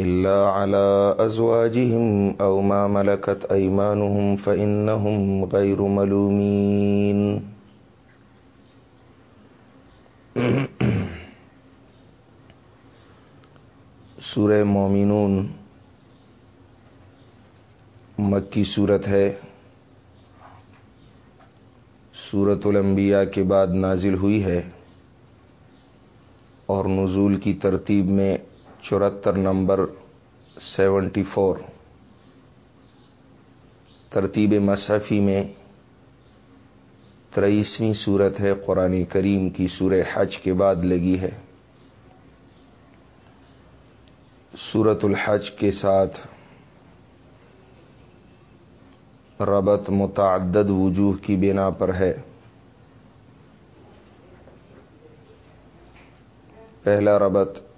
إلا على أزواجهم أو ما ملكت أيمانهم فإنهم غير ملومين سورہ مومنون مکی صورت ہے۔ سورت الانبیاء کے بعد نازل ہوئی ہے اور نزول کی ترتیب میں چورہتر نمبر سیونٹی فور۔ ترتیب مصحفی میں تریسویں صورت ہے، قرآن کریم کی سورہ حج کے بعد لگی ہے۔ سورت الحج کے ساتھ ربط متعدد وجوہ کی بنا پر ہے۔ پہلا ربط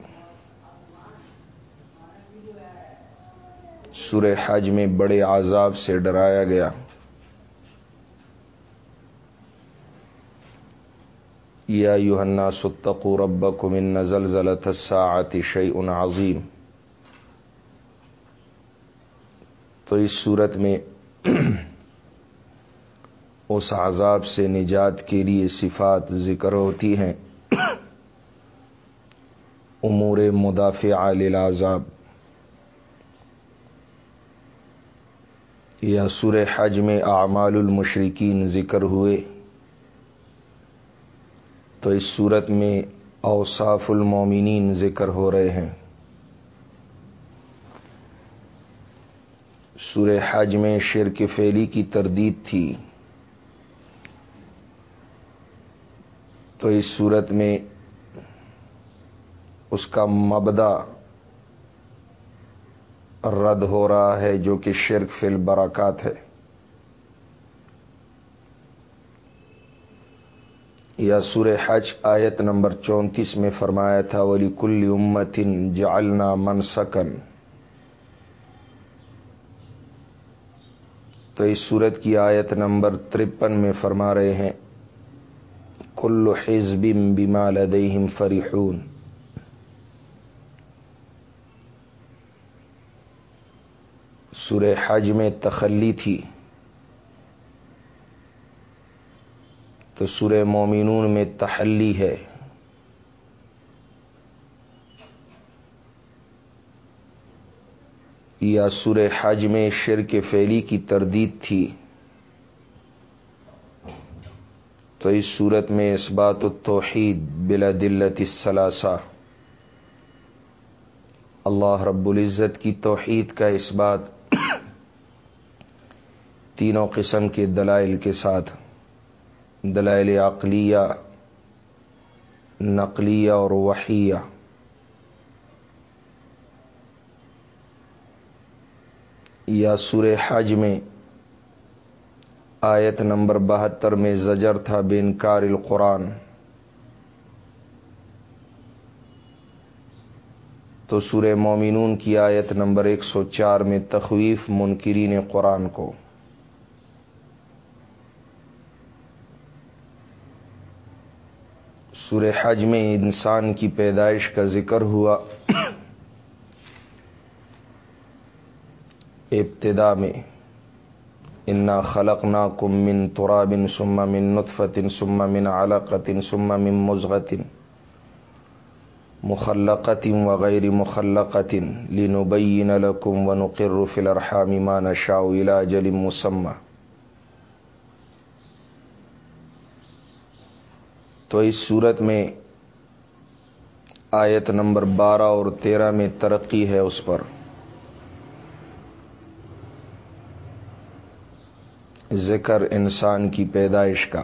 سورہ حج میں بڑے عذاب سے ڈرایا گیا۔ یا یوحنا ستقو ربکم ان نزل ضلط الساعت شیء عظیم۔ تو اس صورت میں اس عذاب سے نجات کے لیے صفات ذکر ہوتی ہیں۔ امور مدافع للعذاب۔ یا سور حج میں اعمال المشرقین ذکر ہوئے، تو اس صورت میں اوصاف المومنین ذکر ہو رہے ہیں۔ سور حج میں شرک فیلی کی تردید تھی۔ تو اس صورت میں اس کا مبدا رد ہو رہا ہے جو کہ شرک فل براکات ہے۔ یا سور حج آیت نمبر چونتیس میں فرمایا تھا ولی کل امتن جالنا من سکن تو اس صورت کی آیت نمبر ترپن میں فرما رہے ہیں، کل حزب بما لدیہم فریحون سورہ حج میں تخلی تھی۔ تو سورہ مومنون میں تحلی ہے۔ یا سورہ حج میں شرک فیلی کی تردید تھی۔ تو اس صورت میں اس بات التوحید بلا دلت السلاسہ۔ اللہ رب العزت کی توحید کا اس بات تینوں قسم کے دلائل کے ساتھ، دلائل عقلیہ، نقلیہ اور وحیہ۔ یا سور حج میں آیت نمبر بہتر میں زجر تھا بینکار القرآن۔ تو سورہ مومنون کی آیت نمبر ایک سو چار میں تخویف منکرین قرآن کو۔ سورہ حج میں انسان کی پیدائش کا ذکر ہوا۔ ابتدا میں، انا خلق نا کم من ترابن سما من نطفتن سما من علقتن سما من مزغتن مخلقتن وغیر مخلقتن لنبین لکم ونقر فی الارحام ما نشاء الى جل مسمى تو اس صورت میں آیت نمبر بارہ اور تیرہ میں ترقی ہے اس پر۔ ذکر انسان کی پیدائش کا۔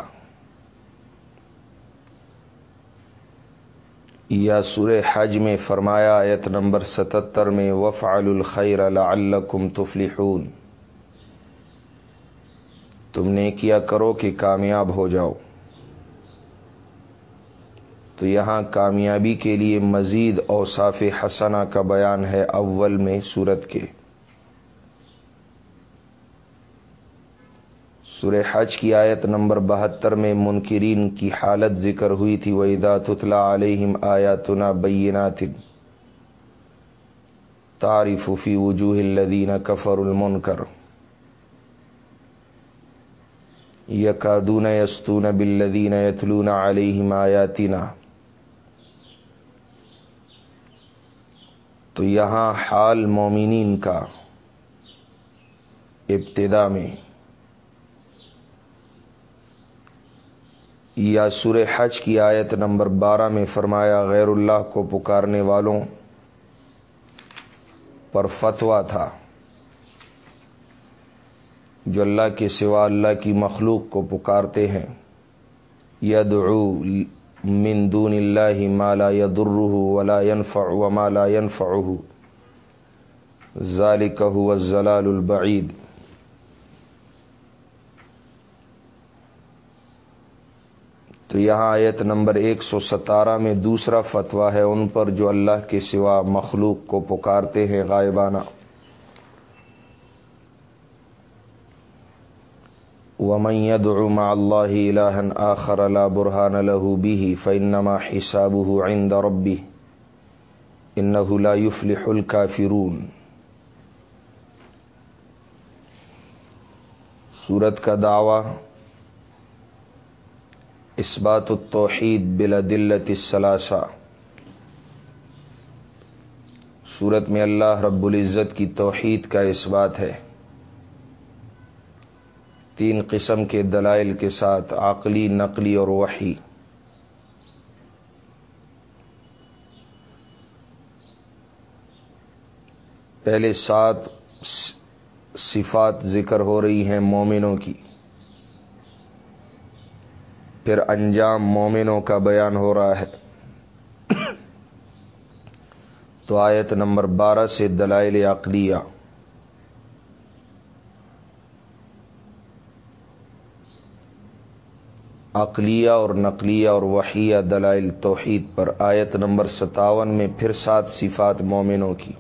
یا سور حج میں فرمایا آیت نمبر ستتر میں وفعل الخیر لعلکم تفلحون۔ تم نے کیا کرو کہ کامیاب ہو جاؤ۔ تو یہاں کامیابی کے لیے مزید اوصاف حسنہ کا بیان ہے اول میں صورت کے۔ سر حج کی آیت نمبر بہتر میں منکرین کی حالت ذکر ہوئی تھی ویدا تتلا علیہم آیا تنا بینا تعریف فی وجوہ الدین کفر المن کر یقادون یستون بلدین یتلون علیہم آیاتنا۔ تو یہاں حال مومنین کا ابتدا میں یا سور حج کی آیت نمبر بارہ میں فرمایا، غیر اللہ کو پکارنے والوں پر فتوا تھا۔ جو اللہ کے سوا اللہ کی مخلوق کو پکارتے ہیں، یدعو من دون اللہ مالا يضره ولا ينفع وما لا ينفعه. ذلك هو الزلال البعید تو یہاں آیت نمبر ایک سو ستارہ میں دوسرا فتویٰ ہے ان پر جو اللہ کے سوا مخلوق کو پکارتے ہیں غائبانہ. ومن يدعو مع الله إلها آخر لا برهان له به فإنما حسابه عند ربه إنه لا يفلح الكافرون. سورت کا دعوی، اثبات التوحید بلا دلت السلاسہ. سورت میں اللہ رب العزت کی توحید کا اس بات ہے۔ تین قسم کے دلائل کے ساتھ عقلی، نقلی اور وحی۔ پہلے سات صفات ذکر ہو رہی ہیں مومنوں کی۔ پھر انجام مومنوں کا بیان ہو رہا ہے۔ تو آیت نمبر بارہ سے دلائل عقلیہ۔ عقلیہ اور نقلیہ اور وحیہ دلائل توحید پر آیت نمبر ستاون میں پھر سات صفات مومنوں کی۔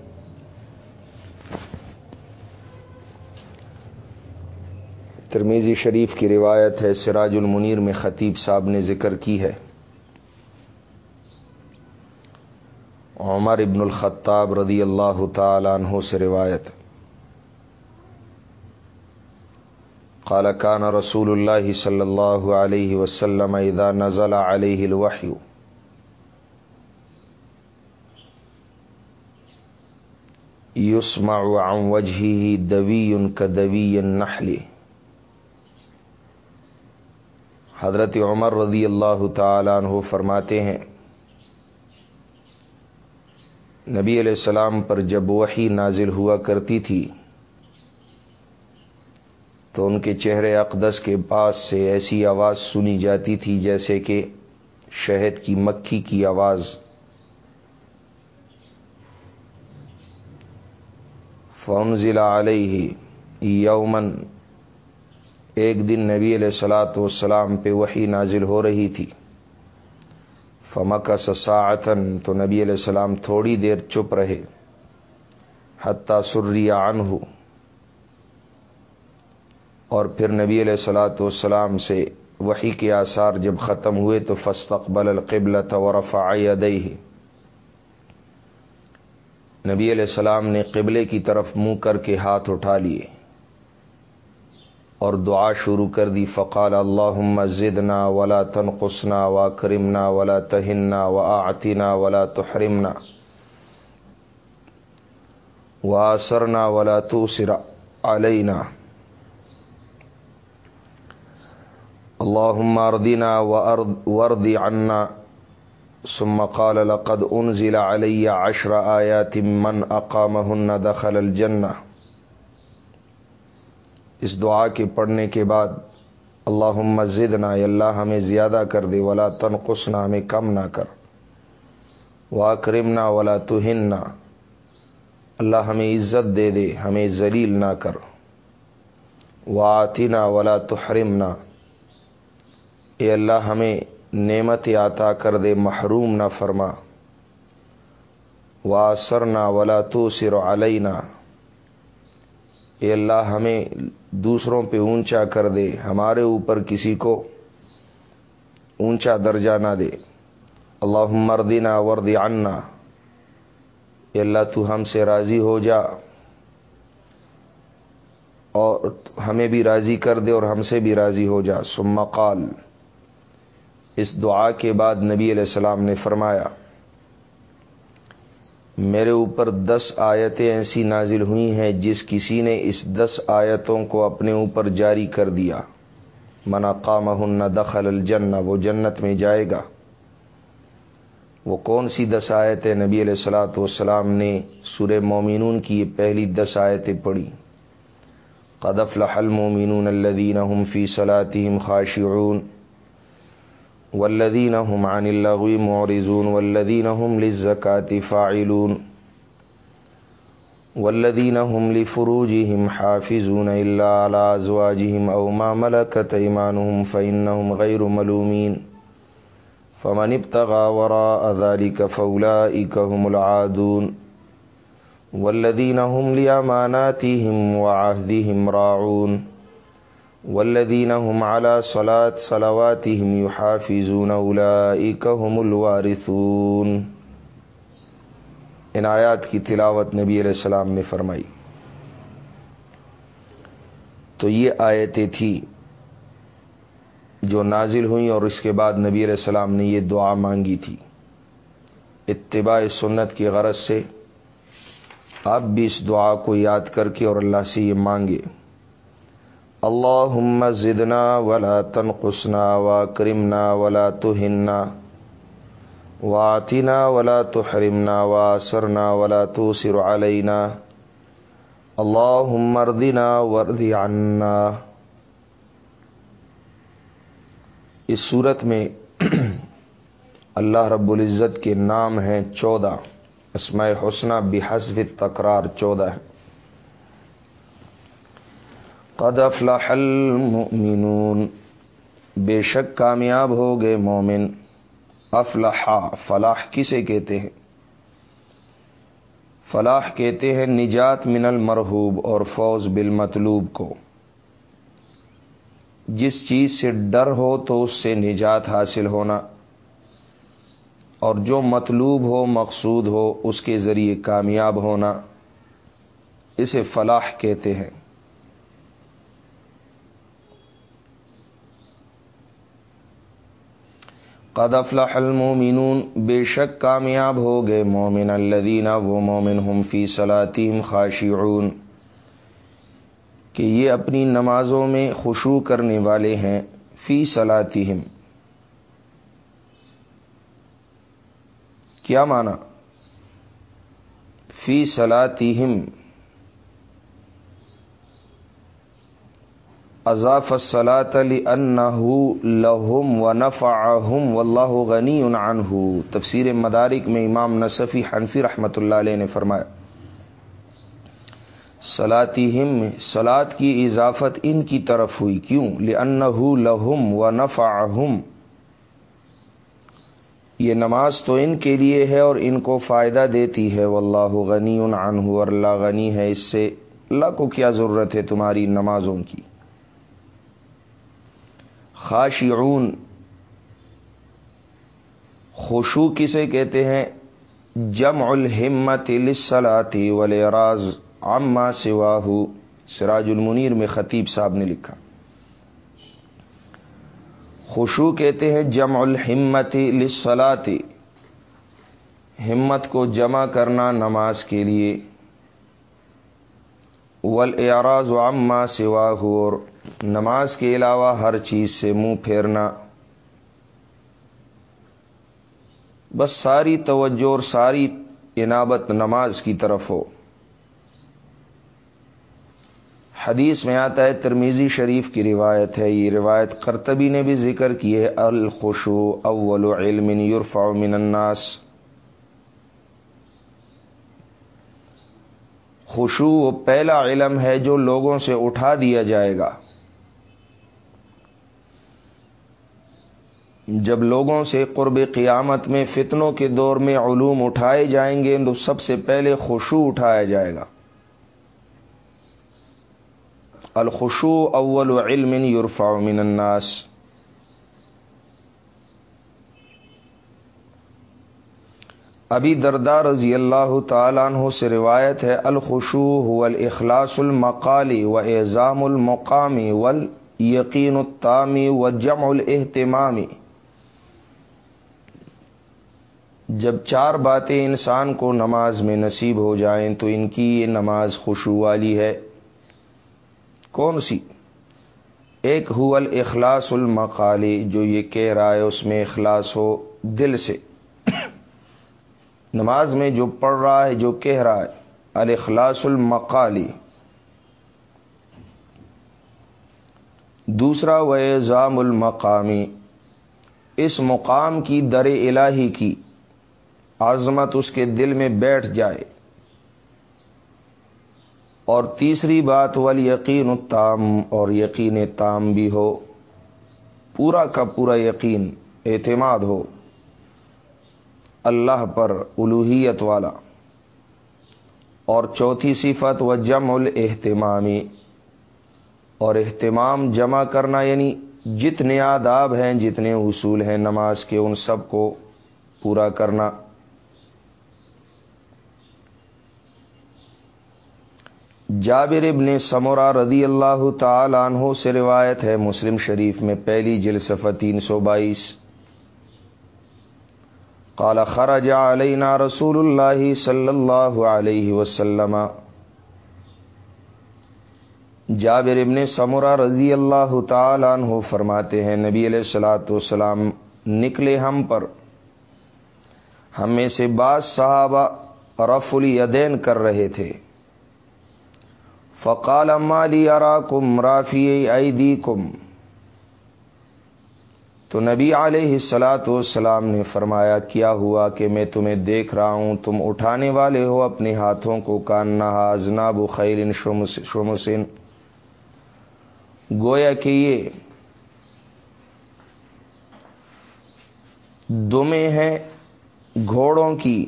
ترمیزی شریف کی روایت ہے، سراج المنیر میں خطیب صاحب نے ذکر کی ہے۔ عمر ابن الخطاب رضی اللہ تعالی عنہ سے روایت۔ قال كان رسول الله صلى الله عليه وسلم اذا نزل عليه الوحي. يسمع عن وجهه دوي كدوي النحل. حضرت عمر رضی اللہ تعالیٰ عنہ فرماتے ہیں، نبی علیہ السلام پر جب وحی نازل ہوا کرتی تھی تو ان کے چہرے اقدس کے پاس سے ایسی آواز سنی جاتی تھی جیسے کہ شہد کی مکھی کی آواز۔ فون ضلع علیہ یومن ایک دن نبی علیہ السلاۃ والسلام پہ وہی نازل ہو رہی تھی۔ فمک سساعتن تو نبی علیہ السلام تھوڑی دیر چپ رہے۔ حتیٰ سریا عنہ اور پھر نبی علیہ السلاۃ والسلام سے وہی کے آثار جب ختم ہوئے تو فستقبل القبل ورفع يديه نبی علیہ السلام نے قبلے کی طرف منہ کر کے ہاتھ اٹھا لیے اور دعا شروع کر دی، فقال اللہ زدنا ولا تنقصنا وا کرمنا ولا تہنا و آتینا ولا تحرمنا واسرنا ولا توسر علینا۔ اللهم اردنا ورد عنا. ثم قال، لقد انزل علي عشر آيات من اقامهن دخل الجنة. اس دعا کے پڑھنے کے بعد اللہ زدنا اللہ ہمیں زیادہ کر دے، ولا تنقصنا، ہمیں کم نہ کر. وا کرمنا ولا تو اللہ ہمیں عزت دے دے، ہمیں ذلیل نہ کر۔ واطینہ ولا تو اے اللہ ہمیں نعمت عطا کر دے، محروم نہ فرما۔ وا سرنا ولا تو سر علینا اے اللہ ہمیں دوسروں پہ اونچا کر دے، ہمارے اوپر کسی کو اونچا درجہ نہ دے۔ اللہ مردینہ ورد عنا۔ اے اللہ تو ہم سے راضی ہو جا۔ اور ہمیں بھی راضی کر دے اور ہم سے بھی راضی ہو جا۔ سما قال۔ اس دعا کے بعد نبی علیہ السلام نے فرمایا، میرے اوپر دس آیتیں ایسی نازل ہوئی ہیں جس کسی نے اس دس آیتوں کو اپنے اوپر جاری کر دیا۔ منا قام دخل الجن وہ جنت میں جائے گا۔ وہ کون سی دس آیتیں نبی علیہ السلاۃ والسلام نے سورہ مومنون کی یہ پہلی دس آیتیں پڑھی؟ قدف لحل مومنون الدین فی صلاطیم خاشعون۔ والذین هم عن اللغو معرضون، والذین هم للزکاة فاعلون، والذین هم لفروجهم حافظون الا على ازواجهم او ما ملكت ايمانهم فانهم غير ملومين فمن ابتغى وراء ذلك فاولئك هم العادون. والذین هم لاماناتهم وعهدهم راعون. والذین هم على صلاة صلواتهم يحافظون اولئك هم الوارثون۔ ان آیات کی تلاوت نبی علیہ السلام نے فرمائی۔ تو یہ آیتیں تھی جو نازل ہوئیں اور اس کے بعد نبی علیہ السلام نے یہ دعا مانگی تھی۔ اتباع سنت کی غرض سے آپ بھی اس دعا کو یاد کر کے اور اللہ سے یہ مانگے۔ اللہ زدنا ولا تنقصنا و ولا توہنا واطنا ولا تو حرمنا وا سرنا ولا تو سر علینا اللہ مردنا عنا اس صورت میں اللہ رب العزت کے نام ہیں چودہ اسماء حسنہ بحسب تکرار چودہ ہے قد افلح المؤمنون. بے شک کامیاب ہو گئے مومن. افلحا فلاح کسے کہتے ہیں؟ فلاح کہتے ہیں نجات من المرحوب اور فوز بالمطلوب کو. جس چیز سے ڈر ہو تو اس سے نجات حاصل ہونا. اور جو مطلوب ہو، مقصود ہو، اس کے ذریعے کامیاب ہونا. اسے فلاح کہتے ہیں. قد افلح المومنون بے شک کامیاب ہو گئے مومن الدینہ وہ مومن ہم فی صلاتیم خاشعون۔ کہ یہ اپنی نمازوں میں خوشو کرنے والے ہیں، فی صلاتہم۔ کیا مانا فی صلاتہم۔ اضاف الصلاۃ لانه لهم ونفعهم والله غنی عنه. تفسیر مدارک میں امام نصفی حنفی رحمۃ اللہ علیہ نے فرمایا سلاطیم میں سلاد کی اضافت ان کی طرف ہوئی۔ کیوں؟ لن لہم و نفا یہ نماز تو ان کے لیے ہے اور ان کو فائدہ دیتی ہے۔ واللہ غنی عنہ اور اللہ غنی ہے، اس سے اللہ کو کیا ضرورت ہے تمہاری نمازوں کی؟ خاشعون خوشو کسے کہتے ہیں؟ جمع الحمت للصلاة والاراز عما سواہو سراج المنیر میں خطیب صاحب نے لکھا۔ خوشو کہتے ہیں جمع الحمت لسلاتی ہمت کو جمع کرنا نماز کے لیے۔ ول اعراض و عما سوا اور نماز کے علاوہ ہر چیز سے منہ پھیرنا۔ بس ساری توجہ اور ساری انابت نماز کی طرف ہو۔ حدیث میں آتا ہے ترمیزی شریف کی روایت ہے۔ یہ روایت کرتبی نے بھی ذکر کی ہے الخوشو اول علم یورفا من الناس۔ خوشو وہ پہلا علم ہے جو لوگوں سے اٹھا دیا جائے گا۔ جب لوگوں سے قرب قیامت میں فتنوں کے دور میں علوم اٹھائے جائیں گے، تو سب سے پہلے خوشو اٹھایا جائے گا۔ الخشو اول علم یورفا من الناس۔ ابھی دردار رضی اللہ تعالیٰ عنہ سے روایت ہے الخشو هو الاخلاص المقالی و اعظام المقامی ول یقین التامی و جم الحتمامی جب چار باتیں انسان کو نماز میں نصیب ہو جائیں تو ان کی یہ نماز خوشو والی ہے۔ کون سی؟ ایک ہو الاخلاص المقالی جو یہ کہہ رہا ہے، اس میں اخلاص ہو دل سے۔ نماز میں جو پڑھ رہا ہے، جو کہہ رہا ہے، الاخلاص المقالی۔ دوسرا وہ ضام المقامی اس مقام کی در الہی کی عظمت اس کے دل میں بیٹھ جائے۔ اور تیسری بات وال یقین تام اور یقین تام بھی ہو۔ پورا کا پورا یقین، اعتماد ہو۔ اللہ پر الوحیت والا۔ اور چوتھی صفت و جم الاہتمامی۔ اور اہتمام جمع کرنا یعنی جتنے آداب ہیں، جتنے اصول ہیں، نماز کے ان سب کو پورا کرنا۔ جابر ابن سمورا رضی اللہ تعالی عنہ سے روایت ہے، مسلم شریف میں پہلی جلسفہ تین سو بائیس۔ قال خرج علینا رسول اللہ صلی اللہ علیہ وسلم. جابر ابن سمورا رضی اللہ تعالی عنہ فرماتے ہیں، نبی علیہ السلاۃ والسلام، نکلے ہم پر۔ ہمیں سے بعض صحابہ رف الیدین کر رہے تھے۔ فقال مالی ارا کم رافی عیدی کم تو نبی علیہ السلاۃ والسلام نے فرمایا، کیا ہوا کہ میں تمہیں دیکھ رہا ہوں؟ تم اٹھانے والے ہو اپنے ہاتھوں کو کاننا جناب خیر شمسن. گویا کہ یہ دمیں ہیں، گھوڑوں کی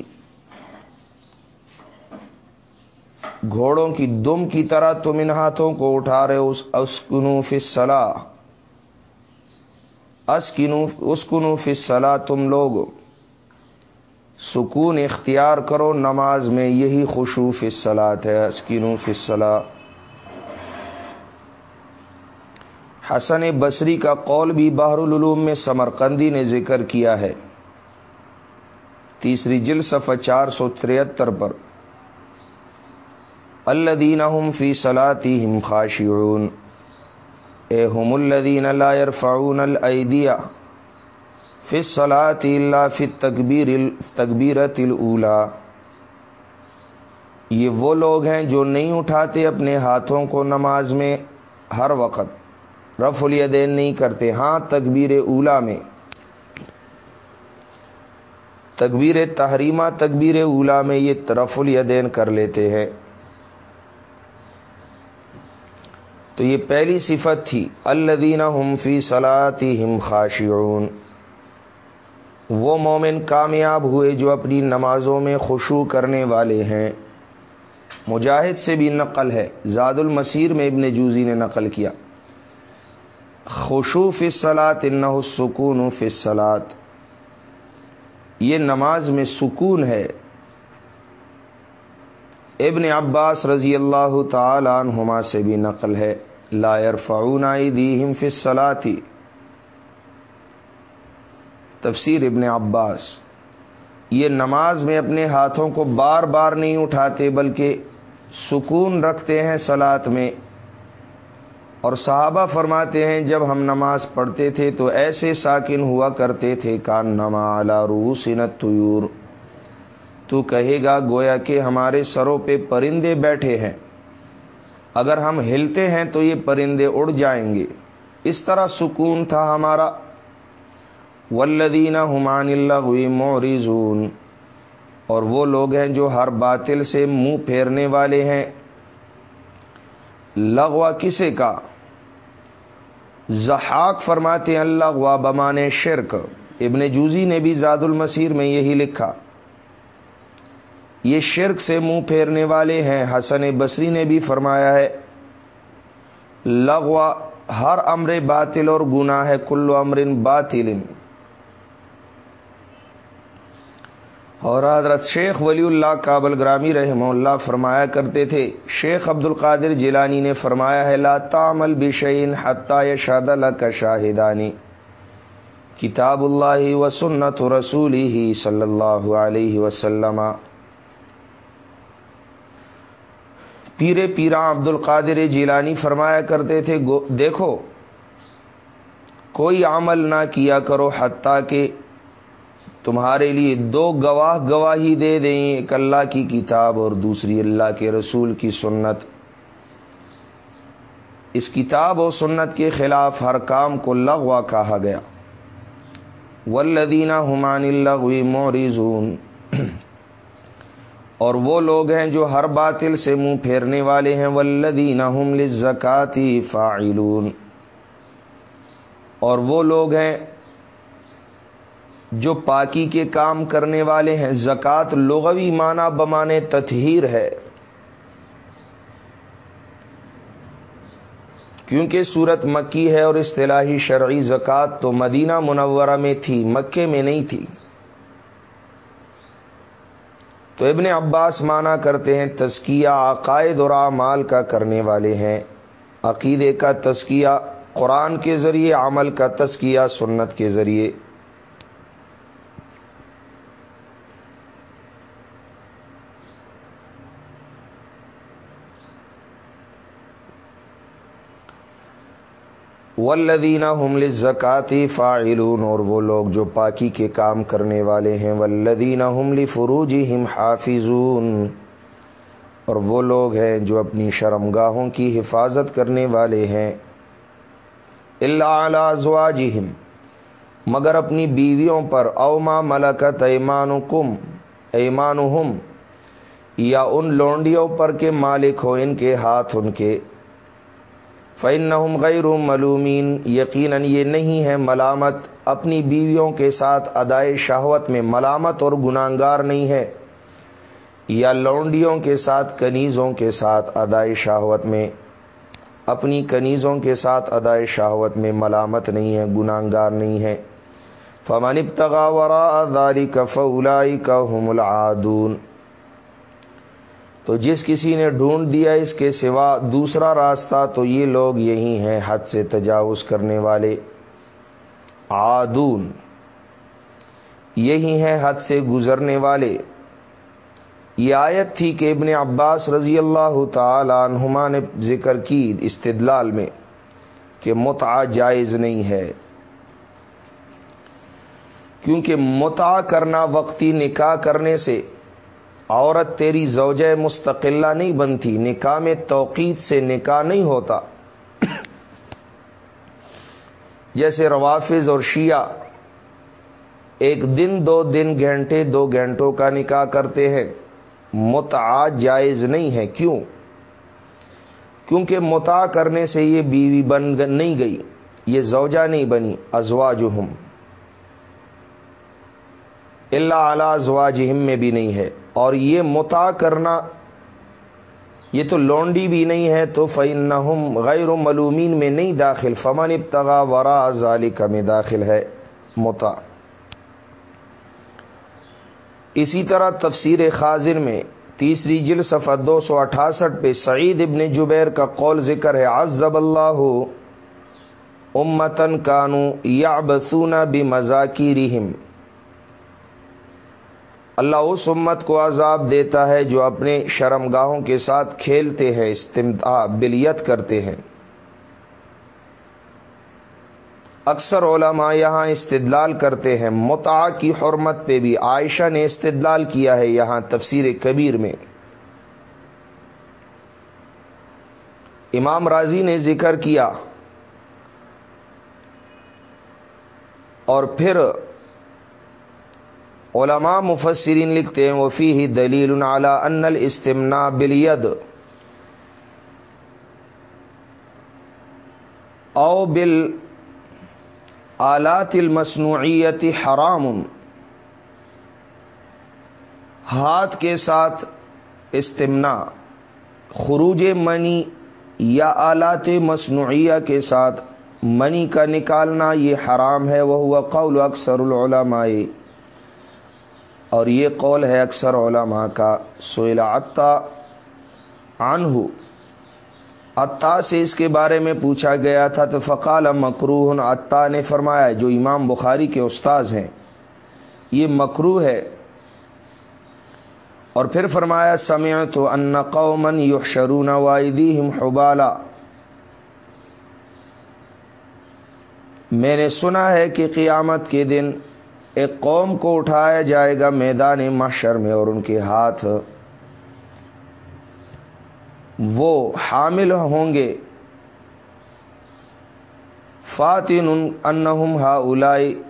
گھوڑوں کی دم کی طرح تم ان ہاتھوں کو اٹھا رہے اس اسکنو فصلا اسکنو اسکنو فصلا تم لوگ سکون اختیار کرو، نماز میں یہی خوشو فصلات ہے، اسکنو فصلا حسن بصری کا قول بھی بحر العلوم میں سمرقندی نے ذکر کیا ہے۔ تیسری جل صفحہ چار سو تریہتر پر۔ الدین ہم فی صلاتی ہم خاشعون۔ اے ہم الدین اللہ فعون الدیا فی صلاتی اللہ فی تقبیر تقبیرت الا یہ وہ لوگ ہیں جو نہیں اٹھاتے اپنے ہاتھوں کو نماز میں ہر وقت رف الیدین نہیں کرتے۔ ہاں تکبیر اولا میں۔ تکبیر تحریمہ، تکبیر اولا میں یہ رف الیدین کر لیتے ہیں۔ تو یہ پہلی صفت تھی الدین ہم فی صلاحتی ہم خاشعون۔ وہ مومن کامیاب ہوئے جو اپنی نمازوں میں خوشو کرنے والے ہیں۔ مجاہد سے بھی نقل ہے، زاد المسیر میں ابن جوزی نے نقل کیا۔ خوشو فصلاط انہ سکون فصلات یہ نماز میں سکون ہے۔ ابن عباس رضی اللہ تعالی عنہما سے بھی نقل ہے لائر فعون دی فصلاتی تفسیر ابن عباس۔ یہ نماز میں اپنے ہاتھوں کو بار بار نہیں اٹھاتے، بلکہ سکون رکھتے ہیں سلاد میں۔ اور صحابہ فرماتے ہیں، جب ہم نماز پڑھتے تھے تو ایسے ساکن ہوا کرتے تھے کان نما اعلی روسنت طیور تو کہے گا گویا کہ ہمارے سروں پہ پرندے بیٹھے ہیں۔ اگر ہم ہلتے ہیں تو یہ پرندے اڑ جائیں گے۔ اس طرح سکون تھا ہمارا۔ ولدین حمان اللہ ہوئی موریزون اور وہ لوگ ہیں جو ہر باطل سے منہ پھیرنے والے ہیں۔ لغوا کسے کا؟ زحاق فرماتے اللہ وا بمان شرک۔ ابن جوزی نے بھی زاد المسیر میں یہی لکھا۔ یہ شرک سے منہ پھیرنے والے ہیں۔ حسن بصری نے بھی فرمایا ہے لغوا ہر امر باطل اور گناہ ہے کلو امرن باطل۔ اور حضرت شیخ ولی اللہ کابل گرامی رحمہ اللہ فرمایا کرتے تھے، شیخ عبد القادر جیلانی نے فرمایا ہے، لا تعمل بشین حتیہ شاد اللہ کا شاہدانی۔ کتاب اللہ و سنت رسول ہی صلی اللہ علیہ وسلم۔ پیرے پیرا عبد القادر جیلانی فرمایا کرتے تھے دیکھو، کوئی عمل نہ کیا کرو حتیٰ کہ تمہارے لیے دو گواہ گواہی دے دیں، ایک اللہ کی کتاب اور دوسری اللہ کے رسول کی سنت۔ اس کتاب و سنت کے خلاف ہر کام کو لغوا کہا گیا۔ ولدینہ حمان اللہ موریزون اور وہ لوگ ہیں جو ہر باطل سے منہ پھیرنے والے ہیں ولدینہ ہم لکاتی فاعلون۔ اور وہ لوگ ہیں جو پاکی کے کام کرنے والے ہیں۔ زکوٰۃ لغوی معنی بمانے تطہیر ہے۔ کیونکہ صورت مکی ہے اور اصطلاحی شرعی زکوٰۃ تو مدینہ منورہ میں تھی، مکے میں نہیں تھی۔ تو ابن عباس مانا کرتے ہیں تزکیہ عقائد اور اعمال کا کرنے والے ہیں۔ عقیدے کا تزکیہ قرآن کے ذریعے، عمل کا تزکیہ سنت کے ذریعے۔ ولدینہ حمل زکاتی فاعلون اور وہ لوگ جو پاکی کے کام کرنے والے ہیں ولدینہ حمل فروجی ہم حافظون اور وہ لوگ ہیں جو اپنی شرمگاہوں کی حفاظت کرنے والے ہیں اللہ اعلی مگر اپنی بیویوں پر اوما ملکت ایمان کم یا ان لونڈیوں پر کے مالک ہو، ان کے ہاتھ ان کے۔ فن غیر ملومین یقیناً یہ نہیں ہے ملامت۔ اپنی بیویوں کے ساتھ ادائے شہوت میں ملامت اور گناہگار نہیں ہے۔ یا لونڈیوں کے ساتھ کنیزوں کے ساتھ ادائے شہوت میں۔ اپنی کنیزوں کے ساتھ ادائے شہوت میں ملامت نہیں ہے، گناہگار نہیں ہے۔ فمن ابتغا ورا اداری کا فولائی کا العادون۔ تو جس کسی نے ڈھونڈ دیا اس کے سوا دوسرا راستہ تو یہ لوگ یہی ہیں حد سے تجاوز کرنے والے۔ آدون یہی ہیں حد سے گزرنے والے۔ یہ آیت تھی کہ ابن عباس رضی اللہ تعالی عنہما نے ذکر کی استدلال میں کہ متع جائز نہیں ہے۔ کیونکہ متع کرنا وقتی نکاح کرنے سے عورت تیری زوجہ مستقلہ نہیں بنتی، نکاح میں توقید سے نکاح نہیں ہوتا۔ جیسے روافظ اور شیعہ ایک دن دو دن گھنٹے دو گھنٹوں کا نکاح کرتے ہیں۔ متع جائز نہیں ہے۔ کیوں؟ کیونکہ متا کرنے سے یہ بیوی بن نہیں گئی، یہ زوجہ نہیں بنی، ازواجہم۔ اللہ اعلی ازواجہم میں بھی نہیں ہے۔ اور یہ متا کرنا، یہ تو لونڈی بھی نہیں ہے، تو فعن غیر ملومین میں نہیں داخل۔ فمن ابتغا ورا ذالک میں داخل ہے متا۔ اسی طرح تفسیر خاضر میں تیسری جل صفحہ دو سو اٹھاسٹھ پہ سعید ابن جبیر کا قول ذکر ہے عزب اللہ امتن کانو یا بسونا بھی مذاکی اللہ اس امت کو عذاب دیتا ہے جو اپنے شرم گاہوں کے ساتھ کھیلتے ہیں استمتا بلیت کرتے ہیں۔ اکثر علماء یہاں استدلال کرتے ہیں۔ متا کی حرمت پہ بھی عائشہ نے استدلال کیا ہے یہاں تفسیر کبیر میں۔ امام راضی نے ذکر کیا۔ اور پھر علماء مفسرین لکھتے ہیں وفی ہی دلیل اعلی ان الاستمنا بلید او بل آلات المصنوعیت حرام۔ ہاتھ کے ساتھ استمنا خروج منی یا آلات مصنوعیہ کے ساتھ منی کا نکالنا، یہ حرام ہے۔ وہ ہوا قول اکثر العلماء۔ اور یہ قول ہے اکثر علماء کا سوئلہ عطا عنہ۔ عطا سے اس کے بارے میں پوچھا گیا تھا تو فقال مکروح عطا نے فرمایا، جو امام بخاری کے استاذ ہیں، یہ مکرو ہے۔ اور پھر فرمایا سمع تو ان قومن یو شرون واحدیم حبالا۔ میں نے سنا ہے کہ قیامت کے دن ایک قوم کو اٹھایا جائے گا میدان محشر میں اور ان کے ہاتھ وہ حامل ہوں گے۔ فاتن انہم ہا الائی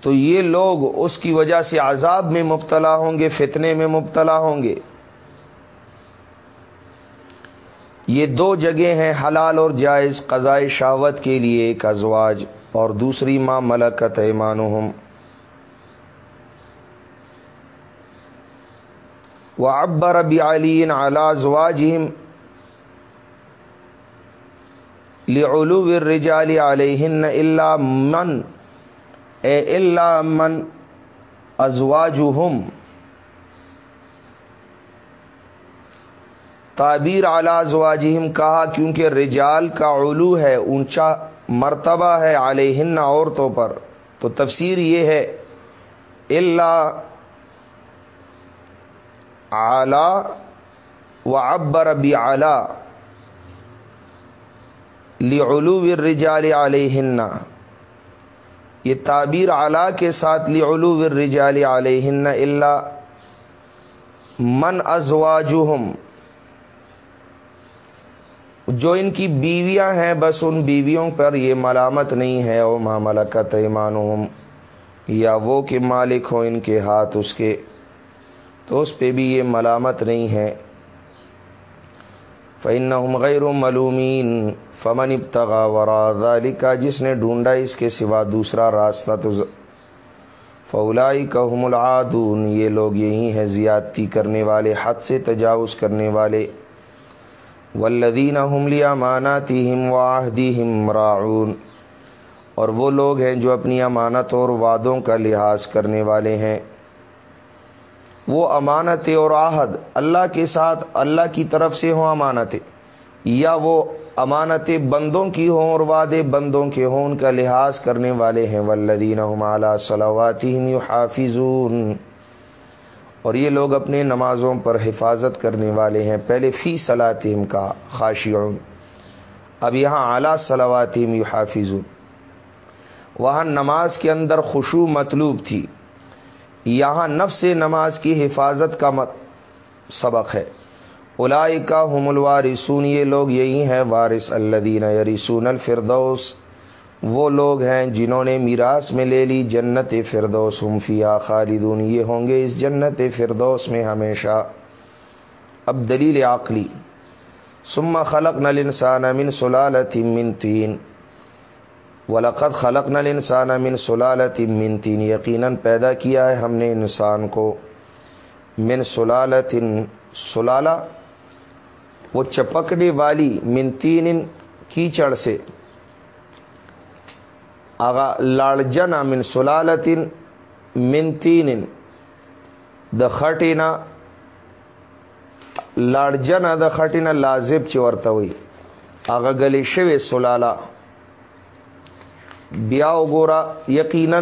تو یہ لوگ اس کی وجہ سے عذاب میں مبتلا ہوں گے، فتنے میں مبتلا ہوں گے۔ یہ دو جگہ ہیں حلال اور جائز قضائے شاوت کے لیے ایک ازواج اور دوسری ماں ملکت ایمانہم۔ و ابر ابی علین ازواجہم لعلو الرجال علیہن الا من اے اللہ من ازواجہم تعبیر اعلی زواجہم کہا کیونکہ رجال کا علو ہے، اونچا مرتبہ ہے علیہن عورتوں پر۔ تو تفسیر یہ ہے اللہ اعلی و ابر ابی اعلی لعلو الرجال علیہن۔ یہ تعبیر اعلی کے ساتھ لعلو الرجال علیہن اللہ من ازواجہم۔ جو ان کی بیویاں ہیں، بس ان بیویوں پر یہ ملامت نہیں ہے۔ او ماملکت ایمان یا وہ کہ مالک ہو ان کے ہاتھ اس کے۔ تو اس پہ بھی یہ ملامت نہیں ہے۔ فن غیر ملومین فمن ابتغا ورا کا جس نے ڈھونڈا اس کے سوا دوسرا راستہ تو فولائی کا العادون۔ یہ لوگ یہی ہیں، زیادتی کرنے والے، حد سے تجاوز کرنے والے۔ ولدین حملیہ ماناتی ہم ہم راعون اور وہ لوگ ہیں جو اپنی امانت اور وعدوں کا لحاظ کرنے والے ہیں۔ وہ امانت اور آہد اللہ کے ساتھ اللہ کی طرف سے ہوں امانتیں یا وہ امانت بندوں کی ہوں اور وعدے بندوں کے ہوں، ان کا لحاظ کرنے والے ہیں۔ ولدین اعلیٰ صلاحاتی حافظون اور یہ لوگ اپنے نمازوں پر حفاظت کرنے والے ہیں، پہلے فی صلاطیم کا خاشیون اب یہاں اعلیٰ صلاواتیم یو حافظ وہاں نماز کے اندر خوشو مطلوب تھی۔ یہاں نفس نماز کی حفاظت کا سبق ہے۔ الائی کا الوارثون، یہ لوگ یہی ہیں، وارث الدین یریسون الفردوس۔ وہ لوگ ہیں جنہوں نے میراث میں لے لی جنت فردوس ہم فیا خالدون۔ یہ ہوں گے اس جنت فردوس میں ہمیشہ۔ اب دلیل عقلی۔ سما خلق نل انسان امن سلالت من تین۔ ولقت خلق نل انسان امن سلالت من تین۔ یقیناً پیدا کیا ہے ہم نے انسان کو۔ من سلالت سلالہ، وہ چپکنے والی من تین کیچڑ سے۔ آغا لاڑجن من سلالتن من تین د خټینا لاړجن د خټینا لازب چې ورته وي هغه غلی شوی سلاله بیا وګورا یقینا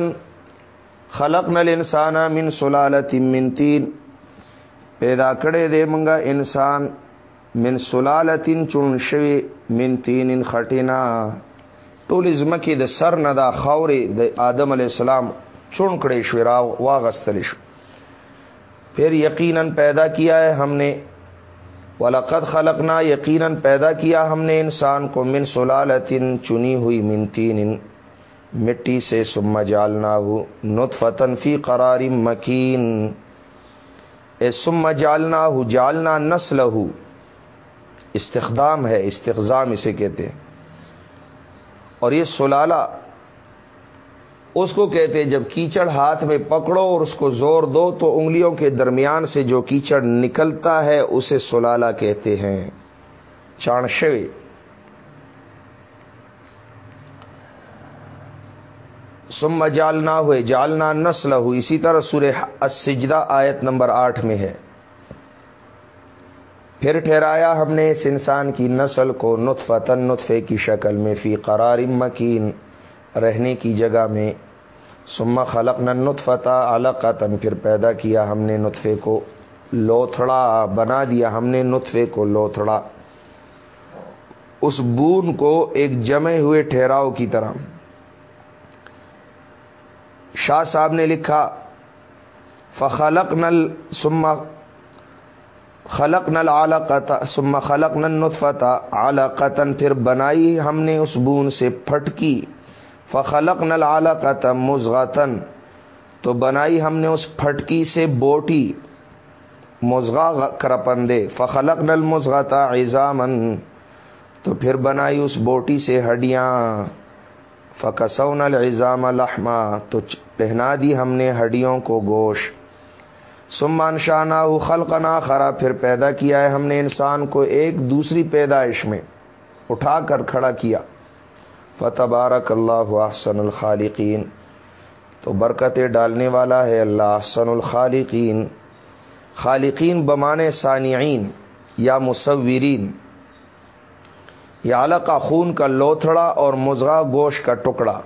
خلقنا الانسان من سلالت من تین۔ پیدا کړي دې مونږه انسان من سلالتین چون شوی، من تین خټینا ټول ځمکې د سر نه دا خاورې د آدم علی السلام چون کړي شو را واغستل شو پھر یقینا پیدا کیا ہے ہم نے. ولقد خلقنا یقینا پیدا کیا ہم نے انسان کو من سلالتن، چنی ہوئی من تین مٹی سے سم جالنا ہو نطفتن فی قرار مکین. اے سم جالنا ہو جالنا نسل ہو استخدام ہے استخدام اسے کہتے ہیں. اور یہ سلالہ اس کو کہتے جب کیچڑ ہاتھ میں پکڑو اور اس کو زور دو تو انگلیوں کے درمیان سے جو کیچڑ نکلتا ہے اسے سلالہ کہتے ہیں۔ چانشوے۔ سم جالنا ہوئے جالنا نسل ہو اسی طرح سورہ السجدہ آیت نمبر آٹھ میں ہے۔ پھر ٹھہرایا ہم نے اس انسان کی نسل کو نطفتن نطفے کی شکل میں فی قرار مکین، رہنے کی جگہ میں۔ سما خلق نطفتہ اعلی پھر پیدا کیا ہم نے نطفے کو لوتھڑا، بنا دیا ہم نے نطفے کو لوتھڑا۔ اس بون کو ایک جمے ہوئے ٹھہراؤ کی طرح۔ شاہ صاحب نے لکھا فخلق نل سما خلق نل اعلی سما خلق نل نطفتہ اعلی پھر بنائی ہم نے اس بون سے پھٹکی فخلق نل اعلی قطم تو بنائی ہم نے اس پھٹکی سے بوٹی مزغا کرپندے فخلق نل مزغتا ایزامن تو پھر بنائی اس بوٹی سے ہڈیاں فکسو نل ایزام تو پہنا دی ہم نے ہڈیوں کو گوشت۔ سمان شانہ خلق نا خرا پھر پیدا کیا ہے ہم نے انسان کو ایک دوسری پیدائش میں، اٹھا کر کھڑا کیا۔ فتبارک اللہ احسن الخالقین۔ تو برکتیں ڈالنے والا ہے اللہ احسن الخالقین۔ خالقین بمانے ثانعین یا مصورین۔ یا کا خون کا لوتھڑا اور مزغا گوشت کا ٹکڑا۔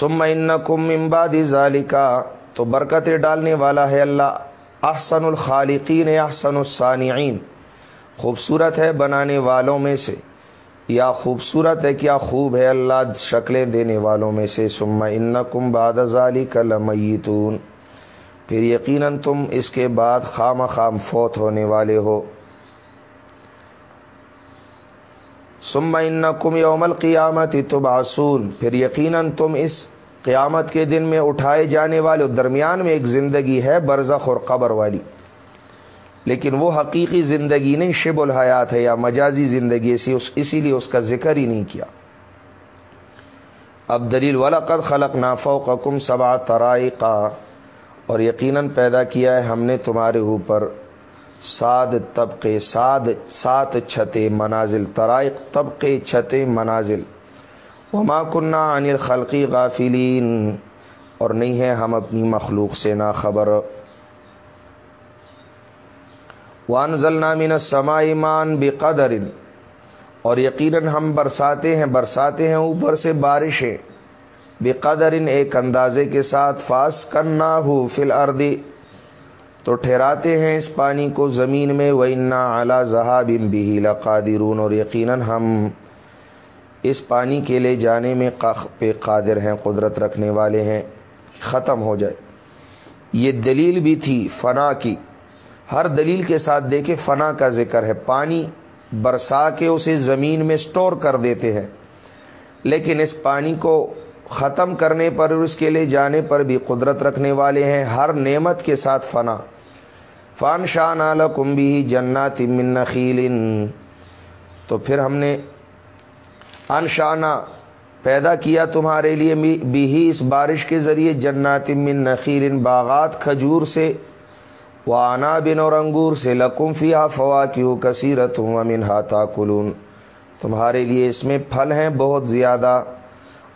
سم ان کم امباد ذالکا۔ تو برکتیں ڈالنے والا ہے اللہ۔ احسن الخالقین، احسن الصانعین۔ خوبصورت ہے بنانے والوں میں سے۔ یا خوبصورت ہے، کیا خوب ہے اللہ شکلیں دینے والوں میں سے۔ سما ان کم باد ازالی کلمیتون پھر یقیناً تم اس کے بعد خام خام فوت ہونے والے ہو۔ سما ان کم یومل قیامت تو پھر یقیناً تم اس قیامت کے دن میں اٹھائے جانے والے درمیان میں ایک زندگی ہے برزخ اور قبر والی۔ لیکن وہ حقیقی زندگی نہیں، شب الحیات ہے یا مجازی زندگی، اسی اسی لیے اس کا ذکر ہی نہیں کیا۔ اب دلیل ولاقد خلق نافو کا کم سبا ترائقہ اور یقیناً پیدا کیا ہے ہم نے تمہارے اوپر ساد طبقے ساد سات چھتے منازل ترائق طبقے چھتے منازل۔ وما کنہ انل خلقی غافلین اور نہیں ہے ہم اپنی مخلوق سے نہ خبر وان ضلع سما ایمان بے اور یقیناً ہم برساتے ہیں برساتے ہیں اوپر سے بارشیں۔ بے ایک اندازے کے ساتھ۔ فاس کرنا ہو فل اردی تو ٹھہراتے ہیں اس پانی کو زمین میں۔ وہ انا اعلیٰ ذہاب بھی قادرون اور یقیناً ہم اس پانی کے لے جانے میں پہ قادر ہیں، قدرت رکھنے والے ہیں، ختم ہو جائے۔ یہ دلیل بھی تھی فنا کی۔ ہر دلیل کے ساتھ دیکھے فنا کا ذکر ہے۔ پانی برسا کے اسے زمین میں سٹور کر دیتے ہیں۔ لیکن اس پانی کو ختم کرنے پر اس کے لے جانے پر بھی قدرت رکھنے والے ہیں۔ ہر نعمت کے ساتھ فنا۔ فان شاہ نال کمبی جنات من نخیل۔ تو پھر ہم نے انشانہ پیدا کیا تمہارے لیے بھی اس بارش کے ذریعے جنات من نخیل باغات کھجور سے وہ آنا بن اور انگور سے لکم فیا فوا کیوں کثیرت ہوں امن ہاتھا کلون تمہارے لیے اس میں پھل ہیں بہت زیادہ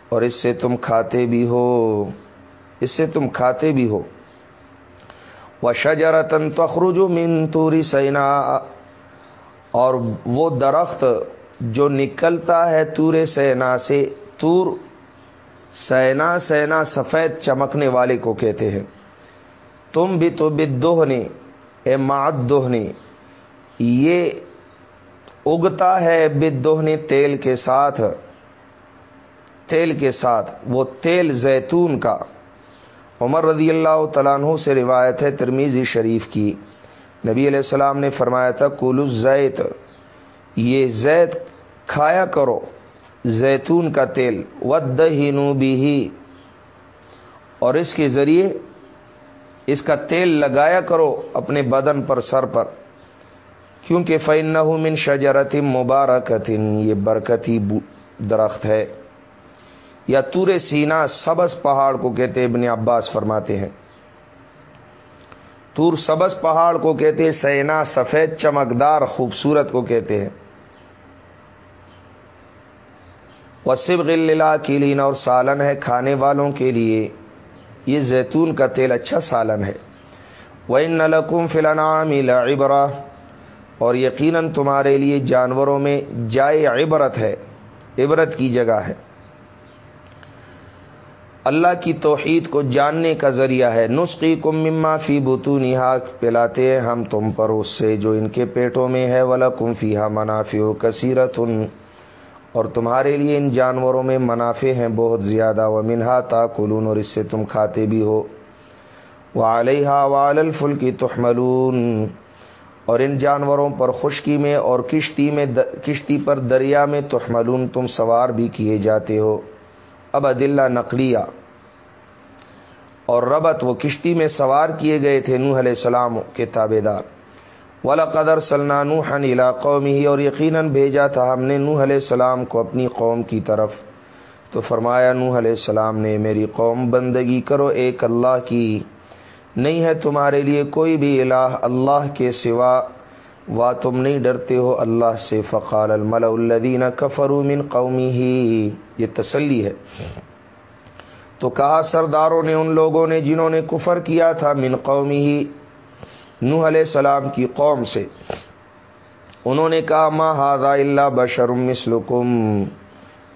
اور اس سے تم کھاتے بھی ہو۔ اس سے تم کھاتے بھی ہو۔ وہ شجرتن تخرج من توری سینا اور وہ درخت جو نکلتا ہے تور سینا سے، تور سینا سینا سفید چمکنے والے کو کہتے ہیں۔ تم بھی تو بدوہنی، اے مات دوہنی یہ اگتا ہے بدوہنی تیل کے ساتھ۔ تیل کے ساتھ، وہ تیل زیتون کا۔ عمر رضی اللہ تعالیٰ عنہ سے روایت ہے ترمیزی شریف کی۔ نبی علیہ السلام نے فرمایا تھا کول زیت یہ زیت کھایا کرو زیتون کا تیل ود ہی بھی اور اس کے ذریعے اس کا تیل لگایا کرو اپنے بدن پر، سر پر۔ کیونکہ فین من شجرت مبارکتن یہ برکتی درخت ہے۔ یا تور سینا، سبز پہاڑ کو کہتے ابن عباس فرماتے ہیں۔ تور سبز پہاڑ کو کہتے سینا سفید چمکدار، خوبصورت کو کہتے ہیں۔ وصف غلّہ کلین اور سالن ہے کھانے والوں کے لیے۔ یہ زیتون کا تیل اچھا سالن ہے۔ وہ نلکم فلانام عبرا اور یقیناً تمہارے لیے جانوروں میں جائے عبرت ہے، عبرت کی جگہ ہے۔ اللہ کی توحید کو جاننے کا ذریعہ ہے۔ نسخی کم مما فی بتون پلاتے ہیں ہم تم پر، اس سے جو ان کے پیٹوں میں ہے۔ ولا کم فی ہا منافی و کثیرت اور تمہارے لیے ان جانوروں میں منافع ہیں بہت زیادہ و منہا تا کلون اور اس سے تم کھاتے بھی ہو۔ وہ علیہ وال الفل کی تحملون۔ اور ان جانوروں پر خشکی میں اور کشتی میں کشتی پر دریا میں تحملون، تم سوار بھی کیے جاتے ہو۔ اب عدلہ نقلیہ۔ اور ربط، وہ کشتی میں سوار کیے گئے تھے نوح علیہ السلام کے تابے دار والا قدر سلنانو حن علاقوں میں ہی اور یقیناً بھیجا تھا ہم نے نوح علیہ السلام کو اپنی قوم کی طرف۔ تو فرمایا، نوح علیہ السلام نے، میری قوم، بندگی کرو ایک اللہ کی۔ نہیں ہے تمہارے لیے کوئی بھی الہ اللہ کے سوا۔ وا، تم نہیں ڈرتے ہو اللہ سے۔ فقال المل الدین کفرو من قومی ہی یہ تسلی ہے۔ تو کہا، سرداروں نے، ان لوگوں نے جنہوں نے کفر کیا تھا، من قومی ہی نوح علیہ السلام کی قوم سے۔ انہوں نے کہا، ما ہاضا اللہ بشر مسلکم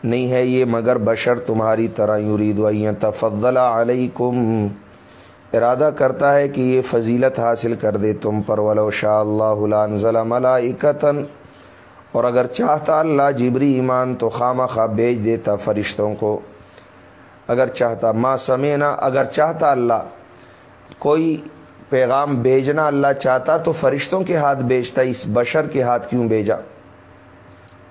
نہیں ہے یہ، مگر بشر تمہاری طرح یورید تفضل علیکم۔ ارادہ کرتا ہے کہ یہ فضیلت حاصل کر دے تم پر، ولو شاء اللہ ضلع ملائکتن اور اگر چاہتا اللہ جبری ایمان تو خامہ خواہ بیچ دیتا فرشتوں کو۔ اگر چاہتا ماں سمینا اگر چاہتا اللہ کوئی پیغام بھیجنا اللہ چاہتا تو فرشتوں کے ہاتھ بیچتا اس بشر کے ہاتھ کیوں بھیجا؟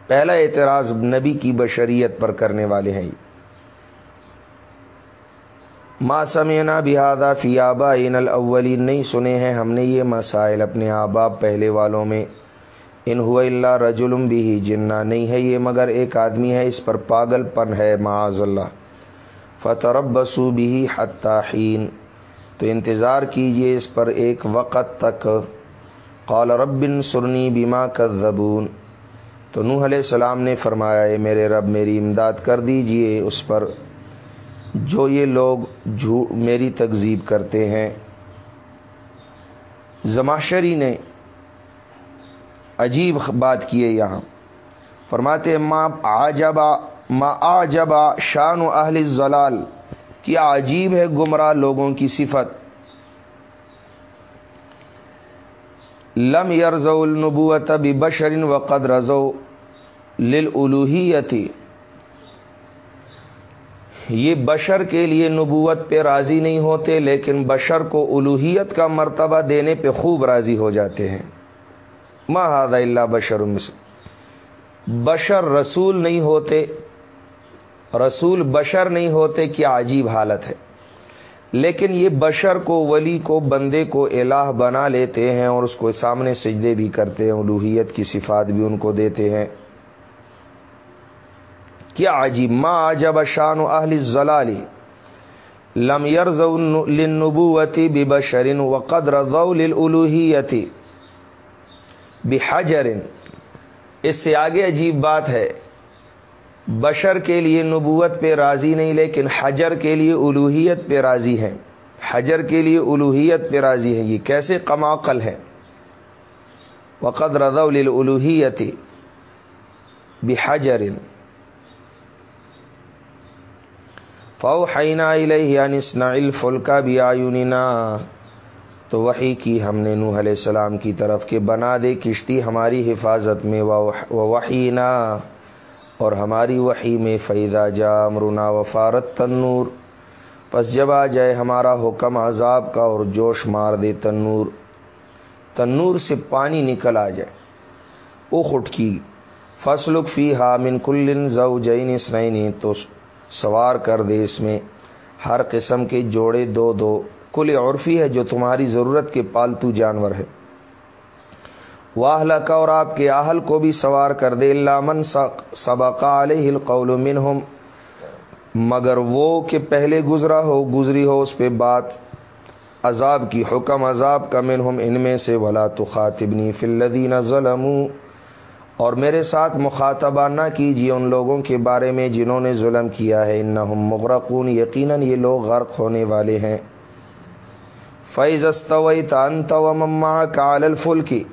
پہلا اعتراض نبی کی بشریت پر کرنے والے ہیں۔ ما سمینا بہادا فی آبا ان الاولین نہیں سنے ہیں ہم نے یہ مسائل اپنے آباب پہلے والوں میں۔ ان ہوا اللہ رجلم بھی جنہ، نہیں ہے یہ مگر ایک آدمی ہے، اس پر پاگل پن ہے، معاذ اللہ۔ فترب بسو بھی حتین تو انتظار کیجیے اس پر ایک وقت تک۔ قال ربن سرنی بیما کا زبون تو نوح علیہ السلام نے فرمایا، اے میرے رب، میری امداد کر دیجیے اس پر۔ جو یہ لوگ جھوٹ، میری تکذیب کرتے ہیں۔ زماشری نے عجیب بات کی ہے یہاں۔ فرماتے ماں آ جبا ماں آ شان و اہل زلال کیا عجیب ہے گمراہ لوگوں کی صفت۔ لم یرزو النبوت بشرن و قد رضو للوحیتی یہ بشر کے لیے نبوت پہ راضی نہیں ہوتے، لیکن بشر کو الوحیت کا مرتبہ دینے پہ خوب راضی ہو جاتے ہیں۔ محاد اللہ بشر بشر رسول نہیں ہوتے رسول بشر نہیں ہوتے کیا عجیب حالت ہے۔ لیکن یہ بشر کو، ولی کو، بندے کو الہ بنا لیتے ہیں اور اس کو سامنے سجدے بھی کرتے ہیں، الوحیت کی صفات بھی ان کو دیتے ہیں۔ کیا عجیب؟ ما عجب شان و اہل ضلالی لم یرز لنبوتی بشرین وقد رضو للالوحیتی بحجر۔ اس سے آگے عجیب بات ہے بشر کے لیے نبوت پہ راضی نہیں، لیکن حجر کے لیے الوحیت پہ راضی ہے۔ حجر کے لیے الوحیت پہ راضی ہے۔ یہ کیسے کماقل ہے؟ وقد رضو للالوحیتی بحجر۔ فو حینا السنا الفل بھی آیونینا تو وہی کی ہم نے نوح علیہ السلام کی طرف کے بنا دے، کشتی ہماری حفاظت میں وحینا اور ہماری وحی میں فیضا جا امرنا وفارت تنور، پس جب آ جائے ہمارا حکم عذاب کا اور جوش مار دے تنور تنور سے پانی نکل آ جائے اخٹ کی فصلک فی حامن کلن زو جین اسنعین تو سوار کر دے اس میں ہر قسم کے جوڑے دو دو، کل عرفی ہے جو تمہاری ضرورت کے پالتو جانور ہے۔ واہلا کا اور آپ کے آہل کو بھی سوار کر دے اللہ من سبق علیہ القول منہم۔ مگر وہ کہ پہلے گزرا ہو، گزری ہو، اس پہ بات۔ عذاب کی حکم، عذاب کا منہم، ان میں سے ولا تو خاطبنی فلدین ظلم اور میرے ساتھ مخاطبہ نہ کیجیے ان لوگوں کے بارے میں جنہوں نے ظلم کیا ہے۔ ان مغرقون، یقیناً یہ لوگ غرق ہونے والے ہیں۔ فیض استوئی تن تو مما کال الفل کی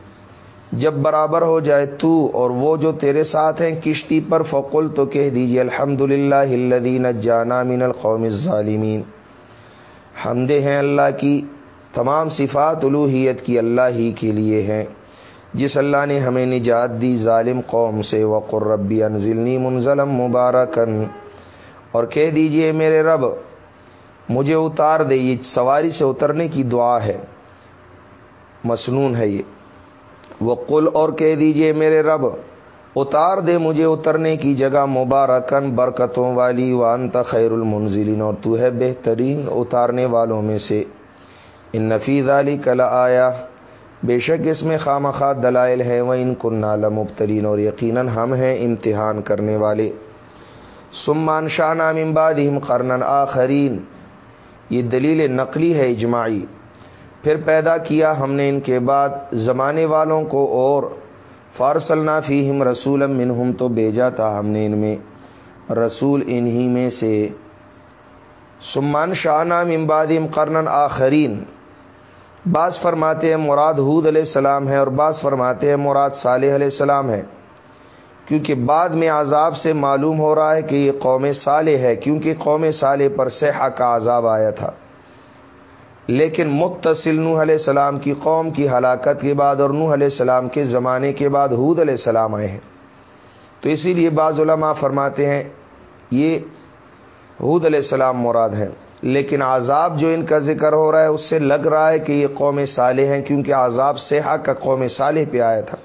جب برابر ہو جائے تو اور وہ جو تیرے ساتھ ہیں کشتی پر، فقل تو کہہ دیجیے الحمد للہ جانا من القوم ظالمین حمد ہیں اللہ کی تمام صفات الوحیت کی اللہ ہی کے لیے ہیں۔ جس اللہ نے ہمیں نجات دی ظالم قوم سے وقر ربی انزلنی منظلم مبارکن اور کہہ دیجیے میرے رب، مجھے اتار دے، یہ سواری سے اترنے کی دعا ہے۔ مسنون ہے یہ۔ وہ قل اور کہہ دیجیے میرے رب، اتار دے مجھے اترنے کی جگہ مبارکن برکتوں والی، وانت خیر المنزلین، اور تو ہے بہترین اتارنے والوں میں سے۔ ان نفیز علی کل آیا بے شک اس میں خام دلائل ہے وہ ان کن نالم مبترین اور یقیناً ہم ہیں امتحان کرنے والے۔ سمان شاہ نام امباد قرنن آخرین۔ یہ دلیل نقلی ہے اجماعی۔ پھر پیدا کیا ہم نے ان کے بعد زمانے والوں کو اور فارسل فیہم رسول منہم تو بھیجا تھا ہم نے ان میں رسول انہی میں سے۔ سمان شاہ نام امبادم قرنن آخرین۔ بعض فرماتے ہیں مراد حود علیہ السلام ہے اور بعض فرماتے ہیں مراد صالح علیہ السلام ہے۔ کیونکہ بعد میں عذاب سے معلوم ہو رہا ہے کہ یہ قوم صالح ہے، کیونکہ قوم صالح پر صحا کا عذاب آیا تھا۔ لیکن متصل نوح علیہ السلام کی قوم کی ہلاکت کے بعد اور نوح علیہ السلام کے زمانے کے بعد حود علیہ السلام آئے ہیں۔ تو اسی لیے بعض علماء فرماتے ہیں، یہ حود علیہ السلام مراد ہیں۔ لیکن عذاب جو ان کا ذکر ہو رہا ہے، اس سے لگ رہا ہے کہ یہ قوم صالح ہیں، کیونکہ عذاب سیاح کا قوم صالح پہ آیا تھا۔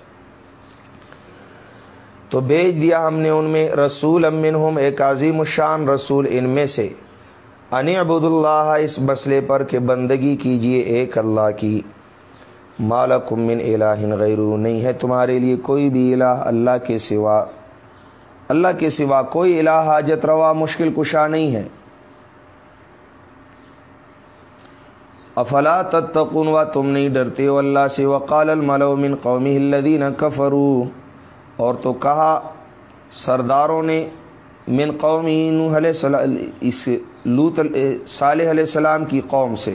تو بھیج دیا ہم نے ان میں رسول امن ہم ایک عظیم الشان رسول ان میں سے۔ ان ابود اللہ اس مسئلے پر کہ بندگی کیجیے ایک اللہ کی۔ مالک من الہ غیر، نہیں ہے تمہارے لیے کوئی بھی الہ اللہ کے سوا۔ اللہ کے سوا کوئی الہ حاجت روا مشکل کشا نہیں ہے۔ افلا تتقون و تم نہیں ڈرتے ہو اللہ سے؟ وقال الملو من قومی الذین کفرو اور تو کہا سرداروں نے من قومی نوح علیہ اس لوت صالح علیہ السلام کی قوم سے۔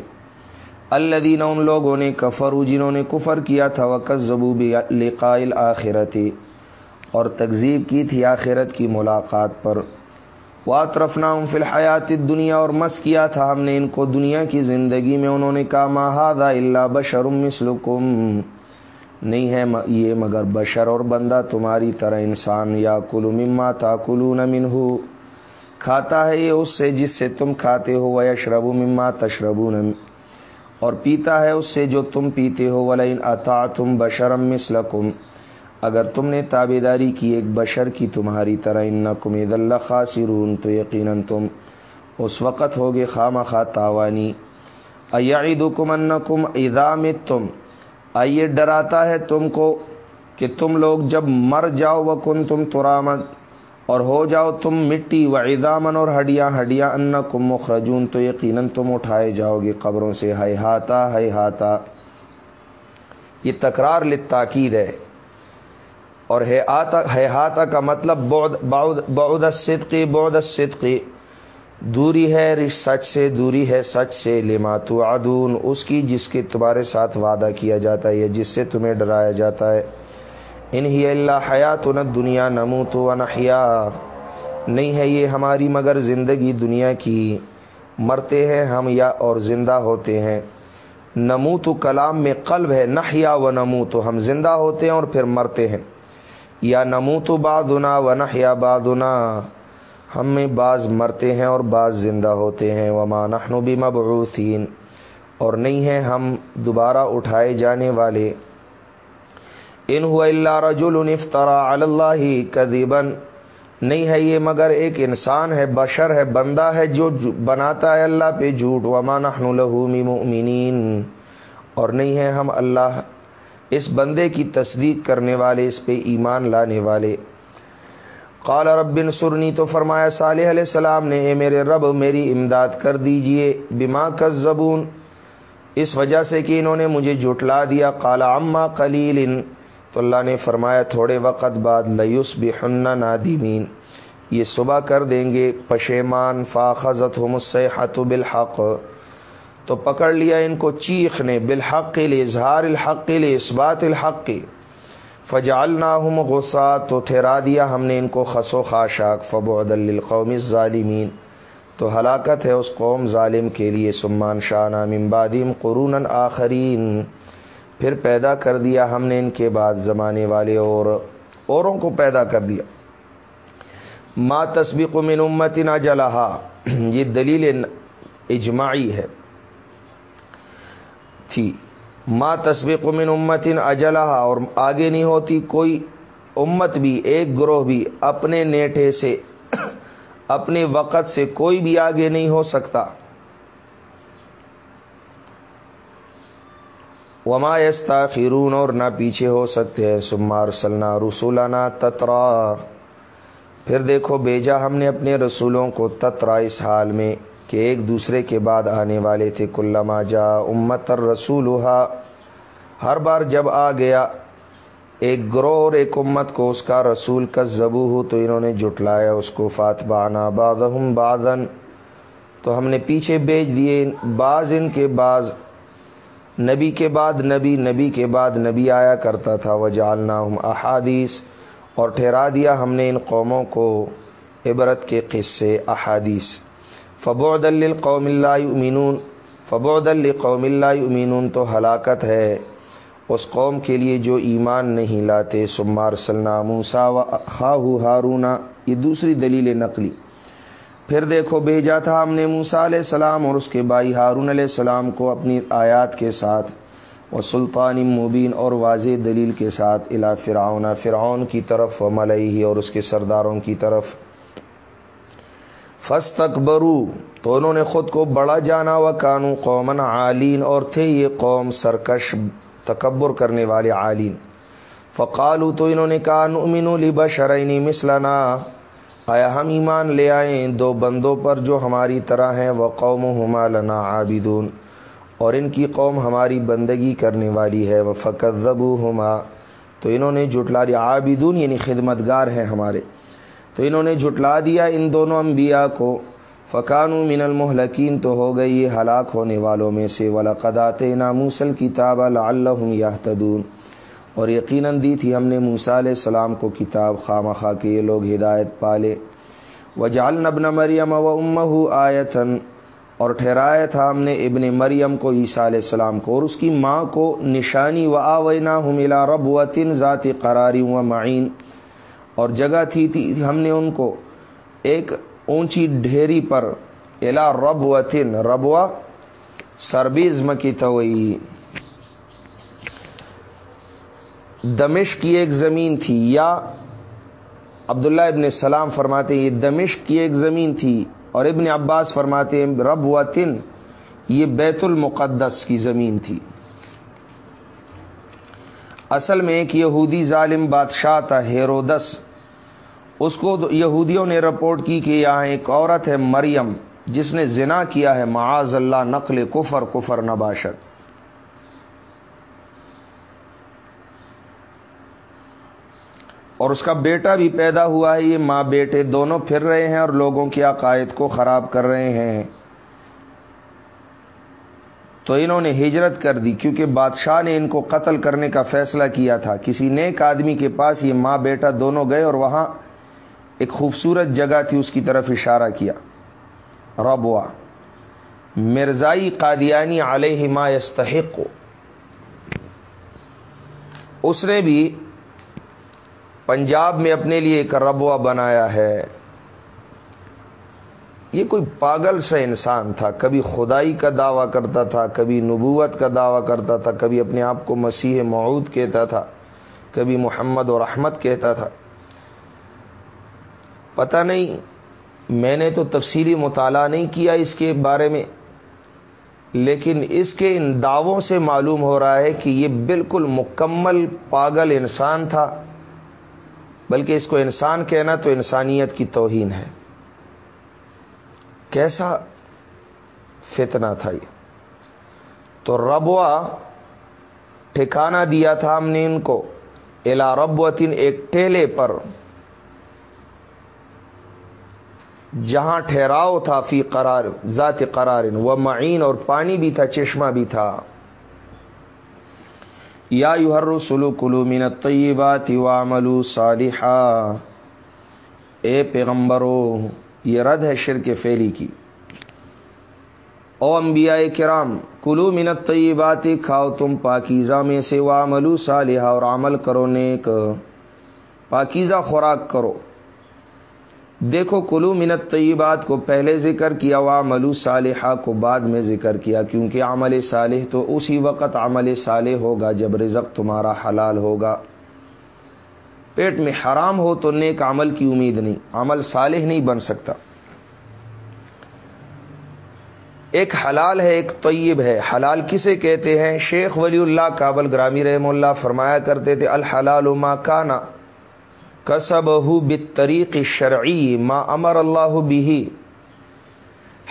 الدین ان لوگوں نے کفرو جنہوں نے کفر کیا تھا وقت زبوب لقائل آخرت اور تکذیب کی تھی آخرت کی ملاقات پر۔ واطرفنا فی الحیات دنیا اور مس کیا تھا ہم نے ان کو دنیا کی زندگی میں۔ انہوں نے کہا ماہدا اللہ بشرم مسلکم نہیں ہے یہ مگر بشر اور بندہ تمہاری طرح انسان یا کلو مما تا کلو نمن کھاتا ہے یہ اس سے جس سے تم کھاتے ہو یا شربو مما تشربو اور پیتا ہے اس سے جو تم پیتے ہو ولین اتا تم بشرم مسلکم اگر تم نے تابے داری کی ایک بشر کی تمہاری طرح ان کم عید اللہ خاصرون تو یقیناً تم اس وقت ہوگے خام خواہ تاوانی۔ عید کم ان کم ادام تم آئیے، ڈراتا ہے تم کو کہ تم لوگ جب مر جاؤ و کن تم ترامد اور ہو جاؤ تم مٹی و ادامن اور ہڈیاں ہڈیاں ان کم مخرجون، تو یقیناً تم اٹھائے جاؤ گے قبروں سے، ہائے ہاتا ہائے ہاتا۔ یہ تکرار لتاکید ہے۔ اور ہے آتا، ہے ہاتھا کا مطلب بعد صدقی بعد صدقی دوری ہے سچ سے، دوری ہے سچ سے، لما تو عدون اس کی جس کے تمہارے ساتھ وعدہ کیا جاتا ہے یا جس سے تمہیں ڈرایا جاتا ہے۔ انہی اللہ حیات نہ دنیا نمو تو انحیا نہیں ہے یہ ہماری مگر زندگی دنیا کی۔ مرتے ہیں ہم یا اور زندہ ہوتے ہیں۔ نمو تو کلام میں قلب ہے، نحیا و نمو تو ہم زندہ ہوتے ہیں اور پھر مرتے ہیں۔ یا نمو تو بادنا و نہ بادنا ہم میں بعض مرتے ہیں اور بعض زندہ ہوتے ہیں۔ وما نحن بھی مبعوثین اور نہیں ہیں ہم دوبارہ اٹھائے جانے والے۔ ان ہوا اللہ رجول افطرا اللہ کذبن نہیں ہے یہ مگر ایک انسان ہے، بشر ہے، بندہ ہے جو بناتا ہے اللہ پہ جھوٹ۔ ومان لہومی مؤمنین اور نہیں ہے ہم اللہ اس بندے کی تصدیق کرنے والے، اس پہ ایمان لانے والے۔ قال رب سرنی تو فرمایا صالح علیہ السلام نے، اے میرے رب، میری امداد کر دیجیے، بما کا زبون اس وجہ سے کہ انہوں نے مجھے جٹلا دیا۔ کالا اما کلیل تو اللہ نے فرمایا، تھوڑے وقت بعد لیوس بحن نادمین، یہ صبح کر دیں گے۔ پشیمان فاخذت ہو مجھ بالحق، تو پکڑ لیا ان کو چیخ نے بالحق کے لیے، اظہار الحق کے لیے اس بات الحق کے فجال ہم غصہ تو ٹھہرا دیا ہم نے ان کو خسو خاشاک فب القوم ظالمین تو ہلاکت ہے اس قوم ظالم کے لیے، سمان شاہ نام امبادیم قرون آخرین۔ پھر پیدا کر دیا ہم نے ان کے بعد زمانے والے اور اوروں کو پیدا کر دیا۔ ما تصبیق من امت نہ جلحا یہ دلیل اجماعی ہے۔ تھی۔ ما تصویق من امتن اجلا اور آگے نہیں ہوتی کوئی امت بھی، ایک گروہ بھی، اپنے نیٹے سے، اپنے وقت سے کوئی بھی آگے نہیں ہو سکتا۔ وما یستا فرون اور نہ پیچھے ہو سکتے ہیں۔ سمار سلنا رسولانہ تترا۔ پھر دیکھو بیجا ہم نے اپنے رسولوں کو تترا اس حال میں۔ کہ ایک دوسرے کے بعد آنے والے تھے کلما جا امت رسول ہر بار جب آ گیا، ایک گروہ اور ایک امت کو اس کا رسول کا زبو ہو تو انہوں نے جٹلایا اس کو فات بانا بادم بادن تو ہم نے پیچھے بیچ دیے، بعض ان کے بعض، نبی کے بعد نبی نبی کے بعد نبی آیا کرتا تھا۔ وہ جالنا ہم احادیث۔ اور ٹھہرا دیا ہم نے ان قوموں کو عبرت کے قصے، احادیث۔ فبعد القوم اللہ امینون فبعد القوم اللہ امینون تو ہلاکت ہے۔ اس قوم کے لیے جو ایمان نہیں لاتے سمار سلنا موسا و خاہ ہارونا۔ یہ دوسری دلیل نقلی۔ پھر دیکھو، بھیجا تھا ہم نے موسا علیہ السلام اور اس کے بھائی ہارون علیہ السلام کو اپنی آیات کے ساتھ وہ سلطان مبین اور واضح دلیل کے ساتھ الا فرعون فرعون کی طرف و ملئی اور اس کے سرداروں کی طرف۔ فس تو انہوں نے خود کو بڑا جانا و کانو قومن عالین، اور تھے یہ قوم سرکش تکبر کرنے والے عالین۔ فقالو تو انہوں نے کہا نؤمن لبشرین مثلنا۔ آیا، ہم ایمان لے آئیں دو بندوں پر جو ہماری طرح ہیں وہ قوم ہما لنا عابدون۔ اور ان کی قوم ہماری بندگی کرنے والی ہے وہ فقت ہما تو انہوں نے جٹلا دیا، عابدون یعنی خدمت گار ہیں ہمارے۔ تو انہوں نے جھٹلا دیا ان دونوں انبیاء کو۔ فقان من المحلقین تو ہو گئی یہ ہلاک ہونے والوں میں سے۔ ولاقدات ناموسل کتاب اللہ تدون اور یقیناً دی تھی ہم نے موسا علیہ السلام کو کتاب خام خواہ کے یہ لوگ ہدایت پالے۔ و جال نبن مریم و امہ آیتن اور ٹھہرایا تھا ہم نے ابن مریم کو، عیسیٰ علیہ السلام کو۔ اور اس کی ماں کو نشانی۔ و آوینا ہم ملا رب و تن ذاتی قراری و معین اور جگہ تھی تھی ہم نے ان کو ایک اونچی ڈھیری پر الا رب و تن ربوا سربیزم کی توئی۔ دمش کی ایک زمین تھی، یا عبداللہ ابن سلام فرماتے یہ دمش کی ایک زمین تھی اور ابن عباس فرماتے رب و تن یہ بیت المقدس کی زمین تھی۔ اصل میں ایک یہودی ظالم بادشاہ تھا، ہیرودس۔ اس کو یہودیوں نے رپورٹ کی کہ یہاں ایک عورت ہے، مریم، جس نے زنا کیا ہے، معاذ اللہ، نقل کفر کفر نباشت اور اس کا بیٹا بھی پیدا ہوا ہے، یہ ماں بیٹے دونوں پھر رہے ہیں اور لوگوں کے عقائد کو خراب کر رہے ہیں۔ تو انہوں نے ہجرت کر دی، کیونکہ بادشاہ نے ان کو قتل کرنے کا فیصلہ کیا تھا۔ کسی نیک آدمی کے پاس یہ ماں بیٹا دونوں گئے اور وہاں ایک خوبصورت جگہ تھی، اس کی طرف اشارہ کیا۔ ربوا، مرزائی قادیانی علیہ ما یستحق۔ اس نے بھی پنجاب میں اپنے لیے ایک ربوا بنایا ہے۔ یہ کوئی پاگل سا انسان تھا، کبھی خدائی کا دعویٰ کرتا تھا، کبھی نبوت کا دعویٰ کرتا تھا، کبھی اپنے آپ کو مسیح معود کہتا تھا، کبھی محمد اور احمد کہتا تھا۔ پتہ نہیں، میں نے تو تفصیلی مطالعہ نہیں کیا اس کے بارے میں، لیکن اس کے ان دعووں سے معلوم ہو رہا ہے کہ یہ بالکل مکمل پاگل انسان تھا، بلکہ اس کو انسان کہنا تو انسانیت کی توہین ہے۔ کیسا فتنہ تھا یہ؟ تو ربوا ٹھکانہ دیا تھا ہم نے ان کو الا ربوتن ایک ٹیلے پر، جہاں ٹھہراؤ تھا فی قرار، ذات قرار، وہ معین اور پانی بھی تھا، چشمہ بھی تھا۔ یا یو ہر کلو مین طیبات واملو صالحہ اے پیغمبرو یہ رد ہے شرک فیلی کی۔ او انبیاء کرام، کلو منت طیبات کھاؤ تم پاکیزہ میں سے واملو صالحہ اور عمل کرو نیک۔ پاکیزہ خوراک کرو۔ دیکھو، کلو منت طیبات کو پہلے ذکر کیا وا ملو صالحہ کو بعد میں ذکر کیا، کیونکہ عمل صالح تو اسی وقت عمل صالح ہوگا جب رزق تمہارا حلال ہوگا۔ پیٹ میں حرام ہو تو نیک عمل کی امید نہیں، عمل صالح نہیں بن سکتا۔ ایک حلال ہے، ایک طیب ہے۔ حلال کسے کہتے ہیں؟ شیخ ولی اللہ کابل گرامی رحم اللہ فرمایا کرتے تھے، الحلال ما کانا کسب ہو بطریق شرعی ما امر اللہ بھی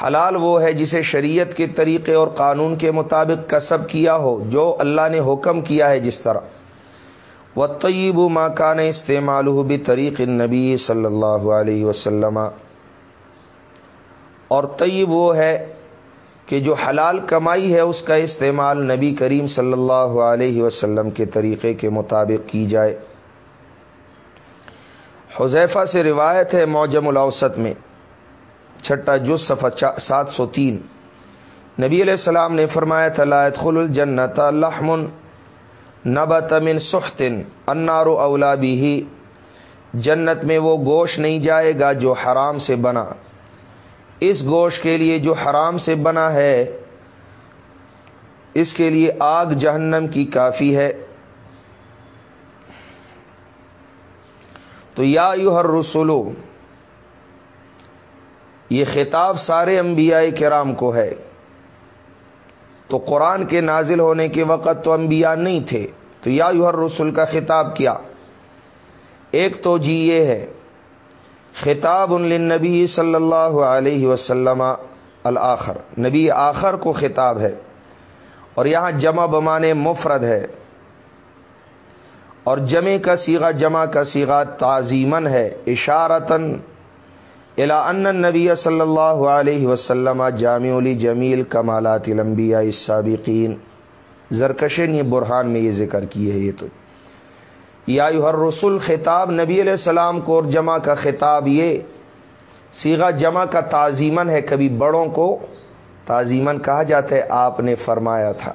حلال وہ ہے جسے شریعت کے طریقے اور قانون کے مطابق کسب کیا ہو، جو اللہ نے حکم کیا ہے جس طرح۔ و طیب ماں کان استعمال بھی طریق نبی صلی اللہ علیہ وسلم. اور طیب وہ ہے کہ جو حلال کمائی ہے، اس کا استعمال نبی کریم صلی اللہ علیہ وسلم کے طریقے کے مطابق کی جائے۔ حذیفہ سے روایت ہے موجم الاوسط میں، چھٹا جز صفحہ سات سو تین۔ نبی علیہ السلام نے فرمایا تھا لائت خل الجنت لحمن نبت من سختن انار اولا بھی جنت میں وہ گوشت نہیں جائے گا جو حرام سے بنا۔ اس گوشت کے لیے جو حرام سے بنا ہے، اس کے لیے آگ جہنم کی کافی ہے۔ تو یا یو ہر رسولو یہ خطاب سارے انبیاء کرام کو ہے۔ تو قرآن کے نازل ہونے کے وقت تو انبیاء نہیں تھے۔ تو یا یو ہر رسول کا خطاب کیا۔ ایک تو جی یہ ہے، خطاب النبی صلی اللہ علیہ وسلم الآخر۔ نبی آخر کو خطاب ہے۔ اور یہاں جمع بمانے مفرد ہے۔ اور جمع کا سیگا جمع کا سیگا تعظیمن ہے اشارتن الا ان نبی صلی اللہ علیہ وسلم جامع علی جمیل کمالات لمبیا سابقین زرکشن یہ برہان میں یہ ذکر کی ہے یہ تو۔ یا ہر رسول خطاب نبی علیہ السلام کو اور جمع کا خطاب یہ۔ سیگا جمع کا تعظیمن ہے، کبھی بڑوں کو تعظیمن کہا جاتا ہے، آپ نے فرمایا تھا۔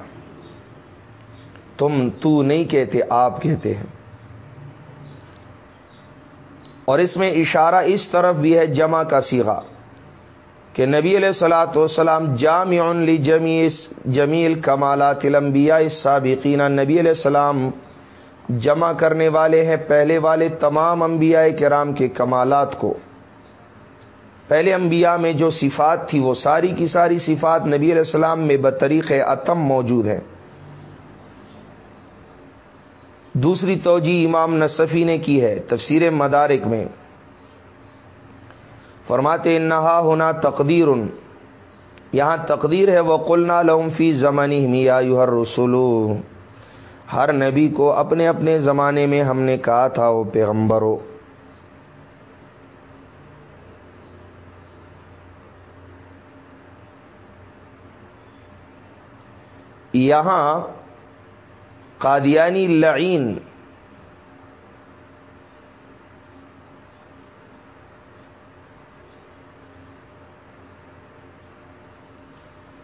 تم تو نہیں کہتے، آپ کہتے ہیں۔ اور اس میں اشارہ اس طرف بھی ہے جمع کا سیگا کہ نبی علیہ السلاۃ والسلام جامع لی جمیس جمیل کمالات الانبیاء سابقین نبی علیہ السلام جمع کرنے والے ہیں، پہلے والے تمام انبیاء کرام کے کمالات کو۔ پہلے انبیاء میں جو صفات تھی، وہ ساری کی ساری صفات نبی علیہ السلام میں بطریق اتم موجود ہیں۔ دوسری توجہ امام نصفی نے کی ہے تفسیر مدارک میں۔ فرماتے نہا ہونا تقدیر یہاں تقدیر ہے وہ قلنا لوم فی زمانی میاں رسولو ہر نبی کو اپنے اپنے زمانے میں ہم نے کہا تھا وہ پیغمبرو۔ یہاں قادیانی لعین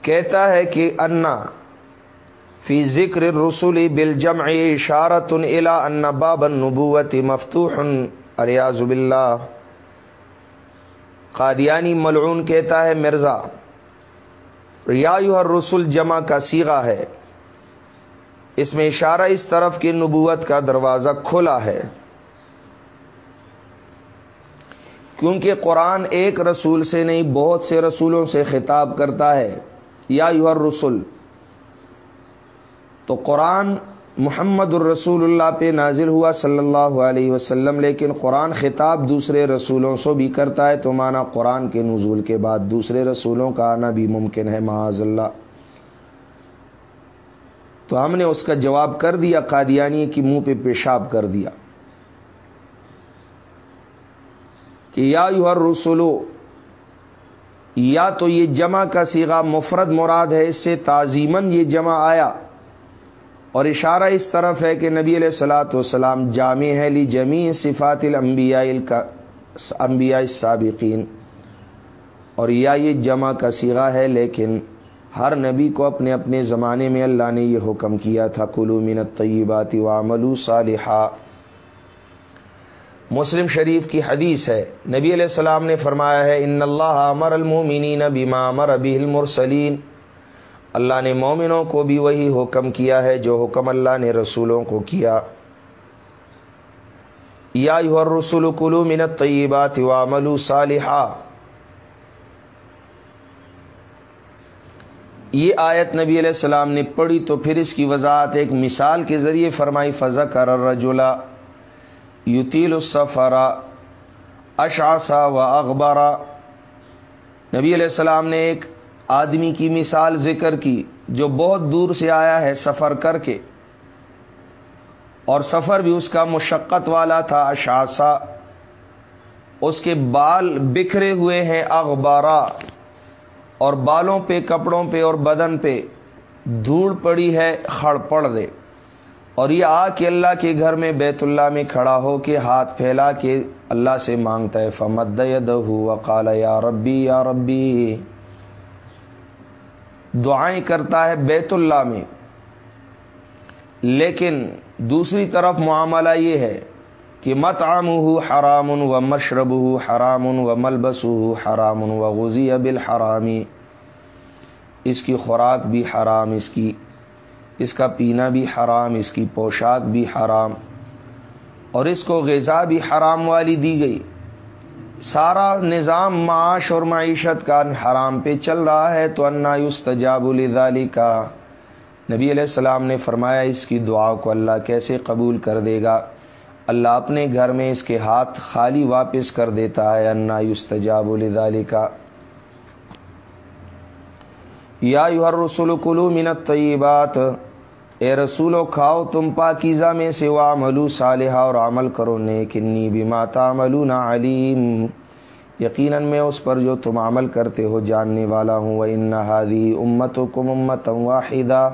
کہتا ہے کہ انا فی ذکر رسولی بل جم اشارت الا ان باب نبوت مفتوح اریاز باللہ۔ قادیانی ملعون کہتا ہے مرزا ریایو رسول جمع کا سیگا ہے۔ اس میں اشارہ اس طرف کی نبوت کا دروازہ کھلا ہے۔ کیونکہ قرآن ایک رسول سے نہیں، بہت سے رسولوں سے خطاب کرتا ہے، یا یو رسول تو قرآن محمد الرسول اللہ پہ نازل ہوا صلی اللہ علیہ وسلم، لیکن قرآن خطاب دوسرے رسولوں سے بھی کرتا ہے، تو مانا قرآن کے نزول کے بعد دوسرے رسولوں کا آنا بھی ممکن ہے، معاذ اللہ۔ تو ہم نے اس کا جواب کر دیا، قادیانی کی منہ پہ پیشاب کر دیا کہ یا یو رسولو یا تو یہ جمع کا سیگا مفرد مراد ہے، اس سے تعظیمن یہ جمع آیا اور اشارہ اس طرف ہے کہ نبی علیہ السلاۃ والسلام جامع ہے لی جمی صفات الانبیاء کا انبیاء سابقین اور یا یہ جمع کا سیگا ہے، لیکن ہر نبی کو اپنے اپنے زمانے میں اللہ نے یہ حکم کیا تھا کلو من طیباتی وعملو صالحہ مسلم شریف کی حدیث ہے، نبی علیہ السلام نے فرمایا ہے، ان اللہ امر المومنین بما امر ابی المرسلین۔ اللہ نے مومنوں کو بھی وہی حکم کیا ہے جو حکم اللہ نے رسولوں کو کیا۔ یا رسول کلو منت طیبات واملو صالحہ یہ آیت نبی علیہ السلام نے پڑھی تو پھر اس کی وضاحت ایک مثال کے ذریعے فرمائی فضا کر رجولا یوتیل السفرا اشاسا و اخبارا نبی علیہ السلام نے ایک آدمی کی مثال ذکر کی جو بہت دور سے آیا ہے سفر کر کے۔ اور سفر بھی اس کا مشقت والا تھا اشاسا اس کے بال بکھرے ہوئے ہیں اخبارا اور بالوں پہ، کپڑوں پہ اور بدن پہ دھوڑ پڑی ہے، خڑ پڑ دے۔ اور یہ آ کے اللہ کے گھر میں بیت اللہ میں کھڑا ہو کے ہاتھ پھیلا کے اللہ سے مانگتا ہے، فمد وقال یا ربی یا ربی دعائیں کرتا ہے بیت اللہ میں۔ لیکن دوسری طرف معاملہ یہ ہے کہ مت عام ہو حرام و مشرب ہو حرام و ملبس ہو حرام و غزی ابل حرامی اس کی خوراک بھی حرام، اس کی، اس کا پینا بھی حرام، اس کی پوشاک بھی حرام، اور اس کو غذا بھی حرام والی دی گئی۔ سارا نظام معاش اور معیشت کا حرام پہ چل رہا ہے، تو انا یستجاب الدالی کا نبی علیہ السلام نے فرمایا، اس کی دعا کو اللہ کیسے قبول کر دے گا؟ اللہ اپنے گھر میں اس کے ہاتھ خالی واپس کر دیتا ہے، انا یستجاب الدالی کا یا یور رسول کلو منت طیبات اے رسولو، کھاؤ تم پاکیزہ میں سے ملو صالحہ اور عمل کرو نیکنی بھی ماتا ملو نہ علیم۔ یقیناً میں اس پر جو تم عمل کرتے ہو جاننے والا ہوں وہ ان نہادی امت و کم امت واحدہ۔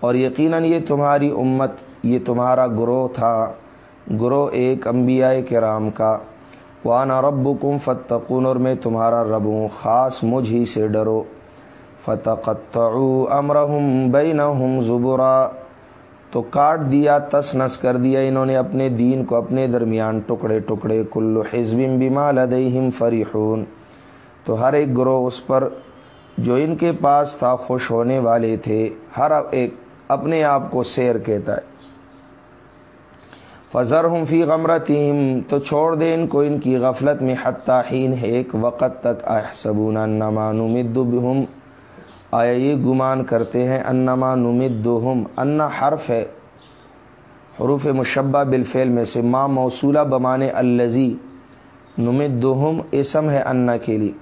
اور یقیناً یہ تمہاری امت، یہ تمہارا گروہ تھا۔ گروہ ایک انبیاء کرام کا، وانا رب کم فتقون اور میں تمہارا رب ہوں، خاص مجھ ہی سے ڈرو۔ فتقطعوا امرهم بینہم زبرا۔ تو کاٹ دیا، تس نس کر دیا، انہوں نے اپنے دین کو اپنے درمیان ٹکڑے ٹکڑے کلو حزب بما لدیہم فریحون تو ہر ایک گروہ اس پر جو ان کے پاس تھا، خوش ہونے والے تھے۔ ہر ایک اپنے آپ کو سیر کہتا ہے۔ فضر ہوں فی غمرتیم تو چھوڑ دے ان کو ان کی غفلت میں حتاحین ہے ایک وقت تک، احسبون نمانو مدبہم آیا یہ گمان کرتے ہیں انما نمد انا حرف ہے حروف مشبہ بالفعل میں سے ماں موصولہ بمانے الزی نمد اسم ہے انا کے لیے۔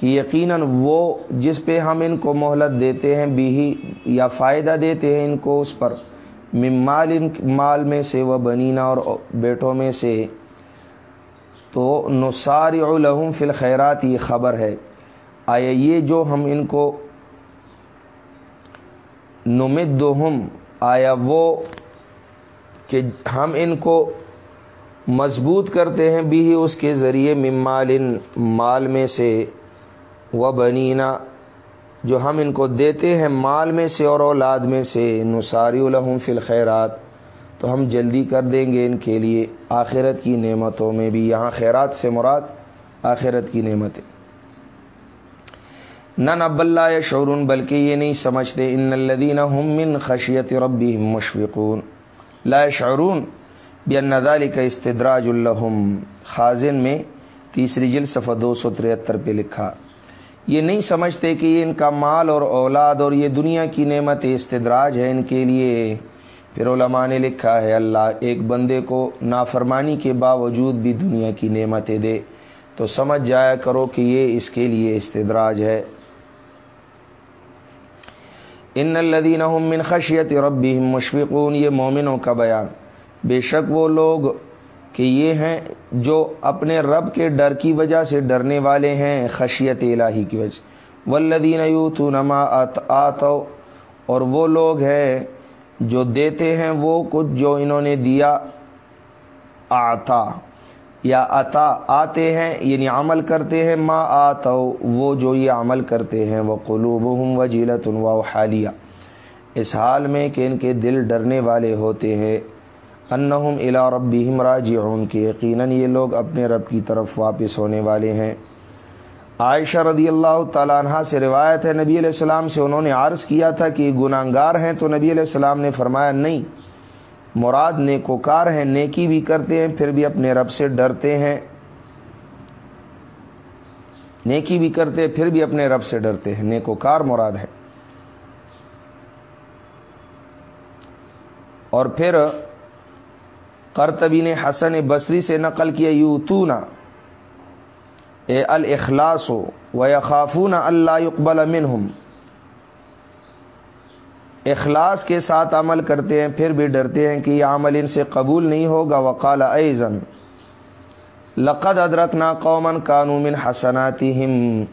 کہ یقیناً وہ جس پہ ہم ان کو مہلت دیتے ہیں بھی یا فائدہ دیتے ہیں ان کو اس پر۔ مال مال میں سے وہ بنینا اور بیٹوں میں سے، تو نصار الحم فی الخیرات یہ خبر ہے۔ آیا یہ جو ہم ان کو نمدہم، آیا وہ کہ ہم ان کو مضبوط کرتے ہیں بھی اس کے ذریعے ممال مال میں سے، و بنینا جو ہم ان کو دیتے ہیں مال میں سے اور اولاد میں سے، نصاری الحم فی الخیرات، تو ہم جلدی کر دیں گے ان کے لیے آخرت کی نعمتوں میں بھی۔ یہاں خیرات سے مراد آخرت کی نعمتیں۔ نہ نب اللہ شعرون بلکہ یہ نہیں سمجھتے، ان الدین من خشیت ربی مشفقون۔ لا شعرون بے ندالی کا استدراج الحم خازن میں تیسری جل صفحہ دو سو تریہتر پہ لکھا۔ یہ نہیں سمجھتے کہ یہ ان کا مال اور اولاد اور یہ دنیا کی نعمت استدراج ہے ان کے لیے۔ پھر علماء نے لکھا ہے، اللہ ایک بندے کو نافرمانی کے باوجود بھی دنیا کی نعمتیں دے۔ تو سمجھ جایا کرو کہ یہ اس کے لیے استدراج ہے۔ ان الدین من خشیت ربی مشفقون، یہ مومنوں کا بیان۔ بے شک وہ لوگ کہ یہ ہیں جو اپنے رب کے ڈر کی وجہ سے ڈرنے والے ہیں خشیت الہی کی وجہ ولدین یوتھ نما آتو اور وہ لوگ ہیں جو دیتے ہیں وہ کچھ جو انہوں نے دیا آتا، یا عطا آتے ہیں یعنی عمل کرتے ہیں۔ ما آتا وہ جو یہ عمل کرتے ہیں۔ وہ قلوب ہوں و جیلت حالیہ اس حال میں کہ ان کے دل ڈرنے والے ہوتے ہیں۔ انہم الا ربہم راجعون کے یقیناً یہ لوگ اپنے رب کی طرف واپس ہونے والے ہیں۔ عائشہ رضی اللہ تعالیٰ عنہ سے روایت ہے، نبی علیہ السلام سے انہوں نے عرض کیا تھا کہ گناہ ہیں، تو نبی علیہ السلام نے فرمایا، نہیں، مراد نیکوکار ہیں، نیکی بھی کرتے ہیں، پھر بھی اپنے رب سے ڈرتے ہیں۔ نیکی بھی کرتے پھر بھی اپنے رب سے ڈرتے ہیں۔ نیکوکار مراد ہے۔ اور پھر کرتبی نے حسن بصری سے نقل کیا یو تو اے الاخلاص ہو و خافون اللہ اقبال منہم۔ اخلاص کے ساتھ عمل کرتے ہیں، پھر بھی ڈرتے ہیں کہ یہ عمل ان سے قبول نہیں ہوگا۔ وقال ایزن لقد ادرکنا قومن قانومن حسناتی ہم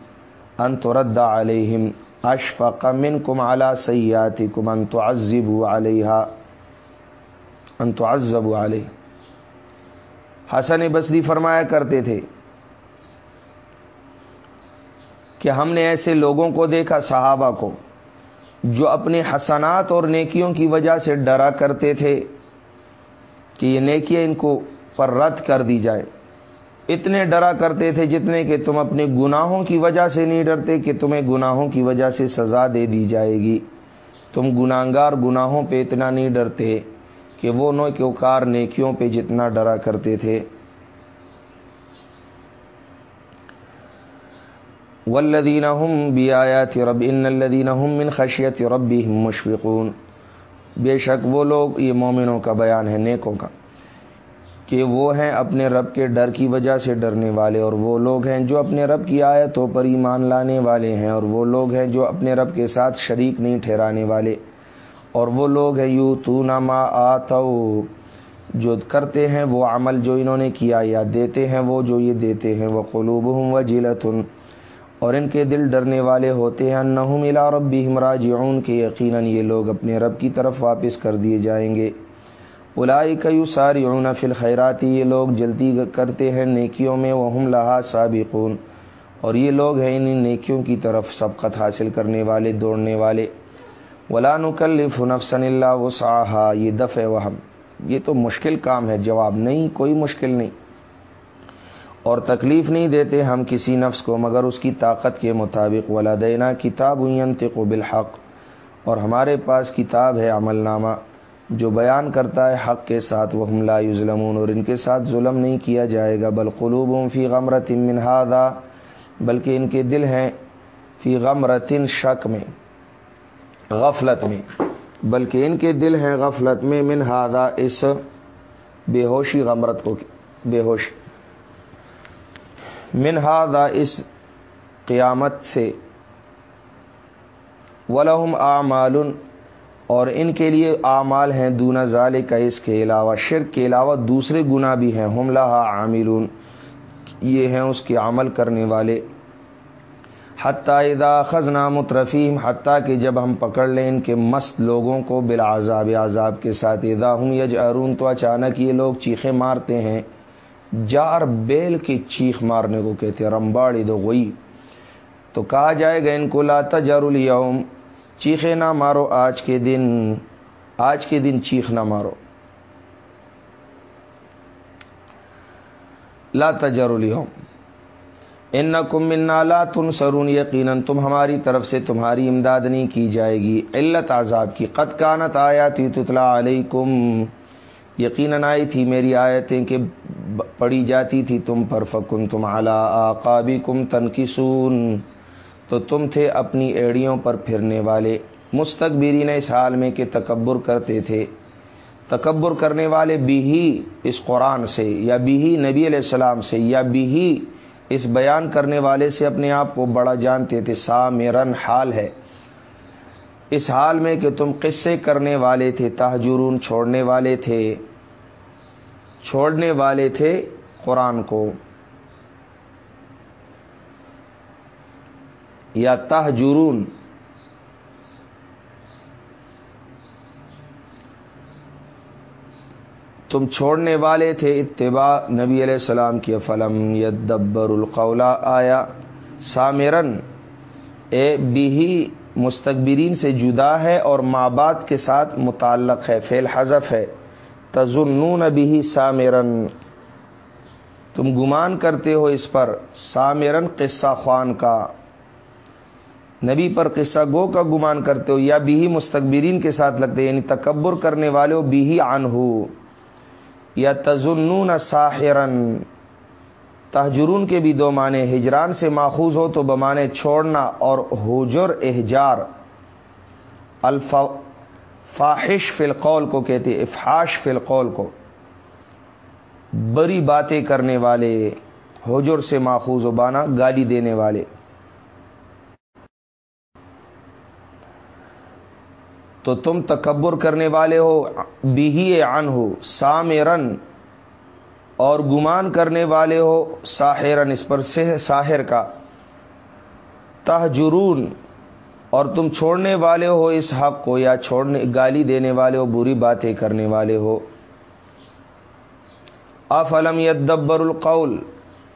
انترد علیہم اشفق منکم علی سیاتکم ان تعذبوا علیہا۔ ان تعذبوا علیہ حسن بصری فرمایا کرتے تھے کہ ہم نے ایسے لوگوں کو دیکھا، صحابہ کو، جو اپنے حسنات اور نیکیوں کی وجہ سے ڈرا کرتے تھے کہ یہ نیکیاں ان کو پر رد کر دی جائے اتنے ڈرا کرتے تھے جتنے کہ تم اپنے گناہوں کی وجہ سے نہیں ڈرتے کہ تمہیں گناہوں کی وجہ سے سزا دے دی جائے گی۔ تم گناہگار گناہوں پہ اتنا نہیں ڈرتے۔ کہ وہ نو کیوکار نیکیوں پہ جتنا ڈرا کرتے تھے۔ والذین هم بیات رب ان الذین هم من خشیت ربهم مشفقون۔ بے شک وہ لوگ یہ مومنوں کا بیان ہے، نیکوں کا، کہ وہ ہیں اپنے رب کے ڈر کی وجہ سے ڈرنے والے، اور وہ لوگ ہیں جو اپنے رب کی آیتوں پر ایمان لانے والے ہیں، اور وہ لوگ ہیں جو اپنے رب کے ساتھ شریک نہیں ٹھہرانے والے۔ اور وہ لوگ ہیں، یو تو نما آتو۔ جو کرتے ہیں وہ عمل جو انہوں نے کیا یا دیتے ہیں وہ جو یہ دیتے ہیں۔ وہ قلوب ہوں و جیلتن اور ان کے دل ڈرنے والے ہوتے ہیں۔ نہ ملا ربی ہمراجعون کے یقیناً یہ لوگ اپنے رب کی طرف واپس کر دیے جائیں گے۔ الائی کیو ساری اون فل خیراتی یہ لوگ جلدی کرتے ہیں نیکیوں میں۔ وہ ہم لہا سابقون۔ اور یہ لوگ ہیں ان نیکیوں کی طرف سبقت حاصل کرنے والے، دوڑنے والے۔ ولا نکلف نفسن اللہ وسعہ یہ دفع وہم یہ تو مشکل کام ہے، جواب نہیں، کوئی مشکل نہیں۔ اور تکلیف نہیں دیتے ہم کسی نفس کو، مگر اس کی طاقت کے مطابق۔ ولادینہ کتاب و بالحق۔ اور ہمارے پاس کتاب ہے عمل نامہ، جو بیان کرتا ہے حق کے ساتھ۔ وہ حملہ ظلمون اور ان کے ساتھ ظلم نہیں کیا جائے گا۔ بل قلوب فی غمرت منہادا بلکہ ان کے دل ہیں فی غمرتن شک میں غفلت میں۔ بلکہ ان کے دل ہیں غفلت میں منہادا اس بے ہوشی غمرت کو، بے ہوشی منہا اس قیامت سے۔ ولہم آمال۔ اور ان کے لیے اعمال ہیں دون ظال کا اس کے علاوہ شرک کے علاوہ دوسرے گنا بھی ہیں۔ ہم لہا عاملون۔ یہ ہیں اس کے عمل کرنے والے۔ حتیٰ ادا خزنہ مترفیم حتیٰ کہ جب ہم پکڑ لیں ان کے مست لوگوں کو بالعذاب، عذاب کے ساتھ ادا ہوں یج ارون تو اچانک یہ لوگ چیخیں مارتے ہیں۔ جار بیل کی چیخ مارنے کو کہتے ہیں، رمباڑی دو گئی تو کہا جائے گا ان کو لاتا جار الیوم چیخے نہ مارو، آج کے دن، آج کے دن چیخ نہ مارو۔ لا تجر اليوم ان کم لا تن سرون یقیناً، تم ہماری طرف سے تمہاری امداد نہیں کی جائے گی۔ علت عذاب کی، قد کانت آیا تھی تتلا علیکم، یقیناً آئی تھی میری آیتیں کہ پڑی جاتی تھی تم پر، فکن تم اعلیٰ آقابی کم تنکسون۔ تو تم تھے اپنی ایڑیوں پر پھرنے والے۔ مستقبرین اس حال میں کہ تکبر کرتے تھے۔ تکبر کرنے والے بھی ہی اس قرآن سے، یا بھی ہی نبی علیہ السلام سے، یا بھی ہی اس بیان کرنے والے سے اپنے آپ کو بڑا جانتے تھے سا میرن حال ہے۔ اس حال میں کہ تم قصے کرنے والے تھے تحجرون چھوڑنے والے تھے، چھوڑنے والے تھے قرآن کو۔ یا تحجرون تم چھوڑنے والے تھے اتباع نبی علیہ السلام کی فلم یدبر القولا آیا سامرن، اے بھی مستقبرین سے جدا ہے اور ماں باپ کے ساتھ متعلق ہے فیل حذف ہے۔ تزنون بھی سامرن۔ تم گمان کرتے ہو اس پر، سامرن قصہ خوان کا۔ نبی پر قصہ گو کا گمان کرتے ہو، یا بھی مستقبرین کے ساتھ لگتے یعنی تکبر کرنے والے ہو بھی آن ہو یا تزنون ساحرن۔ تحجرون کے بھی دو معنی ہجران سے ماخوذ ہو تو بمانے چھوڑنا اور حجر احجار۔ الفا فاحش فلقول کو کہتے افحاش فلقول کو۔ بری باتیں کرنے والے، حجر سے ماخوذ و بانا گالی دینے والے۔ تو تم تکبر کرنے والے ہو بھی ان ہو سامرن، اور گمان کرنے والے ہو، ساحرن، اس پر سے ساحر کا۔ تہجرون، اور تم چھوڑنے والے ہو اس حق کو، یا چھوڑنے، گالی دینے والے ہو، بری باتیں کرنے والے ہو۔ افلم یدبر القول؟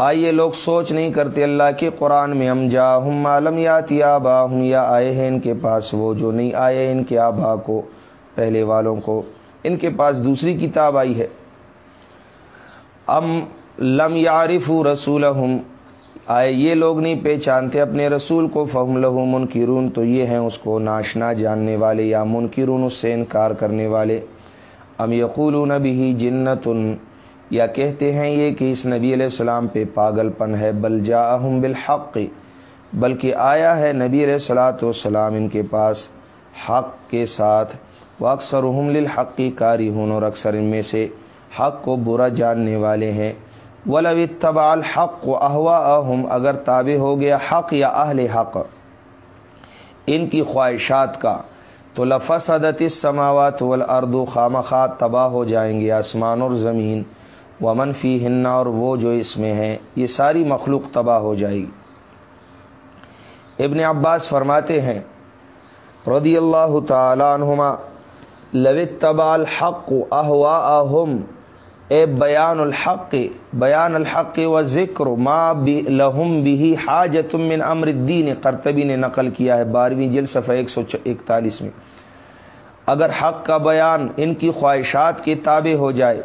آئیے لوگ سوچ نہیں کرتے اللہ کے قرآن میں، ہم جا ہم عالم یا با ہوں یا آئے ہیں ان کے پاس وہ جو نہیں آئے، ان کے آبا کو، پہلے والوں کو۔ ان کے پاس دوسری کتاب آئی ہے۔ ام لم یارف رسول آئے، یہ لوگ نہیں پہچانتے اپنے رسول کو۔ فہم لہو منکرون، تو یہ ہیں اس کو ناشنا جاننے والے یا منکرون، اس سے انکار کرنے والے۔ ام یقولون بھی جنتن۔ یا کہتے ہیں یہ کہ اس نبی علیہ السلام پہ پاگل پن ہے، بل جا بالحق، بلکہ آیا ہے نبی علیہ السلاۃ والسلام ان کے پاس حق کے ساتھ وہ اکثر للحقی کاری ہوں اور اکثر ان میں سے حق کو برا جاننے والے ہیں۔ ولو اتبع الحق و احوا اہم اگر تابع ہو گیا حق یا اہل حق ان کی خواہشات کا، تو لفصدت السماوات والارض خامخات تباہ ہو جائیں گے آسمان اور زمین۔ وہ منفی ہننا اور وہ جو اس میں ہیں یہ ساری مخلوق تباہ ہو جائے گی۔ ابن عباس فرماتے ہیں، رضی اللہ تعالیٰ عنہما، لو تبا الحق احوا اہم اے بیان الحق بیان الحق و ذکر، ما لہم بھی حاجت من امر الدین کرتبی نے نقل کیا ہے بارہویں جل صفحہ ایک سو اکتالیس میں۔ اگر حق کا بیان ان کی خواہشات کے تابع ہو جائے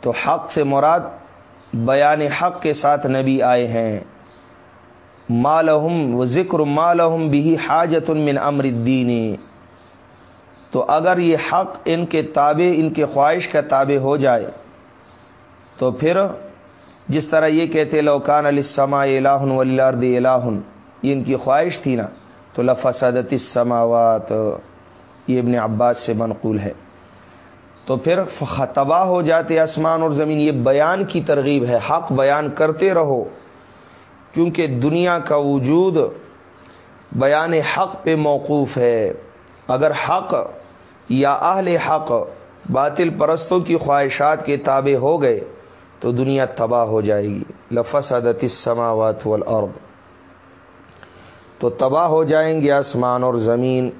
تو حق سے مراد بیان حق کے ساتھ نبی آئے ہیں۔ مالحم و ذکر مالحم بھی حاجت من امر الدینی تو اگر یہ حق ان کے تابع، ان کے خواہش کا تابع ہو جائے، تو پھر جس طرح یہ کہتے لوکان السما الہن ولارد الہن، یہ ان کی خواہش تھی نا، تو لفسدت السماوات۔ یہ ابن عباس سے منقول ہے۔ تو پھر تباہ ہو جاتے آسمان اور زمین، یہ بیان کی ترغیب ہے، حق بیان کرتے رہو، کیونکہ دنیا کا وجود بیان حق پہ موقوف ہے۔ اگر حق یا اہل حق باطل پرستوں کی خواہشات کے تابع ہو گئے، تو دنیا تباہ ہو جائے گی۔ لفظ عدت السماوات والارض۔ تو تباہ ہو جائیں گے آسمان اور زمین۔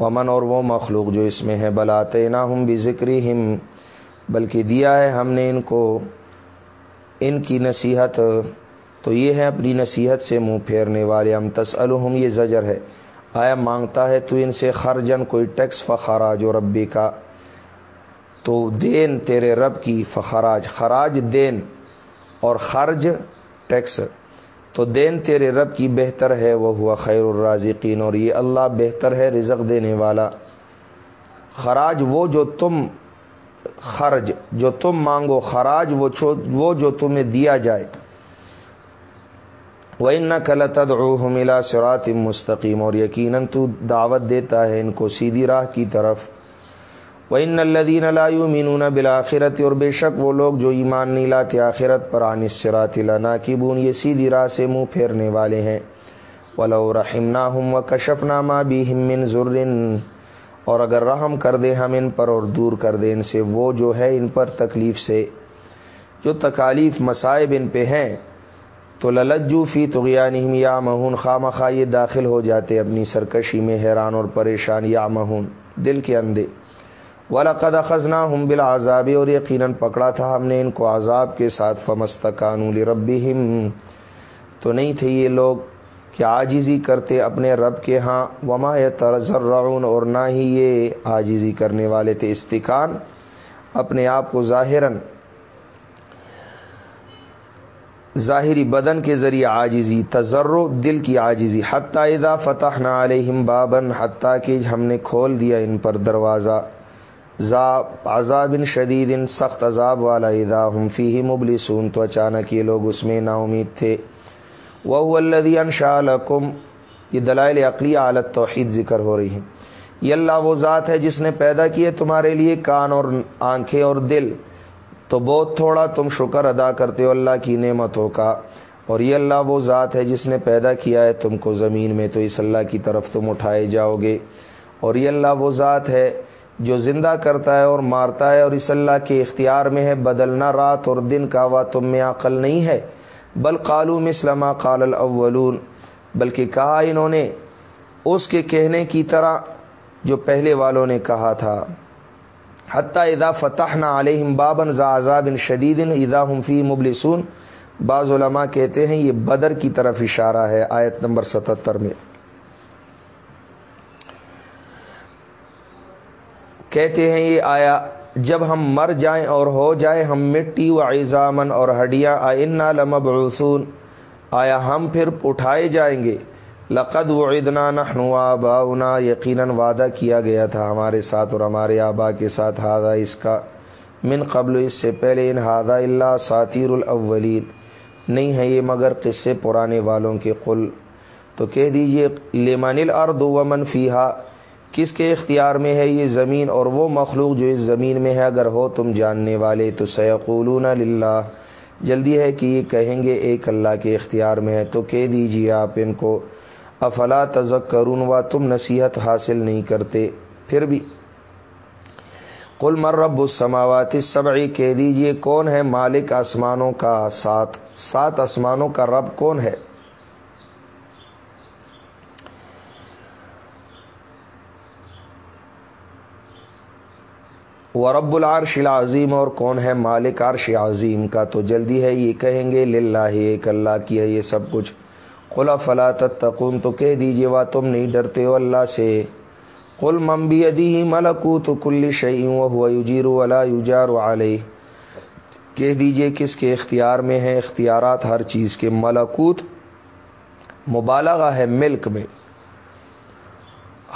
ومن اور وہ مخلوق جو اس میں ہے بلاتے نہ ہم بھی ذکری ہم بلکہ دیا ہے ہم نے ان کو، ان کی نصیحت، تو یہ ہے اپنی نصیحت سے منہ پھیرنے والے۔ ہم تس یہ زجر ہے۔ آیا مانگتا ہے تو ان سے خرجن کوئی ٹیکس فخراج و ربی کا۔ تو دین تیرے رب کی فخراج، خراج دین اور خرج ٹیکس۔ تو دین تیرے رب کی بہتر ہے وہ ہوا خیر الرازقین۔ اور یہ اللہ بہتر ہے رزق دینے والا۔ خراج وہ جو تم خرج، جو تم مانگو، خراج وہ جو تمہیں دیا جائے۔ وہ ان کلت ملا سرات مستقیم اور یقیناً تو دعوت دیتا ہے ان کو سیدھی راہ کی طرف۔ وہ ان الدین مینون بلاخرت اور بے شک وہ لوگ جو ایمان نہیں لاتے آخرت پر عن سرات لا کی بون یہ سیدھی راہ سے منہ پھیرنے والے ہیں۔ ولو رحم ہم و کشف نامہ بھی ہمن اور اگر رحم کر دے ہم ان پر اور دور کر دے ان سے، وہ جو ہے ان پر تکلیف سے۔ جو تکالیف مصائب ان پہ ہیں، تو للجو فی تغیانہم یا مہون خام یہ داخل ہو جاتے اپنی سرکشی میں حیران اور پریشان یا مہون دل کے اندے ولاقد خزنا ہم بل اور یقیناً پکڑا تھا ہم نے ان کو عذاب کے ساتھ فمست قانول ربی تو نہیں تھے یہ لوگ کہ آجیزی کرتے اپنے رب کے ہاں۔ وما ترزرعون اور نہ ہی یہ آجیزی کرنے والے تھے۔ استقان اپنے آپ کو ظاہراً ظاہری بدن کے ذریعے آجزی تجرو دل کی آجزی حتیٰ اذا فتح نہ علیہم بابن حتیٰ کہ ہم نے کھول دیا ان پر دروازہ۔ عذاب شدید ان سخت عذاب والا اذا ہم فی ہی مبلسون، تو اچانک یہ لوگ اس میں نا امید تھے۔ وہ الدی انشاء القم یہ دلائل عقلی عالت توحید ذکر ہو رہی ہیں۔ یہ اللہ وہ ذات ہے جس نے پیدا کیے تمہارے لیے کان اور آنکھیں اور دل۔ تو بہت تھوڑا تم شکر ادا کرتے ہو اللہ کی نعمتوں کا۔ اور یہ اللہ وہ ذات ہے جس نے پیدا کیا ہے تم کو زمین میں، تو اس اللہ کی طرف تم اٹھائے جاؤ گے۔ اور یہ اللہ وہ ذات ہے جو زندہ کرتا ہے اور مارتا ہے اور اس اللہ کے اختیار میں ہے، بدلنا رات اور دن کا وا تم میں عقل نہیں ہے۔ بل قالو مسلم قال الاولون، بلکہ کہا انہوں نے، اس کے کہنے کی طرح جو پہلے والوں نے کہا تھا۔ حتیٰ ادا فتح نہ علیہم بابن عذاب شدید ادا فی مبلسون۔ بعض علماء کہتے ہیں یہ بدر کی طرف اشارہ ہے، آیت نمبر ستہتر میں۔ کہتے ہیں یہ آیا، جب ہم مر جائیں اور ہو جائے ہم مٹی و ایزامن اور ہڈیاں، آئنا لمبعثون۔ آیا ہم پھر اٹھائے جائیں گے۔ لقد و ادنا نحنوا باؤنا یقیناً وعدہ کیا گیا تھا ہمارے ساتھ اور ہمارے آبا کے ساتھ۔ ہادہ اس کا من قبل، اس سے پہلے ان ہادہ اللہ ساتیر الاولین۔ نہیں ہے یہ مگر قصے پرانے والوں کے قل۔ تو کہہ دیجیے، لمن الارض ومن فیہا؟ کس کے اختیار میں ہے یہ زمین اور وہ مخلوق جو اس زمین میں ہے؟ اگر ہو تم جاننے والے تو سیقولون للہ۔ جلدی ہے کہ یہ کہیں گے، ایک اللہ کے اختیار میں ہے۔ تو کہہ دیجیے آپ ان کو، افلا تزک کرون و تم نصیحت حاصل نہیں کرتے۔ پھر بھی کل مرب السماوات سبعی کہہ دیجیے کون ہے مالک آسمانوں کا سات؟ سات آسمانوں کا رب کون ہے؟ وہ رب العرش العظیم اور کون ہے مالک عرش عظیم کا؟ تو جلدی ہے یہ کہیں گے، للہ ایک اللہ کی ہے یہ سب کچھ۔ خلا فلا تتقون؟ تو کہہ دیجیے وا تم نہیں ڈرتے ہو اللہ سے۔ قل ممبی ادی ملکو تو کل شعیم ہوا یوجیر ولا یوجار علیہ۔ کہہ دیجیے کس کے اختیار میں ہے؟ اختیارات ہر چیز کے۔ ملکوت مبالغہ ہے ملک میں۔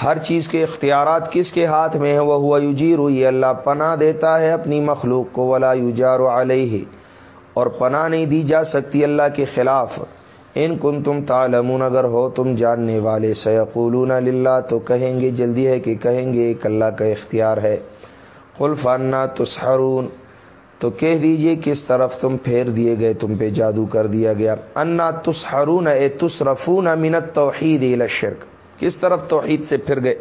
ہر چیز کے اختیارات کس کے ہاتھ میں ہے وہ ہوا یوجیر یہ اللہ پناہ دیتا ہے اپنی مخلوق کو، ولا یوجار علیہ، اور پناہ نہیں دی جا سکتی اللہ کے خلاف۔ ان کن تم تالمون اگر ہو تم جاننے والے، سیقولون للہ، تو کہیں گے جلدی ہے کہ کہیں گے ایک اللہ کا اختیار ہے۔ خلفانہ تسحرون، تو کہہ دیجیے کس طرف تم پھیر دیے گئے، تم پہ جادو کر دیا گیا۔ انا تسحرون، اے تصرفون منت توحید الشرک۔ کس طرف توحید سے پھر گئے؟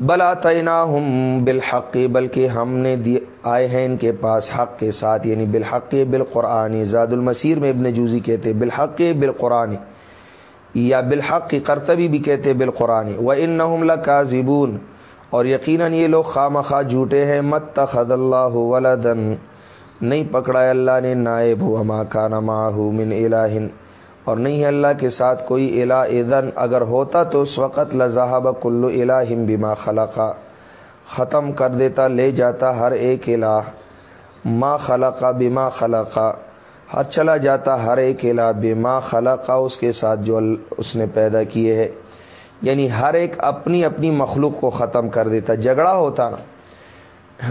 بلا تعینہ ہم بالحق، بلکہ ہم نے آئے ہیں ان کے پاس حق کے ساتھ یعنی بالحق بالقرآنی زاد المسیر میں ابن جوزی کہتے بالحق بالقرآنی یا بالحق کی کرتبی بھی کہتے بالقرآنی و ان نہ کا زبون اور یقیناً یہ لوگ خام خواہ جھوٹے ہیں مت تخد اللہ ولدن نہیں پکڑا اللہ نے، نائب ہو ہما کا نما من الہن اور نہیں ہے اللہ کے ساتھ کوئی الہ ادن اگر ہوتا تو اس وقت لذہب کلو الہم بما خلقا۔ ختم کر دیتا، لے جاتا ہر ایک الہ۔ ما خلقا بما خلقا۔ ہر چلا جاتا ہر ایک الہ بما خلقا، اس کے ساتھ جو اس نے پیدا کیے ہے یعنی ہر ایک اپنی اپنی مخلوق کو ختم کر دیتا۔ جھگڑا ہوتا نا۔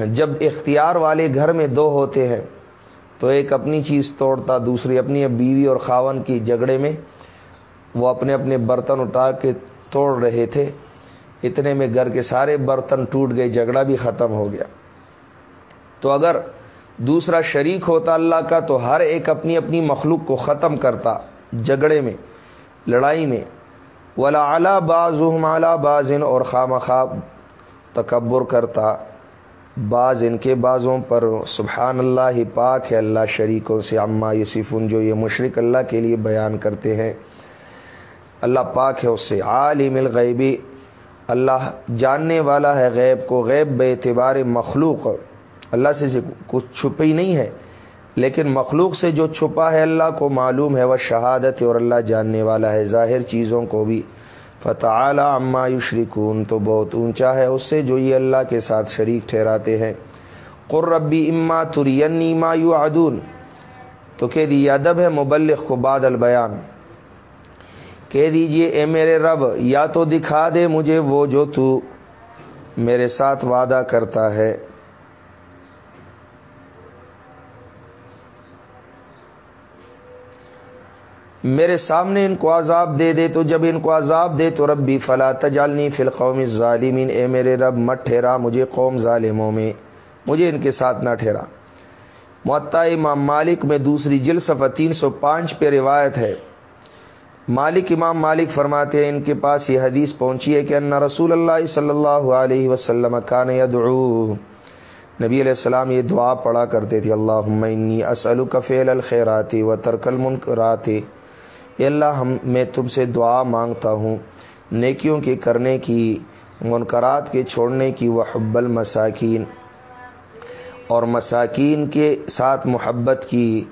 جب اختیار والے گھر میں دو ہوتے ہیں تو ایک اپنی چیز توڑتا، دوسری اپنی بیوی اور خاون کی جھگڑے میں وہ اپنے اپنے برتن اٹھا کے توڑ رہے تھے۔ اتنے میں گھر کے سارے برتن ٹوٹ گئے، جھگڑا بھی ختم ہو گیا۔ تو اگر دوسرا شریک ہوتا اللہ کا، تو ہر ایک اپنی اپنی مخلوق کو ختم کرتا جھگڑے میں، لڑائی میں۔ ولا اعلی باز اعلیٰ باز ان اور خام خواب تکبر کرتا۔ بعض ان کے بازوں پر سبحان اللہ ہی پاک ہے، اللہ شریکوں سے اما یسفن جو یہ مشرق اللہ کے لیے بیان کرتے ہیں۔ اللہ پاک ہے اس سے۔ عالم الغیبی اللہ جاننے والا ہے غیب کو۔ غیب بے اعتبار مخلوق۔ اللہ سے کچھ چھپی نہیں ہے، لیکن مخلوق سے جو چھپا ہے، اللہ کو معلوم ہے۔ وہ شہادت اور اللہ جاننے والا ہے۔ ظاہر چیزوں کو بھی۔ فتح اعلیٰ اما یشریکون تو بہت اونچا ہے اس سے جو یہ اللہ کے ساتھ شریک ٹھہراتے ہیں۔ قربی اما ترینی ما یو تو کہہ دی، ادب ہے مبلغ کو بعد البیان۔ کہہ دیجیے، اے میرے رب، یا تو دکھا دے مجھے وہ جو تو میرے ساتھ وعدہ کرتا ہے۔ میرے سامنے ان کو عذاب دے دے تو جب ان کو عذاب دے تو ربی فلا تجالنی فی القوم ظالمین اے میرے رب، مت ٹھہرا مجھے قوم ظالموں میں۔ مجھے ان کے ساتھ نہ ٹھہرا۔ معطا امام مالک میں دوسری جل صفحہ تین سو پانچ پہ روایت ہے۔ مالک امام مالک فرماتے ہیں، ان کے پاس یہ حدیث پہنچی ہے کہ ان رسول اللہ صلی اللہ علیہ وسلم کان یدعو۔ نبی علیہ السلام یہ دعا پڑھا کرتے تھے اللہ انی اسلو فعل الخیراتی و ترکل منکراتی اے اللہ، ہم میں تم سے دعا مانگتا ہوں۔ نیکیوں کے کرنے کی، منکرات کے چھوڑنے کی وہ حب المساکین۔ اور مساکین کے ساتھ محبت کی۔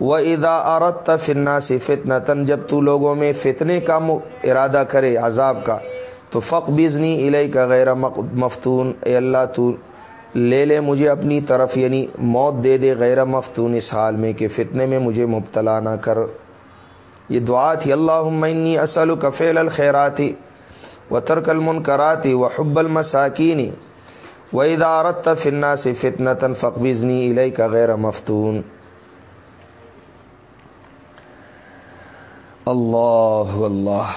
وہ ادا عورت فرنا سے فتنا تن جب تو لوگوں میں فتنے کا ارادہ کرے عذاب کا، تو فق بزنی علیہ کا غیر مفتون۔ اے اللہ، تو لے لے مجھے اپنی طرف یعنی موت دے دے غیر مفتون اس حال میں کہ فتنے میں مجھے مبتلا نہ کر۔ یہ دعا تھی اللہ عمنی اصل کفیل الخیراتی و ترک المن کراتی و حب المساکینی و ادارت فنا سے فتنتن فقبزنی علیہ کا غیر مفتون. اللہ اللہ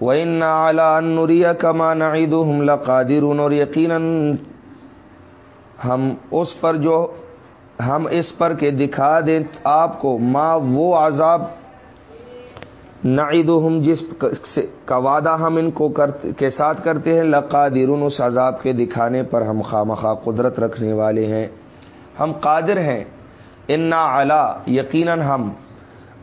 وَإِنَّ عَلَىٰ أَن نُرِيَكَ مَا نَعِدُهُمْ لَقَادِرُونَ اور یقیناً ہم اس پر جو ہم اس پر کے دکھا دیں آپ کو، ماں وہ عذاب نعیدہم جس کا وعدہ ہم ان کو کے ساتھ کرتے ہیں، لقادرون اس عذاب کے دکھانے پر ہم خامخواہ قدرت رکھنے والے ہیں۔ ہم قادر ہیں۔ انا علا یقیناً ہم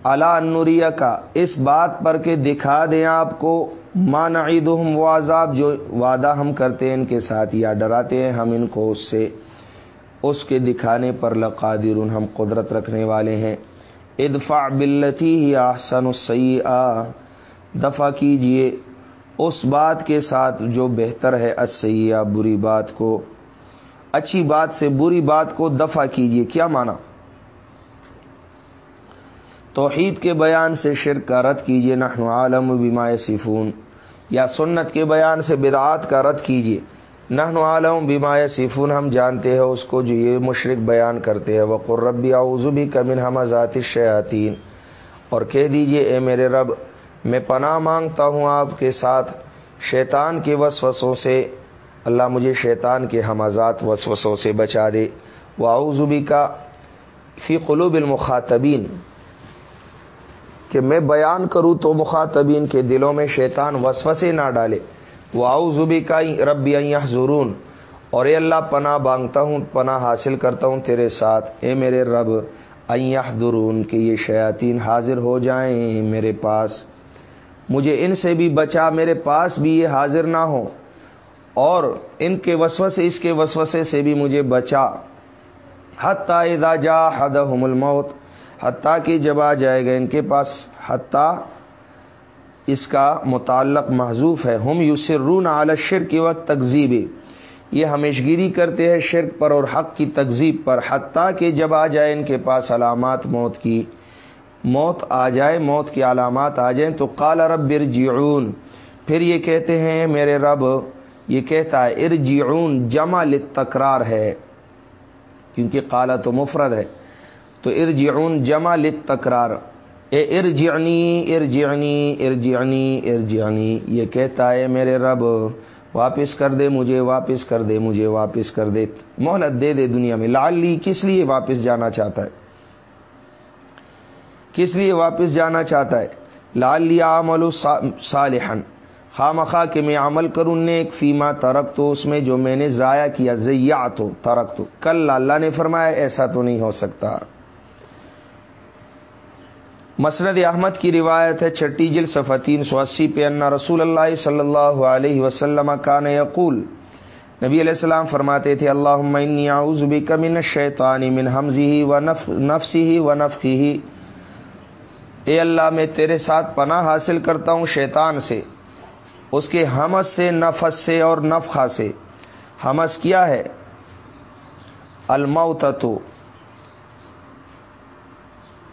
علا نوریہ کا اس بات پر کہ دکھا دیں آپ کو، ماں نعیدہم وہ عذاب جو وعدہ ہم کرتے ہیں ان کے ساتھ یا ڈراتے ہیں، ہم ان کو اس سے اس کے دکھانے پر لقادر ہم قدرت رکھنے والے ہیں۔ ادفع بلتی ہی آسن سی دفع کیجیے اس بات کے ساتھ جو بہتر ہے اسیا بری بات کو۔ اچھی بات سے بری بات کو دفع کیجیے۔ کیا مانا توحید کے بیان سے شرک کا رد کیجیے نحن عالم بیما صفون یا سنت کے بیان سے بدعات کا رد کیجیے نہن عالم بیما صفون ہم جانتے ہیں اس کو جو یہ مشرق بیان کرتے ہیں۔ وہ قربی بھی کمن ہم ذاتی شیاطین اور کہہ دیجیے، اے میرے رب، میں پناہ مانگتا ہوں آپ کے ساتھ شیطان کے وسوسوں سے۔ اللہ مجھے شیطان کے حمازات وسوسوں سے بچا دے۔ وہ بھی کا فی قلوب المخاطبین کہ میں بیان کروں تو مخاطبین کے دلوں میں شیطان وسوسے نہ ڈالے۔ واؤ زبی کا ربی ضرون اور اے اللہ، پناہ بانگتا ہوں، پناہ حاصل کرتا ہوں تیرے ساتھ۔ اے میرے رب درون کہ یہ شیاطین حاضر ہو جائیں میرے پاس۔ مجھے ان سے بھی بچا، میرے پاس بھی یہ حاضر نہ ہو۔ اور ان کے وسوسے، اس کے وسوسے سے بھی مجھے بچا۔ حتیٰ اذا جا حد الموت، حتیٰ کہ جب آ جائے گا ان کے پاس، حتیٰ اس کا متعلق محضوف ہے۔ ہم یو سرون شرک و تقزیب یہ ہمیشگیری کرتے ہیں شرک پر اور حق کی تقزیب پر، حتیٰ کہ جب آ جائے ان کے پاس علامات موت کی، موت آ جائے، موت کی علامات آ جائیں، تو کال رب ارجعون۔ پھر یہ کہتے ہیں، میرے رب، یہ کہتا ہے، ارجعون، جمع تکرار ہے۔ کیونکہ کالا تو مفرد ہے۔ تو ارجعون، جمع تکرار اے ارجعنی ارجعنی ارجعنی ارجعنی، یہ کہتا ہے میرے رب، واپس کر دے مجھے، واپس کر دے مجھے، واپس کر دے۔ مہلت دے دے دنیا میں۔ لالی کس لیے واپس جانا چاہتا ہے؟ کس لیے واپس جانا چاہتا ہے؟ لال عمل صالحن خام خواہ کہ میں عمل کروں نیک، فیما ترک تو اس میں جو میں نے ضائع کیا ضیا تو ترک تو کل اللہ نے فرمایا، ایسا تو نہیں ہو سکتا۔ مسند احمد کی روایت ہے، چھٹی جل صفحہ تین سو اسی پہ انا رسول اللہ صلی اللہ علیہ وسلم کان یقول، نبی علیہ السلام فرماتے تھے اللہ اعوذ بک من الشیطان من حمزه و نفسه و نفخه اے اللہ، میں تیرے ساتھ پناہ حاصل کرتا ہوں شیطان سے، اس کے حمس سے، نفس سے اور نفخہ سے۔ حمس کیا ہے؟ الموتتو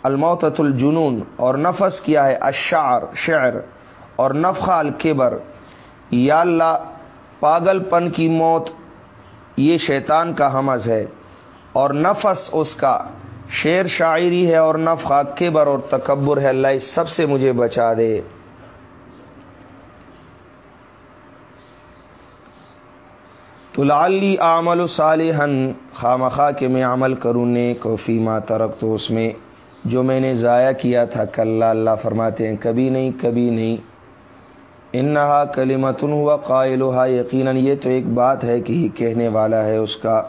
الموتت الجنون، اور نفس کیا ہے؟ اشعر شعر، اور نفخہ الکبر۔ یا اللہ، پاگل پن کی موت، یہ شیطان کا حمز ہے۔ اور نفس اس کا، شعر شاعری ہے اور نفخہ کبر اور تکبر ہے۔ اللہ اس سب سے مجھے بچا دے۔ تو لالی عمل صالحن خامخواہ کے میں عمل کروں نے کو فیما ترک تو اس میں جو میں نے ضائع کیا تھا کل اللہ فرماتے ہیں، کبھی نہیں کبھی نہیں۔ انہا کلیمتن ہوا قائل ہوا یقیناً یہ تو ایک بات ہے کہ ہی کہنے والا ہے اس کا۔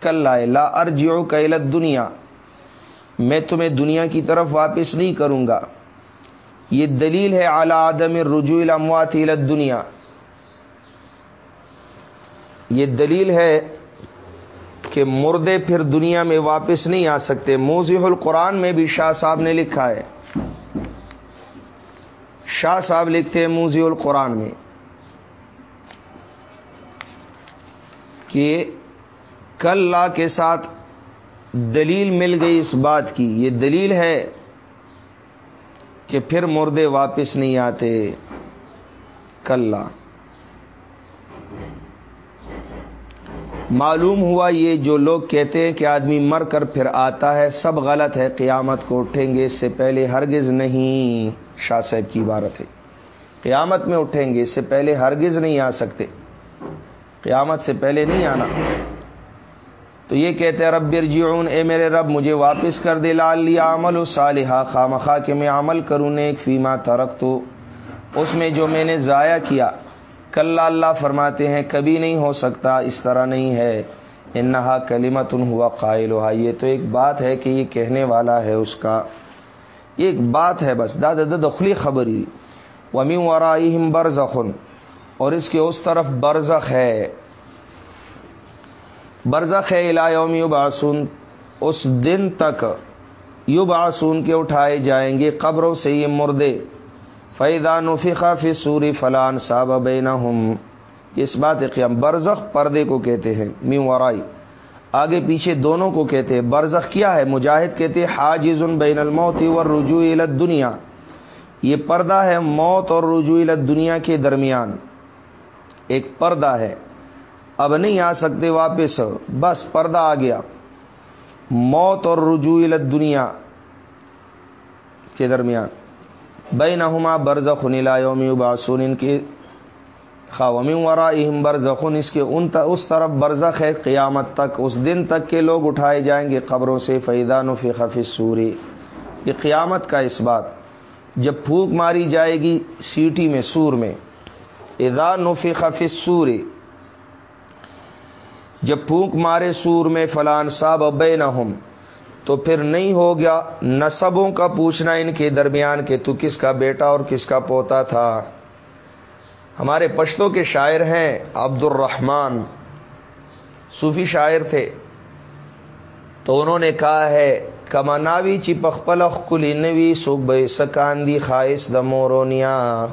کل لا ارجیو کیلت دنیا میں تمہیں دنیا کی طرف واپس نہیں کروں گا۔ یہ دلیل ہے اعلی آدم رجوع الاموات الت دنیا یہ دلیل ہے کہ مردے پھر دنیا میں واپس نہیں آ سکتے۔ موزی القرآن میں بھی شاہ صاحب نے لکھا ہے۔ شاہ صاحب لکھتے ہیں موزی القرآن میں کہ کل لا کے ساتھ دلیل مل گئی اس بات کی۔ یہ دلیل ہے کہ پھر مردے واپس نہیں آتے۔ کل لا۔ معلوم ہوا یہ جو لوگ کہتے ہیں کہ آدمی مر کر پھر آتا ہے، سب غلط ہے، قیامت کو اٹھیں گے، اس سے پہلے ہرگز نہیں۔ شاہ صاحب کی عبارت ہے۔ قیامت میں اٹھیں گے، اس سے پہلے ہرگز نہیں آ سکتے۔ قیامت سے پہلے نہیں آنا۔ تو یہ کہتے ہیں، رب ارجعون، اے میرے رب، مجھے واپس کر دے لال لیا عمل و صالحہ خواہ کہ میں عمل کروں نے فیما ترک تو اس میں جو میں نے ضائع کیا کل اللہ فرماتے ہیں، کبھی نہیں ہو سکتا، اس طرح نہیں ہے۔ انہا کلیمت ان ہوا قائل ہوا یہ تو ایک بات ہے کہ یہ کہنے والا ہے اس کا۔ یہ ایک بات ہے بس۔ داد دخلی خبری۔ ومی ورائہم برزخن اور اس کے اس طرف برزخ ہے۔ برزخ ہے الا یوم یبعثون۔ اس دن تک یبعثون کے اٹھائے جائیں گے، قبروں سے یہ مردے۔ فیدا نفیقہ فی سوری فلان صاب بینا اس بات قیام برزخ پردے کو کہتے ہیں میو ورائی۔ آگے پیچھے دونوں کو کہتے ہیں، برزخ کیا ہے؟ مجاہد کہتے ہیں، حاجز بین الموت اور رجوع دنیا یہ پردہ ہے موت اور رجوع دنیا کے درمیان۔ ایک پردہ ہے۔ اب نہیں آ سکتے واپس، بس پردہ آ گیا۔ موت اور رجوع دنیا کے درمیان۔ بے نہما برزخن یوم باسون ان کی خوامی ورا اہم برزخن اس کے ان اس طرف برزخ ہے قیامت تک، اس دن تک کے لوگ اٹھائے جائیں گے قبروں سے فیدان و فقف سوری یہ قیامت کا اس بات، جب پھونک ماری جائے گی سیٹی میں، سور میں۔ ایدان و فقف سوری جب پھونک مارے سور میں فلان صاحب بے نہ تو پھر نہیں ہو گیا۔ نصبوں کا پوچھنا ان کے درمیان کہ تو کس کا بیٹا اور کس کا پوتا تھا۔ ہمارے پشتوں کے شاعر ہیں عبد الرحمان صوفی شاعر تھے۔ تو انہوں نے کہا ہے، کماناوی چپخ پلخ کلی نوی سکھ بے سکاندی خواہش د مورونیا۔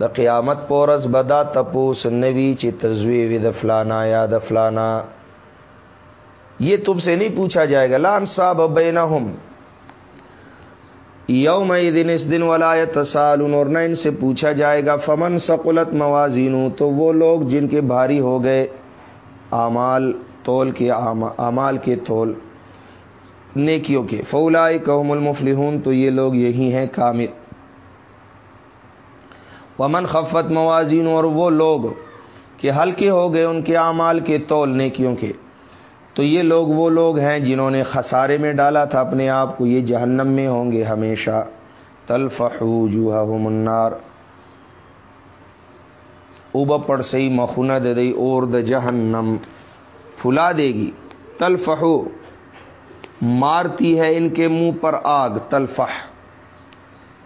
د قیامت پورس بدا تپوس نوی چی تزوی د فلانا یا د فلانا۔ یہ تم سے نہیں پوچھا جائے گا لان صاحب بینہم یوم دن اس دن ولایت سالن اور نہ ان سے پوچھا جائے گا، فمن سقلت موازین تو وہ لوگ جن کے بھاری ہو گئے، اعمال، تول کے اعمال کے تول، نیکیوں کے۔ فولائے قوم المفلحون، تو یہ لوگ یہی ہیں، کامل۔ ومن خفت موازین اور وہ لوگ کہ ہلکے ہو گئے ان کے اعمال کے تول، نیکیوں کے۔ تو یہ لوگ وہ لوگ ہیں جنہوں نے خسارے میں ڈالا تھا اپنے آپ کو، یہ جہنم میں ہوں گے ہمیشہ۔ تلفحو جوہا منار اوبا پڑ سی مخند دئی اور د جہنم۔ پھلا دے گی۔ تلفحو۔ مارتی ہے ان کے منہ پر آگ۔ تلفح۔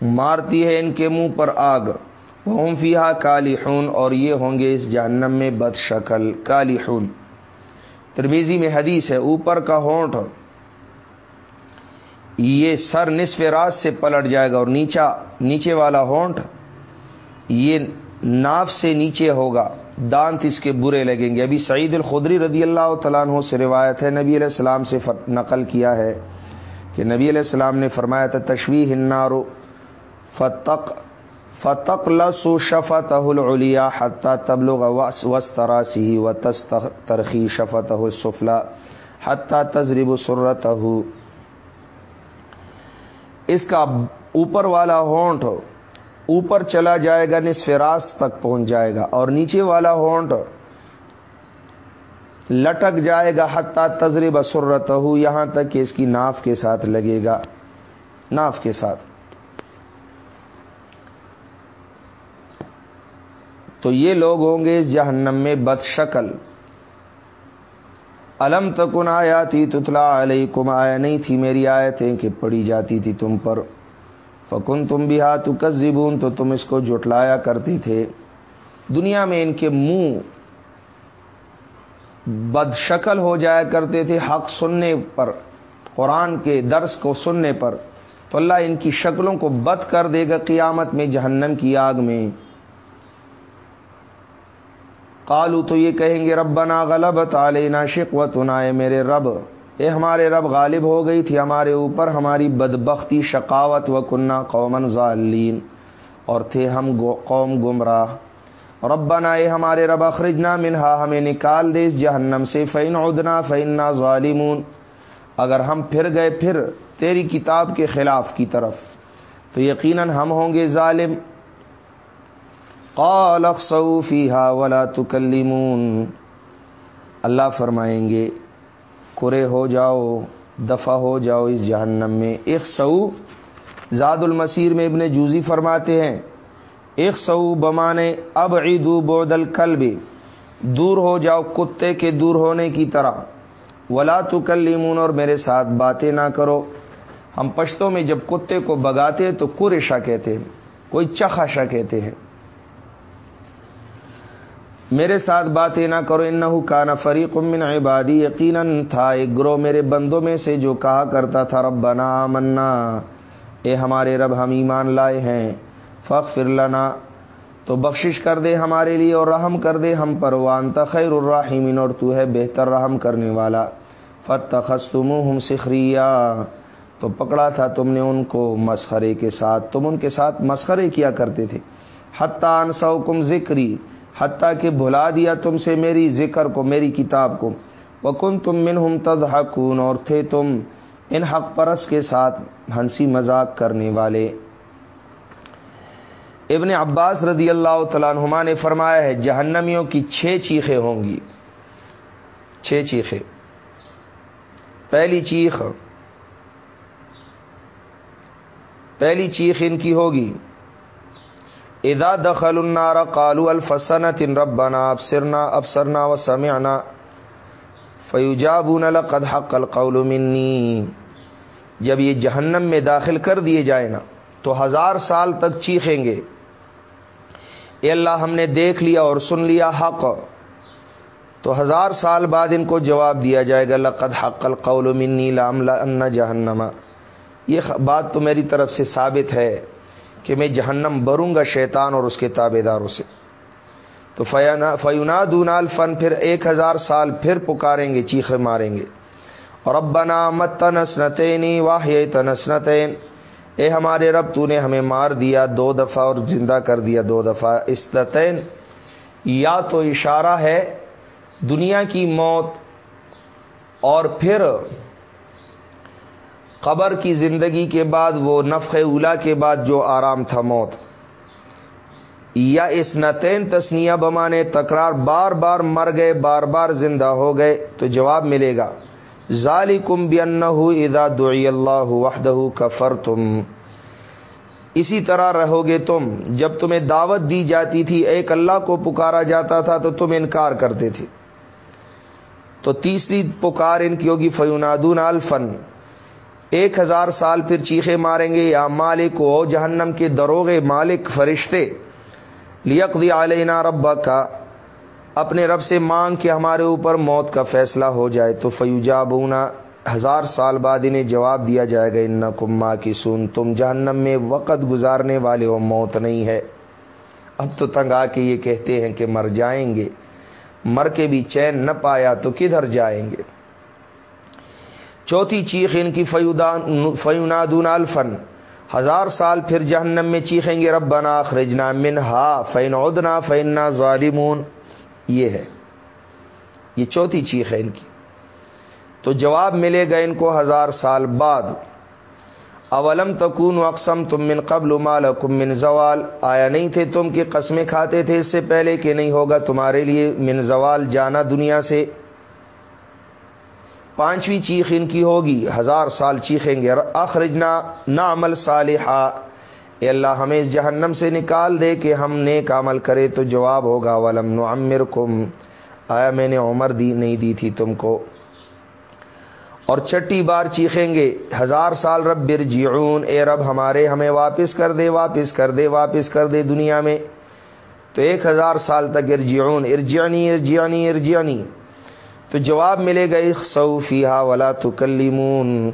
مارتی ہے ان کے منہ پر آگ۔ وہ فیحا کالی اور یہ ہوں گے اس جہنم میں بد شکل۔ کالی ترمیزی میں حدیث ہے، اوپر کا ہونٹ۔ یہ سر نصف راز سے پلٹ جائے گا اور نیچا، نیچے والا ہونٹ، یہ ناف سے نیچے ہوگا۔ دانت اس کے برے لگیں گے۔ ابھی سعید الخدری رضی اللہ تعالیٰ عنہ سے روایت ہے، نبی علیہ السلام سے نقل کیا ہے کہ نبی علیہ السلام نے فرمایا تھا، تشویح ہنارو فتق فتق لسو شفت العلیا حتیٰ تبلغ وس تراسی و تس ترخی شفت سفلا حتیٰ تجرب سرت اس کا اوپر والا ہونٹ اوپر چلا جائے گا، نصف راس تک پہنچ جائے گا، اور نیچے والا ہونٹ لٹک جائے گا حتیٰ تجرب سرت یہاں تک کہ اس کی ناف کے ساتھ لگے گا، ناف کے ساتھ۔ تو یہ لوگ ہوں گے جہنم میں بد شکل الم تکن آیا تھی تتلا علیہ کم آیا نہیں تھی میری آیتیں کہ پڑی جاتی تھی تم پر۔ فکن تم بھی ہاتھ کزبون تو تم اس کو جٹلایا کرتے تھے۔ دنیا میں ان کے منہ بد شکل ہو جایا کرتے تھے حق سننے پر، قرآن کے درس کو سننے پر۔ تو اللہ ان کی شکلوں کو بد کر دے گا قیامت میں جہنم کی آگ میں۔ قالو تو یہ کہیں گے، ربنا غلبت علینا شکوت میرے رب، اے ہمارے رب غالب ہو گئی تھی ہمارے اوپر ہماری بدبختی، شقاوت و کنہ قومن ظالین۔ اور تھے ہم قوم گمراہ۔ ربنا، اے ہمارے رب، اخرجنا منہا، ہمیں نکال دے اس جہنم سے فین عدنا فیننا ظالمون۔ اگر ہم پھر گئے، پھر تیری کتاب کے خلاف کی طرف۔ تو یقیناً ہم ہوں گے ظالم۔ قال اخسو فیہا ولا تکلیمون اللہ فرمائیں گے، کرے ہو جاؤ، دفع ہو جاؤ اس جہنم میں۔ ایک زاد المسیر میں ابن جوزی فرماتے ہیں ایک بمانے اب عیدو بودل کل بھی دور ہو جاؤ کتے کے دور ہونے کی طرح۔ ولا تو اور میرے ساتھ باتیں نہ کرو۔ ہم پشتوں میں جب کتے کو بگاتے تو کرشا کہتے ہیں، کوئی چخاشا کہتے ہیں۔ میرے ساتھ باتیں نہ کرو ان کا فریق من عبادی یقیناً تھا۔ ایک گروہ میرے بندوں میں سے جو کہا کرتا تھا رب بنا منا اے ہمارے رب، ہم ایمان لائے ہیں۔ فخ فرلنا تو بخشش کر دے ہمارے لیے اور رحم کر دے ہم پر۔ وان خیر الرحیمین، اور تو ہے بہتر رحم کرنے والا۔ فت ہم سخریا۔ تو پکڑا تھا تم نے ان کو مسخرے کے ساتھ۔ تم ان کے ساتھ مسخرے کیا کرتے تھے۔ حتان سو کم ذکری۔ حتیٰ کہ بھلا دیا تم سے میری ذکر کو، میری کتاب کو۔ وکن تم من ہم تد اور تھے تم ان حق پرس کے ساتھ ہنسی مذاق کرنے والے۔ ابن عباس رضی اللہ تعالیٰ عنہما نے فرمایا ہے، جہنمیوں کی چھ چیخیں ہوں گی۔ چھ چیخیں۔ پہلی چیخ پہلی چیخ ان کی ہوگی۔ ادا دخل النار قالو الفسنت ان ربنا ابصرنا ابصرنا و سمعنا فیوجابون لقد حق القول منی. جب یہ جہنم میں داخل کر دیے جائے نا، تو ہزار سال تک چیخیں گے۔ اے اللہ، ہم نے دیکھ لیا اور سن لیا حق۔ تو ہزار سال بعد ان کو جواب دیا جائے گا، لقد حق القول منی لام ان جہنما یہ بات تو میری طرف سے ثابت ہے۔ کہ میں جہنم بروں گا شیطان اور اس کے تابے داروں سے۔ تو فیونا دونال فن پھر ایک ہزار سال پھر پکاریں گے چیخے ماریں گے۔ اور ابنا مت تنسنتینی واہ تنسنتین اے ہمارے رب، تو نے ہمیں مار دیا دو دفعہ اور زندہ کر دیا دو دفعہ۔ استطین یا تو اشارہ ہے دنیا کی موت اور پھر قبر کی زندگی کے بعد، وہ نفق اولا کے بعد جو آرام تھا موت۔ یا اس نتین تسنیہ بمانے تکرار بار بار مر گئے، بار بار زندہ ہو گئے، تو جواب ملے گا۔ ظالی کم ادا دعی اللہ وحدہ کفر تم اسی طرح رہو گے تم۔ جب تمہیں دعوت دی جاتی تھی، ایک اللہ کو پکارا جاتا تھا، تو تم انکار کرتے تھے۔ تو تیسری پکار ان کی ہوگی، فیونادون الفن۔ ایک ہزار سال پھر چیخے ماریں گے، یا مالک ہو جہنم کے دروغے مالک، فرشتے لیکدی علینا رب کا اپنے رب سے مانگ کے ہمارے اوپر موت کا فیصلہ ہو جائے، تو فیوجا بونا ہزار سال بعد انہیں جواب دیا جائے گا ان کما کی سن تم جہنم میں وقت گزارنے والے ہو، موت نہیں ہے۔ اب تو تنگ آ کے یہ کہتے ہیں کہ مر جائیں گے، مر کے بھی چین نہ پایا تو کدھر جائیں گے؟ چوتھی چیخ ان کی فیودان فیونادون الفن۔ ہزار سال پھر جہنم میں چیخیں گے رب بنا خرجنا من ہا فین ادنا فینا ظالمون یہ ہے۔ یہ چوتھی چیخ ہے ان کی۔ تو جواب ملے گا ان کو ہزار سال بعد۔ اولم تکون اقسم تم من قبل مال من زوال۔ آیا نہیں تھے تم کہ قسمیں کھاتے تھے اس سے پہلے کہ نہیں ہوگا تمہارے لیے من زوال جانا دنیا سے؟ پانچویں چیخ ان کی ہوگی، ہزار سال چیخیں گے، اخرجنا نہ عمل صالحہ اے اللہ، ہمیں اس جہنم سے نکال دے کہ ہم نیک عمل کرے تو جواب ہوگا، ولم نعمر کم آیا میں نے عمر دی نہیں دی تھی تم کو؟ اور چھٹی بار چیخیں گے، ہزار سال رب برجعون اے رب، ہمارے ہمیں واپس کر دے، واپس کر دے، واپس کر دے دنیا میں۔ تو ایک ہزار سال تک ارجعون، ارجعنی ارجعنی ارجعنی۔ تو جواب ملے گا سعفیہ ولا تو کلیمون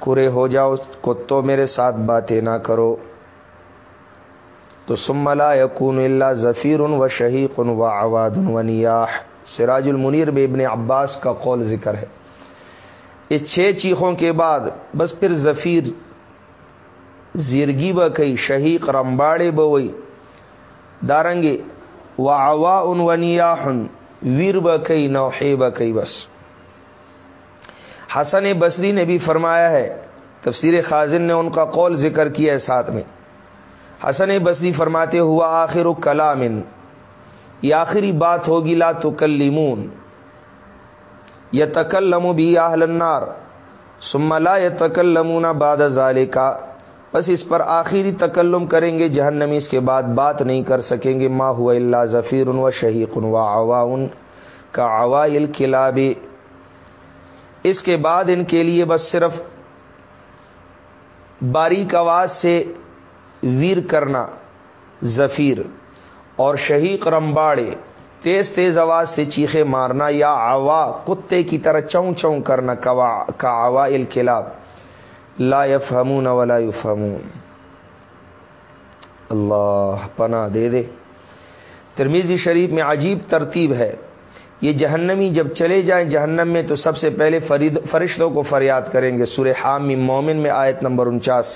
کرے ہو جاؤ، کتوں میرے ساتھ باتیں نہ کرو۔ تو سملا یقون اللہ ظفیر و شہیق و آواد و نیاح۔ سراج المنیر میں ابن عباس کا قول ذکر ہے۔ اس چھ چیخوں کے بعد بس پھر ظفیر زیرگی بکئی شہیق رمباڑے بوئی دارنگے، و آوا ان ونیاحن ویر بکئی نوحے بکئی بس۔ حسن بصری نے بھی فرمایا ہے، تفسیر خازن نے ان کا قول ذکر کیا ہے ساتھ میں۔ حسن بصری فرماتے، ہوا آخر کلام یہ آخری بات ہوگی، لا تکلیمون یہ تکلم بھی آہل النار، ثم لا یہ تکلمون بعد ذالکا۔ بس اس پر آخری تکلم کریں گے جہنمی اس کے بعد بات نہیں کر سکیں گے۔ ما ہوا اللہ ظفیر و شہیق و عواون کا اوائل کلاب اس کے بعد ان کے لیے بس صرف باریک آواز سے ویر کرنا، ظفیر اور شہیق رمباڑے، تیز تیز آواز سے چیخے مارنا یا آوا کتے کی طرح چون چون کرنا کا آوا کلاب لا یفہمون ولا یفہمون اللہ پناہ دے دے. ترمیزی شریف میں عجیب ترتیب ہے. یہ جہنمی جب چلے جائیں جہنم میں تو سب سے پہلے فرید فرشتوں کو فریاد کریں گے. سورہ حامی مومن میں آیت نمبر انچاس.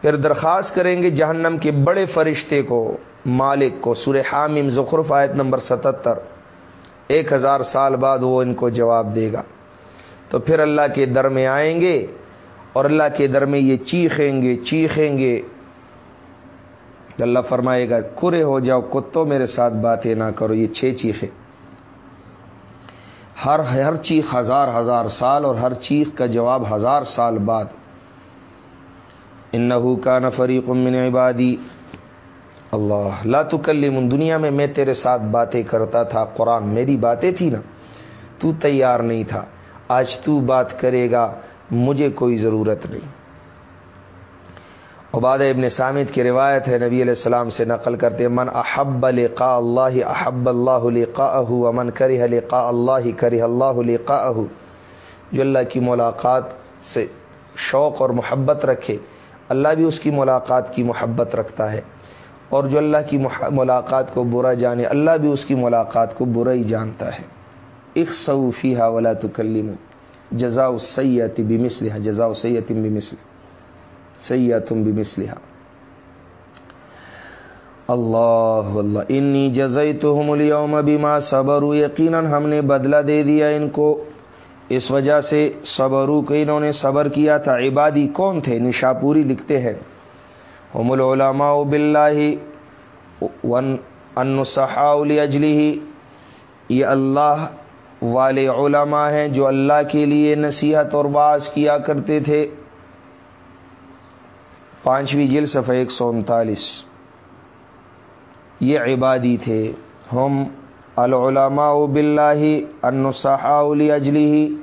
پھر درخواست کریں گے جہنم کے بڑے فرشتے کو، مالک کو. سورہ حامیم زخرف آیت نمبر ستتر. ایک ہزار سال بعد وہ ان کو جواب دے گا. تو پھر اللہ کے در میں آئیں گے اور اللہ کے در میں یہ چیخیں گے چیخیں گے۔ اللہ فرمائے گا کرے ہو جاؤ، کتوں میرے ساتھ باتیں نہ کرو، یہ چھ چیخیں۔ ہر ہر چیخ ہزار ہزار سال اور ہر چیخ کا جواب ہزار سال بعد۔ ان کا نفری قمن عبادی۔ اللہ، لا تکلم دنیا میں میں تیرے ساتھ باتیں کرتا تھا، قرآن میری باتیں تھی نا۔ تو تیار نہیں تھا۔ آج تو بات کرے گا، مجھے کوئی ضرورت نہیں۔ عباد ابن سامد کی روایت ہے، نبی علیہ السلام سے نقل کرتے من احب لقاء اللہ، احب اللہ لقاءه ومن کرہ لقاء اللہ کرہ اللہ لقاءه جو اللہ کی ملاقات سے شوق اور محبت رکھے، اللہ بھی اس کی ملاقات کی محبت رکھتا ہے۔ اور جو اللہ کی ملاقات کو برا جانے، اللہ بھی اس کی ملاقات کو برا ہی جانتا ہے۔ اک صوفی ولا تکلم جزا سید بھی مسلح جزا سید بھی مسل سیاتم بھی اللہ اللہ، انی جزئی تو ہم اليوم بما صبر یقیناً ہم نے بدلہ دے دیا ان کو. اس وجہ سے صبرو کہ انہوں نے صبر کیا تھا. عبادی کون تھے؟ نشاپوری لکھتے ہیں. ہم العلماء بلّہ ون انصحاء اجلی یہ اللہ والے علماء ہیں جو اللہ کے لیے نصیحت اور باز کیا کرتے تھے۔ پانچویں جل صفحہ ایک سو انتالیس۔ یہ عبادی تھے۔ ہم العلماء بلّہ انصحاء اجلی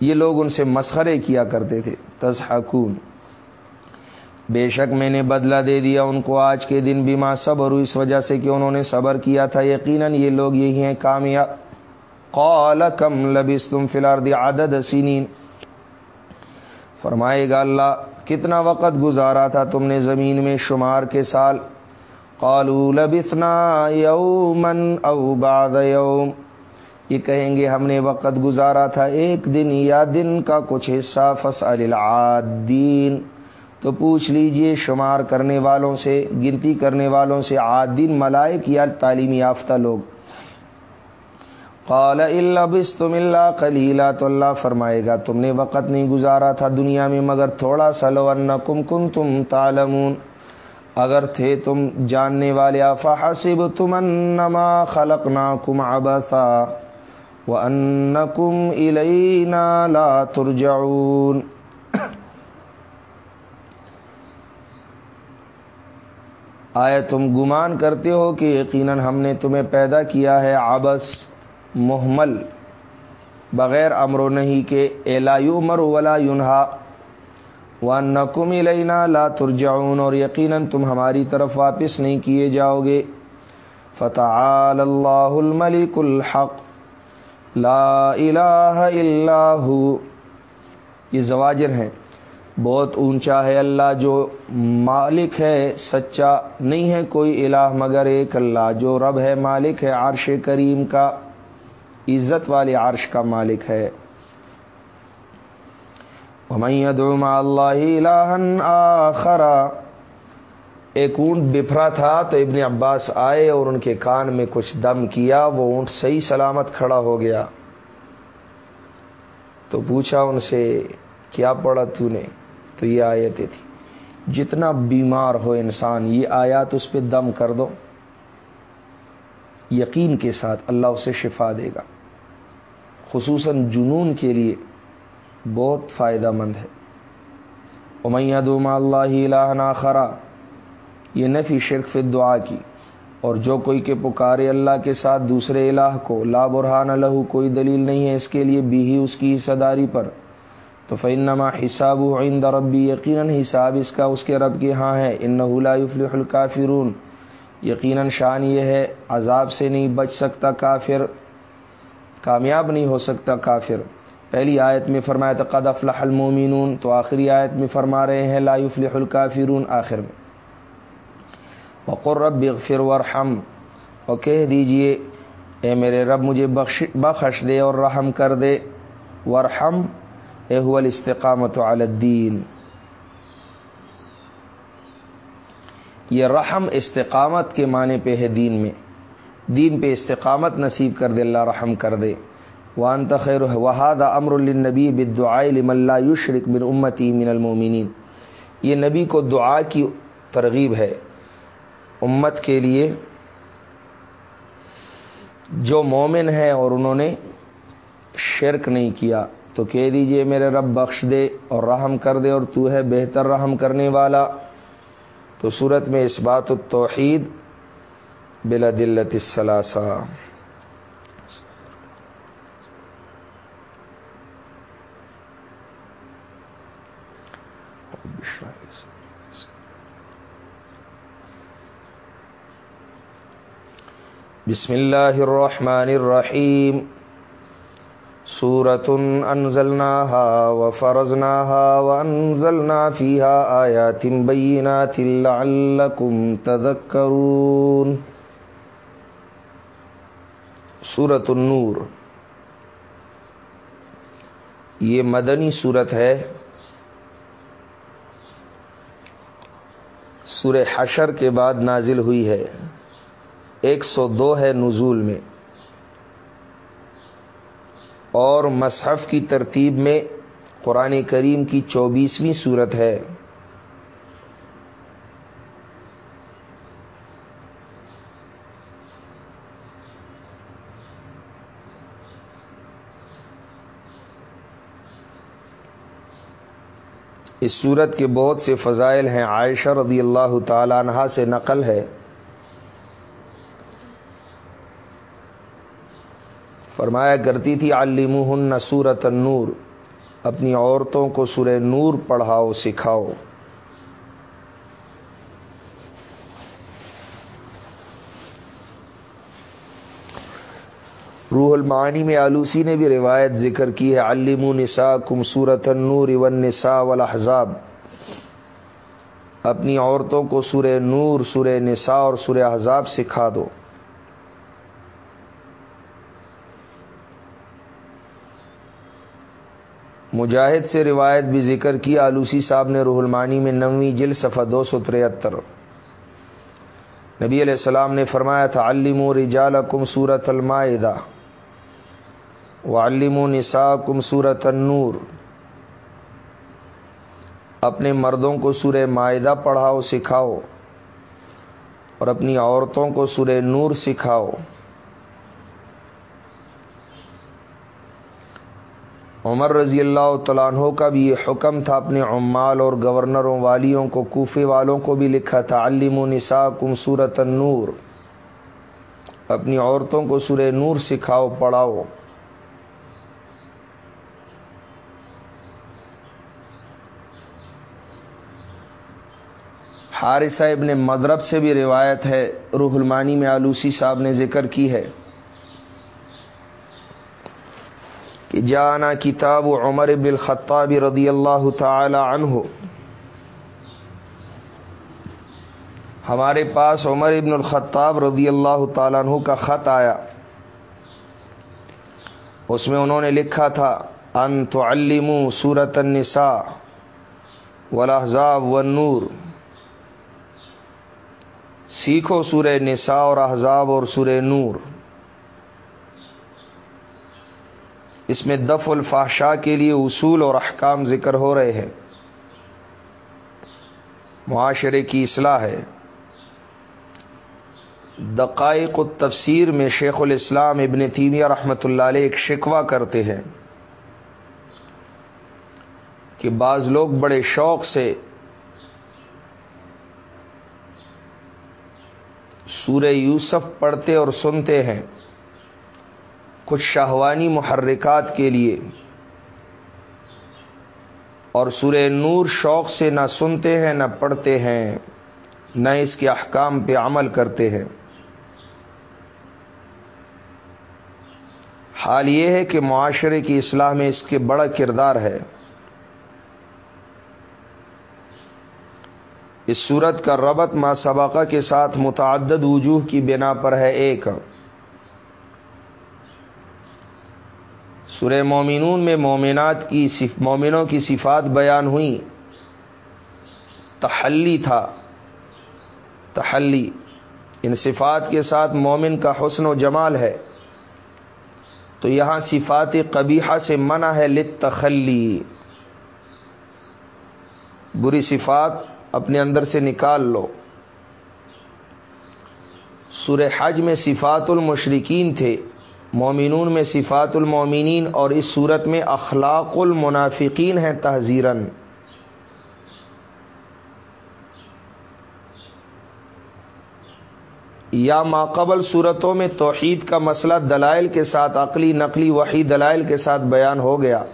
یہ لوگ ان سے مسخرے کیا کرتے تھے۔ تزحکون بے شک میں نے بدلہ دے دیا ان کو آج کے دن بھی ماں صبر اس وجہ سے کہ انہوں نے صبر کیا تھا۔ یقیناً یہ لوگ یہی ہیں، کامیاب۔ قال کم لبس تم فی عدد سنین۔ فرمائے گا اللہ، کتنا وقت گزارا تھا تم نے زمین میں شمار کے سال؟ قالوا لبثنا یومن او بعد یوم۔ یہ کہیں گے، ہم نے وقت گزارا تھا ایک دن یا دن کا کچھ حصہ فص العادین۔ تو پوچھ لیجیے شمار کرنے والوں سے گنتی کرنے والوں سے عادین ملائک یا تعلیمی یافتہ لوگ؟ قال اللہ تم اللہ کلیلہ تو اللہ فرمائے گا، تم نے وقت نہیں گزارا تھا دنیا میں، مگر تھوڑا سا لو ان کم کن تم تالمون اگر تھے تم جاننے والے فحسب تم انما خلق نا کم ابسا و ان کم لا ترجعون۔ آئے تم گمان کرتے ہو کہ یقیناً ہم نے تمہیں پیدا کیا ہے آبس محمل، بغیر امر و نہیں کہ الا مر ولا یونہا و نقم لینا لا ترجعون، اور یقیناً تم ہماری طرف واپس نہیں کیے جاؤ گے۔ فتح اللہ الملک الحق، لا الہ الا ہو۔ یہ زواجر ہیں۔ بہت اونچا ہے اللہ، جو مالک ہے، سچا نہیں ہے کوئی الہ، مگر ایک اللہ۔ جو رب ہے، مالک ہے، عرش کریم کا، عزت والے عرش کا مالک ہے۔ اللہ آخرا ایک اونٹ بفرا تھا تو ابن عباس آئے اور ان کے کان میں کچھ دم کیا، وہ اونٹ صحیح سلامت کھڑا ہو گیا۔ تو پوچھا ان سے، کیا پڑا تو نے؟ تو یہ آیتیں تھی جتنا بیمار ہو انسان، یہ آیات اس پہ دم کر دو۔ یقین کے ساتھ اللہ اسے شفا دے گا۔ خصوصاً جنون کے لیے بہت فائدہ مند ہے۔ امیہ دوما اللہ الہ خرا یہ نفی شرک فی دعا کی۔ اور جو کوئی کہ پکارے اللہ کے ساتھ دوسرے الہ کو، لا برہان لہو کوئی دلیل نہیں ہے اس کے لیے، بھی ہی اس کی حصہ داری پر۔ تو فنما حساب عند ربی یقیناً حساب اس کا اس کے رب کے ہاں ہے۔ ان لا يفلح الكافرون۔ یقیناً شان یہ ہے، عذاب سے نہیں بچ سکتا کافر، کامیاب نہیں ہو سکتا کافر۔ پہلی آیت میں فرمایا تھا قد افلح المومنون تو آخری آیت میں فرما رہے ہیں، لا يفلح الكافرون آخر میں۔ وقر رب اغفر ورحم اور کہہ دیجیے، اے میرے رب، مجھے بخش بخش دے اور رحم کر دے۔ ورحم استقامت الدین۔ یہ رحم استقامت کے معنی پہ ہے دین میں۔ دین پہ استقامت نصیب کر دے، اللہ رحم کر دے۔ وان تخیر وحاد امر النبی بدعائے ملا یشرق بن امتی من المومنین یہ نبی کو دعا کی ترغیب ہے۔ امت کے لیے جو مومن ہے اور انہوں نے شرک نہیں کیا۔ تو کہہ دیجیے میرے رب بخش دے اور رحم کر دے اور تو ہے بہتر رحم کرنے والا۔ تو صورت میں اس بات التوحید بلا دلت السلاسا بسم اللہ الرحمن الرحیم۔ سورت انزلناها وفرزناها وانزلنا فيها آيات بينات لعلكم تذكرون. سورت النور. یہ مدنی صورت ہے. سورہ حشر کے بعد نازل ہوئی ہے. ایک سو دو ہے نزول میں. اور مصحف کی ترتیب میں قرآن کریم کی چوبیسویں صورت ہے۔ اس صورت کے بہت سے فضائل ہیں، عائشہ رضی اللہ تعالی عنہ سے نقل ہے۔ فرمایا کرتی تھی علمہن سورت النور. اپنی عورتوں کو سورہ نور پڑھاؤ، سکھاؤ۔ روح المعانی میں آلوسی نے بھی روایت ذکر کی ہے علم نسا کم سورت النور ون نسا والاحزاب اپنی عورتوں کو سورہ نور، سورہ نساء اور سورہ احزاب سکھا دو۔ مجاہد سے روایت بھی ذکر کی، آلوسی صاحب نے روح المانی میں نویں جل صفحہ دو سو تریہتر نبی علیہ السلام نے فرمایا تھا علم و رجال کم سورت المائدہ و علم و نسا کم سورت النور۔ اپنے مردوں کو سورہ معاہدہ پڑھاؤ، سکھاؤ، اور اپنی عورتوں کو سورہ نور سکھاؤ۔ عمر رضی اللہ تعالیٰ عنہ کا بھی یہ حکم تھا، اپنے عمال اور گورنروں والیوں کو، کوفے والوں کو بھی لکھا تھا علم و نسا کم سورت النور۔ اپنی عورتوں کو سورہ نور سکھاؤ، پڑھاؤ۔ حارث صاحب نے مدرب سے بھی روایت ہے، روح المانی میں آلوسی صاحب نے ذکر کی ہے۔ کہ جانا کتاب عمر ابن الخطاب رضی اللہ تعالی عنہ۔ ہمارے پاس عمر ابن الخطاب رضی اللہ تعالیٰ عنہ کا خط آیا۔ اس میں انہوں نے لکھا تھا، ان تعلم سورت النساء والاحزاب والنور۔ سیکھو سورہ نساء اور احزاب اور سورہ نور۔ اس میں دف الفاشا کے لیے اصول اور احکام ذکر ہو رہے ہیں۔ معاشرے کی اصلاح ہے۔ دقائق التفسیر میں شیخ الاسلام ابن تیمیہ رحمۃ اللہ علیہ ایک شکوہ کرتے ہیں کہ بعض لوگ بڑے شوق سے سورہ یوسف پڑھتے اور سنتے ہیں۔ کچھ شاہوانی محرکات کے لیے اور سورہ نور شوق سے نہ سنتے ہیں، نہ پڑھتے ہیں، نہ اس کے احکام پہ عمل کرتے ہیں۔ حال یہ ہے کہ معاشرے کی اصلاح میں اس کے بڑا کردار ہے۔ اس صورت کا ربط ما سبقہ کے ساتھ متعدد وجوہ کی بنا پر ہے۔ ایک سورہ مومنون میں مومنات کی مومنوں کی صفات بیان ہوئی۔ تحلی تھا۔ تحلی۔ ان صفات کے ساتھ مومن کا حسن و جمال ہے۔ تو یہاں صفات قبیحہ سے منع ہے لت تخلی بری صفات اپنے اندر سے نکال لو۔ سورہ حج میں صفات المشرقین تھے۔ مومنون میں صفات المومنین اور اس صورت میں اخلاق المنافقین ہیں تحزیرن یا ماقبل صورتوں میں توحید کا مسئلہ دلائل کے ساتھ عقلی، نقلی، وحی دلائل کے ساتھ بیان ہو گیا۔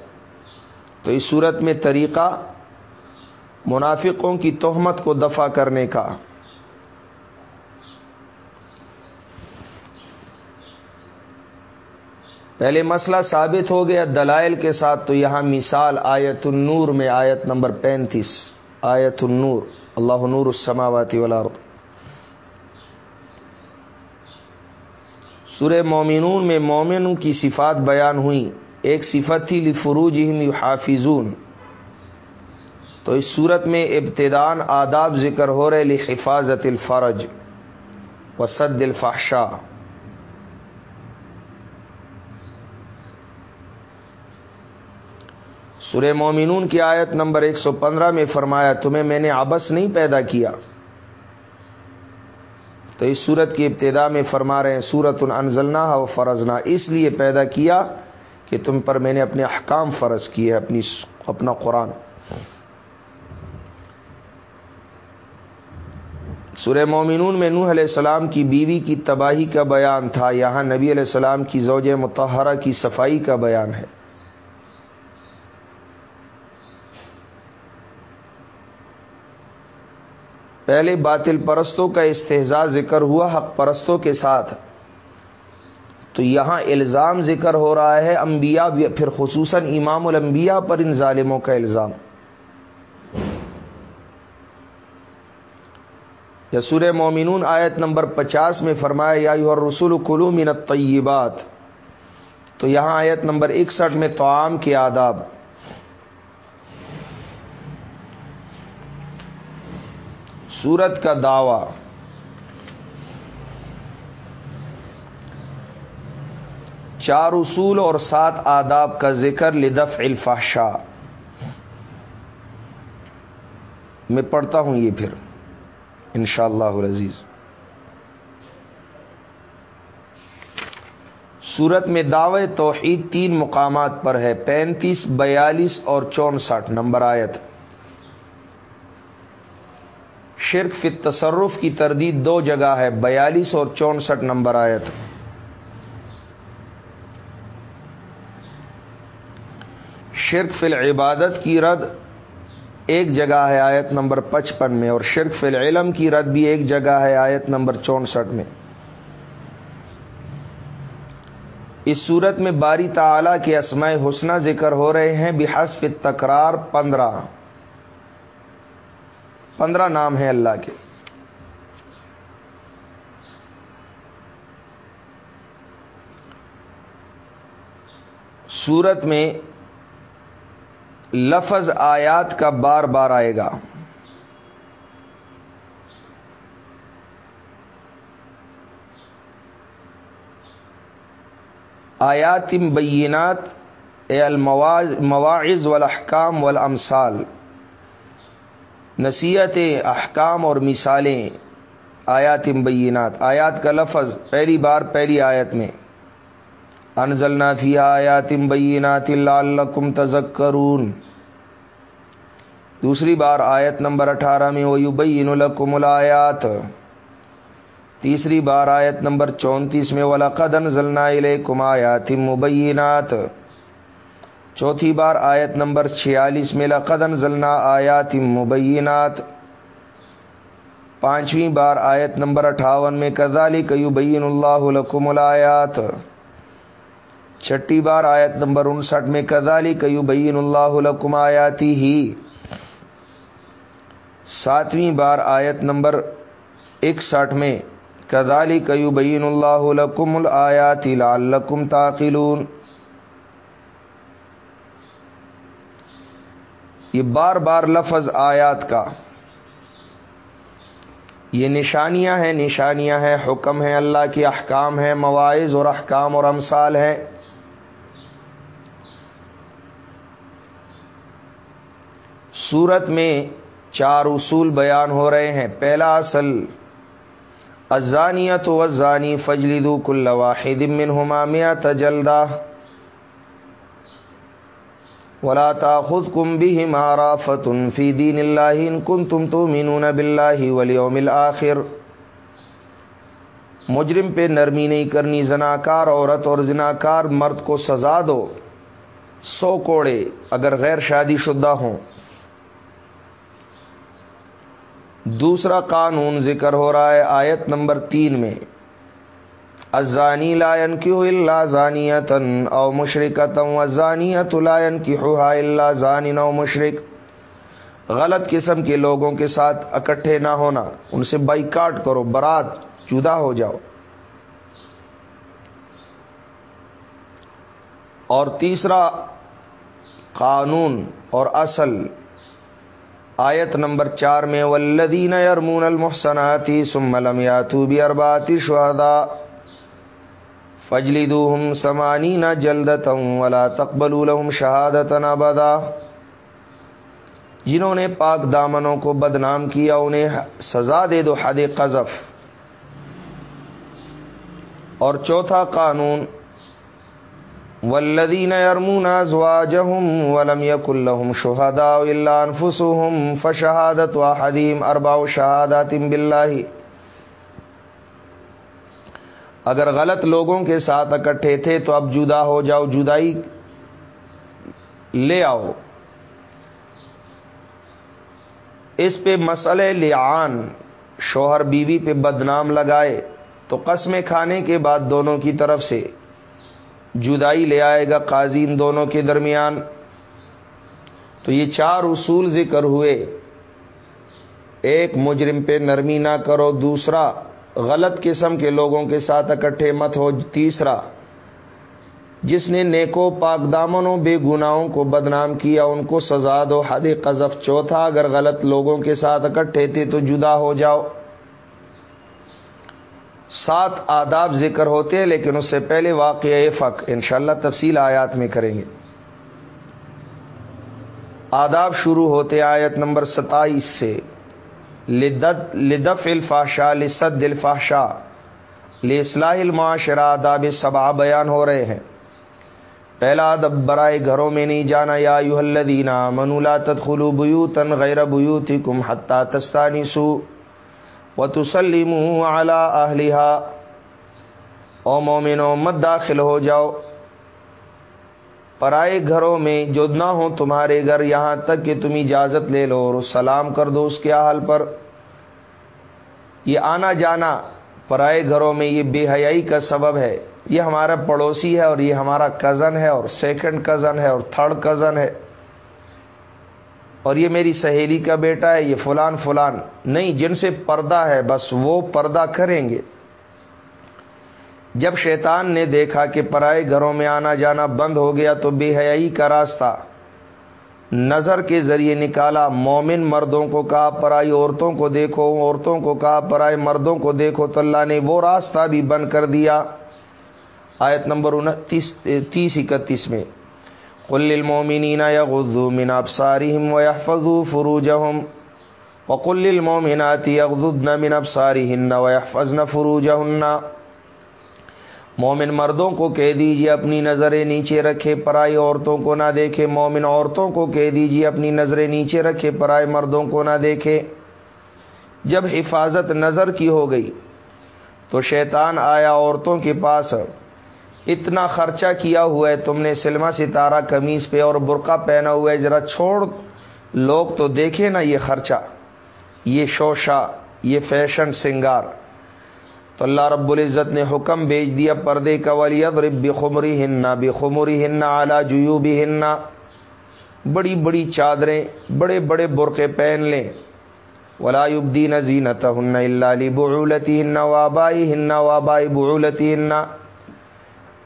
تو اس صورت میں طریقہ منافقوں کی تہمت کو دفع کرنے کا۔ پہلے مسئلہ ثابت ہو گیا دلائل کے ساتھ، تو یہاں مثال آیت النور میں آیت نمبر پینتیس۔ آیت النور، اللہ نور السماواتی والارض۔ سورہ مومنون میں مومنوں کی صفات بیان ہوئی ایک صفت تھی لفروج حافظون تو اس صورت میں ابتدان آداب ذکر ہو رہے حفاظت الفرج وسد الفاشا سورہ مومنون کی آیت نمبر ایک سو پندرہ میں فرمایا، تمہیں میں نے آبس نہیں پیدا کیا۔ تو اس صورت کی ابتدا میں فرما رہے ہیں، سورت النزلنا و فرضنا۔ اس لیے پیدا کیا کہ تم پر میں نے اپنے احکام فرض کیے، اپنی اپنا قرآن۔ سورہ مومنون میں نوح علیہ السلام کی بیوی کی تباہی کا بیان تھا۔ یہاں نبی علیہ السلام کی زوج متحرہ کی صفائی کا بیان ہے۔ پہلے باطل پرستوں کا استحزا ذکر ہوا حق پرستوں کے ساتھ۔ تو یہاں الزام ذکر ہو رہا ہے انبیاء، پھر خصوصاً امام الانبیاء پر ان ظالموں کا الزام۔ یسور مومنون آیت نمبر پچاس میں فرمایا، یا رسول کلو من الطیبات۔ تو یہاں آیت نمبر اکسٹھ میں توام کے آداب۔ سورت کا دعوی۔ چار اصول اور سات آداب کا ذکر لدف الفاشا میں پڑھتا ہوں یہ پھر، انشاءاللہ اللہ عزیز سورت میں دعوے توحید تین مقامات پر ہے، پینتیس، بیالیس اور چونسٹھ، نمبر آیت۔ شرک فی تصرف کی تردید دو جگہ ہے، بیالیس اور چونسٹھ نمبر آیت۔ شرک فی العبادت کی رد ایک جگہ ہے آیت نمبر پچپن میں، اور شرک فی العلم کی رد بھی ایک جگہ ہے آیت نمبر چونسٹھ میں۔ اس صورت میں باری تعالی کے اسماء حسنہ ذکر ہو رہے ہیں، بحسب تکرار پندرہ۔ پندرہ نام ہیں اللہ کے۔ سورت میں لفظ آیات کا بار بار آئے گا۔ آیات بینات المواعظ والاحکام والامثال۔ نصیحت، احکام اور مثالیں، آیات بینات۔ آیات کا لفظ پہلی بار پہلی آیت میں۔ انزل فی آیات بینات اللہ تذکرون۔ دوسری بار آیت نمبر اٹھارہ میں وہ یبین الآیات۔ تیسری بار آیت نمبر چونتیس میں ولاقد انزلنا الیکم آیات مبینات۔ چوتھی بار آیت نمبر چھیالیس میں لقدن زلنا آیات مبینات۔ پانچویں بار آیت نمبر اٹھاون میں کزالی کیبین اللہ لکم الآیات۔ چھٹی بار آیت نمبر انسٹھ میں کزالی کیبین اللہ لکم آیاتی ہی ساتویں بار آیت نمبر اکسٹھ میں کزالی کیبین اللہ لکم الآیاتی لعلکم تاقلون۔ یہ بار بار لفظ آیات کا یہ نشانیاں ہیں نشانیاں ہیں، حکم ہیں، اللہ کی احکام ہیں، مواعظ اور احکام اور امثال ہیں۔ سورت میں چار اصول بیان ہو رہے ہیں۔ پہلا اصل ازانیت و ازانی فجلدو کل واحد منہما میات جلدہ۔ ولا تاخذ کم بھی مارا فتن فی دین اللہ کن تم تو مینون بلّہ ولیوم الآخر. مجرم پہ نرمی نہیں کرنی، زناکار عورت اور زناکار مرد کو سزا دو۔ سو کوڑے اگر غیر شادی شدہ ہوں۔ دوسرا قانون ذکر ہو رہا ہے آیت نمبر تین میں۔ ازانی لائن کیوں اللہ زانیتن او مشرقتم ازانیت لائن کی اللہ زانی او مشرق غلط قسم کے لوگوں کے ساتھ اکٹھے نہ ہونا، ان سے بائی کاٹ کرو، برات جدا ہو جاؤ۔ اور تیسرا قانون اور اصل، آیت نمبر چار میں ولدین ارمون المحسناتی سملم یاتو بھی ارباتی شہدا فجلی دوہم سمانی نہ جلد ولا تقبل الحم شہادت نبدا جنہوں نے پاک دامنوں کو بدنام کیا، انہیں سزا دے دو حد قذف۔ اور چوتھا قانون ولدین ارمون ازواجہم ولم یکن لهم شہداء الا انفسهم فشہادت واحدیم اربع شہادات باللہ۔ اگر غلط لوگوں کے ساتھ اکٹھے تھے تو اب جدا ہو جاؤ، جدائی لے آؤ۔ اس پہ مسئلے لعان، شوہر بیوی پہ بدنام لگائے تو قسمیں کھانے کے بعد دونوں کی طرف سے جدائی لے آئے گا قاضی ان دونوں کے درمیان۔ تو یہ چار اصول ذکر ہوئے۔ ایک مجرم پہ نرمی نہ کرو، دوسرا غلط قسم کے لوگوں کے ساتھ اکٹھے مت ہو۔ تیسرا، جس نے نیکو پاک دامنوں، بے گناہوں کو بدنام کیا، ان کو سزا دو۔ حد قذف چوتھا، اگر غلط لوگوں کے ساتھ اکٹھے تھے تو جدا ہو جاؤ۔ سات آداب ذکر ہوتے ہیں، لیکن اس سے پہلے واقع فق۔ انشاءاللہ تفصیل آیات میں کریں گے۔ آداب شروع ہوتے آیت نمبر ستائیس سے۔ لدت لدف الفاشا لسد الفاشا لصلاح المعاشرہ، آداب سبا بیان ہو رہے ہیں۔ پہلا ادب برائے گھروں میں نہیں جانا، یا یو الدینہ منولا تدخلو بیوتن غیر بیوتی کم حتہ تستانی سو و تسلیم اعلیٰ اہلیہ او مومنو، مت داخل ہو جاؤ۔ پرائے گھروں میں جو نہ ہو تمہارے گھر، یہاں تک کہ تم اجازت لے لو اور سلام کر دو اس کے حال پر۔ یہ آنا جانا پرائے گھروں میں یہ بے حیائی کا سبب ہے۔ یہ ہمارا پڑوسی ہے اور یہ ہمارا کزن ہے اور سیکنڈ کزن ہے اور تھرڈ کزن ہے۔ اور یہ میری سہیلی کا بیٹا ہے، یہ فلان فلان۔ نہیں، جن سے پردہ ہے، بس وہ پردہ کریں گے۔ جب شیطان نے دیکھا کہ پرائے گھروں میں آنا جانا بند ہو گیا تو بے حیائی کا راستہ نظر کے ذریعے نکالا۔ مومن مردوں کو کہا پرائی عورتوں کو دیکھو، عورتوں کو کہا، پرائے مردوں کو دیکھو۔ تو اللہ نے وہ راستہ بھی بند کر دیا۔ آیت نمبر انتیس، تیس اکتیس میں، قل للمؤمنین یغضوا من ابصارهم ويحفظوا فروجهم وقل للمؤمنات يغضضن من ابصارهن ويحفظن فروجهن مومن مردوں کو کہہ دیجیے اپنی نظریں نیچے رکھے پرائے عورتوں کو نہ دیکھے۔ مومن عورتوں کو کہہ دیجیے اپنی نظریں نیچے رکھے پرائے مردوں کو نہ دیکھے۔ جب حفاظت نظر کی ہو گئی تو شیطان آیا عورتوں کے پاس۔ اتنا خرچہ کیا ہوا ہے، تم نے سلما ستارہ کمیز پہ اور برقع پہنا ہوا ہے۔ ذرا چھوڑ، لوگ تو دیکھے نا یہ خرچہ۔ یہ شوشا، یہ فیشن سنگار۔ تو اللہ رب العزت نے حکم بھیج دیا پردے کا ولیت رب بخمری ہننا بخمری ہننا اعلیٰ جیو بھی ہننا بڑی بڑی چادریں، بڑے بڑے برقے پہن لیں۔ ولابدی نزینت ہن اللہ بولتی ہن وابائی ہن وابائی بولتی ہننا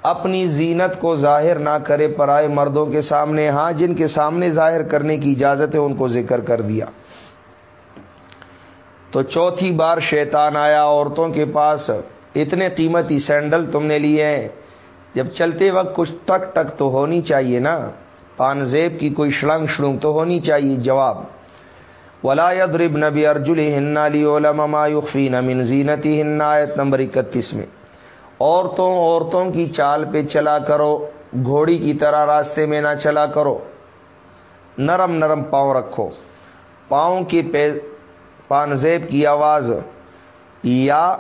اپنی زینت کو ظاہر نہ کرے پرائے مردوں کے سامنے ہاں جن کے سامنے ظاہر کرنے کی اجازت ہے، ان کو ذکر کر دیا۔ تو چوتھی بار شیطان آیا، عورتوں کے پاس اتنے قیمتی سینڈل تم نے لیے ہیں۔ جب چلتے وقت کچھ ٹک ٹک تو ہونی چاہیے نا۔ پان زیب کی کوئی شڑنگ شڑنگ تو ہونی چاہیے۔ جواب ولاد رب نبی ارجل ہننا لی علما یقین امن زینتی ہنایت نمبر اکتیس میں، عورتوں عورتوں کی چال پہ چلا کرو۔ گھوڑی کی طرح راستے میں نہ چلا کرو۔ نرم نرم پاؤں رکھو۔ پاؤں کے کی پانزیب کی آواز یا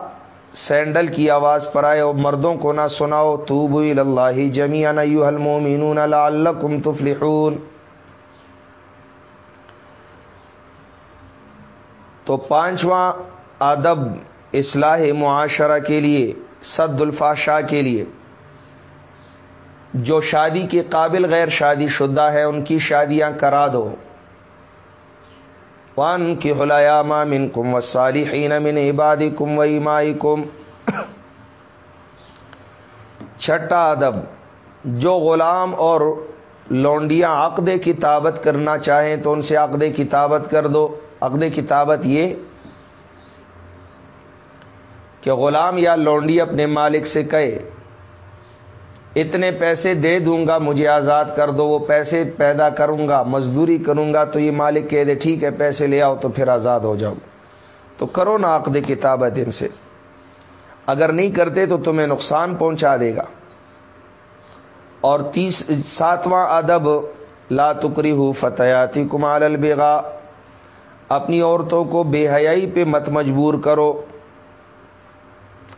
سینڈل کی آواز پر آئے اور مردوں کو نہ سناؤ تو بو اللہ جمیا المومنون لعلکم تفلحون۔ تو پانچواں ادب اصلاح معاشرہ کے لیے صد الفاشا کے لیے۔ جو شادی کے قابل غیر شادی شدہ ہے، ان کی شادیاں کرا دو۔ وان کی حلیامہ من کم و صالحین من عبادی کم و ایمائی کم چھٹا ادب، جو غلام اور لونڈیاں عقد کتابت کرنا چاہیں تو ان سے عقد کتابت کر دو۔ عقد کتابت یہ کہ غلام یا لونڈی اپنے مالک سے کہے اتنے پیسے دے دوں گا، مجھے آزاد کر دو، وہ پیسے پیدا کروں گا، مزدوری کروں گا، تو یہ مالک کہہ دے، ٹھیک ہے، پیسے لے آؤ تو پھر آزاد ہو جاؤ۔ تو کرو نا عقد کتابت ان سے۔ اگر نہیں کرتے تو تمہیں نقصان پہنچا دے گا۔ اور تیس، ساتواں ادب، لا تکری ہو فتحیاتی کمال البیغا اپنی عورتوں کو بے حیائی پہ مت مجبور کرو۔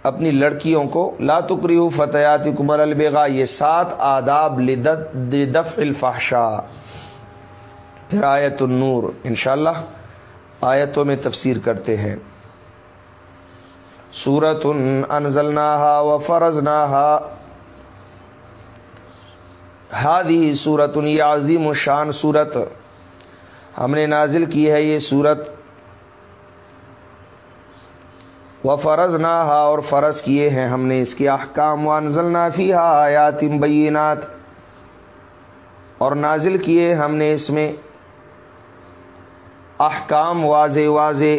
اپنی لڑکیوں کو، لا تکری ہو فتحیاتی کمال البیغا یہ سات آداب لدف الفحشا پھر آیت النور، انشاءاللہ آیتوں میں تفسیر کرتے ہیں۔ سورت انزلناها و فرض ہادی سورت یہ عظیم و شان سورت۔ ہم نے نازل کی ہے یہ سورت و فرض نہ اور فرض کیے ہیں ہم نے اس کے احکام وانزل نافی ہا آیاتم بینات اور نازل کیے ہم نے اس میں احکام، واضح واضح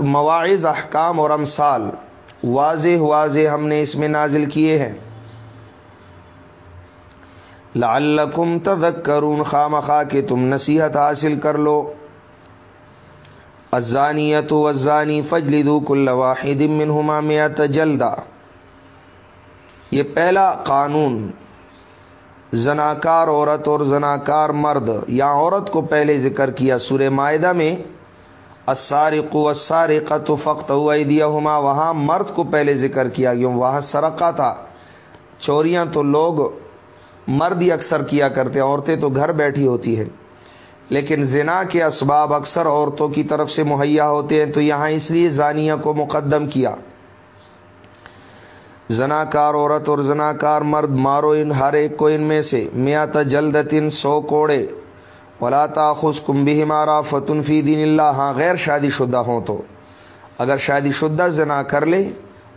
مواعظ، احکام اور امثال۔ واضح واضح ہم نے اس میں نازل کیے ہیں۔ لعلکم تذکرون خام خا تم نصیحت حاصل کر لو۔ ازانیت و ازانی فجلدو کل واحد منہما میت جلدا یہ پہلا قانون، زناکار عورت اور زناکار مرد، یا عورت کو پہلے ذکر کیا سورہ معاہدہ میں اسارق و اسارقت فقط ہما وہاں مرد کو پہلے ذکر کیا کیوں وہاں سرقہ تھا۔ چوریاں تو لوگ مرد ہی اکثر کیا کرتے، عورتیں تو گھر بیٹھی ہوتی ہیں۔ لیکن زنا کے اسباب اکثر عورتوں کی طرف سے مہیا ہوتے ہیں، تو یہاں اس لیے زانیہ کو مقدم کیا۔ زناکار عورت اور زناکار مرد مارو ان ہر ایک کو ان میں سے۔ میات جلد تن سو کوڑے۔ ولاتا خوش کمبی مارا فتن فی دین اللہ۔ ہاں غیر شادی شدہ ہوں تو۔ اگر شادی شدہ زنا کر لے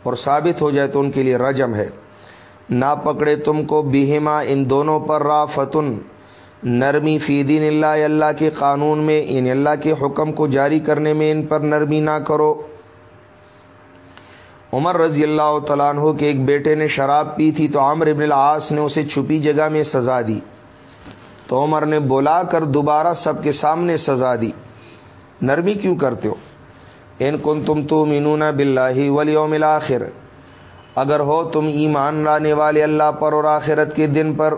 اور ثابت ہو جائے تو ان کے لیے رجم ہے۔ نہ پکڑے تم کو بہما ان دونوں پر رافتن۔ نرمی فی دین اللہ اللہ کے قانون میں ان اللہ کے حکم کو جاری کرنے میں ان پر نرمی نہ کرو۔ عمر رضی اللہ تعالیٰ عنہ کے ایک بیٹے نے شراب پی تھی تو عمر ابن العاص نے اسے چھپی جگہ میں سزا دی۔ تو عمر نے بلا کر دوبارہ سب کے سامنے سزا دی۔ نرمی کیوں کرتے ہو؟ ان کن تم تو مینون بلّہ ولی آخر اگر ہو تم ایمان لانے والے اللہ پر اور آخرت کے دن پر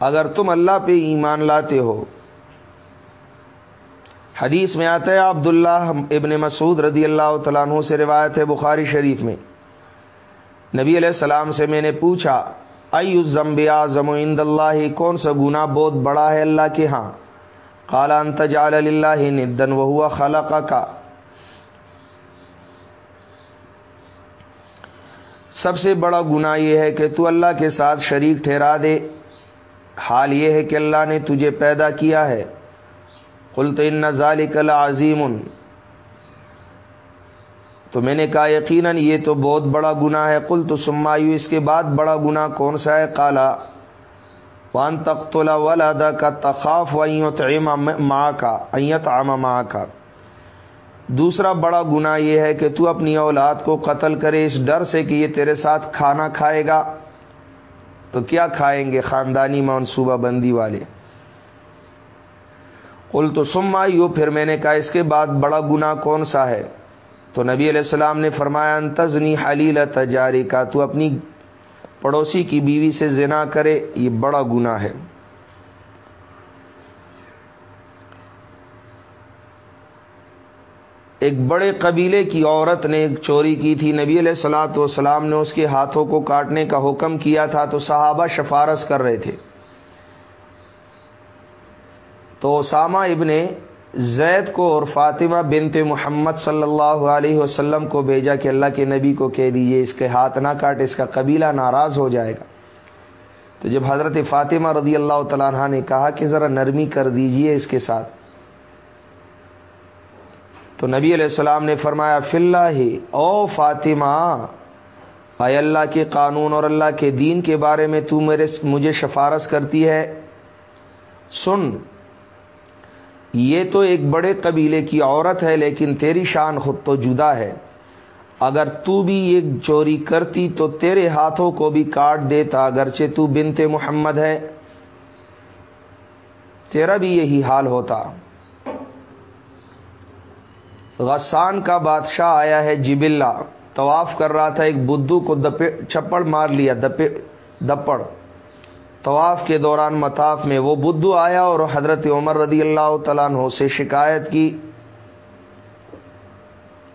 اگر تم اللہ پہ ایمان لاتے ہو۔ حدیث میں آتا ہے، عبداللہ ابن مسعود رضی اللہ تعالیٰ عنہ سے روایت ہے بخاری شریف میں۔ نبی علیہ السلام سے میں نے پوچھا ائی زمبیا زم اللہ؟ کون سا گنا بہت بڑا ہے اللہ کے ہاں؟ کالا انتجال اللہ ندن وہ ہوا خلق کا سب سے بڑا گنا یہ ہے کہ تو اللہ کے ساتھ شریک ٹھہرا دے۔ حال یہ ہے کہ اللہ نے تجھے پیدا کیا ہے۔ کل تو ان نظال کل عظیم تو میں نے کہا، یقیناً یہ تو بہت بڑا گنا ہے۔ کل تو سمایو اس کے بعد بڑا گنا کون سا ہے؟ کالا وان تخت ولادا کا تخاف و ماں کا ایت عام ماں کا دوسرا بڑا گنا یہ ہے کہ تو اپنی اولاد کو قتل کرے، اس ڈر سے کہ یہ تیرے ساتھ کھانا کھائے گا۔ تو کیا کھائیں گے خاندانی منصوبہ بندی والے؟ ال تو سم آئی پھر میں نے کہا، اس کے بعد بڑا گنا کون سا ہے؟ تو نبی علیہ السلام نے فرمایا انتظنی حلیل تجاری کا تو اپنی پڑوسی کی بیوی سے زنا کرے، یہ بڑا گنا ہے۔ ایک بڑے قبیلے کی عورت نے ایک چوری کی تھی۔ نبی علیہ السلاۃ والسلام نے اس کے ہاتھوں کو کاٹنے کا حکم کیا تھا تو صحابہ شفارس کر رہے تھے۔ تو اسامہ ابن زید کو اور فاطمہ بنت محمد صلی اللہ علیہ وسلم کو بھیجا کہ اللہ کے نبی کو کہہ دیجیے اس کے ہاتھ نہ کاٹے اس کا قبیلہ ناراض ہو جائے گا۔ تو جب حضرت فاطمہ رضی اللہ تعالیٰ عنہ نے کہا کہ ذرا نرمی کر دیجیے اس کے ساتھ۔ تو نبی علیہ السلام نے فرمایا فلّہ ہی او فاطمہ، اے اللہ کے قانون اور اللہ کے دین کے بارے میں تو میرے مجھے سفارش کرتی ہے۔ سن، یہ تو ایک بڑے قبیلے کی عورت ہے، لیکن تیری شان خود تو جدا ہے۔ اگر تو بھی یہ چوری کرتی تو تیرے ہاتھوں کو بھی کاٹ دیتا، اگرچہ تو بنتے محمد ہے۔ تیرا بھی یہی حال ہوتا۔ غسان کا بادشاہ آیا ہے جب اللہ طواف کر رہا تھا، ایک بدھو کو دپے، چھپڑ مار لیا، دپے، دپڑ۔ طواف کے دوران مطاف میں وہ بدھو آیا اور حضرت عمر رضی اللہ تعالیٰ عنہ سے شکایت کی۔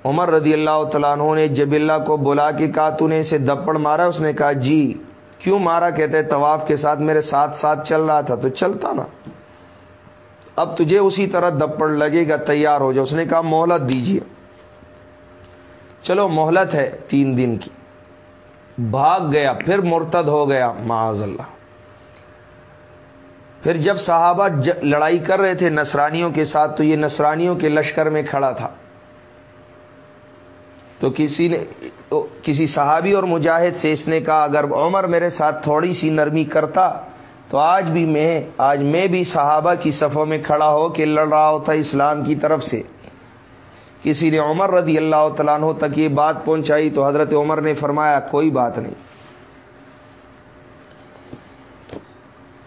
عمر رضی اللہ تعالیٰ عنہ نے جب اللہ کو بلا کے کہا تو نے اسے دپڑ مارا۔ اس نے کہا جی کیوں مارا؟ کہتے طواف کے ساتھ میرے ساتھ ساتھ چل رہا تھا تو چلتا نا۔ اب تجھے اسی طرح دپڑ لگے گا، تیار ہو جائے اس نے کہا، مہلت دیجیے چلو، مہلت ہے تین دن کی۔ بھاگ گیا، پھر مرتد ہو گیا، معاذ اللہ۔ پھر جب صحابہ لڑائی کر رہے تھے نصرانیوں کے ساتھ، تو یہ نصرانیوں کے لشکر میں کھڑا تھا۔ تو کسی نے، کسی صحابی اور مجاہد سے اس نے کہا، اگر عمر میرے ساتھ تھوڑی سی نرمی کرتا تو آج بھی میں، آج میں بھی صحابہ کی صفوں میں کھڑا ہو کے لڑ رہا ہوتا اسلام کی طرف سے۔ کسی نے عمر رضی اللہ تعالیٰ عنہ تک یہ بات پہنچائی تو حضرت عمر نے فرمایا، کوئی بات نہیں۔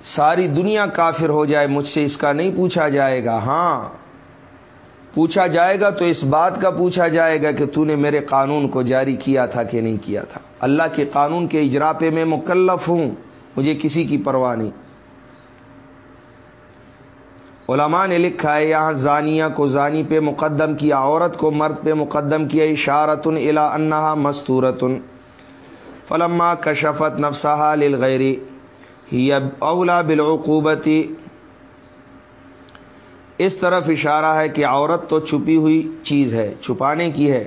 ساری دنیا کافر ہو جائے، مجھ سے اس کا نہیں پوچھا جائے گا۔ ہاں پوچھا جائے گا تو اس بات کا پوچھا جائے گا کہ تو نے میرے قانون کو جاری کیا تھا کہ نہیں کیا تھا۔ اللہ کے قانون کے اجرا پہ میں مکلف ہوں۔ مجھے کسی کی پرواہ نہیں۔ علماء نے لکھا ہے، یہاں زانیہ کو زانی پہ مقدم کیا، عورت کو مرد پہ مقدم کیا اشارت الا انہا مستورت فلما کشفت نفسہ للغیری ہی اولا بالعقوبتی اس طرف اشارہ ہے کہ عورت تو چھپی ہوئی چیز ہے، چھپانے کی ہے۔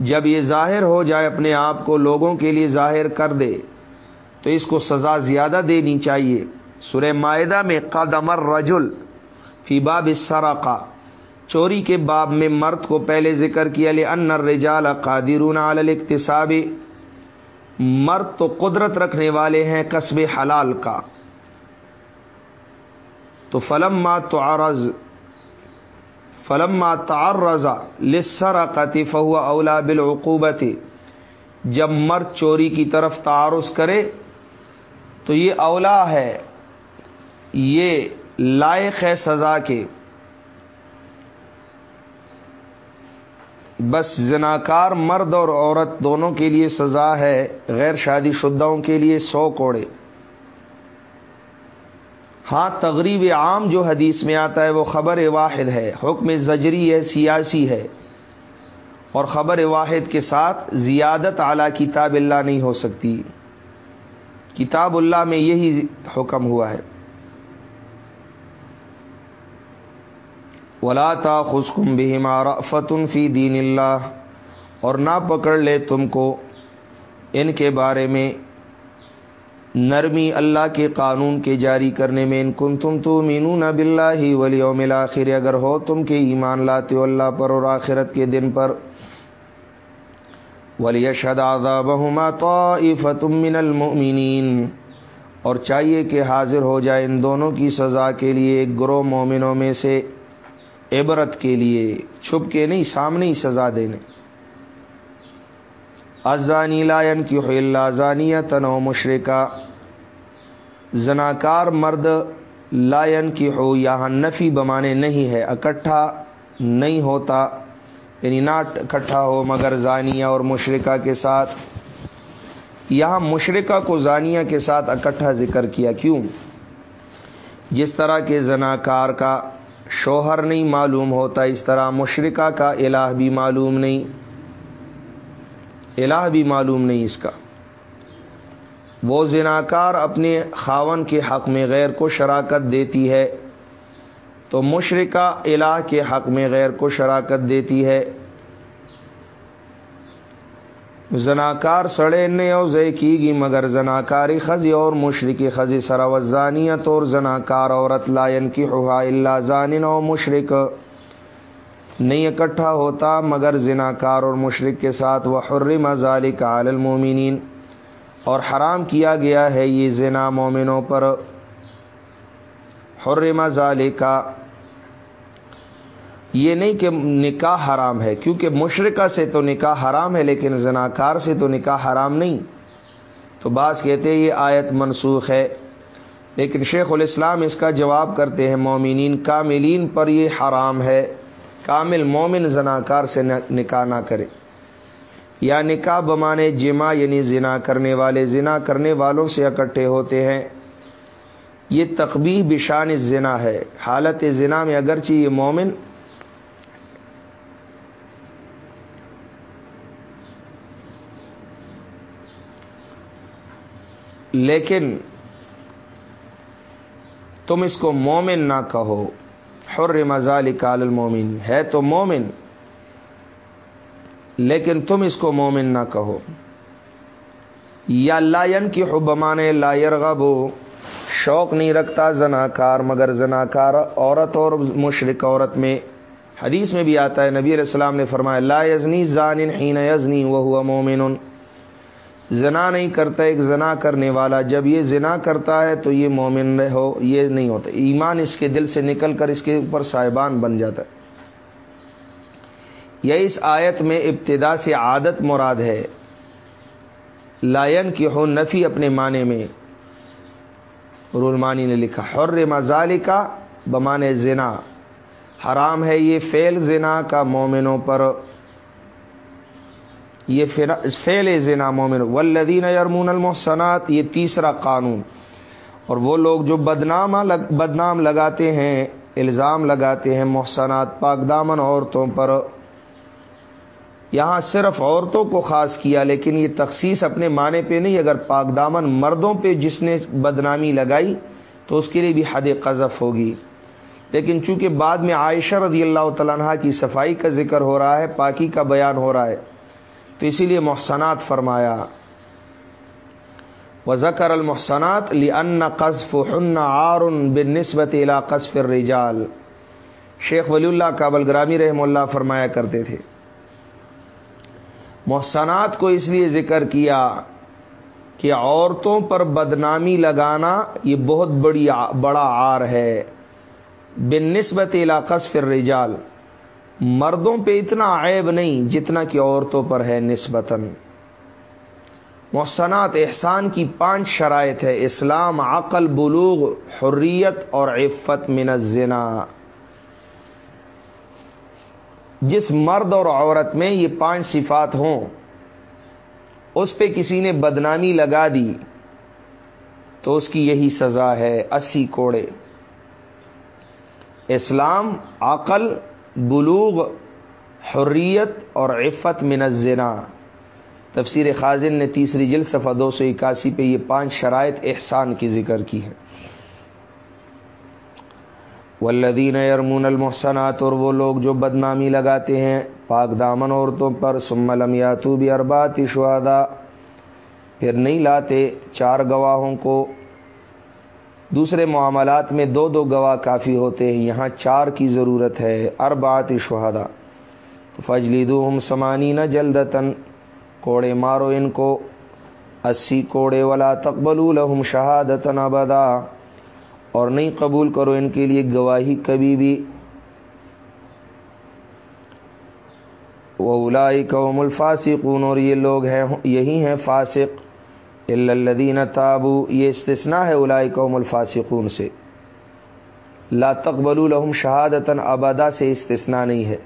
جب یہ ظاہر ہو جائے، اپنے آپ کو لوگوں کے لیے ظاہر کر دے۔ تو اس کو سزا زیادہ دینی چاہیے۔ سورہ معدہ میں قدمر رجل فی باب سرقا چوری کے باب میں مرد کو پہلے ذکر کیا لے ان رجال قادرون علی الاقتصاب مرد تو قدرت رکھنے والے ہیں قصب حلال کا۔ تو فلم ما تعرض فلم ما تعرض للسرقه فهو اولا بالعقوبت جب مرد چوری کی طرف تعارض کرے تو یہ اولا ہے، یہ لائق ہے سزا کے۔ بس زناکار مرد اور عورت دونوں کے لیے سزا ہے، غیر شادی شدہوں کے لیے سو کوڑے۔ ہاں تغریب عام جو حدیث میں آتا ہے، وہ خبر واحد ہے۔ حکم زجری ہے، سیاسی ہے۔ اور خبر واحد کے ساتھ زیادت اعلی کتاب اللہ نہیں ہو سکتی۔ کتاب اللہ میں یہی حکم ہوا ہے۔ ولا تا خسکم بھی فتن فی دین اللہ اور نہ پکڑ لے تم کو ان کے بارے میں۔ نرمی اللہ کے قانون کے جاری کرنے میں ان کن تم تو مینو نہ بلّہ ہی ولی آخر اگر ہو تم کے ایمان لاتے ہو اللہ پر اور آخرت کے دن پر۔ ولی شدا بہما تو من المؤمنین اور چاہیے کہ حاضر ہو جائے ان دونوں کی سزا کے لیے ایک گروہ مومنوں میں سے عبرت کے لیے، چھپ کے نہیں، سامنے ہی سزا دینے۔ ازانی لائن کی اللہ زانیہ تنو مشرقہ زناکار مرد لائن کی ہو یہاں نفی بمانے نہیں ہے، اکٹھا نہیں ہوتا۔ یعنی نہ اکٹھا ہو مگر زانیہ اور مشرقہ کے ساتھ۔ یہاں مشرقہ کو زانیہ کے ساتھ اکٹھا ذکر کیا کیوں؟ جس طرح کے زناکار کا شوہر نہیں معلوم ہوتا، اس طرح مشرقہ کا الہ بھی معلوم نہیں۔ الہ بھی معلوم نہیں اس کا۔ وہ زناکار اپنے خاون کے حق میں غیر کو شراکت دیتی ہے۔ تو مشرقہ الہ کے حق میں غیر کو شراکت دیتی ہے۔ زناکار سڑے نے زے کی گی مگر زناکاری خزی اور مشرقی خزی سراوزانیت اور زناکار عورت لائن کی حا اللہ زانن و مشرق نہیں اکٹھا ہوتا مگر زنا کار اور مشرق کے ساتھ وہ حرم ذالک کا المومنین اور حرام کیا گیا ہے یہ زنا مومنوں پر۔ حرم ذالک کا یہ نہیں کہ نکاح حرام ہے، کیونکہ مشرقہ سے تو نکاح حرام ہے، لیکن زناکار سے تو نکاح حرام نہیں۔ تو بعض کہتے ہیں یہ آیت منسوخ ہے، لیکن شیخ الاسلام اس کا جواب کرتے ہیں، مومنین کاملین پر یہ حرام ہے۔ کامل مومن زناکار سے نکاح نہ کرے۔ یا نکاح بمانے جمع یعنی زنا کرنے والے، زنا کرنے والوں سے اکٹھے ہوتے ہیں۔ یہ تقبی بشان زنا ہے۔ حالت زنا میں اگرچہ یہ مومن لیکن تم اس کو مومن نہ کہو۔ حر مزال کال المومن۔ ہے تو مومن، لیکن تم اس کو مومن نہ کہو۔ یا لائن کی حبمان لا یرغبو۔ شوق نہیں رکھتا زناکار، مگر زناکار عورت اور مشرق عورت میں۔ حدیث میں بھی آتا ہے، نبی علیہ السلام نے فرمایا، لا یزنی زان حین یزنی وہ ہوا مومن زنا نہیں کرتا، ایک زنا کرنے والا جب یہ زنا کرتا ہے تو یہ مومن ہو یہ نہیں ہوتا۔ ایمان اس کے دل سے نکل کر اس کے اوپر صاحبان بن جاتا۔ ہے یہ اس آیت میں ابتدا سے عادت مراد ہے۔ لائن کی ہو نفی اپنے معنی میں۔ رولمانی نے لکھا حر مزال کا بمان زنا۔ حرام ہے یہ فیل زنا کا مومنوں پر یہ فیل زنا مومن ولدین یرمون المحسنات، یہ تیسرا قانون۔ اور وہ لوگ جو بدنام بدنام لگاتے ہیں، الزام لگاتے ہیں محسنات، پاک دامن عورتوں پر، یہاں صرف عورتوں کو خاص کیا، لیکن یہ تخصیص اپنے معنی پہ نہیں، اگر پاک دامن مردوں پہ جس نے بدنامی لگائی، تو اس کے لیے بھی حد قذف ہوگی۔ لیکن چونکہ بعد میں عائشہ رضی اللہ تعالیٰ کی صفائی کا ذکر ہو رہا ہے، پاکی کا بیان ہو رہا ہے تو اسی لیے محسنات فرمایا۔ و ذکر المحسنات لی ان قصف ہن آر بن نسبت الا قصف الرجال۔ شیخ ولی اللہ کابل گرامی رحم اللہ فرمایا کرتے تھے۔ محسنات کو اس لیے ذکر کیا کہ عورتوں پر بدنامی لگانا یہ بہت بڑی، بڑا آر ہے۔ بن نسبت قصف الرجال۔ مردوں پہ اتنا عیب نہیں جتنا کہ عورتوں پر ہے نسبتاً۔ محسنات احسان کی پانچ شرائط ہے، اسلام، عقل، بلوغ، حریت اور عفت من الزنا۔ جس مرد اور عورت میں یہ پانچ صفات ہوں، اس پہ کسی نے بدنامی لگا دی، تو اس کی یہی سزا ہے، اسی کوڑے۔ اسلام، عقل بلوغ، حریت اور عفت من الزنا۔ تفسیر خازن نے تیسری جل صفحہ دو سو اکاسی پہ یہ پانچ شرائط احسان کی ذکر کی ہے والذین یرمون المحسنات اور وہ لوگ جو بدنامی لگاتے ہیں، پاک دامن عورتوں پر سم لم اربات شہادا پھر نہیں لاتے چار گواہوں کو۔ دوسرے معاملات میں دو دو گواہ کافی ہوتے ہیں، یہاں چار کی ضرورت ہے اربات شہدا تو فجلی دو ہم سمانی نہ جلدتن کوڑے مارو ان کو۔ اسی کوڑے والا تقبل الحم شہادتن ابدا۔ اور نہیں قبول کرو ان کے لیے گواہی کبھی بھی۔ وہ الائی قوم الفاسقون اور یہ لوگ ہیں، یہی ہیں فاسق۔ الدین تابو یہ استثنا ہے الائی قوم الفاسقون سے۔ لا تقبل الحم شہادتن ابدا سے استثنا نہیں ہے۔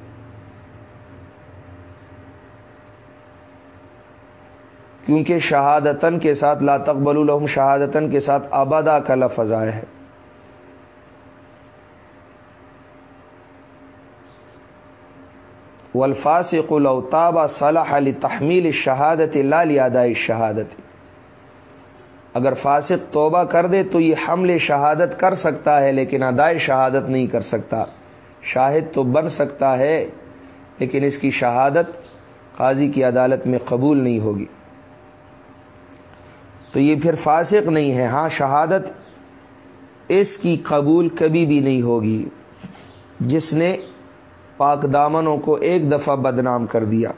کیونکہ شہادتن کے ساتھ لا تقبل الحم شہادتن کے ساتھ ابدا کا لفظ آیا ہے۔ والفاسق لو تاب صلاح لتحمیل شہادت لا ادائی شہادت اگر فاسق توبہ کر دے تو یہ حمل شہادت کر سکتا ہے، لیکن ادائے شہادت نہیں کر سکتا۔ شاہد تو بن سکتا ہے، لیکن اس کی شہادت قاضی کی عدالت میں قبول نہیں ہوگی۔ تو یہ پھر فاسق نہیں ہے۔ ہاں شہادت اس کی قبول کبھی بھی نہیں ہوگی۔ جس نے پاک دامنوں کو ایک دفعہ بدنام کر دیا۔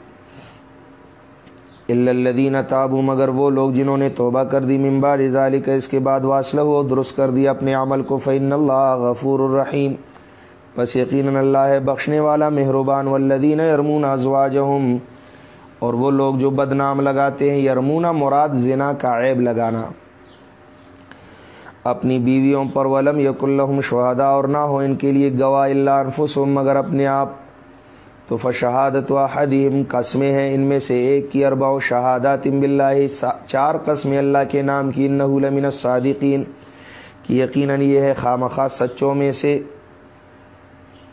الدین تابو مگر وہ لوگ جنہوں نے توبہ کر دی ممبار ازالی کا اس کے بعد واصل ہو درست کر دیا اپنے عمل کو فعن اللہ غفور الرحیم بس یقین اللہ ہے بخشنے والا، مہربان، والذین یرمون ازواجہم۔ اور وہ لوگ جو بدنام لگاتے ہیں یرمونا مراد زنا کا عیب لگانا۔ اپنی بیویوں پر ولم یق الحم شہادا اور نہ ہو ان کے لیے گواہ اللہ انفسم مگر اپنے آپ تو فشہادت و حدیم قسمیں ہیں ان میں سے ایک کی اربا و شہادات بلّہ چار قسمیں اللہ کے نام کی لمن صادقین کی یقیناً یہ ہے خام خواہ سچوں میں سے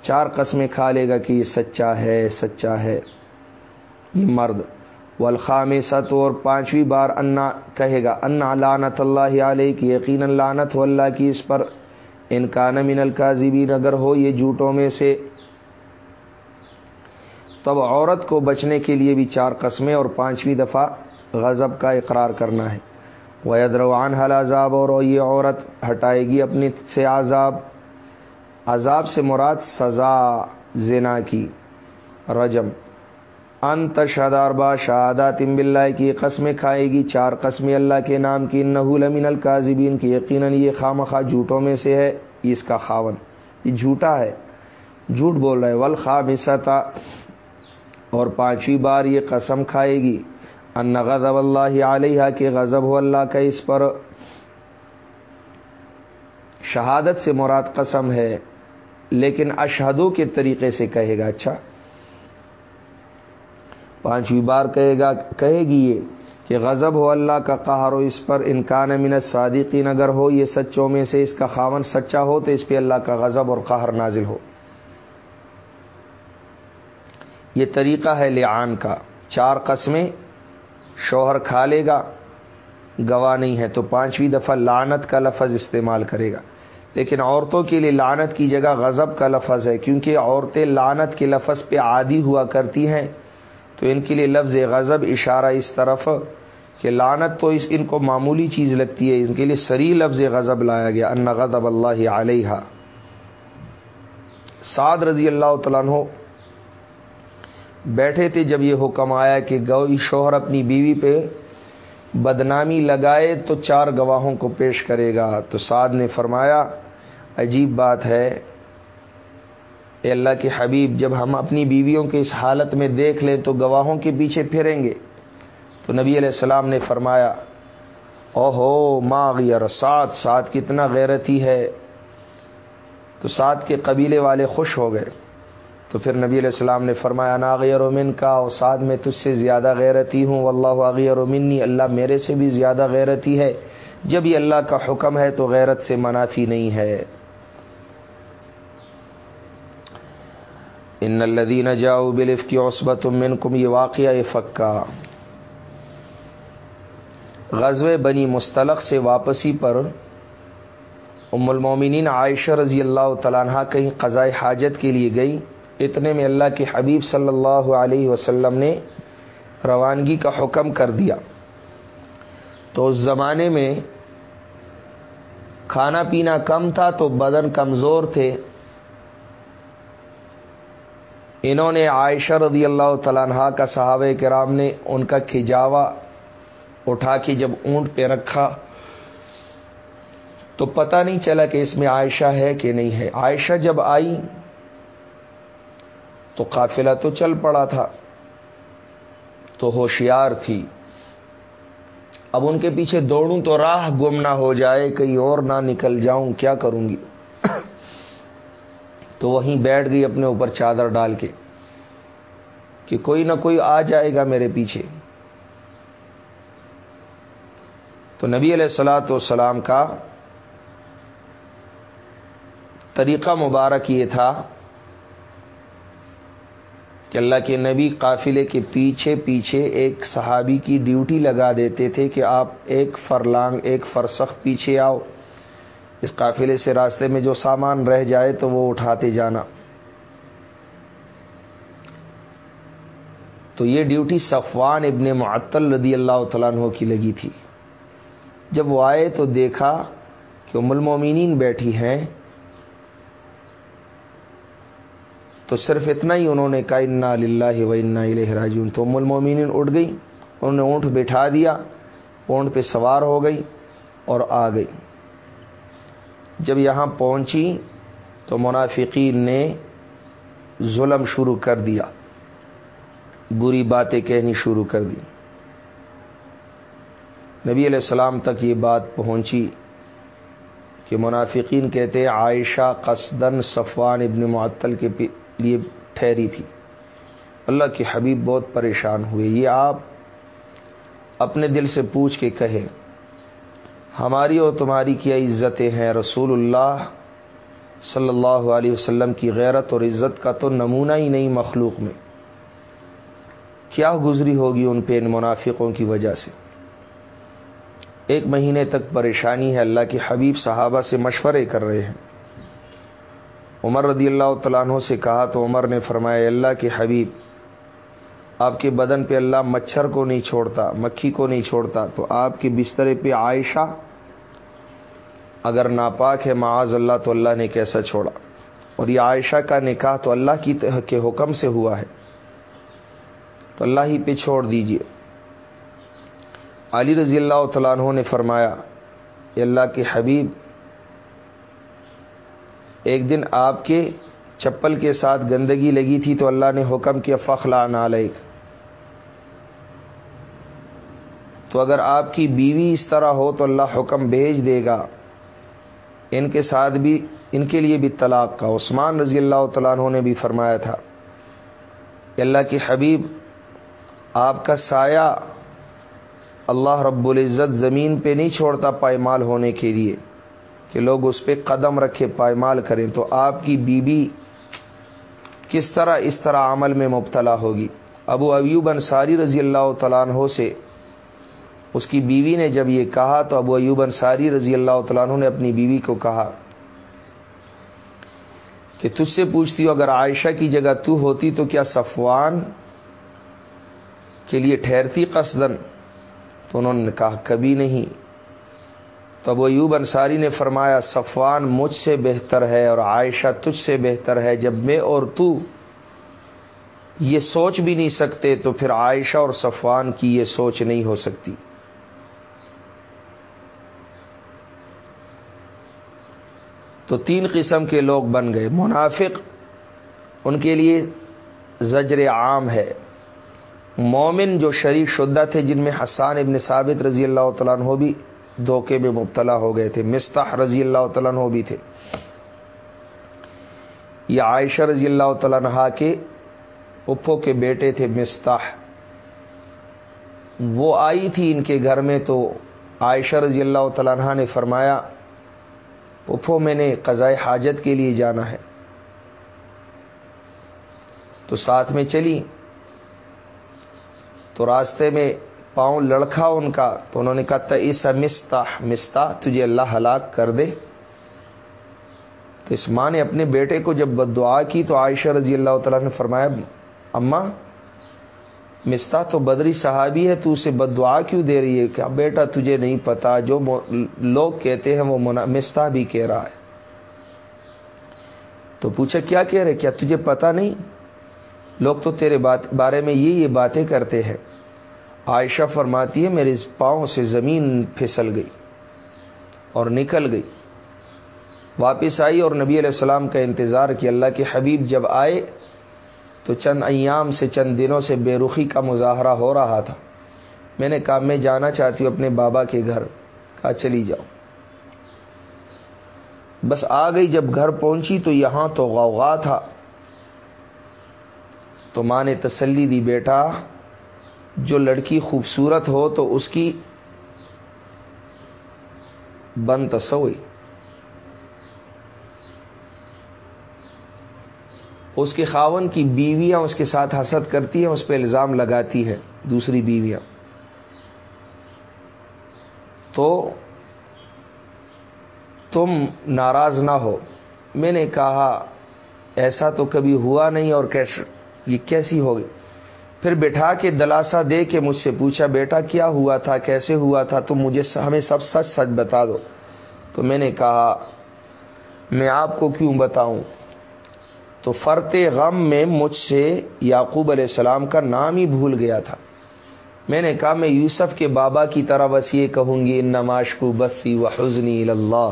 چار قسمیں کھا لے گا کہ یہ سچا ہے سچا ہے۔ یہ مرد۔ والخام ست اور پانچویں بار انا کہے گا انا لانت اللہ علیہ کی یقیناً لانت ہو اللہ کی اس پر۔ انکان من القاذبین اگر ہو یہ جھوٹوں میں سے۔ تب عورت کو بچنے کے لیے بھی چار قسمیں اور پانچویں دفعہ غضب کا اقرار کرنا ہے۔ وہ ادروان حل عذاب اور یہ عورت ہٹائے گی اپنی سے عذاب۔ عذاب سے مراد سزا، زنا کی۔ رجم۔ انت شادار با شہادہ تم بلّہ کی قسمیں کھائے گی، چار قسمیں اللہ کے نام کی۔ نحول من القاذبین کی یقیناً یہ خام خواہ جھوٹوں میں سے ہے۔ اس کا خاون۔ یہ جھوٹا ہے۔ جھوٹ بول رہا ہے ول خواب اور پانچویں بار یہ قسم کھائے گی۔ ان غضب اللہ علیہ کے غضب ہو اللہ کا اس پر۔ شہادت سے مراد قسم ہے، لیکن اشہدوں کے طریقے سے کہے گا۔ اچھا۔ پانچویں بار کہے گا، کہے گی یہ کہ غضب ہو اللہ کا قہر ہو اس پر انکان من صادقین اگر ہو یہ سچوں میں سے اس کا خاون سچا ہو، تو اس پہ اللہ کا غضب اور قہر نازل ہو۔ یہ طریقہ ہے لعان کا۔ چار قسمیں، شوہر کھا لے گا، گواہ نہیں ہے تو پانچویں دفعہ لانت کا لفظ استعمال کرے گا۔ لیکن عورتوں کے لیے لانت کی جگہ غضب کا لفظ ہے، کیونکہ عورتیں لانت کے لفظ پہ عادی ہوا کرتی ہیں۔ تو ان کے لیے لفظ غضب اشارہ اس طرف کہ لانت تو اس ان کو معمولی چیز لگتی ہے، ان کے لیے سری لفظ غضب لایا گیا، ان غضب اللہ علیہ سعد رضی اللہ تعالیٰ بیٹھے تھے جب یہ حکم آیا کہ گوئی شوہر اپنی بیوی پہ بدنامی لگائے تو چار گواہوں کو پیش کرے گا۔ تو سعد نے فرمایا، عجیب بات ہے۔ اے اللہ کے حبیب، جب ہم اپنی بیویوں کے اس حالت میں دیکھ لیں تو گواہوں کے پیچھے پھریں گے۔ تو نبی علیہ السلام نے فرمایا او ہو ماں غیر کتنا غیرتی ہے۔ تو سات کے قبیلے والے خوش ہو گئے۔ تو پھر نبی علیہ السلام نے فرمایا نا غیر من کا اور میں تجھ سے زیادہ غیرتی ہوں اللہ غیر منی، اللہ میرے سے بھی زیادہ غیرتی ہے۔ جب یہ اللہ کا حکم ہے تو غیرت سے منافی نہیں ہے۔ ان الدین جاؤ بلف کی عصبت من کم یہ واقعہ فکا غزو بنی مستلق سے واپسی پر ام المومنین عائشہ رضی اللہ تعالیٰ کہیں قضاء حاجت کے لیے گئی اتنے میں اللہ کے حبیب صلی اللہ علیہ وسلم نے روانگی کا حکم کر دیا۔ تو اس زمانے میں کھانا پینا کم تھا تو بدن کمزور تھے۔ انہوں نے عائشہ رضی اللہ تعالیٰ کا صحابہ کرام نے ان کا کھجاوا اٹھا کے جب اونٹ پہ رکھا۔ تو پتہ نہیں چلا کہ اس میں عائشہ ہے کہ نہیں ہے۔ عائشہ جب آئی تو قافلہ تو چل پڑا تھا، تو ہوشیار تھی۔ اب ان کے پیچھے دوڑوں تو راہ گم نہ ہو جائے، کہیں اور نہ نکل جاؤں، کیا کروں گی؟ تو وہیں بیٹھ گئی اپنے اوپر چادر ڈال کے کہ کوئی نہ کوئی آ جائے گا میرے پیچھے۔ تو نبی علیہ السلاۃ والسلام کا طریقہ مبارک یہ تھا کہ اللہ کے نبی قافلے کے پیچھے پیچھے ایک صحابی کی ڈیوٹی لگا دیتے تھے کہ آپ ایک فرلانگ، ایک فرسخ پیچھے آؤ۔ اس قافلے سے راستے میں جو سامان رہ جائے تو وہ اٹھاتے جانا۔ تو یہ ڈیوٹی صفوان ابن معطل رضی اللہ تعالیٰ عنہ کی لگی تھی۔ جب وہ آئے تو دیکھا کہ ام المومنین بیٹھی ہیں۔ تو صرف اتنا ہی انہوں نے کہا، انا و انا راجون تو ام المومن اٹھ گئی، انہوں نے اونٹ بٹھا دیا، اونٹ پہ سوار ہو گئی اور آ گئی۔ جب یہاں پہنچی تو منافقین نے ظلم شروع کر دیا، بری باتیں کہنی شروع کر دی۔ نبی علیہ السلام تک یہ بات پہنچی کہ منافقین کہتے عائشہ قصدن صفوان ابن معطل کے لیے ٹھہری تھی۔ اللہ کے حبیب بہت پریشان ہوئے۔ یہ آپ اپنے دل سے پوچھ کے کہے ہماری اور تمہاری کیا عزتیں ہیں رسول اللہ صلی اللہ علیہ وسلم کی غیرت اور عزت کا تو نمونہ ہی نہیں مخلوق میں۔ کیا گزری ہوگی ان پہ ان منافقوں کی وجہ سے؟ ایک مہینے تک پریشانی ہے، اللہ کے حبیب صحابہ سے مشورے کر رہے ہیں۔ عمر رضی اللہ تعالیٰ عنہ سے کہا تو عمر نے فرمایا اللہ کے حبیب، آپ کے بدن پہ اللہ مچھر کو نہیں چھوڑتا، مکھی کو نہیں چھوڑتا، تو آپ کے بسترے پہ عائشہ اگر ناپاک ہے، معاذ اللہ، تو اللہ نے کیسا چھوڑا؟ اور یہ عائشہ کا نکاح تو اللہ کی کے حکم سے ہوا ہے۔ تو اللہ ہی پہ چھوڑ دیجیے۔ علی رضی اللہ تعالیٰ عنہ نے فرمایا اللہ کے حبیب ایک دن آپ کے چپل کے ساتھ گندگی لگی تھی تو اللہ نے حکم کیا فخلا نالک تو اگر آپ کی بیوی اس طرح ہو تو اللہ حکم بھیج دے گا۔ ان کے ساتھ بھی، ان کے لیے بھی طلاق کا۔ عثمان رضی اللہ تعالیٰ عنہ نے بھی فرمایا تھا اللہ کی حبیب، آپ کا سایہ اللہ رب العزت زمین پہ نہیں چھوڑتا پائمال ہونے کے لیے۔ کہ لوگ اس پہ قدم رکھے، پائمال کریں، تو آپ کی بیوی کس طرح اس طرح عمل میں مبتلا ہوگی؟ ابو ایوب انصاری رضی اللہ تعالیٰ عنہ سے اس کی بیوی نے جب یہ کہا، تو ابو ایوب انصاری رضی اللہ تعالیٰ عنہ نے اپنی بیوی کو کہا کہ تجھ سے پوچھتی ہو اگر عائشہ کی جگہ تو ہوتی تو کیا صفوان کے لیے ٹھہرتی قصدن تو انہوں نے کہا، کبھی نہیں۔ تو ابو ایوب انصاری نے فرمایا، صفوان مجھ سے بہتر ہے اور عائشہ تجھ سے بہتر ہے، جب میں اور تو یہ سوچ بھی نہیں سکتے تو پھر عائشہ اور صفوان کی یہ سوچ نہیں ہو سکتی۔ تو تین قسم کے لوگ بن گئے۔ منافق ان کے لیے زجر عام ہے۔ مومن جو شریف شدہ تھے، جن میں حسان ابن ثابت رضی اللہ تعالیٰ عنہ بھی دھوکے میں مبتلا ہو گئے تھے۔ مستح رضی اللہ تعالیٰ عنہ بھی تھے۔ یہ عائشہ رضی اللہ تعالیٰ عنہ کے اپو کے بیٹے تھے مستح وہ آئی تھی ان کے گھر میں تو عائشہ رضی اللہ تعالیٰ عنہ نے فرمایا پپھو میں نے قضائے حاجت کے لیے جانا ہے۔ تو ساتھ میں چلی۔ تو راستے میں پاؤں لڑکا ان کا، تو انہوں نے کہا تیسا مستا مستا تجھے اللہ ہلاک کر دے۔ تو اس ماں نے اپنے بیٹے کو جب دعا کی، تو عائشہ رضی اللہ تعالیٰ نے فرمایا اماں مستا تو بدری صحابی ہے، تو اسے بد دعا کیوں دے رہی ہے؟ کیا بیٹا تجھے نہیں پتا؟ جو لوگ کہتے ہیں وہ مستا بھی کہہ رہا ہے۔ تو پوچھا، کیا کہہ رہے؟ کیا تجھے پتا نہیں؟ لوگ تو تیرے بات، بارے میں یہ یہ باتیں کرتے ہیں۔ عائشہ فرماتی ہے، میرے پاؤں سے زمین پھسل گئی اور نکل گئی۔ واپس آئی اور نبی علیہ السلام کا انتظار کہ اللہ کے حبیب جب آئے تو چند ایام سے چند دنوں سے بے رخی کا مظاہرہ ہو رہا تھا۔ میں نے کہا، میں جانا چاہتی ہوں اپنے بابا کے گھر۔ کہا، چلی جاؤ۔ بس آ گئی۔ جب گھر پہنچی تو یہاں تو غوغا تھا۔ تو ماں نے تسلی دی، بیٹا جو لڑکی خوبصورت ہو تو اس کی بن تسوئی اس کے خاون کی بیویاں اس کے ساتھ حسد کرتی ہیں، اس پہ الزام لگاتی ہے دوسری بیویاں۔ تو تم ناراض نہ ہو۔ میں نے کہا، ایسا تو کبھی ہوا نہیں اور کیسے، یہ کیسی ہوگی؟ پھر بٹھا کے دلاسا دے کے مجھ سے پوچھا، بیٹا، کیا ہوا تھا؟ کیسے ہوا تھا؟ تم مجھے ہمیں سب سچ سچ بتا دو۔ تو میں نے کہا، میں آپ کو کیوں بتاؤں؟ تو فرتے غم میں مجھ سے یعقوب علیہ السلام کا نام ہی بھول گیا تھا۔ میں نے کہا، میں یوسف کے بابا کی طرح بس یہ کہوں گی نماش کو بسی و حزنی اللہ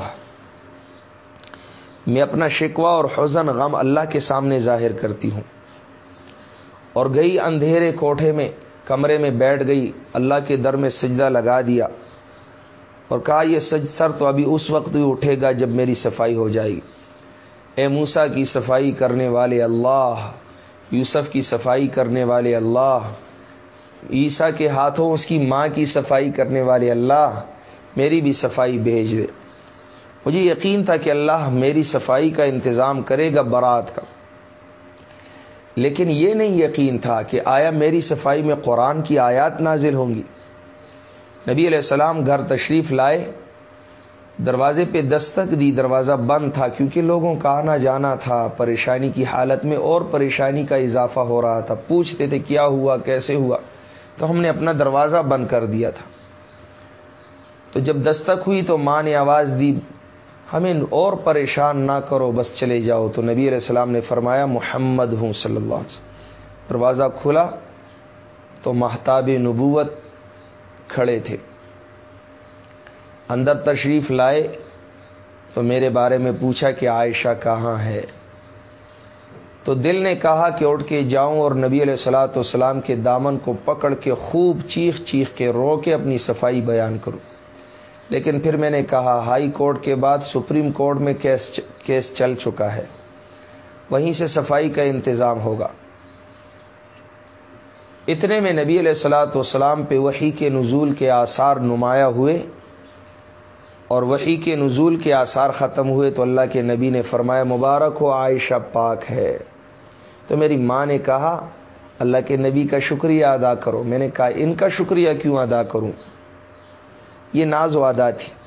میں اپنا شکوہ اور حزن غم اللہ کے سامنے ظاہر کرتی ہوں۔ اور گئی اندھیرے کوٹھے میں، کمرے میں بیٹھ گئی، اللہ کے در میں سجدہ لگا دیا اور کہا، یہ سج سر تو ابھی اس وقت ہی اٹھے گا جب میری صفائی ہو جائے گی۔ اے موسا کی صفائی کرنے والے اللہ، یوسف کی صفائی کرنے والے اللہ، عیسیٰ کے ہاتھوں اس کی ماں کی صفائی کرنے والے اللہ، میری بھی صفائی بھیج دے۔ مجھے یقین تھا کہ اللہ میری صفائی کا انتظام کرے گا، برات کا۔ لیکن یہ نہیں یقین تھا کہ آیا میری صفائی میں قرآن کی آیات نازل ہوں گی۔ نبی علیہ السلام گھر تشریف لائے، دروازے پہ دستک دی، دروازہ بند تھا کیونکہ لوگوں کا آنا جانا تھا، پریشانی کی حالت میں اور پریشانی کا اضافہ ہو رہا تھا۔ پوچھتے تھے کیا ہوا، کیسے ہوا؟ تو ہم نے اپنا دروازہ بند کر دیا تھا۔ تو جب دستک ہوئی تو ماں نے آواز دی ہمیں اور پریشان نہ کرو، بس چلے جاؤ۔ تو نبی علیہ السلام نے فرمایا، محمد ہوں صلی اللہ علیہ وسلم۔ دروازہ کھلا تو محتاب نبوت کھڑے تھے۔ اندر تشریف لائے تو میرے بارے میں پوچھا کہ عائشہ کہاں ہے؟ تو دل نے کہا کہ اٹھ کے جاؤں اور نبی علیہ السلاۃ والسلام کے دامن کو پکڑ کے خوب چیخ چیخ کے رو کے اپنی صفائی بیان کروں۔ لیکن پھر میں نے کہا، ہائی کورٹ کے بعد سپریم کورٹ میں کیس کیس چل چکا ہے۔ وہیں سے صفائی کا انتظام ہوگا۔ اتنے میں نبی علیہ السلاۃ والسلام پہ وہی کے نزول کے آثار نمایاں ہوئے۔ اور وہی کے نزول کے آثار ختم ہوئے تو اللہ کے نبی نے فرمایا، مبارک ہو عائشہ پاک ہے۔ تو میری ماں نے کہا، اللہ کے نبی کا شکریہ ادا کرو۔ میں نے کہا، ان کا شکریہ کیوں ادا کروں؟ یہ ناز و ادا تھی۔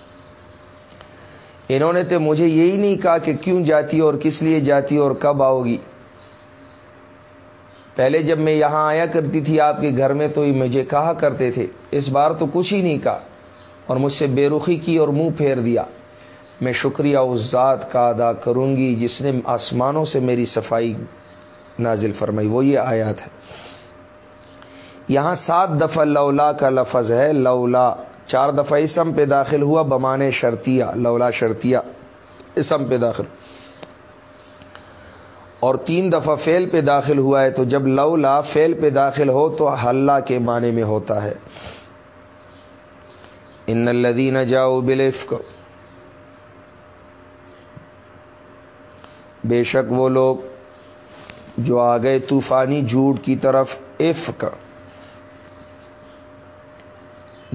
انہوں نے تو مجھے یہی نہیں کہا کہ کیوں جاتی اور کس لیے جاتی اور کب آؤ گی پہلے جب میں یہاں آیا کرتی تھی آپ کے گھر میں تو مجھے کہا کرتے تھے۔ اس بار تو کچھ ہی نہیں کہا اور مجھ سے بے رخی کی اور منہ پھیر دیا۔ میں شکریہ اس ذات کا ادا کروں گی جس نے آسمانوں سے میری صفائی نازل فرمائی۔ وہ یہ آیات ہے۔ یہاں سات دفعہ لولا کا لفظ ہے، لولا۔ چار دفعہ اسم پہ داخل ہوا بمانے شرطیہ، لولا شرطیہ، اسم پہ داخل۔ اور تین دفعہ فیل پہ داخل ہوا ہے، تو جب لولا فیل پہ داخل ہو، تو حلہ کے معنی میں ہوتا ہے۔ ان الدین جاؤ بلفق بے شک وہ لوگ جو آ گئے طوفانی جھوٹ کی طرف افق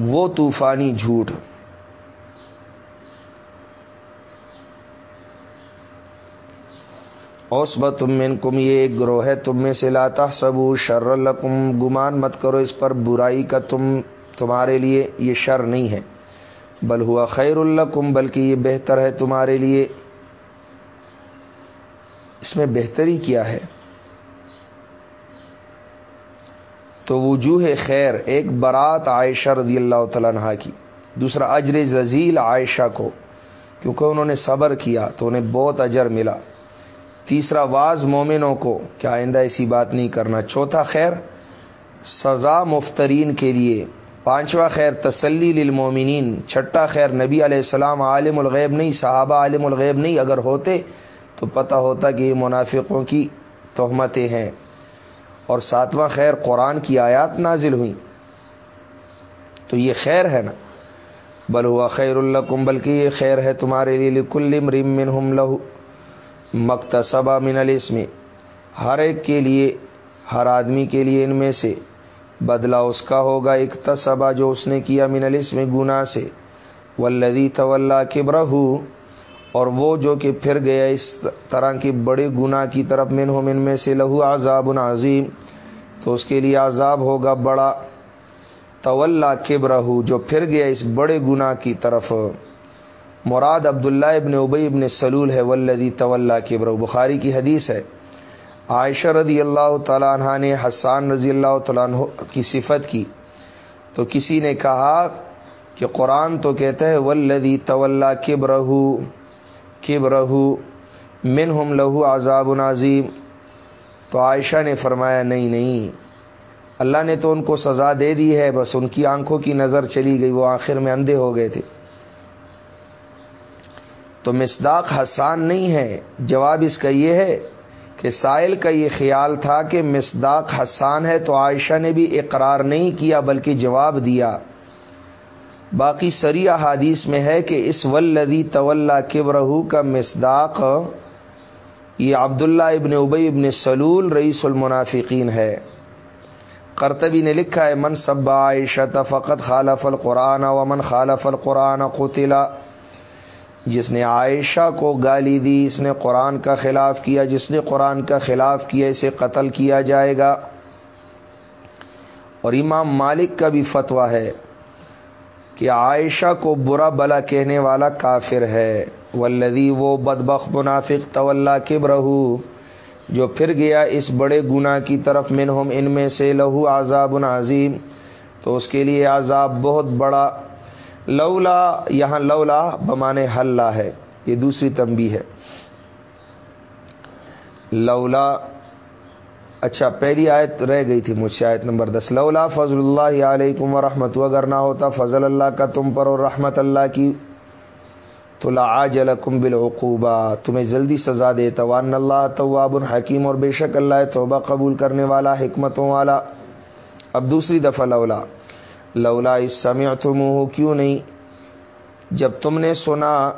وہ طوفانی جھوٹ۔ اوس تم میں کم یہ ایک گروہ ہے، تم میں سے لاتا سب شر القم گمان مت کرو اس پر برائی کا تم، تمہارے لیے یہ شر نہیں ہے۔ بل ہوا خیر اللہ کم بلکہ یہ بہتر ہے تمہارے لیے۔ اس میں بہتری کیا ہے؟ تو وجوہ خیر، ایک برات عائشہ رضی اللہ تعالیٰ عنہ کی، دوسرا اجر ززیل عائشہ کو، کیونکہ انہوں نے صبر کیا تو انہیں بہت اجر ملا۔ تیسرا، واز مومنوں کو کیا آئندہ ایسی بات نہیں کرنا۔ چوتھا، خیر، سزا مفترین کے لیے۔ پانچواں، خیر، تسلی للمومنین۔ چھٹا، خیر، نبی علیہ السلام عالم الغیب نہیں، صحابہ عالم الغیب نہیں۔ اگر ہوتے تو پتہ ہوتا کہ یہ منافقوں کی تہمتیں ہیں۔ اور ساتواں خیر قرآن کی آیات نازل ہوئیں۔ تو یہ خیر ہے نا۔ بل ہوا خیر اللہ کم بلکہ یہ خیر ہے تمہارے لیے لکل رم من ہم لہو مکتصبہ من الاسم۔ ہر ایک کے لیے، ہر آدمی کے لیے ان میں سے۔ بدلہ اس کا ہوگا ایک جو اس نے کیا من الاسم، گناہ سے۔ ولدی طول کبرہ اور وہ جو کہ پھر گیا اس طرح کی بڑے گناہ کی طرف من ہو من میں سے لہو عذاب عظیم، تو اس کے لیے عذاب ہوگا بڑا طول کبرہ جو پھر گیا اس بڑے گناہ کی طرف۔ مراد عبداللہ ابن ابئی ابن سلول ہے ولدی طول کبرہ بخاری کی حدیث ہے، عائشہ رضی اللہ تعالیٰ عنہ نے، حسان رضی اللہ تعالیٰ عنہ کی صفت کی۔ تو کسی نے کہا کہ قرآن تو کہتا ہے ولدی کب رہو رہو من ہم لہو عذاب نازیم تو عائشہ نے فرمایا، نہیں نہیں۔ اللہ نے تو ان کو سزا دے دی ہے، بس ان کی آنکھوں کی نظر چلی گئی، وہ آخر میں اندھے ہو گئے تھے۔ تو مصداق حسان نہیں ہے۔ جواب اس کا یہ ہے کہ سائل کا یہ خیال تھا کہ مصداق حسان ہے تو عائشہ نے بھی اقرار نہیں کیا، بلکہ جواب دیا۔ باقی سری حادیث میں ہے کہ اس ولدی طول کبرہو کا مصداق یہ عبداللہ ابن ابئی ابن سلول رئیس المنافقین ہے۔ کرتبی نے لکھا ہے، من سب عائشہ فقط خالف القرآن و من خالف القرآن قطلا جس نے عائشہ کو گالی دی، اس نے قرآن کا خلاف کیا، جس نے قرآن کا خلاف کیا، اسے قتل کیا جائے گا۔ اور امام مالک کا بھی فتویٰ ہے۔ کہ عائشہ کو برا بلا کہنے والا کافر ہے۔ ولدی وہ بدبخ منافق طول کبرہو، جو پھر گیا اس بڑے گناہ کی طرف، منہم ان میں سے لہو عذاب عظیم۔ تو اس کے لیے عذاب بہت بڑا، لولا، یہاں لولا بمانے حلہ ہے۔ یہ دوسری تنبی ہے۔ لولا اچھا پہلی آیت رہ گئی تھی مجھ سے، آیت نمبر دس۔ لولا فضل اللہ علیکم ورحمت، اگر نہ ہوتا فضل اللہ کا تم پر اور رحمت اللہ کی، تو لا جلکم بالعقوبہ۔ تمہیں جلدی سزا دیتا وان اللہ تواب الحکیم اور بے شک اللہ توبہ قبول کرنے والا، حکمتوں والا۔ اب دوسری دفعہ لولا۔ لولا اس سمع تم کیوں نہیں؟ جب تم نے سنا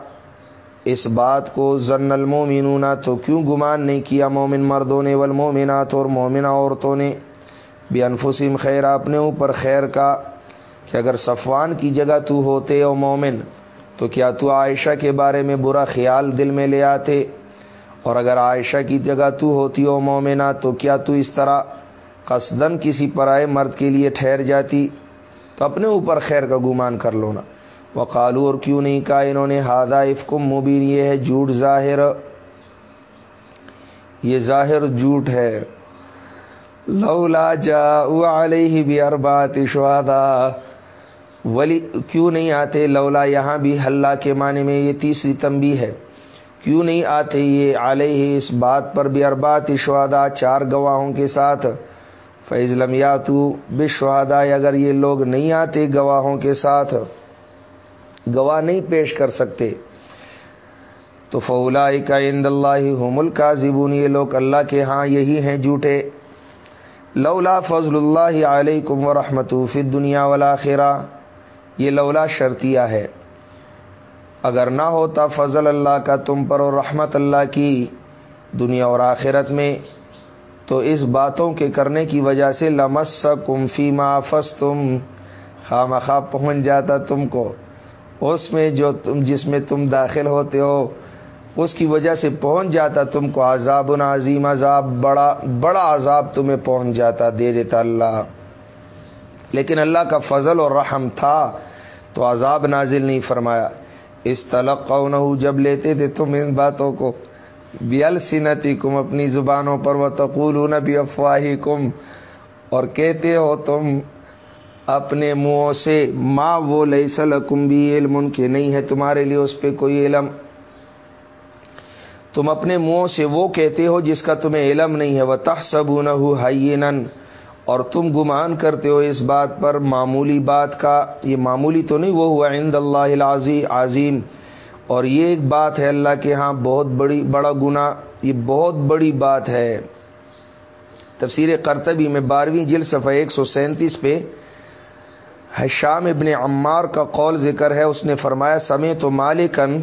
اس بات کو زن المومنون تو کیوں گمان نہیں کیا مومن مردوں نے والمومنات اور مومنہ عورتوں نے؟ بھی انفسم خیر اپنے اوپر خیر کا کہ اگر صفوان کی جگہ تو ہوتے او مومن، تو کیا تو عائشہ کے بارے میں برا خیال دل میں لے آتے؟ اور اگر عائشہ کی جگہ تو ہوتی ہو مومنہ، تو کیا تو اس طرح قصدن کسی پرائے مرد کے لیے ٹھہر جاتی؟ تو اپنے اوپر خیر کا گمان کر لو نا۔ وہ اور کیوں نہیں کہا انہوں نے ہادہ افکم مبین، یہ ہے جھوٹ ظاہر۔ یہ ظاہر جھوٹ ہے۔ لولا جا علیہ بھی اربات شہادا ولی، کیوں نہیں آتے؟ لولا یہاں بھی حلہ کے معنی میں یہ تیسری تنبی ہے۔ کیوں نہیں آتے یہ علیہ اس بات پر بھی اربات شہادا چار گواہوں کے ساتھ؟ فیض لمیا تو بشوادا اگر یہ لوگ نہیں آتے گواہوں کے ساتھ۔ گواہ نہیں پیش کر سکتے۔ تو فولا کا اند اللہ حمل کا زبون یہ لوگ اللہ کے ہاں یہی ہیں جھوٹے۔ لولا فضل اللہ علیکم و رحمت فی دنیا والا یہ لولا شرطیہ ہے۔ اگر نہ ہوتا فضل اللہ کا تم پر اور رحمت اللہ کی دنیا اور آخرت میں، تو اس باتوں کے کرنے کی وجہ سے لمس کم فی مافس تم خواہ مخواہ پہنچ جاتا تم کو۔ اس میں جو تم جس میں تم داخل ہوتے ہو، اس کی وجہ سے پہنچ جاتا تم کو عذاب، عظیم عذاب، بڑا بڑا عذاب تمہیں پہنچ جاتا، دے دیتا اللہ۔ لیکن اللہ کا فضل اور رحم تھا، تو عذاب نازل نہیں فرمایا۔ اس تلق جب لیتے تھے تم ان باتوں کو۔ بیل سنتی کم اپنی زبانوں پر وہ تقول بھی افواہی کم اور کہتے ہو تم اپنے منہوں سے ماں وہ لئی سلکم بھی علم، ان کے نہیں ہے تمہارے لیے اس پہ کوئی علم۔ تم اپنے منہوں سے وہ کہتے ہو جس کا تمہیں علم نہیں ہے۔ وہ تحسب نہ اور تم گمان کرتے ہو اس بات پر۔ معمولی بات کا، یہ معمولی تو نہیں، وہ ہوا عند اللہ عظیم۔ اور یہ ایک بات ہے اللہ کے ہاں بہت بڑی، بڑا گنا یہ بہت بڑی بات ہے۔ تفسیر کرتبی میں بارہویں جل صفحہ ایک سو سینتیس پہ حشام ابن عمار کا قول ذکر ہے، اس نے فرمایا سمے تو مالکن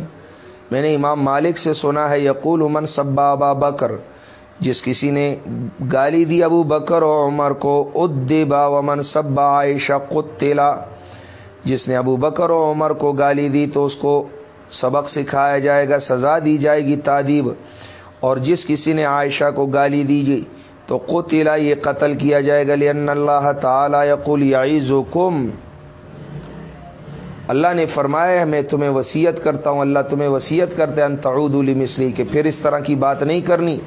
میں نے امام مالک سے سنا ہے، یقول امن سبا ابا بکر، جس کسی نے گالی دی ابو بکر و عمر کو، ادبا ومن سبا عائشہ قتلا، جس نے ابو بکر و عمر کو گالی دی تو اس کو سبق سکھایا جائے گا، سزا دی جائے گی تعدیب اور جس کسی نے عائشہ کو گالی دی جی، تو قتلا یہ قتل کیا جائے گا لن اللہ تعالی یقول یعیزکم اللہ نے فرمایا میں تمہیں وسیعت کرتا ہوں، اللہ تمہیں وسیعت کرتے ہیں تعود مصری کہ پھر اس طرح کی بات نہیں کرنی۔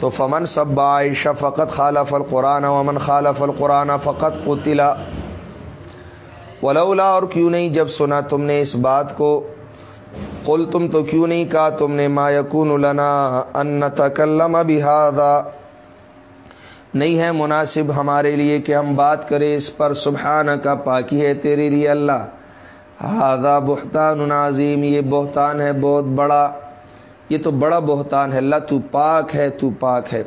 تو فمن سب عائشہ فقط خالف القرآن، ومن خالف القرآن فقط قتلا ولولا، اور کیوں نہیں، جب سنا تم نے اس بات کو قل تم تو کیوں نہیں کہا تم نے ما یکون لنا ان تکلم بهذا؟ نہیں ہے مناسب ہمارے لیے کہ ہم بات کریں اس پر سبحانہ کا پاکی ہے تیرے لیے اللہ۔ ہاضا بہتان عظیم، یہ بہتان ہے بہت بڑا۔ یہ تو بڑا بہتان ہے، اللہ تو پاک ہے، تو پاک ہے۔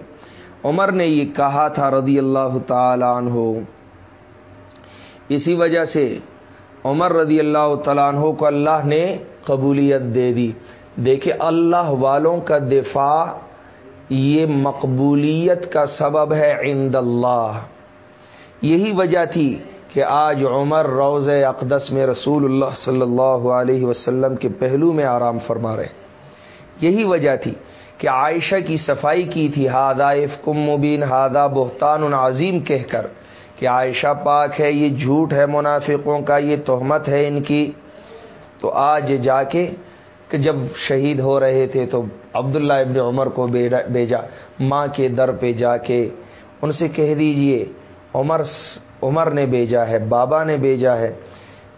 عمر نے یہ کہا تھا رضی اللہ تعالی عنہ۔ اسی وجہ سے عمر رضی اللہ تعالیٰ عنہ کو اللہ نے قبولیت دے دی۔ دیکھے اللہ والوں کا دفاع یہ مقبولیت کا سبب ہے عند اللہ۔ یہی وجہ تھی کہ آج عمر روز اقدس میں رسول اللہ صلی اللہ علیہ وسلم کے پہلو میں آرام فرما رہے یہی وجہ تھی کہ عائشہ کی صفائی کی تھی۔ ہادہ کم مبین ہادہ بہتان عظیم کہہ کر۔ کہ عائشہ پاک ہے، یہ جھوٹ ہے منافقوں کا، یہ تہمت ہے ان کی۔ تو آج جا کے کہ جب شہید ہو رہے تھے تو عبداللہ ابن عمر کو بیجا، ماں کے در پہ جا کے ان سے کہہ دیجیے، عمر عمر نے بھیجا ہے، بابا نے بھیجا ہے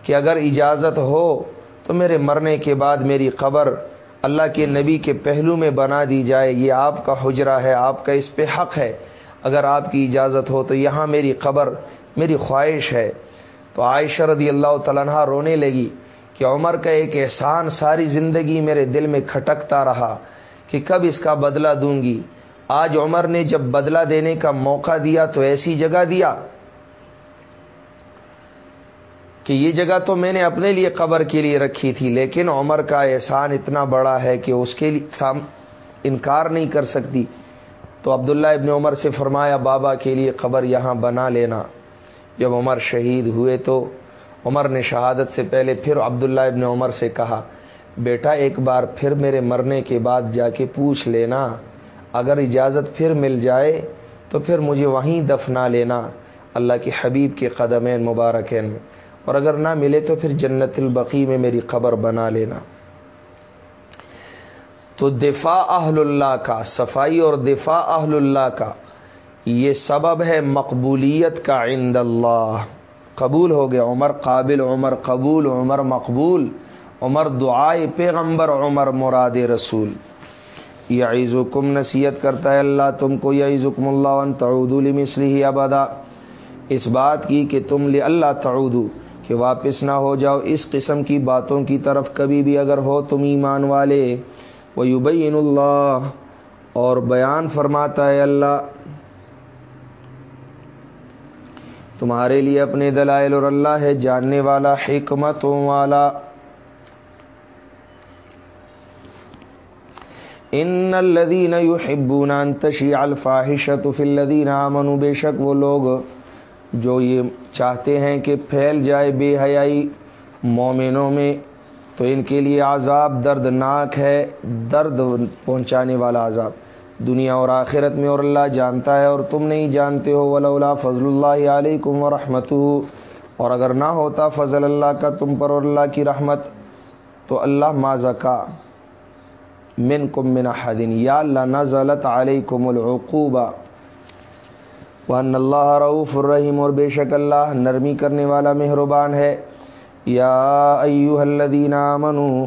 کہ اگر اجازت ہو تو میرے مرنے کے بعد میری قبر اللہ کے نبی کے پہلو میں بنا دی جائے، یہ آپ کا حجرہ ہے، آپ کا اس پہ حق ہے۔ اگر آپ کی اجازت ہو تو یہاں میری قبر، میری خواہش ہے۔ تو عائشہ رضی اللہ تعالیٰ رونے لگی کہ عمر کا ایک احسان ساری زندگی میرے دل میں کھٹکتا رہا کہ کب اس کا بدلہ دوں گی۔ آج عمر نے جب بدلہ دینے کا موقع دیا تو ایسی جگہ دیا کہ یہ جگہ تو میں نے اپنے لیے قبر کے لیے رکھی تھی، لیکن عمر کا احسان اتنا بڑا ہے کہ اس کے لیے انکار نہیں کر سکتی۔ تو عبداللہ ابن عمر سے فرمایا، بابا کے لیے قبر یہاں بنا لینا۔ جب عمر شہید ہوئے تو عمر نے شہادت سے پہلے پھر عبداللہ ابن عمر سے کہا، بیٹا، ایک بار پھر میرے مرنے کے بعد جا کے پوچھ لینا۔ اگر اجازت پھر مل جائے تو پھر مجھے وہیں دفنا لینا۔ اللہ کے حبیب کے قدمین مبارکین۔ میں اور اگر نہ ملے تو پھر جنت البقی میں میری قبر بنا لینا۔ تو دفاع اہل اللہ کا، صفائی اور دفاع اہل اللہ کا، یہ سبب ہے مقبولیت کا عند اللہ۔ قبول ہو گیا، عمر قابل، عمر قبول، عمر مقبول، عمر دعائے پیغمبر، عمر مراد رسول۔ یہ عیزکم نصیحت کرتا ہے اللہ تم کو یہ عزکم اللہ تعود المسلی ابدا۔ اس بات کی کہ تم لے اللہ تعود کہ واپس نہ ہو جاؤ، اس قسم کی باتوں کی طرف کبھی بھی اگر ہو تم ایمان والے۔ وہ یوبین اللہ اور بیان فرماتا ہے اللہ، تمہارے لیے اپنے دلائل اور اللہ ہے، جاننے والا حکمتوں والا۔ ان الذين يحبون ان تشيع الفاحشه في الذين امنوا بے شک وہ لوگ جو یہ چاہتے ہیں کہ پھیل جائے بے حیائی مومنوں میں تو ان کے لیے عذاب دردناک ہے، درد پہنچانے والا عذاب۔ دنیا اور آخرت میں اور اللہ جانتا ہے اور تم نہیں جانتے ہو ولا فضل اللہ علیکم و رحمت اور اگر نہ ہوتا فضل اللہ کا تم پر اور اللہ کی رحمت، تو اللہ ما زکا من کم من حدین یا اللہ، نزلت علیکم العقوبہ ون اللہ رعف الرحیم اور بے شک اللہ نرمی کرنے والا مہربان ہے۔ یا ایوہ الذین آمنو،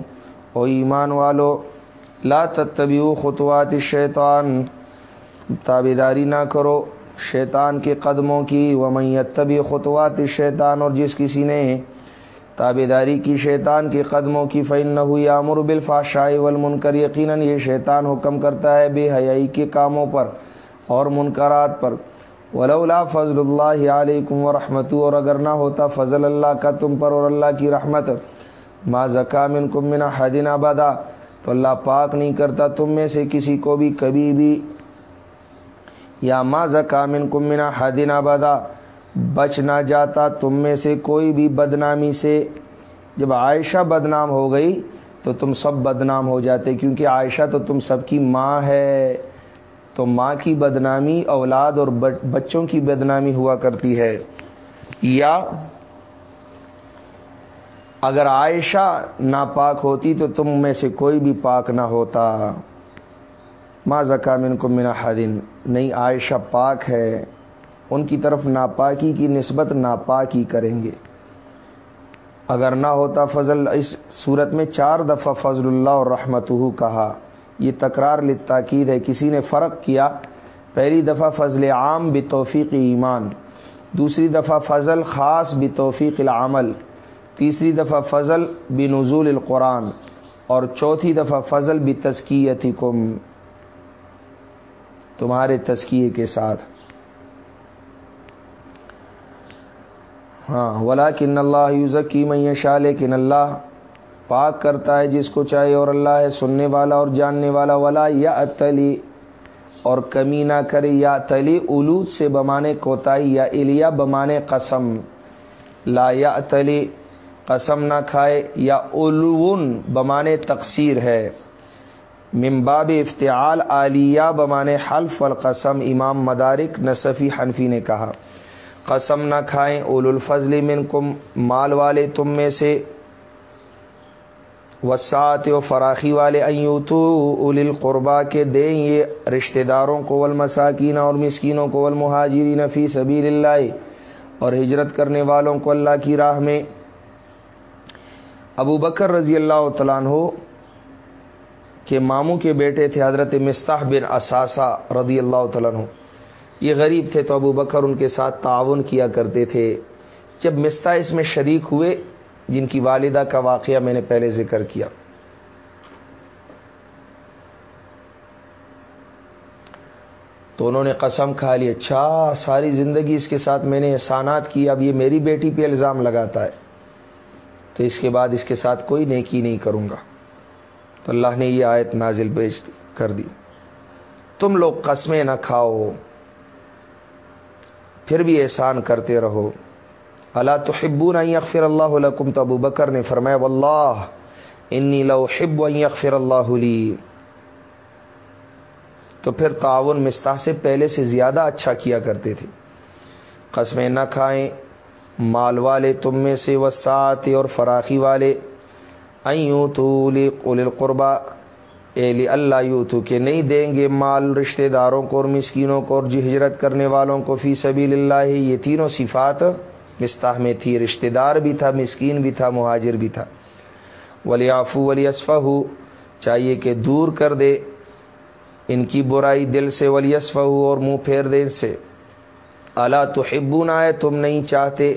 او ایمان والو، لا تتبعو خطوات شیطان تابیداری نہ کرو، شیطان کے قدموں کی، ومن یتبع خطوات شیطان اور جس کسی نے تابیداری کی شیطان کے قدموں کی فن نہ ہوئی عامر بالفاشائی والمنکر، یقیناً یہ شیطان حکم کرتا ہے بے حیائی کے کاموں پر اور منکرات پر۔ ولولا فضل اللہ علیکم و رحمت اور اگر نہ ہوتا فضل اللہ کا تم پر اور اللہ کی رحمت، ما زکام ان کم منا حدین آبادا تو اللہ پاک نہیں کرتا تم میں سے کسی کو بھی کبھی بھی۔ یا ما زکام ان کم منا حدین آبادا بچ نہ جاتا تم میں سے کوئی بھی بدنامی سے۔ جب عائشہ بدنام ہو گئی، تو تم سب بدنام ہو جاتے، کیونکہ عائشہ تو تم سب کی ماں ہے۔ تو ماں کی بدنامی اولاد اور بچوں کی بدنامی ہوا کرتی ہے۔ یا اگر عائشہ ناپاک ہوتی تو تم میں سے کوئی بھی پاک نہ ہوتا۔ ماں زکامن کو مینا حدین نہیں، عائشہ پاک ہے۔ ان کی طرف ناپاکی کی نسبت ناپاکی کریں گے۔ اگر نہ ہوتا فضل، اس صورت میں چار دفعہ فضل اللہ اور رحمت کہا۔ یہ تکرار لتاکید ہے، کسی نے فرق کیا، پہلی دفعہ فضل عام بتوفیق ایمان، دوسری دفعہ فضل خاص بتوفیق العمل، تیسری دفعہ فضل بنزول القرآن، اور چوتھی دفعہ فضل بتسکیتی کم تمہارے تسکیے کے ساتھ۔ ہاں ولا کن اللہ یوزکی میں شاہ لیکن اللہ پاک کرتا ہے جس کو چاہے اور اللہ ہے، سننے والا اور جاننے والا، ولا یا اتلی اور کمی نہ کرے یا تلی الود سے بمانے کوتاہی، یا الیا بمانے قسم۔ لا یا تلی قسم نہ کھائے، یا الون بمانے تقسیر ہے۔ ممباب افتعال عالیہ بمانے حلف القسم امام مدارک نصفی حنفی نے کہا۔ قسم نہ کھائیں اول الفضل منکم، مال والے تم میں سے۔ وسعت و فراخی والے ایوتو اول القربا کے دیں یہ رشتہ داروں کو والمساکین اور مسکینوں کو والمہاجرین فی سبیل اللہ اور ہجرت کرنے والوں کو اللہ کی راہ میں۔ ابو بکر رضی اللہ تعالیٰ عنہ کے ماموں کے بیٹے تھے حضرت مستح بن اساسا رضی اللہ تعالیٰ عنہ۔ یہ غریب تھے تو ابو بکر ان کے ساتھ تعاون کیا کرتے تھے۔ جب مستا اس میں شریک ہوئے جن کی والدہ کا واقعہ میں نے پہلے ذکر کیا۔ تو انہوں نے قسم کھا لی اچھا ساری زندگی اس کے ساتھ میں نے احسانات کی، اب یہ میری بیٹی پہ الزام لگاتا ہے۔ تو اس کے بعد اس کے ساتھ کوئی نیکی نہیں کروں گا۔ تو اللہ نے یہ آیت نازل بیچ کر دی۔ تم لوگ قسمیں نہ کھاؤ، پھر بھی احسان کرتے رہو۔ اللہ تو حبو نہیں اللہ علیکم تو ابو بکر نے فرمایا، واللہ، انی لو حب اخفر اللہ لی. تو پھر تعاون مستح سے پہلے سے زیادہ اچھا کیا کرتے تھے۔ قسمیں نہ کھائیں، مال والے تم میں سے وساطے اور فراخی والے۔ ایوں تو القربا اے اللہ یو تو کہ نہیں دیں گے مال رشتہ داروں کو اور مسکینوں کو اور جی ہجرت کرنے والوں کو۔ فی سبیل اللہ، یہ تینوں صفات مستاح میں تھی، رشتہ دار بھی تھا، مسکین بھی تھا، مہاجر بھی تھا۔ ولی آفو ولی ہو چاہیے کہ دور کر دے۔ ان کی برائی دل سے ولی ہو اور منہ پھیر دے ان سے۔ اللہ تو حبو نہ تم نہیں چاہتے۔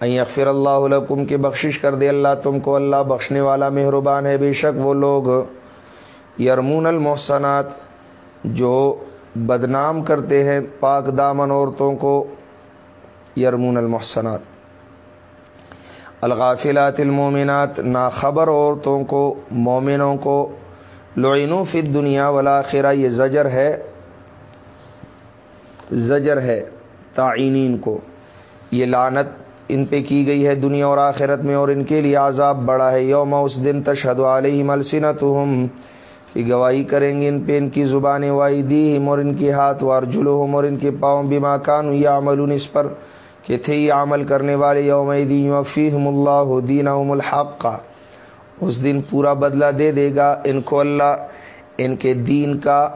اخر اللہ علیکم کے بخشش کر دے اللہ تم کو۔ اللہ بخشنے والا مہربان ہے بے شک وہ لوگ۔ یرمون المحسنات، جو بدنام کرتے ہیں پاک دامن عورتوں کو۔ یرمون المحسنات. الغافلات المومنات ناخبر عورتوں کو، مومنوں کو لعینو فی دنیا والا یہ زجر ہے زجر ہے تعینین کو۔ یہ لانت ان پہ کی گئی ہے دنیا اور آخرت میں اور ان کے لیے عذاب بڑا ہے۔ یوم اس دن تشہد علیہ ملسنت کہ گواہی کریں گے ان پہ، ان کی زبانیں وائی دی اور ان کے ہاتھ وار اور ان کے پاؤں بیما کان یا عمل اس پر کہ تھے یہ عمل کرنے والے یوم دین فیم اللہ دین الحق کا اس دن پورا بدلہ دے دے گا ان کو اللہ، ان کے دین کا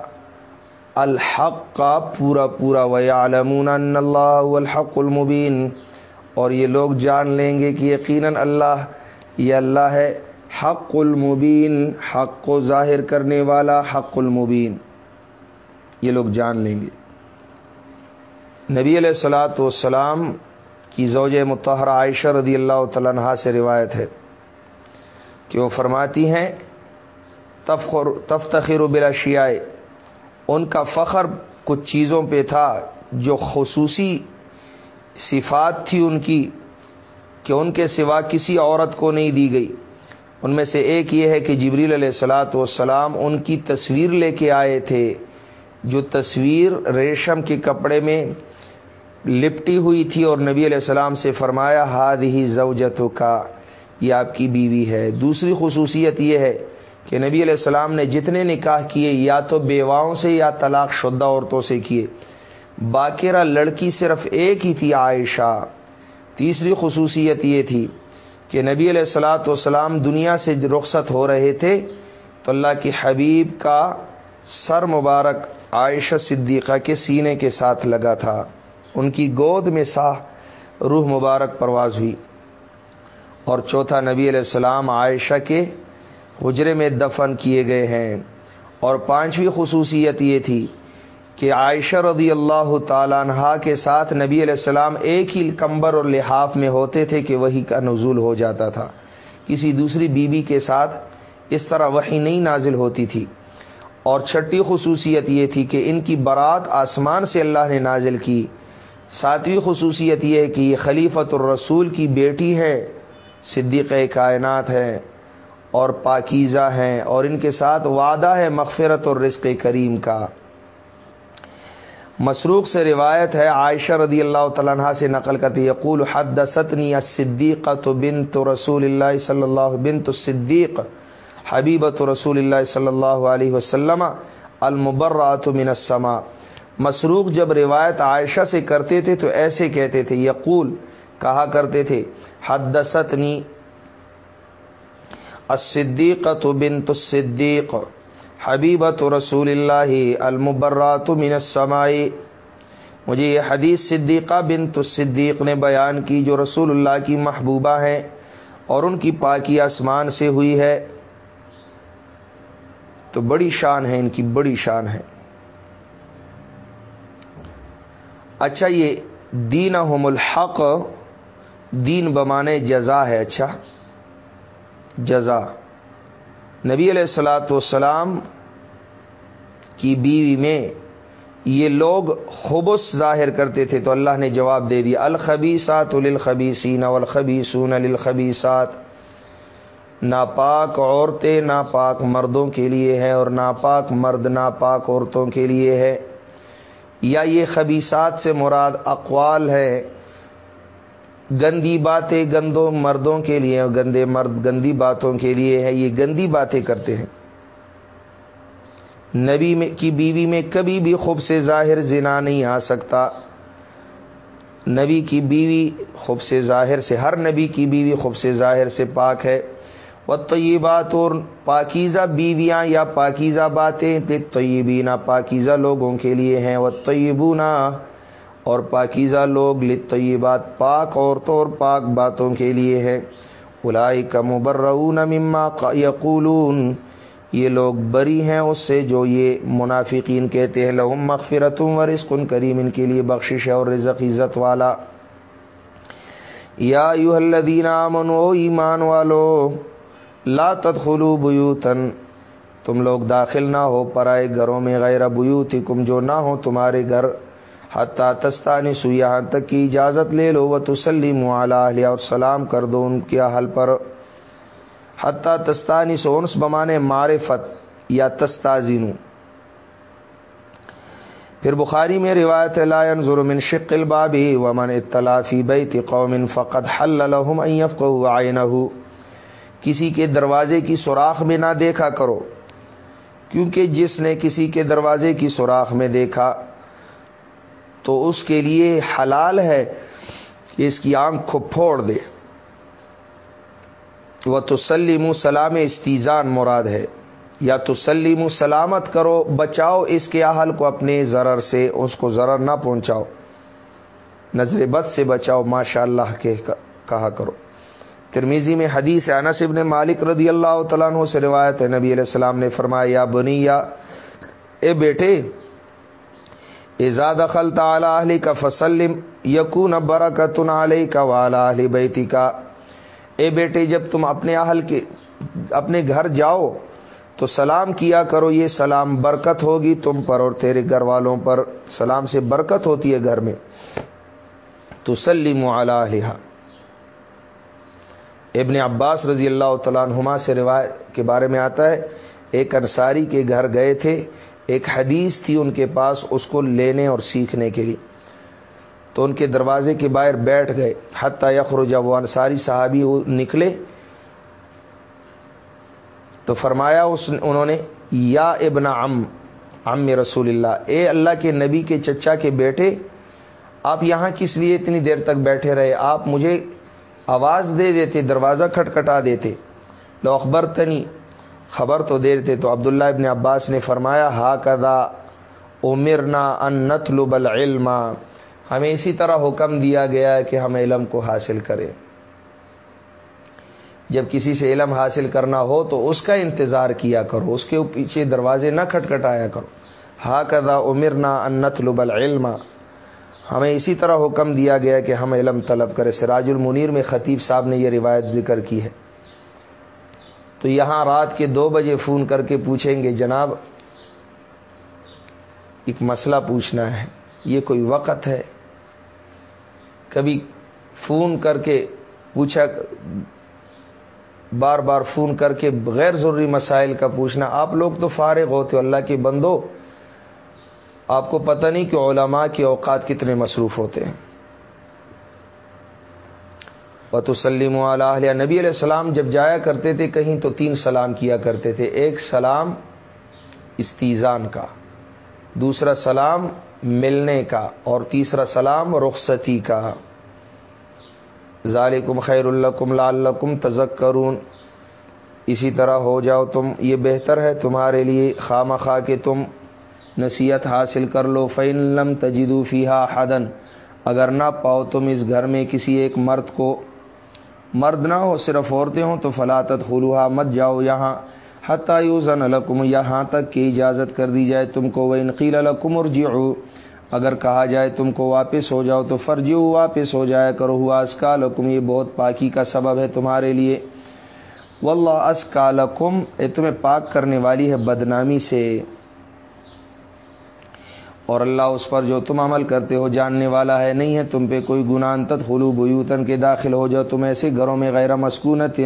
الحق کا پورا پورا، ویعلمون ان اللہ الحق المبین۔ اور یہ لوگ جان لیں گے کہ یقیناً اللہ، یہ اللہ ہے حق المبین، حق کو ظاہر کرنے والا، حق المبین۔ یہ لوگ جان لیں گے۔ نبی علیہ السلاۃ والسلام کی زوج متحر عائشہ رضی اللہ تعالیٰ سے روایت ہے کہ وہ فرماتی ہیں، تفخر تفتخر بلا شیائے ان کا فخر کچھ چیزوں پہ تھا جو خصوصی صفات تھی ان کی کہ ان کے سوا کسی عورت کو نہیں دی گئی۔ ان میں سے ایک یہ ہے کہ جبریل علیہ السلاۃ والسلام ان کی تصویر لے کے آئے تھے، جو تصویر ریشم کے کپڑے میں لپٹی ہوئی تھی اور نبی علیہ السلام سے فرمایا ہاد ہی زوجت کا یہ آپ کی بیوی ہے۔ دوسری خصوصیت یہ ہے کہ نبی علیہ السلام نے جتنے نکاح کیے، یا تو بیواؤں سے یا طلاق شدہ عورتوں سے کیے۔ باقیرہ لڑکی صرف ایک ہی تھی، عائشہ۔ تیسری خصوصیت یہ تھی کہ نبی علیہ السلاۃ والسلام دنیا سے رخصت ہو رہے تھے تو اللہ کے حبیب کا سر مبارک عائشہ صدیقہ کے سینے کے ساتھ لگا تھا۔ ان کی گود میں سا روح مبارک پرواز ہوئی۔ اور چوتھا نبی علیہ السلام عائشہ کے حجرے میں دفن کیے گئے ہیں۔ اور پانچویں خصوصیت یہ تھی کہ عائشہ رضی اللہ تعالیٰ عنہ کے ساتھ نبی علیہ السلام ایک ہی کمبر اور لحاف میں ہوتے تھے کہ وہی کا نزول ہو جاتا تھا۔ کسی دوسری بیوی بی کے ساتھ اس طرح وہی نہیں نازل ہوتی تھی۔ اور چھٹی خصوصیت یہ تھی کہ ان کی برات آسمان سے اللہ نے نازل کی۔ ساتویں خصوصیت یہ ہے کہ یہ خلیفت الرسول کی بیٹی ہے صدیق کائنات ہے اور پاکیزہ ہیں اور ان کے ساتھ وعدہ ہے مغفرت اور رزق کریم کا۔ مسروق سے روایت ہے، عائشہ رضی اللہ تعالیٰ سے نقل کرتی یقول حد ستنی صدیق تو بن تو رسول اللہ صلی اللہ بن تو صدیق حبیبت رسول اللہ صلی اللہ علیہ وسلم المبرات من السما مسروق جب روایت عائشہ سے کرتے تھے تو ایسے کہتے تھے، یقول، کہا کرتے تھے، حدثتنی الصدیقت بنت الصدیق حبیبت رسول اللہ المبرات من السمائی مجھے یہ حدیث صدیقہ بنت الصدیق نے بیان کی جو رسول اللہ کی محبوبہ ہیں اور ان کی پاکی آسمان سے ہوئی ہے۔ تو بڑی شان ہے، ان کی بڑی شان ہے۔ اچھا یہ دین الحق، دین بمانے جزا ہے اچھا جزا۔ نبی علیہ السلاۃ والسلام کی بیوی میں یہ لوگ خبص ظاہر کرتے تھے، تو اللہ نے جواب دے دیا الخبیسات للخبیسین والخبیسون للخبیسات ناپاک عورتیں ناپاک مردوں کے لیے ہے اور ناپاک مرد ناپاک عورتوں کے لیے ہے۔ یا یہ خبیصات سے مراد اقوال ہے گندی باتیں گندوں مردوں کے لیے اور گندے مرد گندی باتوں کے لیے ہے، یہ گندی باتیں کرتے ہیں۔ نبی میں کی بیوی میں کبھی بھی خوب سے ظاہر زنا نہیں آ سکتا۔ نبی کی بیوی خوب سے ظاہر سے، ہر نبی کی بیوی خوب سے ظاہر سے پاک ہے۔ وہ طیبات اور پاکیزہ بیویاں یا پاکیزہ باتیں طیبینہ پاکیزہ لوگوں کے لیے ہیں۔ وہ طیبونا اور پاکیزہ لوگ لطیبات پاک عورتوں اور پاک باتوں کے لیے ہے الائی کا مبرون مما یقولون، یہ لوگ بری ہیں اس سے جو یہ منافقین کہتے ہیں۔ لہم مغفرتوں و رزق کریم، ان کے لیے بخشش ہے اور رزق عزت والا۔ یا یو الذین آمنوا ایمان والو لا تدخلوا بیوتن تم لوگ داخل نہ ہو پرائے گھروں میں غیر بیوتکم جو نہ ہو تمہارے گھر، حتیٰ تستانی سو یہاں تک کی اجازت لے لو و تسلیم علیہ اور سلام کر دو ان کے حل پر۔ حتیٰ تستانی سونس بمانے معرفت یا تستازینو پھر بخاری میں روایت لا ينظر من شق الباب، ومن اطلاع فی بیت قوم فقد حل لهم ان يفقهوا عینه۔ کسی کے دروازے کی سوراخ میں نہ دیکھا کرو، کیونکہ جس نے کسی کے دروازے کی سوراخ میں دیکھا تو اس کے لیے حلال ہے کہ اس کی آنکھ کو پھوڑ دے۔ وہ تو سلیم سلام، استیزان مراد ہے۔ یا تو سلیم سلامت کرو، بچاؤ اس کے اہل کو اپنے ضرر سے، اس کو ضرر نہ پہنچاؤ۔ نظر بد سے بچاؤ ماشاء اللہ کے کہا کرو۔ ترمیزی میں حدیث انس ابن مالک رضی اللہ تعالیٰ عنہ سے روایت ہے۔ نبی علیہ السلام نے فرمایا، یا بنی، یا اے بیٹے ایزاد خل تعلی کا فسلم یقون برکتن علیہ کا والا بیتی کا اے بیٹے، جب تم اپنے اہل کے، اپنے گھر جاؤ، تو سلام کیا کرو، یہ سلام برکت ہوگی تم پر اور تیرے گھر والوں پر۔ سلام سے برکت ہوتی ہے گھر میں۔ تو سلیم علیہ ابن عباس رضی اللہ تعالیٰ عنہما سے روایت کے بارے میں آتا ہے، ایک انصاری کے گھر گئے تھے، ایک حدیث تھی ان کے پاس اس کو لینے اور سیکھنے کے لیے۔ تو ان کے دروازے کے باہر بیٹھ گئے، حتیٰ یخر جب وہ انصاری صحابی نکلے۔ تو فرمایا اس انہوں نے، یا ابن ام ام رسول اللہ، اے اللہ کے نبی کے چچا کے بیٹے، آپ یہاں کس لیے اتنی دیر تک بیٹھے رہے؟ آپ مجھے آواز دے دیتے، دروازہ کھٹکھٹا دیتے۔ لو اخبر تنی خبر تو دے دیتے تو عبداللہ ابن عباس نے فرمایا ہا کدا امرنا ان نتلب العلم. ہمیں اسی طرح حکم دیا گیا کہ ہم علم کو حاصل کریں۔ جب کسی سے علم حاصل کرنا ہو تو اس کا انتظار کیا کرو، اس کے پیچھے دروازے نہ کھٹکھٹایا کرو۔ ہا کدا عمر نہ انت لبل ہمیں اسی طرح حکم دیا گیا کہ ہم علم طلب کرے سراج المنیر میں خطیب صاحب نے یہ روایت ذکر کی ہے۔ تو یہاں رات کے دو بجے فون کر کے پوچھیں گے، جناب، ایک مسئلہ پوچھنا ہے۔ یہ کوئی وقت ہے؟ کبھی فون کر کے پوچھا، بار بار فون کر کے غیر ضروری مسائل کا پوچھنا۔ آپ لوگ تو فارغ ہوتے ہو، اللہ کے بندو آپ کو پتہ نہیں کہ علماء کے اوقات کتنے مصروف ہوتے ہیں۔ وسلم علیہ نبی علیہ السلام جب جایا کرتے تھے کہیں تو تین سلام کیا کرتے تھے۔ ایک سلام استیزان کا، دوسرا سلام ملنے کا، اور تیسرا سلام رخصتی کا۔ ظالکم خیر الکم لعلکم تذکرون۔ اسی طرح ہو جاؤ تم، یہ بہتر ہے تمہارے لیے خام خواہ کہ تم نصیحت حاصل کر لو فین لم تجدو فیحا حدن اگر نہ پاؤ تم اس گھر میں کسی ایک مرد کو۔ مرد نہ ہو، صرف عورتیں ہوں، تو فلاطت خلوحا مت جاؤ یہاں۔ حتیٰ یوزن الکم یہاں تک کہ اجازت کر دی جائے تم کو۔ وہ انقیل الکم اور اگر کہا جائے تم کو واپس ہو جاؤ، تو فرجیو واپس ہو جایا کرو۔ ہوا اسکالکم یہ بہت پاکی کا سبب ہے تمہارے لیے۔ واللہ اسکالکم اے تمہیں پاک کرنے والی ہے بدنامی سے۔ اور اللہ اس پر جو تم عمل کرتے ہو جاننے والا ہے، نہیں ہے تم پہ کوئی گناہ تت خلو بیوتن کے داخل ہو جاؤ، تم ایسے گھروں میں غیر مسکونت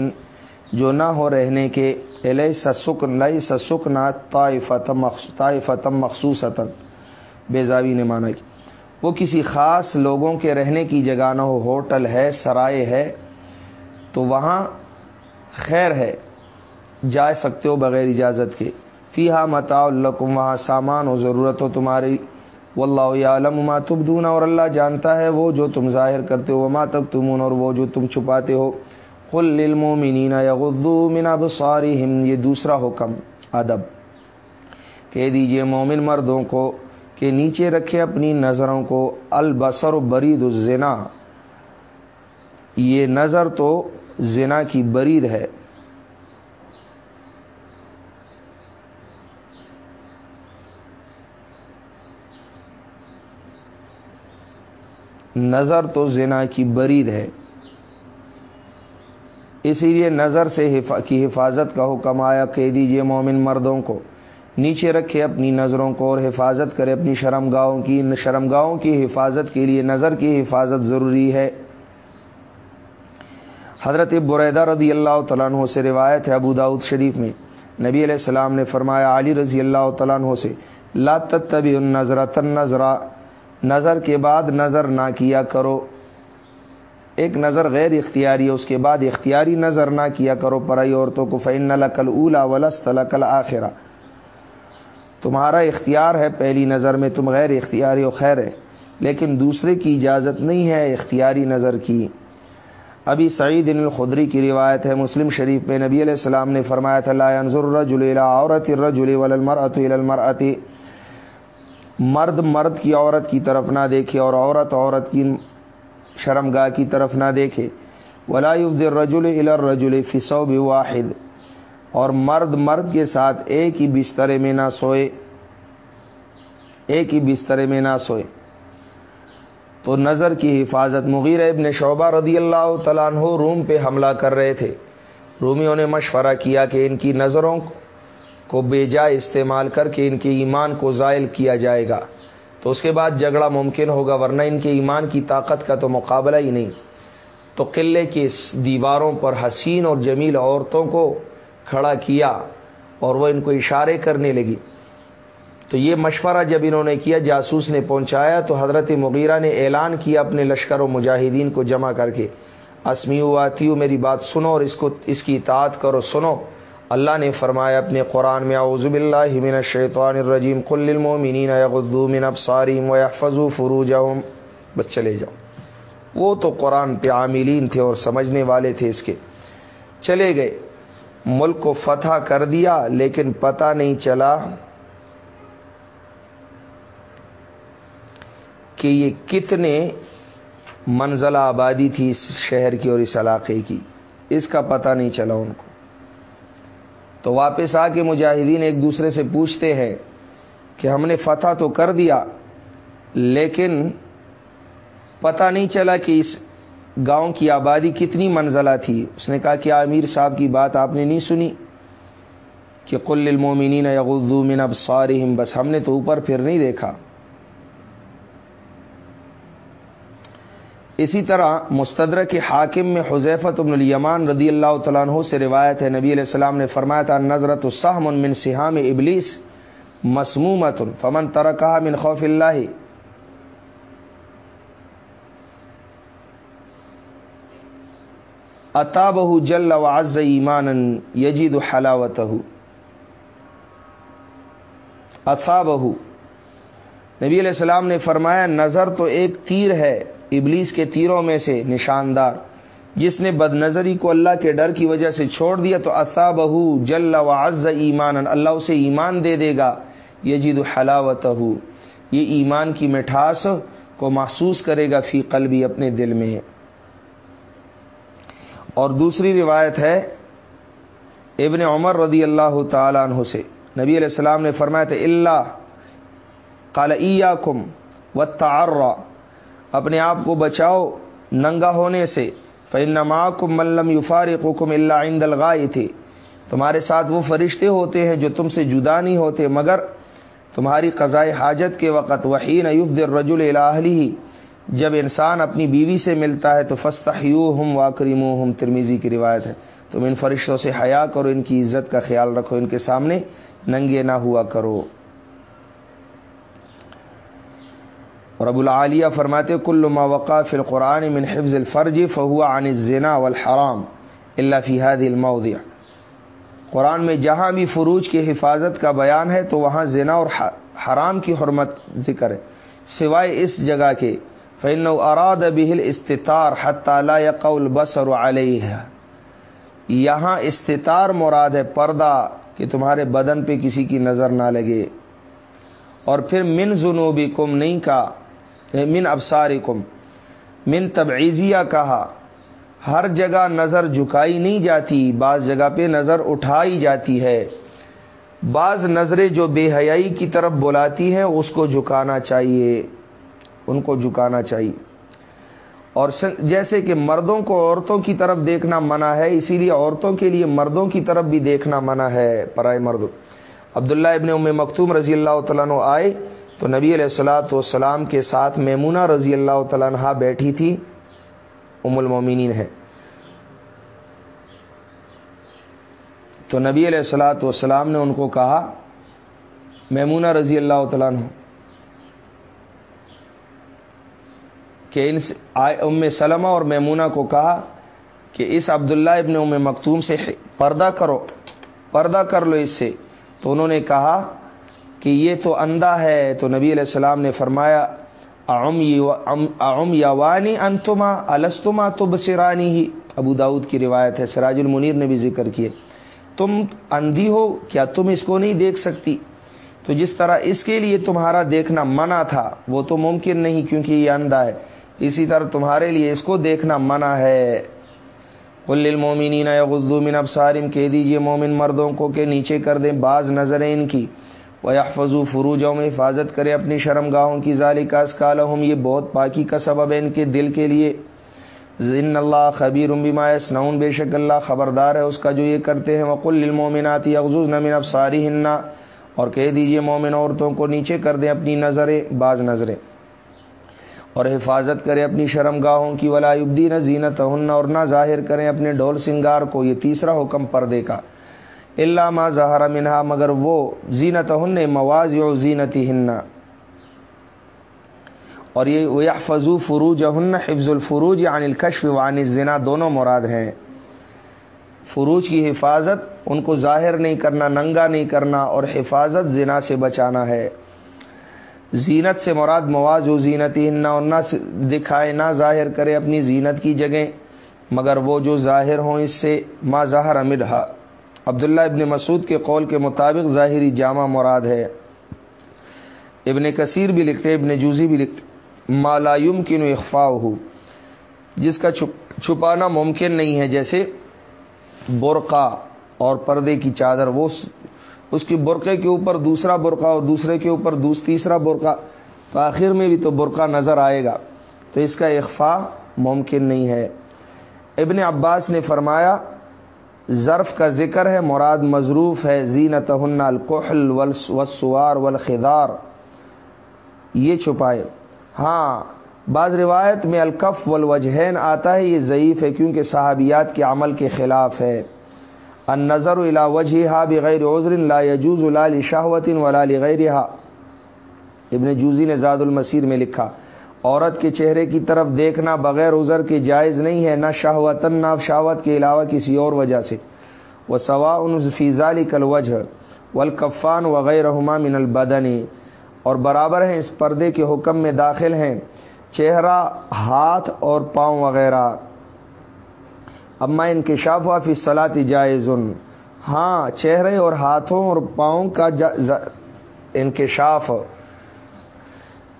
جو نہ ہو رہنے کے لئی سسک لئی سسک نہ طائفتم مخصوص بیزاوی نے مانا کہ وہ کسی خاص لوگوں کے رہنے کی جگہ نہ ہو، ہوٹل ہے، سرائے ہے، تو وہاں خیر ہے، جا سکتے ہو بغیر اجازت کے۔ فی ہا متا الکم وہاں سامان و ضرورت ہو تمہاری و اللہ عالم ما تبدون اور اللہ جانتا ہے وہ جو تم ظاہر کرتے ہو، وما تب تمون اور وہ جو تم چھپاتے ہو۔ قل للمومنین یغضوا من ابصارهم یہ دوسرا حکم، ادب۔ کہہ دیجیے مومن مردوں کو کہ نیچے رکھے اپنی نظروں کو، البصر برید الزنا۔ یہ نظر تو زنا کی برید ہے۔ نظر تو زنا کی برید ہے۔ اسی لیے نظر سے کی حفاظت کا حکم آیا کہہ دیجیے مومن مردوں کو۔ نیچے رکھے اپنی نظروں کو اور حفاظت کرے اپنی شرم گاہوں کی۔ شرم گاہوں کی حفاظت کے لیے نظر کی حفاظت ضروری ہے۔ حضرت بریدہ رضی اللہ تعالیٰ عنہ سے روایت ہے ابو داود شریف میں۔ نبی علیہ السلام نے فرمایا، علی رضی اللہ تعالیٰ عنہ سے، لا تتبی النظر تن نظرہ نظر کے بعد نظر نہ کیا کرو۔ ایک نظر غیر اختیاری ہے، اس کے بعد اختیاری نظر نہ کیا کرو پرائی عورتوں کو فین لقل اولا ولست لقل آخرہ تمہارا اختیار ہے پہلی نظر میں، تم غیر اختیاری و خیر ہے، لیکن دوسرے کی اجازت نہیں ہے اختیاری نظر کی۔ ابھی سعید الخدری کی روایت ہے، مسلم شریف میں نبی علیہ السلام نے فرمایا تھا الى عورت الرجل والمرأة الى المرأة۔ مرد مرد کی عورت کی طرف نہ دیکھے اور عورت عورت کی شرم گاہ کی طرف نہ دیکھے۔ ولا الرجل الى الرجل فی واحد۔ اور مرد مرد کے ساتھ ایک ہی بسترے میں نہ سوئے۔ ایک ہی بسترے میں نہ سوئے۔ تو نظر کی حفاظت مغیر ابن شعبہ رضی اللہ تعالیٰ عنہ روم پہ حملہ کر رہے تھے۔ رومیوں نے مشورہ کیا کہ ان کی نظروں کو بے جا استعمال کر کے ان کے ایمان کو زائل کیا جائے گا۔ تو اس کے بعد جھگڑا ممکن ہوگا، ورنہ ان کے ایمان کی طاقت کا تو مقابلہ ہی نہیں۔ تو قلعے کی دیواروں پر حسین اور جمیل عورتوں کو کھڑا کیا اور وہ ان کو اشارے کرنے لگی۔ تو یہ مشورہ جب انہوں نے کیا، جاسوس نے پہنچایا، تو حضرت مغیرہ نے اعلان کیا اپنے لشکر و مجاہدین کو جمع کر کے اسمیو آتیو میری بات سنو اور اس کو، اس کی اطاعت کرو، سنو۔ اللہ نے فرمایا اپنے قرآن میں، اعوذ باللہ من الشیطان الرجیم، قل للمؤمنین یغضوا من ابصارهم ويحفظوا فروجهم بس چلے جاؤ۔ وہ تو قرآن پہ عاملین تھے اور سمجھنے والے تھے اس کے۔ چلے گئے۔ ملک کو فتح کر دیا، لیکن پتہ نہیں چلا کہ یہ کتنے منزلہ آبادی تھی اس شہر کی اور اس علاقے کی۔ اس کا پتہ نہیں چلا ان کو۔ تو واپس آ کے مجاہدین ایک دوسرے سے پوچھتے ہیں کہ ہم نے فتح تو کر دیا، لیکن پتہ نہیں چلا کہ اس گاؤں کی آبادی کتنی منزلہ تھی۔ اس نے کہا کہ امیر صاحب کی بات آپ نے نہیں سنی کہ قل المومنین یغضو من ابصارہم، بس ہم نے تو اوپر پھر نہیں دیکھا۔ اسی طرح مستدر کے حاکم میں حضیفت ابن الیمان رضی اللہ تعالیٰ عنہ سے روایت ہے، نبی علیہ السلام نے فرمایا تھا نظرت السحم من سہام ابلیس مسمومت فمن ترکہ من خوف اللہ۔ اتابہ جل وعز ایمان یجید حلاوتہ۔ اتابہ نبی علیہ السلام نے فرمایا، نظر تو ایک تیر ہے ابلیس کے تیروں میں سے نشاندار۔ جس نے بد نظری کو اللہ کے ڈر کی وجہ سے چھوڑ دیا تو اصابہ جل وعز ایمان اللہ اسے ایمان دے دے گا۔ یجید حلاوت یہ ایمان کی مٹھاس کو محسوس کرے گا فی قلبی اپنے دل میں۔ اور دوسری روایت ہے ابن عمر رضی اللہ تعالیٰ عنہ سے۔ نبی علیہ السلام نے فرمایا تھا اللہ کال کم و اپنے آپ کو بچاؤ ننگا ہونے سے۔ فنما کم ملم یفارق حکم اللہ عند الغائی تھے تمہارے ساتھ وہ فرشتے ہوتے ہیں جو تم سے جدا نہیں ہوتے، مگر تمہاری قضاء حاجت کے وقت وحین ایوف در رجول الہلی جب انسان اپنی بیوی سے ملتا ہے تو فستحیو ہم واکریم ہم ترمیزی کی روایت ہے۔ تم ان فرشتوں سے حیا کرو، ان کی عزت کا خیال رکھو، ان کے سامنے ننگے نہ ہوا کرو۔ اور ابو العالیہ فرماتے کل ما وقع فی القرآن من حفظ الفرج فہو عن الزنا والحرام اللہ فی هذه الموضع. قرآن میں جہاں بھی فروج کی حفاظت کا بیان ہے تو وہاں زنا اور حرام کی حرمت ذکر ہے۔ سوائے اس جگہ کے فن اراد بہل استطار حتالا یا قول بس اور علیہ یہاں استطار مراد ہے پردہ کہ تمہارے بدن پہ کسی کی نظر نہ لگے۔ اور پھر من جنوبی کم نہیں کہا من ابساری کم من تبعیزیہ کہا، ہر جگہ نظر جھکائی نہیں جاتی، بعض جگہ پہ نظر اٹھائی جاتی ہے۔ بعض نظریں جو بے حیائی کی طرف بلاتی ہیں، اس کو جھکانا چاہیے۔ ان کو جھکانا چاہیے۔ اور جیسے کہ مردوں کو عورتوں کی طرف دیکھنا منع ہے، اسی لیے عورتوں کے لیے مردوں کی طرف بھی دیکھنا منع ہے۔ پرائے مرد۔ عبداللہ ابن ام مکتوم رضی اللہ تعالیٰ آئے تو نبی علیہ السلاۃ والسلام کے ساتھ میمونہ رضی اللہ تعالیٰ عنہ بیٹھی تھی، ام المومنین ہے۔ تو نبی علیہ السلاۃ والسلام نے ان کو کہا، میمونہ رضی اللہ تعالیٰ عنہ، کہ ان سے ام سلمہ اور میمونہ کو کہا کہ اس عبداللہ ابن ام مکتوم سے پردہ کرو، پردہ کر لو اس سے۔ تو انہوں نے کہا کہ یہ تو اندھا ہے، تو نبی علیہ السلام نے فرمایا ام یوانی انتما، الستما تو بسرانی ہی ابو داود کی روایت ہے، سراج المنیر نے بھی ذکر کیے۔ تم اندھی ہو، کیا تم اس کو نہیں دیکھ سکتی؟ تو جس طرح اس کے لیے تمہارا دیکھنا منع تھا، وہ تو ممکن نہیں کیونکہ یہ اندھا ہے۔ اسی طرح تمہارے لیے اس کو دیکھنا منع ہے۔ کل المومنین غزو من ابسارم کہہ دیجیے مومن مردوں کو کہ نیچے کر دیں، بعض نظریں ان کی۔ وہ فضو فروجوں میں حفاظت کرے اپنی شرم گاہوں کی ظالی کا اسکال یہ بہت پاکی کا سبب ہے ان کے دل کے لیے۔ ذن اللہ خبیر بما سنون بے شک اللہ خبردار ہے اس کا جو یہ کرتے ہیں۔ وقل المومناتی اغزوز نمن اب ساری ہننا اور کہہ دیجیے مومن عورتوں کو نیچے کر دیں اپنی نظریں، بعض نظریں۔ اور حفاظت کریں اپنی شرم گاہوں کی ولابدین زینت ہن اور نہ ظاہر کریں اپنے ڈول سنگار کو، یہ تیسرا حکم پردے کا۔ اللہ ما ظہر منہا مگر وہ زینت ہن مواز یو زینتی ہننا اور یہ فضو فروج ہن حفظ الفروج عن الکشف وعن الزنا، دونوں مراد ہیں۔ فروج کی حفاظت، ان کو ظاہر نہیں کرنا، ننگا نہیں کرنا، اور حفاظت زنا سے بچانا ہے۔ زینت سے مراد مواز و زینت نہ نہ دکھائے، نہ ظاہر کرے اپنی زینت کی جگہ مگر وہ جو ظاہر ہوں، اس سے ما ظاہر امدہ عبداللہ ابن مسعود کے قول کے مطابق ظاہری جامع مراد ہے۔ ابن کثیر بھی لکھتے ابن جوزی بھی لکھتے مالائم کن اخفا ہو جس کا چھپانا ممکن نہیں ہے، جیسے برقع اور پردے کی چادر، وہ اس کی برقعے کے اوپر دوسرا برقع اور دوسرے کے اوپر تیسرا برقع۔ تو آخر میں بھی تو برقع نظر آئے گا۔ تو اس کا اخفا ممکن نہیں ہے۔ ابن عباس نے فرمایا ظرف کا ذکر ہے، مراد مضروف ہے زینت القحل وسوار والخدار یہ چھپائے۔ ہاں بعض روایت میں الکف والوجہین آتا ہے، یہ ضعیف ہے کیونکہ صحابیات کے عمل کے خلاف ہے۔ ان نظر الا وجہ ہا بغیر عذر لا يجوز لا لشہوت ولا لغیرها ابن جوزی نے زاد المسیر میں لکھا۔ عورت کے چہرے کی طرف دیکھنا بغیر عذر کے جائز نہیں ہے، نہ شہوتن نہ شاوت کے علاوہ کسی اور وجہ سے۔ وہ سوا ان فیضالی کل وجہ وغیرہ من البدنی اور برابر ہیں، اس پردے کے حکم میں داخل ہیں۔ چہرہ، ہاتھ اور پاؤں وغیرہ۔ اما انکشاف فی صلاحی جائز۔ ہاں چہرے اور ہاتھوں اور پاؤں کا انکشاف۔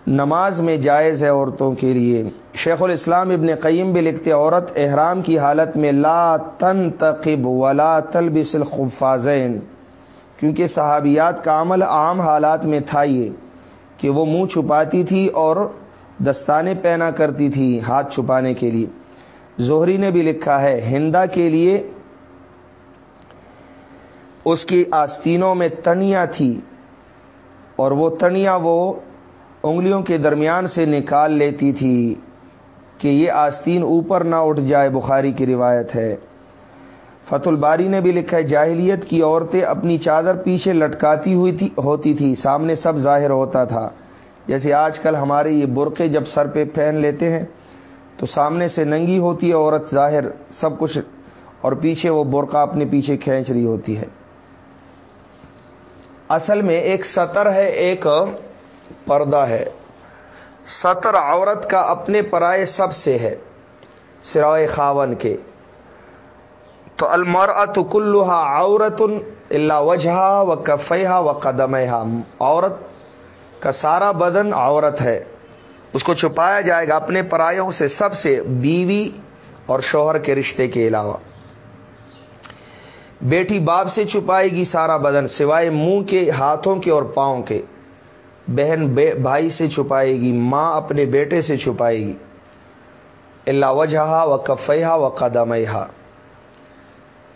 نماز میں جائز ہے عورتوں کے لیے۔ شیخ الاسلام ابن قیم بھی لکھتے، عورت احرام کی حالت میں لا تن تقب ولا تلبس الخفازین کیونکہ صحابیات کا عمل عام حالات میں تھا یہ کہ وہ منہ چھپاتی تھی اور دستانے پہنا کرتی تھی ہاتھ چھپانے کے لیے۔ زہری نے بھی لکھا ہے ہندا کے لیے اس کی آستینوں میں تنیاں تھی اور وہ تنیاں وہ انگلیوں کے درمیان سے نکال لیتی تھی کہ یہ آستین اوپر نہ اٹھ جائے، بخاری کی روایت ہے۔ فت الباری نے بھی لکھا ہے، جاہلیت کی عورتیں اپنی چادر پیچھے لٹکاتی ہوئی تھی، ہوتی تھی، سامنے سب ظاہر ہوتا تھا۔ جیسے آج کل ہمارے یہ برقے جب سر پہ پہن لیتے ہیں، تو سامنے سے ننگی ہوتی ہے، عورت ظاہر سب کچھ، اور پیچھے وہ برقع اپنے پیچھے کھینچ رہی ہوتی ہے۔ اصل میں ایک سطر ہے، ایک پردہ ہے۔ سطر عورت کا اپنے پرائے سب سے ہے، سرائے خاون کے۔ تو المر ات کلوہا عورت اللہ وجہ و کفیہ و عورت کا سارا بدن عورت ہے۔ اس کو چھپایا جائے گا اپنے پرایوں سے سب سے، بیوی اور شوہر کے رشتے کے علاوہ۔ بیٹی باپ سے چھپائے گی سارا بدن، سوائے منہ کے، ہاتھوں کے اور پاؤں کے۔ بہن بھائی سے چھپائے گی، ماں اپنے بیٹے سے چھپائے گی۔ اللہ وجہ و کفیہ و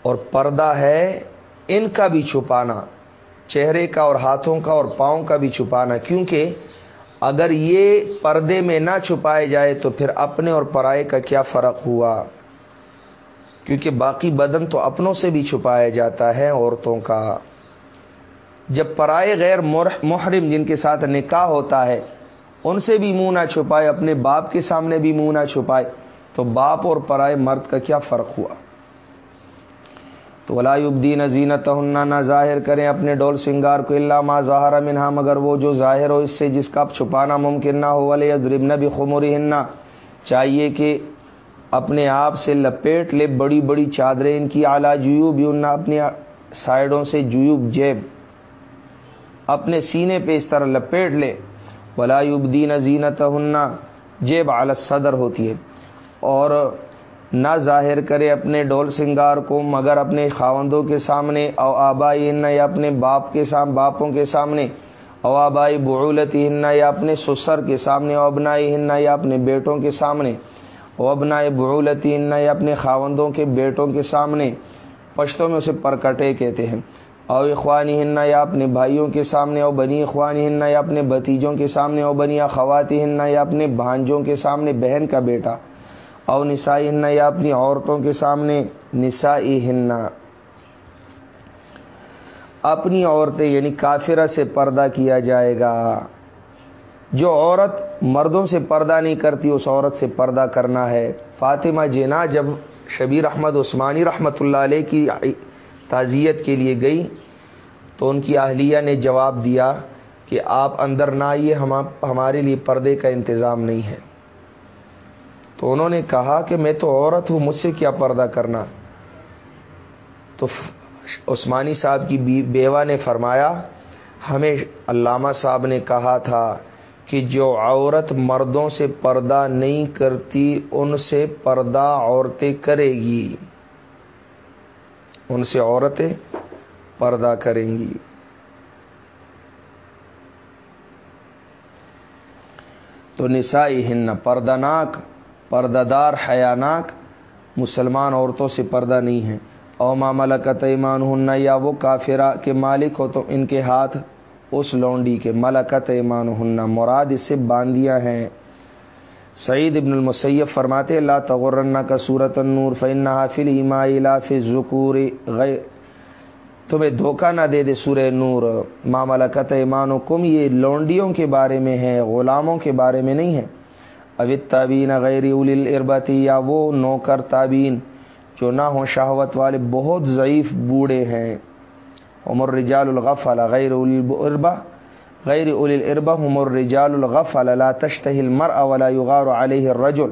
اور پردہ ہے ان کا بھی چھپانا، چہرے کا اور ہاتھوں کا اور پاؤں کا بھی چھپانا۔ کیونکہ اگر یہ پردے میں نہ چھپائے جائے تو پھر اپنے اور پرائے کا کیا فرق ہوا؟ کیونکہ باقی بدن تو اپنوں سے بھی چھپایا جاتا ہے، عورتوں کا۔ جب پرائے غیر محرم جن کے ساتھ نکاح ہوتا ہے، ان سے بھی منہ نہ چھپائے، اپنے باپ کے سامنے بھی منہ نہ چھپائے، تو باپ اور پرائے مرد کا کیا فرق ہوا؟ تو ولادین زینت نہ ظاہر کریں اپنے ڈول سنگار کو اللہ ما ظاہر منہا مگر وہ جو ظاہر ہو، اس سے جس کا چھپانا ممکن نہ ہو والے دربن بھی خموری ہننا چاہیے کہ اپنے آپ سے لپیٹ لے، بڑی بڑی چادریں ان کی اعلیٰ جیوب بھی انہیں اپنی سائڈوں سے جیوب جیب۔ اپنے سینے پہ اس طرح لپیٹ لے۔ ولاب دین زینت ہننا جیب اعلی صدر ہوتی ہے۔ اور نہ ظاہر کرے اپنے ڈول سنگار کو، مگر اپنے خاوندوں کے سامنے، او آبائی ہن یا اپنے باپ کے سام، باپوں کے سامنے، او آبائی بعولتی ہن یا اپنے سسر کے سامنے، او ابنائی ہن یا اپنے بیٹوں کے سامنے، او ابنائے بعولتی ہن یا اپنے خاوندوں کے بیٹوں کے سامنے۔ پشتوں میں اسے پرکٹے کہتے ہیں۔ او اخوانی ہن یا اپنے بھائیوں کے سامنے، او بنی اخوانی ہن یا اپنے بتیجوں کے سامنے، او بنی خواتین ہن یا اپنے بھانجوں کے سامنے، بہن کا بیٹا، او نسائی ہننا یا اپنی عورتوں کے سامنے نسائی ہننا اپنی عورتیں یعنی کافرہ سے پردہ کیا جائے گا۔ جو عورت مردوں سے پردہ نہیں کرتی، اس عورت سے پردہ کرنا ہے۔ فاطمہ جینا، جب شبیر احمد عثمانی رحمۃ اللہ علیہ کی تعزیت کے لیے گئی تو ان کی اہلیہ نے جواب دیا کہ آپ اندر نہ آئیے ہمارے لیے پردے کا انتظام نہیں ہے۔ تو انہوں نے کہا کہ میں تو عورت ہوں، مجھ سے کیا پردہ کرنا؟ تو عثمانی صاحب کی بیوہ نے فرمایا، ہمیں علامہ صاحب نے کہا تھا کہ جو عورت مردوں سے پردہ نہیں کرتی، ان سے پردہ عورتیں کرے گی۔ ان سے عورتیں پردہ کریں گی۔ تو نسائی ہن پردہ ناک، پردہ دار حیاناک مسلمان عورتوں سے پردہ نہیں ہے او ملکت ایمان ہن یا وہ کافرہ کے مالک ہو تو ان کے ہاتھ اس لونڈی کے ملکت ایمان ہن مراد اس سے باندیاں ہیں۔ سعید ابن المسیب فرماتے اللہ تغرنا کا صورت النور فن حافل اما فی ذکور تمہیں دھوکہ نہ دے دے سورہ نور۔ ماملکت ایمان و کم یہ لونڈیوں کے بارے میں ہے، غلاموں کے بارے میں نہیں ہے۔ اوت تابین غیر اربتی یا وہ نوکر تابین، جو نہ ہوں شہوت والے، بہت ضعیف بوڑھے ہیں۔ عمر رجال الغف غیر الربا غیر الربا عمر رجال الغف لا تشتہل مر اولا یغار علیہ الرجل.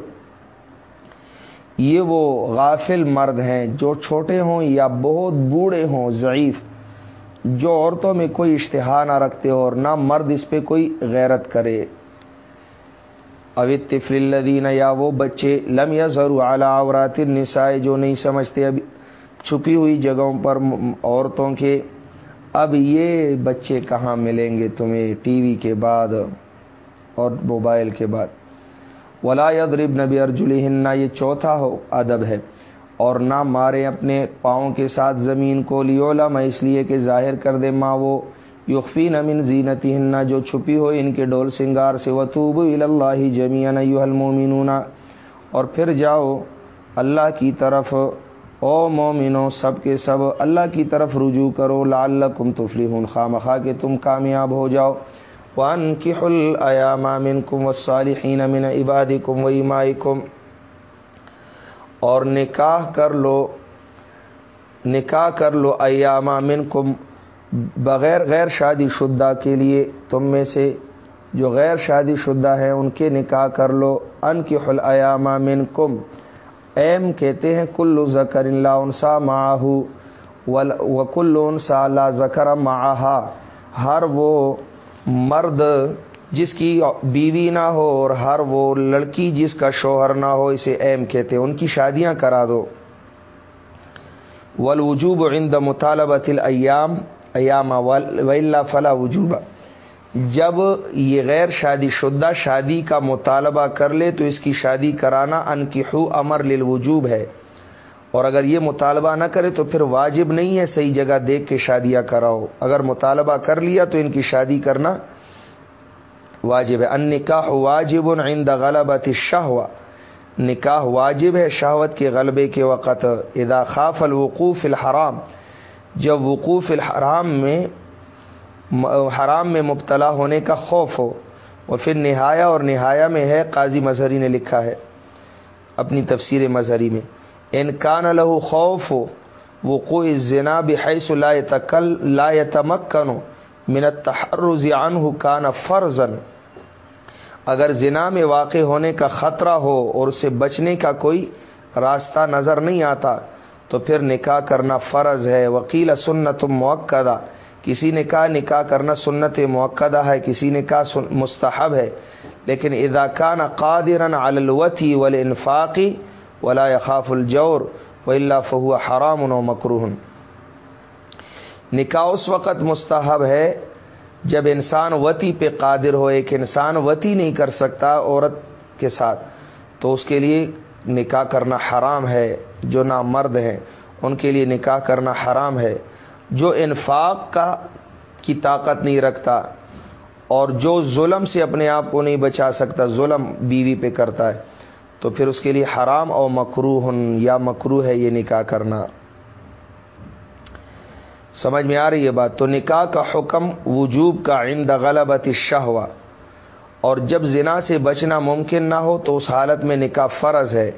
یہ وہ غافل مرد ہیں جو چھوٹے ہوں یا بہت بوڑھے ہوں، ضعیف، جو عورتوں میں کوئی اشتہا نہ رکھتے ہو اور نہ مرد اس پہ کوئی غیرت کرے۔ اوت طفل الدین یا وہ بچے، لم یا ضرور اعلیٰ عورات نسائے جو نہیں سمجھتے اب چھپی ہوئی جگہوں پر عورتوں کے اب یہ بچے کہاں ملیں گے تمہیں ٹی وی کے بعد اور موبائل کے بعد؟ ولا یدرب نبی ارجلی ہننا یہ چوتھا ہو، ادب ہے۔ اور نہ مارے اپنے پاؤں کے ساتھ زمین کو لیولا، میں اس لیے کہ ظاہر کر دے ماں وہ۔ یقفی نمن زینتی ہننا جو چھپی ہو ان کے ڈول سنگار سے۔ وطوب اللہ جمیان المومنون اور پھر جاؤ اللہ کی طرف او مومنو، سب کے سب، اللہ کی طرف رجوع کرو لال کم تفلی ہن خواہ مخواہ کہ تم کامیاب ہو جاؤ۔ وان کی حل ایام کم و صالحین امن کم و امائی کم اور نکاح کر لو، نکاح کر لو ایام من کم بغیر غیر شادی شدہ کے لیے۔ تم میں سے جو غیر شادی شدہ ہیں، ان کے نکاح کر لو۔ ان کی حل ایام من کم ایم کہتے ہیں، کلو زکر اللہ انسا ماہو و کلو انسا اللہ زکر معاہا ہر وہ مرد جس کی بیوی نہ ہو اور ہر وہ لڑکی جس کا شوہر نہ ہو، اسے ایم کہتے ہیں۔ ان کی شادیاں کرا دو۔ ولوجوب عند مطالبۃ ایام ایام ولا فلا وجوب۔ جب یہ غیر شادی شدہ شادی کا مطالبہ کر لے تو اس کی شادی کرانا ان کی امر للوجوب ہے۔ اور اگر یہ مطالبہ نہ کرے تو پھر واجب نہیں ہے صحیح جگہ دیکھ کے شادیاں کراؤ۔ اگر مطالبہ کر لیا تو ان کی شادی کرنا واجب ہے۔ ان نکاح واجب عند غلبت الشہوہ۔ نکاح واجب ہے شہوت کے غلبے کے وقت۔ اذا خاف الوقوف الحرام۔ جب وقوف الحرام میں حرام میں مبتلا ہونے کا خوف ہو۔ وہ پھر نہایا اور نہایا میں ہے، قاضی مظہری نے لکھا ہے اپنی تفسیر مظہری میں۔ انکان لہو خوف ہو وہ کوئی زنا بحیث لا تکل لا تمکن من التحرز عنہ کان فرزن اگر زنا میں واقع ہونے کا خطرہ ہو اور اسے بچنے کا کوئی راستہ نظر نہیں آتا، تو پھر نکاح کرنا فرض ہے۔ وکیل سنت موقع کسی نے کہا نکاح کرنا سنت موقع ہے، کسی نے کہا مستحب ہے، لیکن اداکان قادرن الوتی ول انفاقی ولا خاف الجور و اللہ فہو حرام و مکروہن۔ نکاح اس وقت مستحب ہے جب انسان وتی پہ قادر ہو، ایک انسان وتی نہیں کر سکتا عورت کے ساتھ، تو اس کے لیے نکاح کرنا حرام ہے جو نا مرد ہیں۔ ان کے لیے نکاح کرنا حرام ہے۔ جو انفاق کا کی طاقت نہیں رکھتا اور جو ظلم سے اپنے آپ کو نہیں بچا سکتا، ظلم بیوی پہ کرتا ہے، تو پھر اس کے لیے حرام اور مکرو یا مکرو ہے یہ نکاح کرنا۔ سمجھ میں آ رہی ہے بات؟ تو نکاح کا حکم وجوب کا عند غلبت الشہوہ۔ اور جب زنا سے بچنا ممکن نہ ہو تو اس حالت میں نکاح فرض ہے۔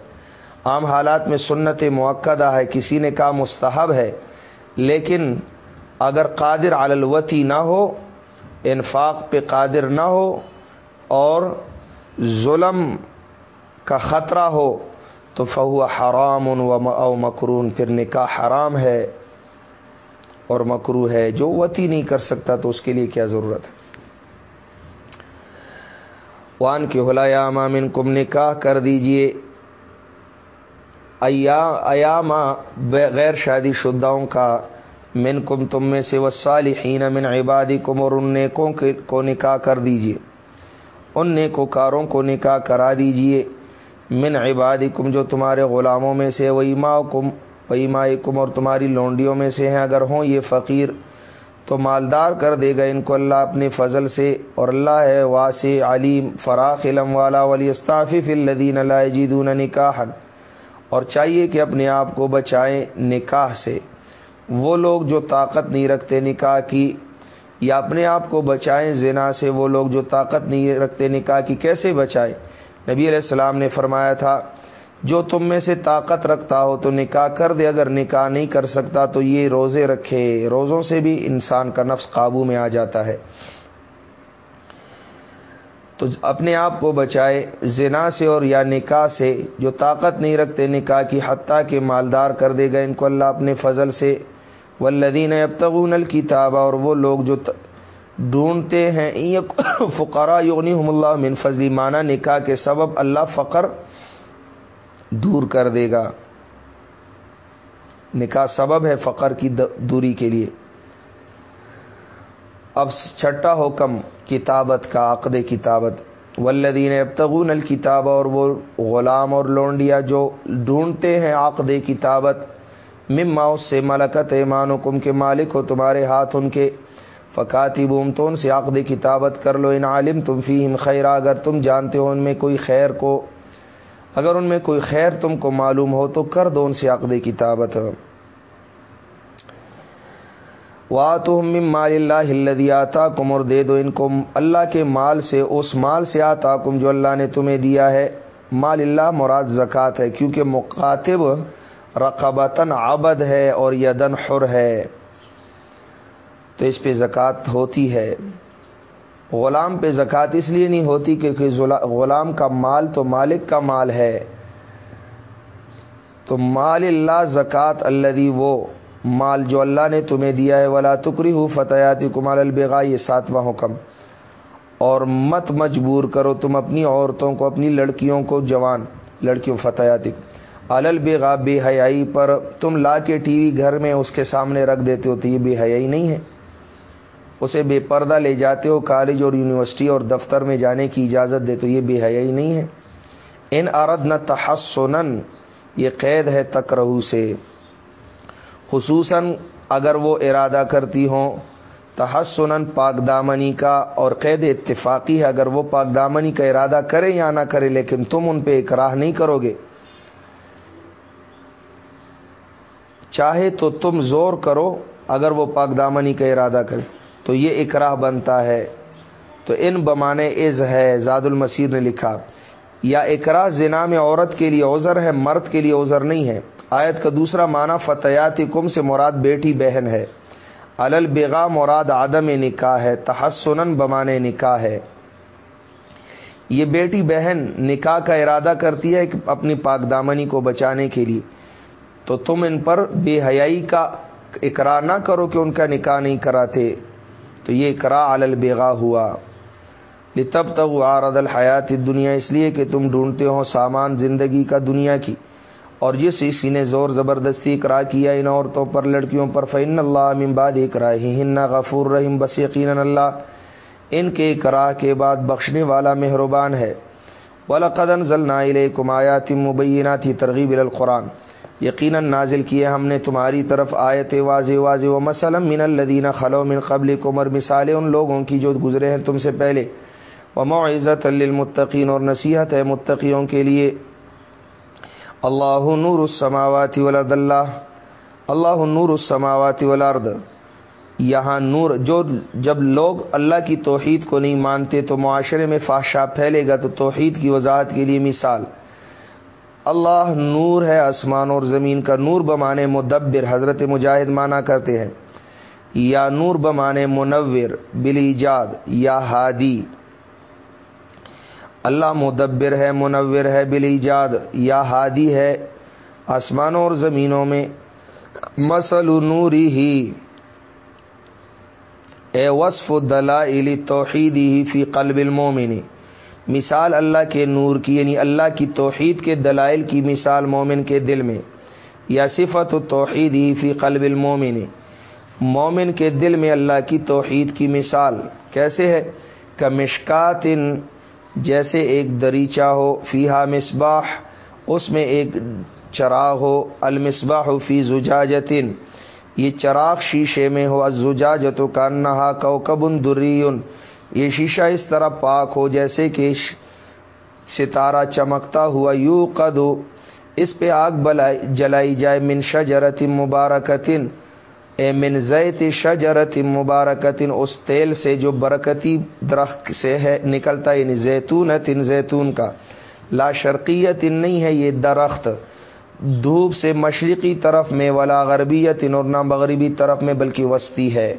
عام حالات میں سنت موقع ہے، کسی نے کہا مستحب ہے لیکن اگر قادر الوتی نہ ہو، انفاق پہ قادر نہ ہو اور ظلم کا خطرہ ہو، تو فہو حرام ان و مکرون، پھر نکاح حرام ہے اور مکرو ہے، جو وتی نہیں کر سکتا تو اس کے لیے کیا ضرورت ہے؟ وان کے حلیام کم نکاح کر دیجیے۔ ایاما غیر شادی شدہوں کا من کم تم میں سے وہ من عبادی کم اور ان نیکوں کو نکاح کر دیجیے ان نیکوکاروں کو نکاح کرا دیجیے من عبادی کم جو تمہارے غلاموں میں سے وہی کم وہی ماں کم اور تمہاری لونڈیوں میں سے ہیں۔ اگر ہوں یہ فقیر تو مالدار کر دے گا ان کو۔ اللہ اپنے فضل سے، اور اللہ ہے واسع علیم، فراخ علم والا ولی استافف الدین اللہ جیدون نکاح اور چاہیے کہ اپنے آپ کو بچائیں نکاح سے۔ وہ لوگ جو طاقت نہیں رکھتے نکاح کی، یا اپنے آپ کو بچائیں زنا سے، وہ لوگ جو طاقت نہیں رکھتے نکاح کی، کیسے بچائیں؟ نبی علیہ السلام نے فرمایا تھا، جو تم میں سے طاقت رکھتا ہو تو نکاح کر دے، اگر نکاح نہیں کر سکتا تو یہ روزے رکھے۔ روزوں سے بھی انسان کا نفس قابو میں آ جاتا ہے۔ تو اپنے آپ کو بچائے، زنا سے اور یا نکاح سے، جو طاقت نہیں رکھتے نکاح کی، حتیٰ کہ مالدار کر دے گا ان کو اللہ اپنے فضل سے۔ ولدین ابتغون الکتاب، اور وہ لوگ جو ڈھونڈتے ہیں فقرا یونی اللہ من فضلی مانا نکاح کے سبب اللہ فقر دور کر دے گا۔ نکاح سبب ہے فقر کی دوری کے لیے۔ اب چھٹا حکم کتابت کا عقد کتابت۔ ولدین ابتغون الکتاب اور وہ غلام اور لونڈیا جو ڈھونڈتے ہیں عقد کتابت، مما سے ملکت ایمان حکم کے مالک ہو تمہارے ہاتھ ان کے۔ فقاتی بوم تو ان سے عقد کتابت کر لو۔ ان عالم تم فیم خیرہ اگر تم جانتے ہو ان میں کوئی خیر کو، اگر ان میں کوئی خیر تم کو معلوم ہو تو کر دو ان سے عقد کتابت۔ وا تو مال اللہ ہلدی آتا کم اور دے دو ان کو اللہ کے مال سے، اس مال سے آتا کم جو اللہ نے تمہیں دیا ہے۔ مال اللہ مراد زکوٰۃ ہے، کیونکہ مقاتب رقبتاً عبد ہے اور یدن حر ہے۔ تو اس پہ زکوٰۃ ہوتی ہے۔ غلام پہ زکوٰۃ اس لیے نہیں ہوتی کیونکہ غلام کا مال تو مالک کا مال ہے۔ تو مال اللہ زکوٰۃ اللہ وہ مال جو اللہ نے تمہیں دیا ہے، ولا تکری ہو فتحاتی کمال البغا یہ ساتواں حکم اور مت مجبور کرو تم اپنی عورتوں کو، اپنی لڑکیوں کو، جوان لڑکیوں فتحاتی البغا بے حیائی پر تم لا کے ٹی وی گھر میں اس کے سامنے رکھ دیتے ہو تو یہ بے حیائی نہیں ہے۔ اسے بے پردہ لے جاتے ہو کالج اور یونیورسٹی اور دفتر میں جانے کی اجازت دے تو یہ بے حیائی نہیں ہے۔ ان ارد نہ تحسن یہ قید ہے تکرہو سے۔ خصوصاً اگر وہ ارادہ کرتی ہوں تحسن پاک دامنی کا اور قید اتفاقی ہے، اگر وہ پاک دامنی کا ارادہ کرے یا نہ کرے، لیکن تم ان پہ اکراہ نہیں کرو گے۔ چاہے تو تم زور کرو اگر وہ پاک دامنی کا ارادہ کرے۔ تو یہ اکراہ بنتا ہے۔ تو ان بمانے از ہے، زاد المسیر نے لکھا۔ یا اکراہ زنا میں عورت کے لیے اوزر ہے، مرد کے لیے اوزر نہیں ہے۔ آیت کا دوسرا معنی فتحیاتی کم سے مراد بیٹی بہن ہے۔ البغا مراد آدم نکاح ہے تحسن بمانے نکاح ہے۔ یہ بیٹی بہن نکاح کا ارادہ کرتی ہے کہ اپنی پاک دامنی کو بچانے کے لیے۔ تو تم ان پر بے حیائی کا اقرار نہ کرو کہ ان کا نکاح نہیں کراتے۔ تو یہ کرا البیغا ہوا۔ تب تک عارد الحیات دنیا اس لیے کہ تم ڈھونڈتے ہو سامان زندگی کا دنیا کی۔ اور جس اسی نے زور زبردستی کرا کیا ان عورتوں پر، لڑکیوں پر فن اللہ امباد اکرا ہن غفور رحیم، بس یقین اللہ ان کے کرا کے بعد بخشنے والا مہربان ہے۔ ولقدن ضلع کمایا تم مبینہ تھی ترغیب القرآن۔ یقیناً نازل کیے ہم نے تمہاری طرف آیت واضح واضح۔ و مسلم من الدین خلو من قبل کمر مثالیں ان لوگوں کی جو گزرے ہیں تم سے پہلے۔ و معزت للمتقین اور نصیحت ہے متقیوں کے لیے۔ اللہ نور السماوات ولاد اللہ اللہ نور السماوات والارض. یہاں نور، جو جب لوگ اللہ کی توحید کو نہیں مانتے تو معاشرے میں فاشا پھیلے گا تو توحید کی وضاحت کے لیے مثال. اللہ نور ہے آسمان اور زمین کا نور بمانے مدبر، حضرت مجاہد مانا کرتے ہیں. یا نور بمانے منور بل ایجاد یا ہادی. اللہ مدبر ہے، منور ہے، بل ایجاد، یا ہادی ہے آسمانوں اور زمینوں میں مسل نوری ہی۔ اے وصف دلا علی توحیدی ہی فی قلب المومنی مثال اللہ کے نور کی یعنی اللہ کی توحید کے دلائل کی مثال مومن کے دل میں۔ یا صفت و توحید ہی فی قلب المومن۔ مومن کے دل میں اللہ کی توحید کی مثال کیسے ہے؟ کہ مشکات جیسے ایک دریچہ ہو فیحا مصباح، اس میں ایک چراغ ہو المصباح فی زجاجتن۔ یہ چراغ شیشے میں ہو زجاجت کا نہا کوکبن دریون۔ یہ شیشہ اس طرح پاک ہو جیسے کہ ستارہ چمکتا ہوا یو قد اس پہ آگ بلائی جلائی جائے من شجرت مبارکتن۔ اے من زیت شجرت مبارکتن اس تیل سے جو برکتی درخت سے ہے، نکلتا یعنی زیتون تن زیتون کا۔ لا شرقیت نہیں ہے یہ درخت۔ دھوپ سے مشرقی طرف میں، ولا غربیت اور نہ مغربی طرف میں، بلکہ وسطی ہے۔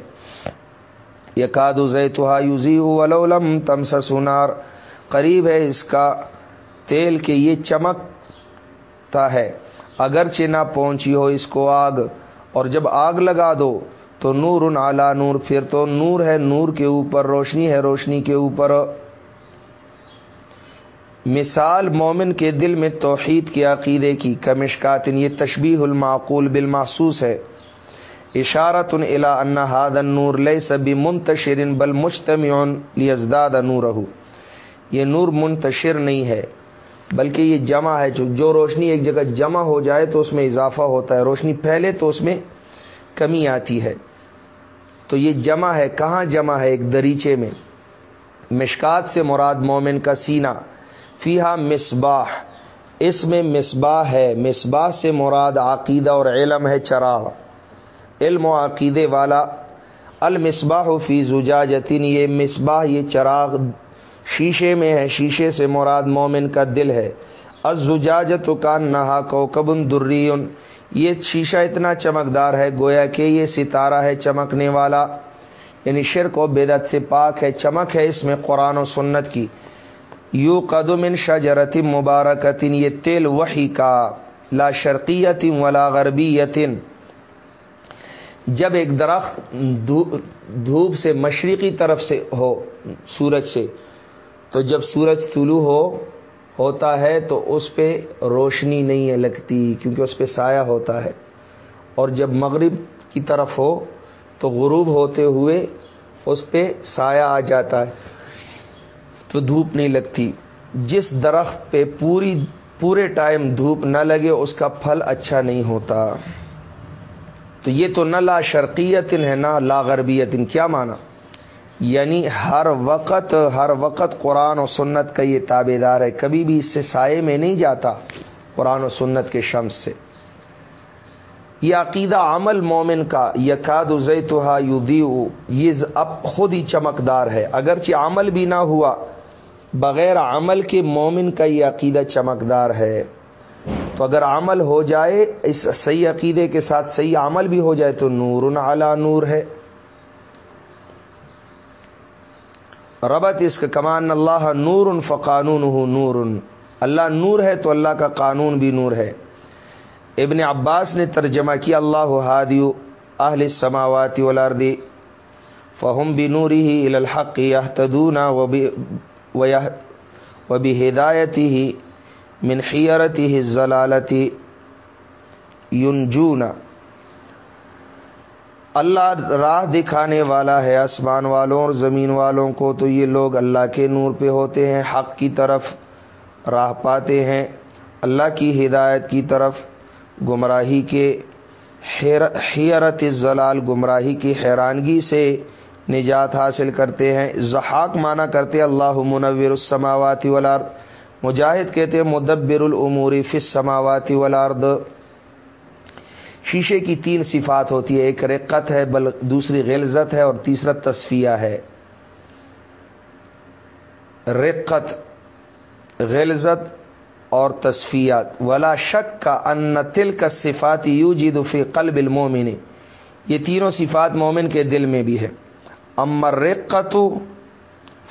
یہ کاد زیتوا یوزی ولولم تم سنار قریب ہے اس کا تیل کے یہ چمکتا ہے۔ اگرچہ نہ پہنچی ہو اس کو آگ اور جب آگ لگا دو تو نور ان اعلیٰ نور، پھر تو نور ہے نور کے اوپر، روشنی ہے روشنی کے اوپر۔ مثال مومن کے دل میں توحید کے عقیدے کی کمشکاتن یہ تشبیح المعقول بالمحسوس ہے۔ اشارت الا ان ہاد نور لئی سبھی منتشرن بل مشتم لیزداد نور یہ نور منتشر نہیں ہے۔ بلکہ یہ جمع ہے، جو روشنی ایک جگہ جمع ہو جائے تو اس میں اضافہ ہوتا ہے۔ روشنی پہلے تو اس میں کمی آتی ہے۔ تو یہ جمع ہے، کہاں جمع ہے؟ ایک دریچے میں۔ مشکات سے مراد مومن کا سینہ۔ فیحا مصباح۔ اس میں مصباح ہے۔ مصباح سے مراد عقیدہ اور علم ہے، چراغ۔ علم و عقیدے والا۔ المصباح فی زجاجتن۔ یہ مصباح، یہ چراغ شیشے میں ہے، شیشے سے مراد مومن کا دل ہے۔ ازجاجت کا نہا کو کبن دریون یہ شیشہ اتنا چمکدار ہے، گویا کہ یہ ستارہ ہے چمکنے والا۔ یعنی شرک و بدت سے پاک ہے، چمک ہے اس میں قرآن و سنت کی۔ یو قدم ان شجرتم مبارکتن، یہ تیل وحی کا۔ لا شرقیتم ولا غربیتن جب ایک درخت دھوپ سے مشرقی طرف سے ہو، سورج سے تو جب سورج طلوع ہو، ہوتا ہے تو اس پہ روشنی نہیں لگتی، کیونکہ اس پہ سایہ ہوتا ہے۔ اور جب مغرب کی طرف ہو تو غروب ہوتے ہوئے اس پہ سایہ آ جاتا ہے، تو دھوپ نہیں لگتی۔ جس درخت پہ پوری، پورے ٹائم دھوپ نہ لگے، اس کا پھل اچھا نہیں ہوتا۔ تو یہ تو نہ لا شرقیتن ہے، نہ لا غربیتن کیا مانا؟ یعنی ہر وقت ہر وقت قرآن و سنت کا یہ تابے دار ہے۔ کبھی بھی اس سے سائے میں نہیں جاتا قرآن و سنت کے شمس سے۔ یہ عقیدہ عمل مومن کا یقاد زیتحا یو یہ اب خود ہی چمکدار ہے۔ اگرچہ عمل بھی نہ ہوا، بغیر عمل کے مومن کا یہ عقیدہ چمکدار ہے۔ تو اگر عمل ہو جائے، اس صحیح عقیدے کے ساتھ صحیح عمل بھی ہو جائے تو نور اعلی نور ہے۔ ربط اس کا کمان اللہ نور فقانون نور۔ اللہ نور ہے تو اللہ کا قانون بھی نور ہے۔ ابن عباس نے ترجمہ کیا، اللہ ہادیو اہل سماواتی ولاردی فہم بھی نوری ہی الحق یہ تدونا و بھی ہدایتی ہی منحیرتی ضلالتی یونجونا اللہ راہ دکھانے والا ہے آسمان والوں اور زمین والوں کو، تو یہ لوگ اللہ کے نور پہ ہوتے ہیں، حق کی طرف راہ پاتے ہیں، اللہ کی ہدایت کی طرف گمراہی کے حیرت ضلال گمراہی کی حیرانگی سے نجات حاصل کرتے ہیں۔ زحاق مانا کرتے، اللہ منور السماواتی والارض۔ مجاہد کہتے ہیں مدبر العموری فس سماواتی ولارد شیشے کی تین صفات ہوتی ہے ایک رقت ہے، بل دوسری غلزت ہے اور تیسرا تصفیہ ہے۔ رقت غلزت اور تصفیات ولا شک کا ان تل کا صفات یو جی دفی قلب المومن یہ تینوں صفات مومن کے دل میں بھی ہے امر رقت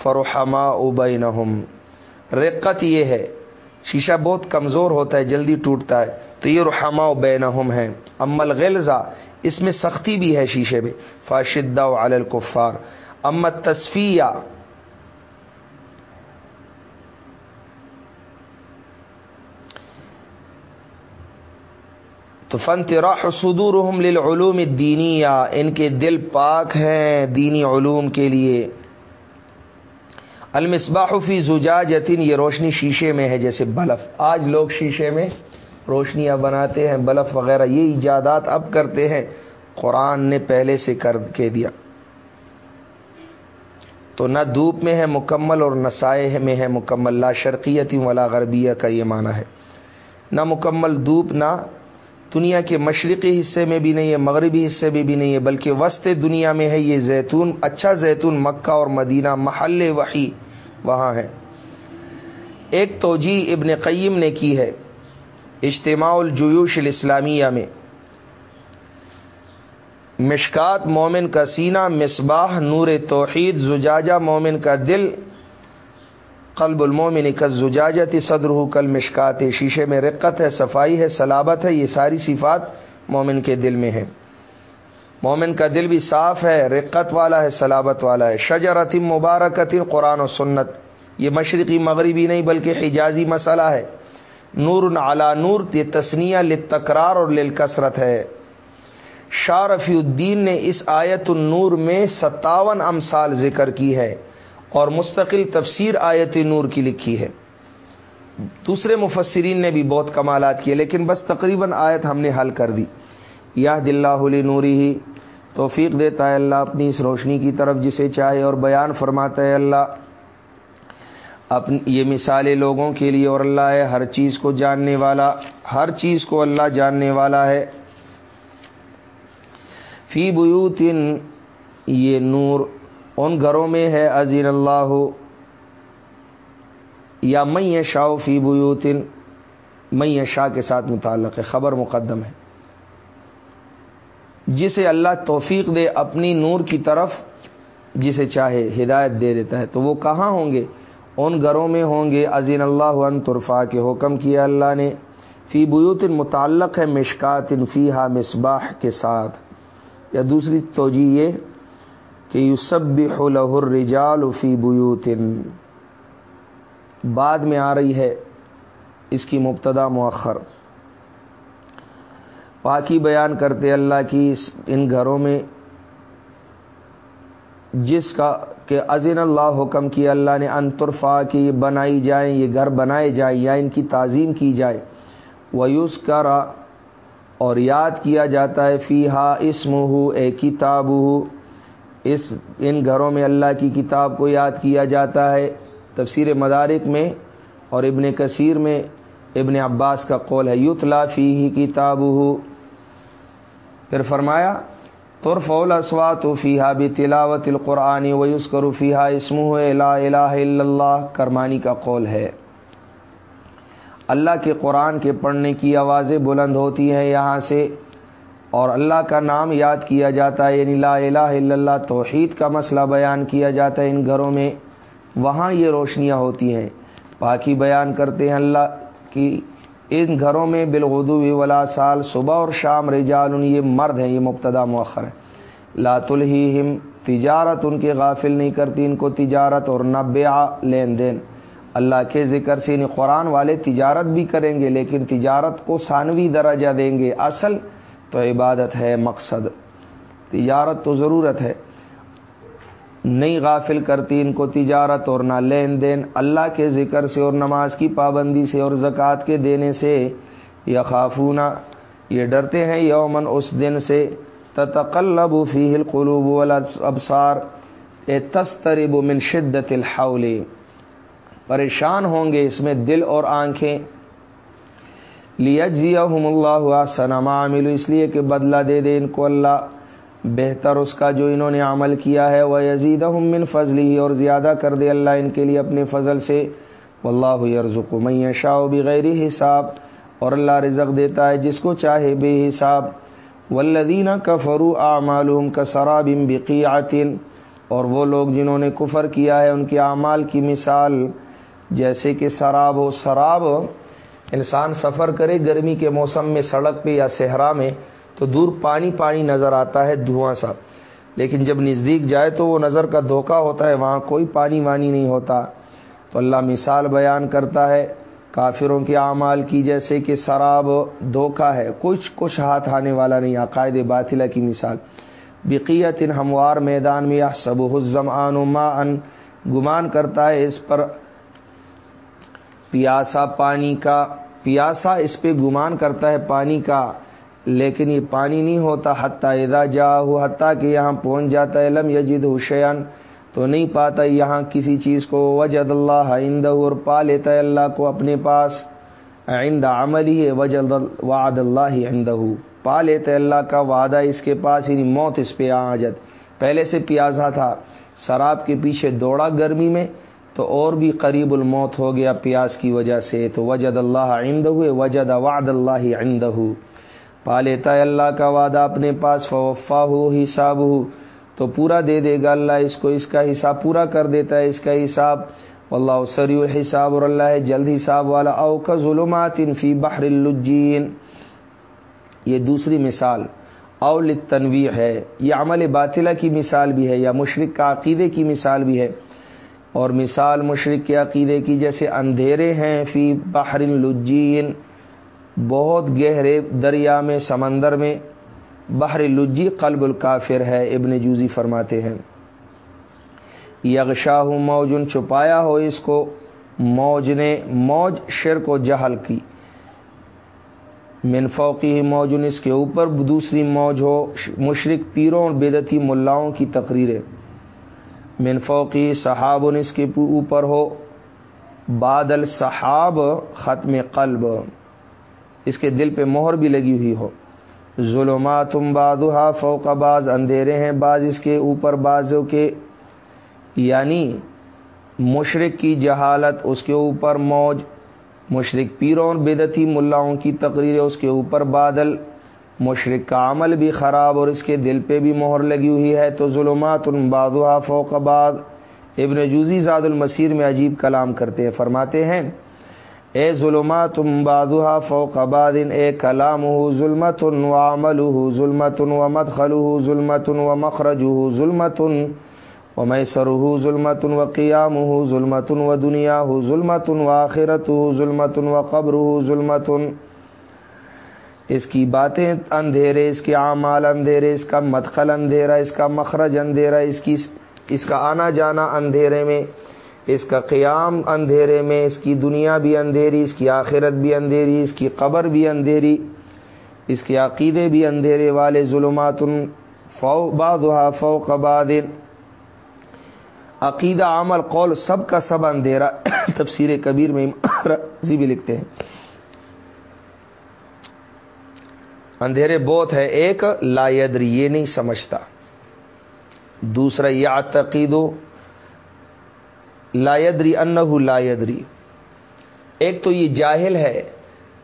فروحما ابین رقت یہ ہے شیشہ بہت کمزور ہوتا ہے، جلدی ٹوٹتا ہے۔ تو یہ رحما و بینہم ہیں۔ امل غلزہ اس میں سختی بھی ہے شیشے میں۔ فاشدہ و الکفار۔ اما تصفیہ تو فن تراح صدورهم للعلوم الدینیہ۔ ان کے دل پاک ہیں دینی علوم کے لیے۔ المصباح فی زجاجتن، یہ روشنی شیشے میں ہے جیسے بلف۔ آج لوگ شیشے میں روشنیاں بناتے ہیں، بلف وغیرہ، یہ ایجادات اب کرتے ہیں۔ قرآن نے پہلے سے کر کے دیا۔ تو نہ دھوپ میں ہے مکمل اور نہ سائے میں ہے مکمل، لا شرقیتی ولا غربیہ کا یہ معنی ہے۔ نہ مکمل دھوپ، نہ دنیا کے مشرقی حصے میں بھی نہیں ہے، مغربی حصے میں بھی نہیں ہے، بلکہ وسط دنیا میں ہے یہ زیتون اچھا زیتون مکہ اور مدینہ، محل وحی وہاں ہے۔ ایک توجی ابن قیم نے کی ہے اجتماع الجیوش الاسلامیہ میں۔ مشکات مومن کا سینہ، مصباح نور توحید، زجاجہ مومن کا دل قلب المومن کا زجاجت صدر ہو کل مشکات شیشے میں رقت ہے، صفائی ہے سلابت ہے، یہ ساری صفات مومن کے دل میں ہے مومن کا دل بھی صاف ہے، رقت والا ہے سلابت والا ہے۔ شجرت مبارکت قرآن و سنت۔ یہ مشرقی، مغربی نہیں، بلکہ حجازی مسئلہ ہے۔ نور علا نور، یہ تسنیہ لتکرار اور للکسرت ہے۔ شاہ رفیع الدین نے اس آیت النور میں ستاون امثال ذکر کی ہے۔ اور مستقل تفسیر آیت نور کی لکھی ہے۔ دوسرے مفسرین نے بھی بہت کمالات کیے، لیکن بس تقریباً آیت ہم نے حل کر دی۔ یا دلہ نوری ہی، توفیق دیتا ہے اللہ اپنی اس روشنی کی طرف جسے چاہے اور بیان فرماتا ہے اللہ۔ اپنی یہ مثالیں لوگوں کے لیے اور اللہ ہے ہر چیز کو جاننے والا، ہر چیز کو اللہ جاننے والا ہے۔ فی بیوتن، یہ نور ان گھروں میں ہے عزیر اللہ ہو یا میں شاہ فی بیوتن میں شاہ کے ساتھ متعلق ہے، خبر مقدم ہے۔ جسے اللہ توفیق دے اپنی نور کی طرف، جسے چاہے ہدایت دے دیتا ہے۔ تو وہ کہاں ہوں گے؟ ان گھروں میں ہوں گے۔ عظین اللہ ان طرفا کے حکم کیا اللہ نے۔ فی بیوت متعلق ہے مشکات فیحا مصباح کے ساتھ۔ یا دوسری توجہ یہ کہ یوسب لہر رجال فی بیوتن بعد میں آ رہی ہے اس کی مبتدا مؤخر. پاکی بیان کرتے اللہ کی اس ان گھروں میں جس کا کہ عظین اللہ حکم کی اللہ نے انترفا کی یہ بنائی جائیں، یہ گھر بنائے جائیں یا ان کی تعظیم کی جائے. ویوس کرا اور یاد کیا جاتا ہے فی ہا اسم ہو اے کتاب ہو اس ان گھروں میں اللہ کی کتاب کو یاد کیا جاتا ہے تفسیر مدارک میں اور ابن کثیر میں ابن عباس کا قول ہے یوتلا فی ہی کتاب پھر فرمایا طرف الاسوات فیحا بھی تلاوت القرآنی ویوس کرو اسم لا الہ الا اللہ۔ کرمانی کا قول ہے، اللہ کے قرآن کے پڑھنے کی آوازیں بلند ہوتی ہیں یہاں سے۔ اور اللہ کا نام یاد کیا جاتا ہے یعنی لا الہ الا اللہ، توحید کا مسئلہ بیان کیا جاتا ہے ان گھروں میں۔ وہاں یہ روشنیاں ہوتی ہیں۔ باقی بیان کرتے ہیں اللہ کی، ان گھروں میں بالغدو ولا سال، صبح اور شام رجال، یہ مرد ہیں، یہ مبتدا مؤخر ہے لات الہم تجارت ان کے غافل نہیں کرتی، ان کو تجارت اور نہ بیا لین دین۔ اللہ کے ذکر سے انہیں قرآن والے تجارت بھی کریں گے، لیکن تجارت کو ثانوی درجہ دیں گے۔ اصل تو عبادت ہے، مقصد۔ تجارت تو ضرورت ہے۔ نہیں غافل کرتی ان کو تجارت اور نہ لین دین۔ اللہ کے ذکر سے اور نماز کی پابندی سے اور زکوٰۃ کے دینے سے۔ یا خافونہ یہ ڈرتے ہیں یومن اس دن سے۔ تتقلب فی القلوب والابصار۔ اے تسترب من شدت الحول۔ پریشان ہوں گے اس میں دل اور آنکھیں۔ لیا جیا اللہ سنما عامل اس لیے کہ بدلہ دے دے ان کو اللہ، بہتر اس کا جو انہوں نے عمل کیا ہے وہ یزید من فضلی اور زیادہ کر دے اللہ ان کے لیے اپنے فضل سے۔ واللہ یرزق من شاء بغیر حساب، اور اللہ رزق دیتا ہے جس کو چاہے بے حساب۔ والذین کفروا اعمالهم کسراب بقیعت اور وہ لوگ جنہوں نے کفر کیا ہے، ان کے اعمال کی مثال، جیسے کہ سراب ہو سراب انسان سفر کرے گرمی کے موسم میں، سڑک پہ یا صحرا میں، تو دور پانی پانی نظر آتا ہے دھواں سا۔ لیکن جب نزدیک جائے تو وہ نظر کا دھوکہ ہوتا ہے، وہاں کوئی پانی وانی نہیں ہوتا۔ تو اللہ مثال بیان کرتا ہے، کافروں کے اعمال کی، جیسے کہ شراب دھوکا ہے۔ کچھ کچھ ہاتھ آنے والا نہیں، عقائد باطلہ کی مثال۔ بقیت ان ہموار میدان میں یا سب حزم آن ان گمان کرتا ہے اس پر پیاسا پانی کا، پیاسا اس پہ گمان کرتا ہے پانی کا، لیکن یہ پانی نہیں ہوتا حتیٰ ادا جا ہو حتیٰ کہ یہاں پہنچ جاتا ہے، لم یجد حشین تو نہیں پاتا یہاں کسی چیز کو۔ وجد اللہ آئند اور پا لیتا ہے اللہ کو اپنے پاس۔ آئندہ عمل ہی ہے وجد وعد اللہ عندہ پا لیتا ہے اللہ کا وعدہ اس کے پاس یعنی موت اس پہ آ جت پہلے سے پیازا تھا۔ شراب کے پیچھے دوڑا گرمی میں تو اور بھی قریب الموت ہو گیا پیاس کی وجہ سے، تو وجد اللہ عندہ وجد وعد اللہ عندہ پا لیتا ہے اللہ کا وعدہ اپنے پاس فوفا ہو حساب ہو تو پورا دے دے گا اللہ، اس کو اس کا حساب پورا کر دیتا ہے، اس کا حساب۔ اللہ سری الحساب اور اللہ ہے جلد حساب والا۔ او ظلمات فی بحر الجین یہ دوسری مثال۔ اول تنویر ہے۔ یہ عمل باطلہ کی مثال بھی ہے، یا مشرق کا عقیدے کی مثال بھی ہے۔ اور مثال مشرق کے عقیدے کی جیسے اندھیرے ہیں فی بحر الجین بہت گہرے دریا میں، سمندر میں۔ بحر لجی قلب الکافر ہے، ابن جوزی فرماتے ہیں۔ یغشاہ موجن چھپایا ہو اس کو، موج نے موج شرک و جہل کی۔ من فوقی موجن اس کے اوپر، دوسری موج ہو، مشرق پیروں اور بیدتی ملاؤں کی تقریریں۔ من فوقی صحاب اس کے اوپر ہو۔ بادل صحاب ختم قلب۔ اس کے دل پہ مہر بھی لگی ہوئی ہو۔ ظلمات تم بادہ فوق باز اندھیرے ہیں بعض اس کے اوپر بازوں کے۔ یعنی مشرق کی جہالت، اس کے اوپر موج۔ مشرق پیروں اور بدتی ملاؤں کی تقریر اس کے اوپر بادل۔ مشرق کا عمل بھی خراب اور اس کے دل پہ بھی مہر لگی ہوئی ہے، تو ظلمات ان بادہ فوق بعد ابن جوزی زاد المسیر میں عجیب کلام کرتے ہیں، فرماتے ہیں، اے ظلمات تم بادہ فوق بادن اے کلام ہو ظلمت و عمل ہو ظلمت و مدخل ہو ظلمت و مخرج ہو ظلمت و میسر ہو ظلمت و قیام ہو ظلمت و دنیا ہو ظلمت و آخرت ہو ظلمت و قبر ہو ظلمت۔ اس کی باتیں اندھیرے، اس کے اعمال اندھیرے، اس کا مدخل اندھیرا، اس کا مخرج اندھیرا، اس کی اس کا آنا جانا اندھیرے میں، اس کا قیام اندھیرے میں، اس کی دنیا بھی اندھیری، اس کی آخرت بھی اندھیری، اس کی قبر بھی اندھیری، اس کے عقیدے بھی اندھیرے والے ظلمات فو بادہ فو قباد عقیدہ، عمل، قول، سب کا سب اندھیرا۔ تفسیر کبیر میں بھی لکھتے ہیں۔ اندھیرے بہت ہے، ایک لایدری یہ نہیں سمجھتا۔ دوسرا یہ عقید لایدری انہ لایدری ایک تو یہ جاہل ہے،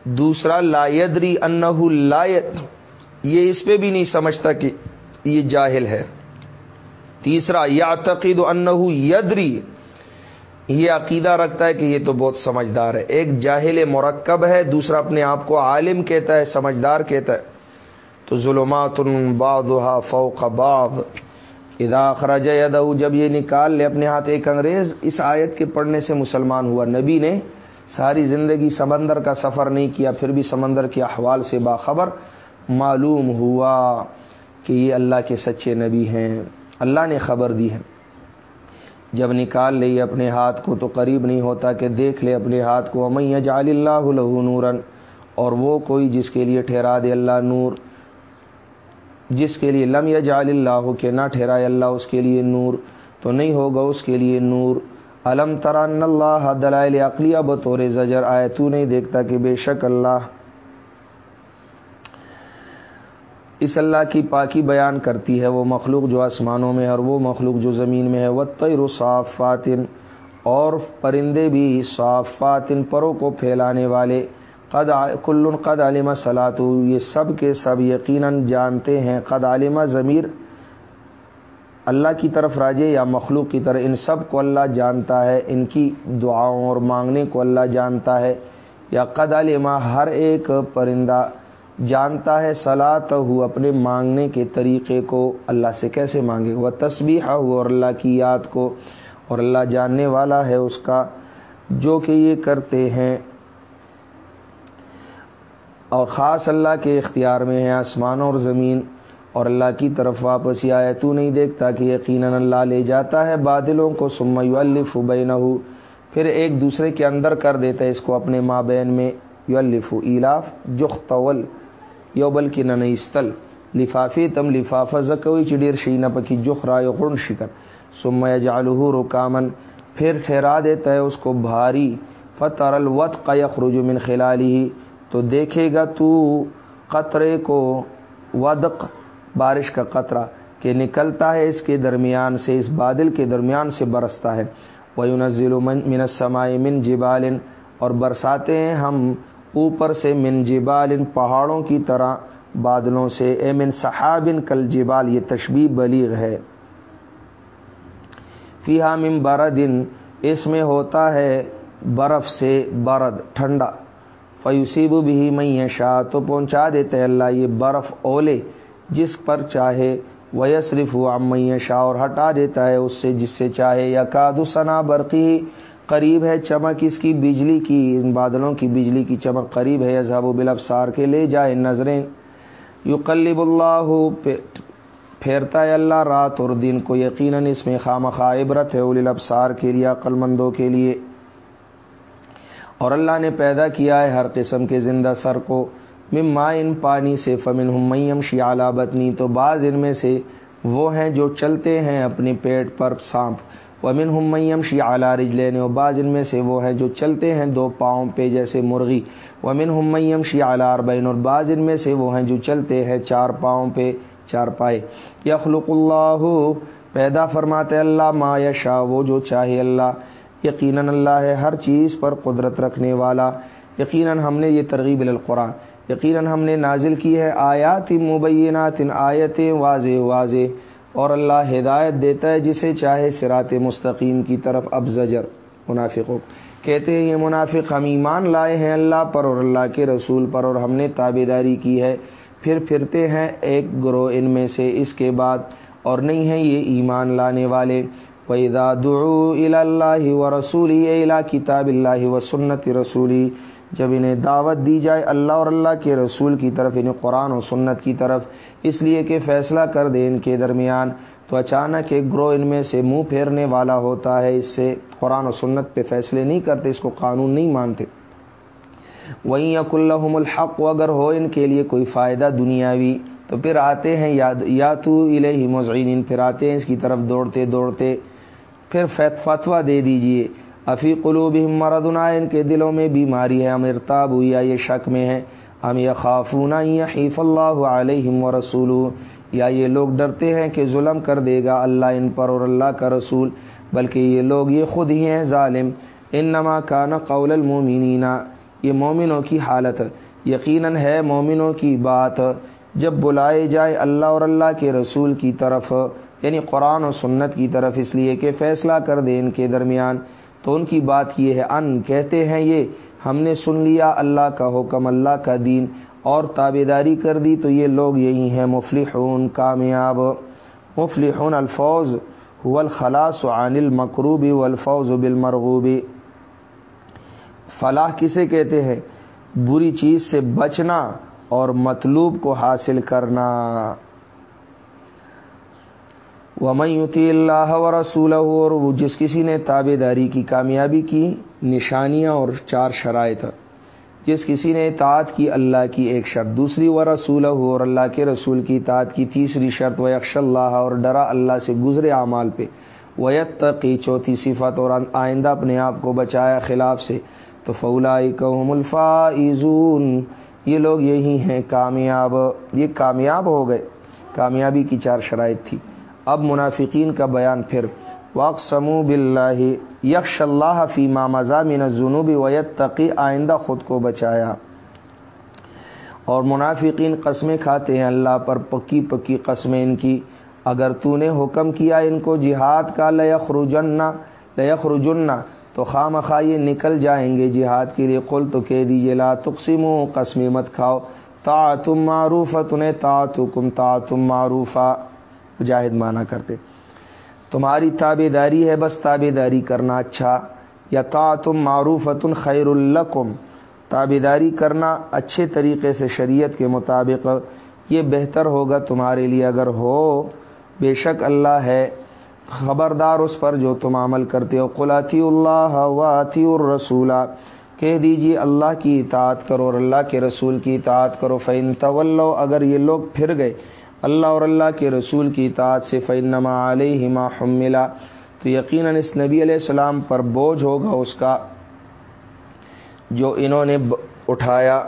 دوسرا لایدری انہ لایت یہ اس پہ بھی نہیں سمجھتا کہ یہ جاہل ہے۔ تیسرا یا تقید انہ یدری۔ یہ عقیدہ رکھتا ہے کہ یہ تو بہت سمجھدار ہے۔ ایک جاہل مرکب ہے، دوسرا اپنے آپ کو عالم کہتا ہے، سمجھدار کہتا ہے۔ تو ظلمات بعضها فوق بعض۔ ادا خراج ادو جب یہ نکال لے اپنے ہاتھ ایک انگریز، اس آیت کے پڑھنے سے مسلمان ہوا۔ نبی نے ساری زندگی سمندر کا سفر نہیں کیا، پھر بھی سمندر کے احوال سے باخبر معلوم ہوا کہ یہ اللہ کے سچے نبی ہیں۔ اللہ نے خبر دی ہے۔ جب نکال لے اپنے ہاتھ کو تو قریب نہیں ہوتا کہ دیکھ لے اپنے ہاتھ کو۔ امیا جال اللہ لہو نورن اور وہ کوئی جس کے لیے ٹھہرا دے اللہ نور، جس کے لیے لم یا جال اللہ کہ نہ ٹھہرائے اللہ اس کے لیے نور تو نہیں ہوگا اس کے لیے نور۔ علم تران اللہ دلائل اقلیہ بطور زجر آئے، تو نہیں دیکھتا کہ بے شک اللہ اس اللہ کی پاکی بیان کرتی ہے، وہ مخلوق جو آسمانوں میں ہے اور وہ مخلوق جو زمین میں ہے۔ وہ تیر صاف اور پرندے بھی صاف پروں کو پھیلانے والے۔ قد کل قد علمہ سلاتو یہ سب کے سب یقیناً جانتے ہیں۔ قد علمہ ضمیر، اللہ کی طرف راجے یا مخلوق کی طرح ان سب کو اللہ جانتا ہے، ان کی دعاؤں اور مانگنے کو اللہ جانتا ہے۔ یا قد علمہ ہر ایک پرندہ جانتا ہے سلات ہو اپنے مانگنے کے طریقے کو اللہ سے کیسے مانگے؟ وہ تسبیح ہو اور اللہ کی یاد کو، اور اللہ جاننے والا ہے اس کا جو کہ یہ کرتے ہیں۔ اور خاص اللہ کے اختیار میں ہے آسمان اور زمین، اور اللہ کی طرف واپس ہی آیا تو نہیں دیکھتا کہ یقیناً اللہ لے جاتا ہے بادلوں کو سم الف بین پھر ایک دوسرے کے اندر کر دیتا ہے اس کو اپنے مابین میں یو الف الاف جخ طول یوبل کی ننستل لفافی تم لفافہ زکوی چڈیر شی پکی جخ رائے غن شکر. سم جالح رکامن پھر ٹھہرا دیتا ہے اس کو بھاری. فتر الوت قیق من خلالی تو دیکھے گا تو قطرے کو ودق بارش کا قطرہ، کہ نکلتا ہے اس کے درمیان سے، اس بادل کے درمیان سے برستا ہے. وہ من سمائے من جبال، اور برساتے ہیں ہم اوپر سے من جبال ان پہاڑوں کی طرح بادلوں سے۔ اے من صحابن کل جبال، یہ تشبیب بلیغ ہے۔ فی من بردن اس میں ہوتا ہے برف سے برد، ٹھنڈا۔ فیوسیب بھی میں شاہ تو پہنچا دیتے اللہ یہ برف اولے، جس پر چاہے۔ ویسرف ہوا میں شاہ اور ہٹا دیتا ہے اس سے جس سے چاہے۔ یا کادو ثنا برقی قریب ہے چمک اس کی بجلی کی، ان بادلوں کی بجلی کی چمک قریب ہے ذہب و بلفسار کے لے جائے نظریں۔ یو قلب اللہ، پھیرتا ہے اللہ رات اور دن کو، یقیناً اس میں خام عبرت ہے اول ابسار کے لیے عقل مندوں کے لیے۔ اور اللہ نے پیدا کیا ہے ہر قسم کے زندہ سر کو۔ مما ان پانی سے فمن ہمیم شیالہ بتنی تو بعض ان میں سے وہ ہیں جو چلتے ہیں اپنے پیٹ پر سانپ۔ ومن ہمیم شی اعلیٰ رج لینے و بعض ان میں سے وہ ہیں جو چلتے ہیں دو پاؤں پہ جیسے مرغی۔ ومن ہمیم شی اعلیٰ اربین اور بعض ان میں سے وہ ہیں جو چلتے ہیں چار پاؤں پہ چار پائے۔ یخلق اللہ پیدا فرماتے اللہ ما یشا وہ جو چاہے اللہ۔ یقیناً اللہ ہے ہر چیز پر قدرت رکھنے والا۔ یقیناً ہم نے یہ ترغیب القرآن یقیناً ہم نے نازل کی ہے آیات مبینات، آیتیں واضح واضح۔ اور اللہ ہدایت دیتا ہے جسے چاہے سرات مستقیم کی طرف اب زجر منافقوں۔ کہتے ہیں، یہ منافق ہم ایمان لائے ہیں اللہ پر اور اللہ کے رسول پر اور ہم نے تابے داری کی ہے۔ پھر پھرتے ہیں ایک گروہ ان میں سے اس کے بعد اور نہیں ہیں یہ ایمان لانے والے۔ وَإِذَا دُعُوا إِلَى اللَّهِ وَرَسُولِهِ إِلَى كِتَابِ اللَّهِ وَسُنَّةِ رَسُولِهِ جب انہیں دعوت دی جائے اللہ اور اللہ کے رسول کی طرف انہیں قرآن و سنت کی طرف، اس لیے کہ فیصلہ کر دے ان کے درمیان، تو اچانک ایک گروہ ان میں سے منہ پھیرنے والا ہوتا ہے۔ اس سے قرآن و سنت پہ فیصلے نہیں کرتے، اس کو قانون نہیں مانتے۔ وہیں اک الحم الحق، اگر ہو ان کے لیے کوئی فائدہ دنیاوی، تو پھر آتے ہیں، یا تو الہی مضعین پھر آتے ہیں اس کی طرف دوڑتے دوڑتے۔ پھر فتوا دے دیجیے۔ افی قلوب مردنا ان کے دلوں میں بیماری ہے ارتاب ہوئی، یا یہ شک میں ہے ہم یہ خافون حیف اللہ علیہم و رسول یا یہ لوگ ڈرتے ہیں کہ ظلم کر دے گا اللہ ان پر اور اللہ کا رسول، بلکہ یہ لوگ یہ خود ہی ہیں ظالم۔ ان نما کان قول المومنین یہ مومنوں کی حالت، یقیناً ہے مومنوں کی بات، جب بلائے جائے اللہ اور اللہ کے رسول کی طرف یعنی قرآن و سنت کی طرف، اس لیے کہ فیصلہ کر دے ان کے درمیان۔ تو ان کی بات یہ ہے، ان کہتے ہیں یہ، ہم نے سن لیا اللہ کا حکم، اللہ کا دین، اور تابے داری کر دی تو یہ لوگ یہی ہیں، مفلحون، کامیاب۔ مفلحون الفوز الخلاص عن المقروبی والفوز بالمرغوبی فلاح کسے کہتے ہیں؟ بری چیز سے بچنا اور مطلوب کو حاصل کرنا۔ ومتی اللہ و رسول اور وہ جس کسی نے تابے داری کی، کامیابی کی، نشانیاں اور چار شرائط، جس کسی نے اطاعت کی، اللہ کی ایک شرط، دوسری و رسول اور اللہ کے رسول کی اطاعت کی، تیسری شرط و یکش اللہ اور ڈرا اللہ سے گزرے اعمال پہ ویت کی چوتھی صفت، اور آئندہ اپنے آپ کو بچایا خلاف سے، تو فولا کام الفا یہ لوگ یہی ہیں کامیاب، یہ کامیاب ہو گئے، کامیابی کی چار شرائط تھی۔ اب منافقین کا بیان پھر۔ واق سمو بلّہ یکش اللہ فی مضامین جنوبی ویت تقی آئندہ خود کو بچایا۔ اور منافقین قسمیں کھاتے ہیں اللہ پر، پکی پکی قسمیں ان کی۔ اگر تو نے حکم کیا ان کو جہاد کا لیخ رجنا لیخ تو خام خواہ یہ نکل جائیں گے جہاد کے لیے۔ قل تو کہہ دیجیے لا تقسیم قسم مت کھاؤ۔ تا تم معروف تنہیں تا تم تا تم معروفہ۔ مجاہد مانا کرتے۔ تمہاری تابے داری ہے، بس تابے داری کرنا اچھا۔ یا تا تم معروف خیر القم تابیداری کرنا اچھے طریقے سے شریعت کے مطابق یہ بہتر ہوگا تمہارے لیے۔ اگر ہو، بے شک اللہ ہے۔ خبردار اس پر جو تم عمل کرتے ہو۔ قلاتی اللہ واطی الرسولہ کہہ دیجیے اللہ کی اطاعت کرو اور اللہ کے رسول کی اطاعت کرو۔ فعن طول اگر یہ لوگ پھر گئے اللہ اور اللہ کے رسول کی اطاعت سے فعن نما علیہ ما حملہ تو یقیناً اس نبی علیہ السلام پر بوجھ ہوگا اس کا جو انہوں نے اٹھایا،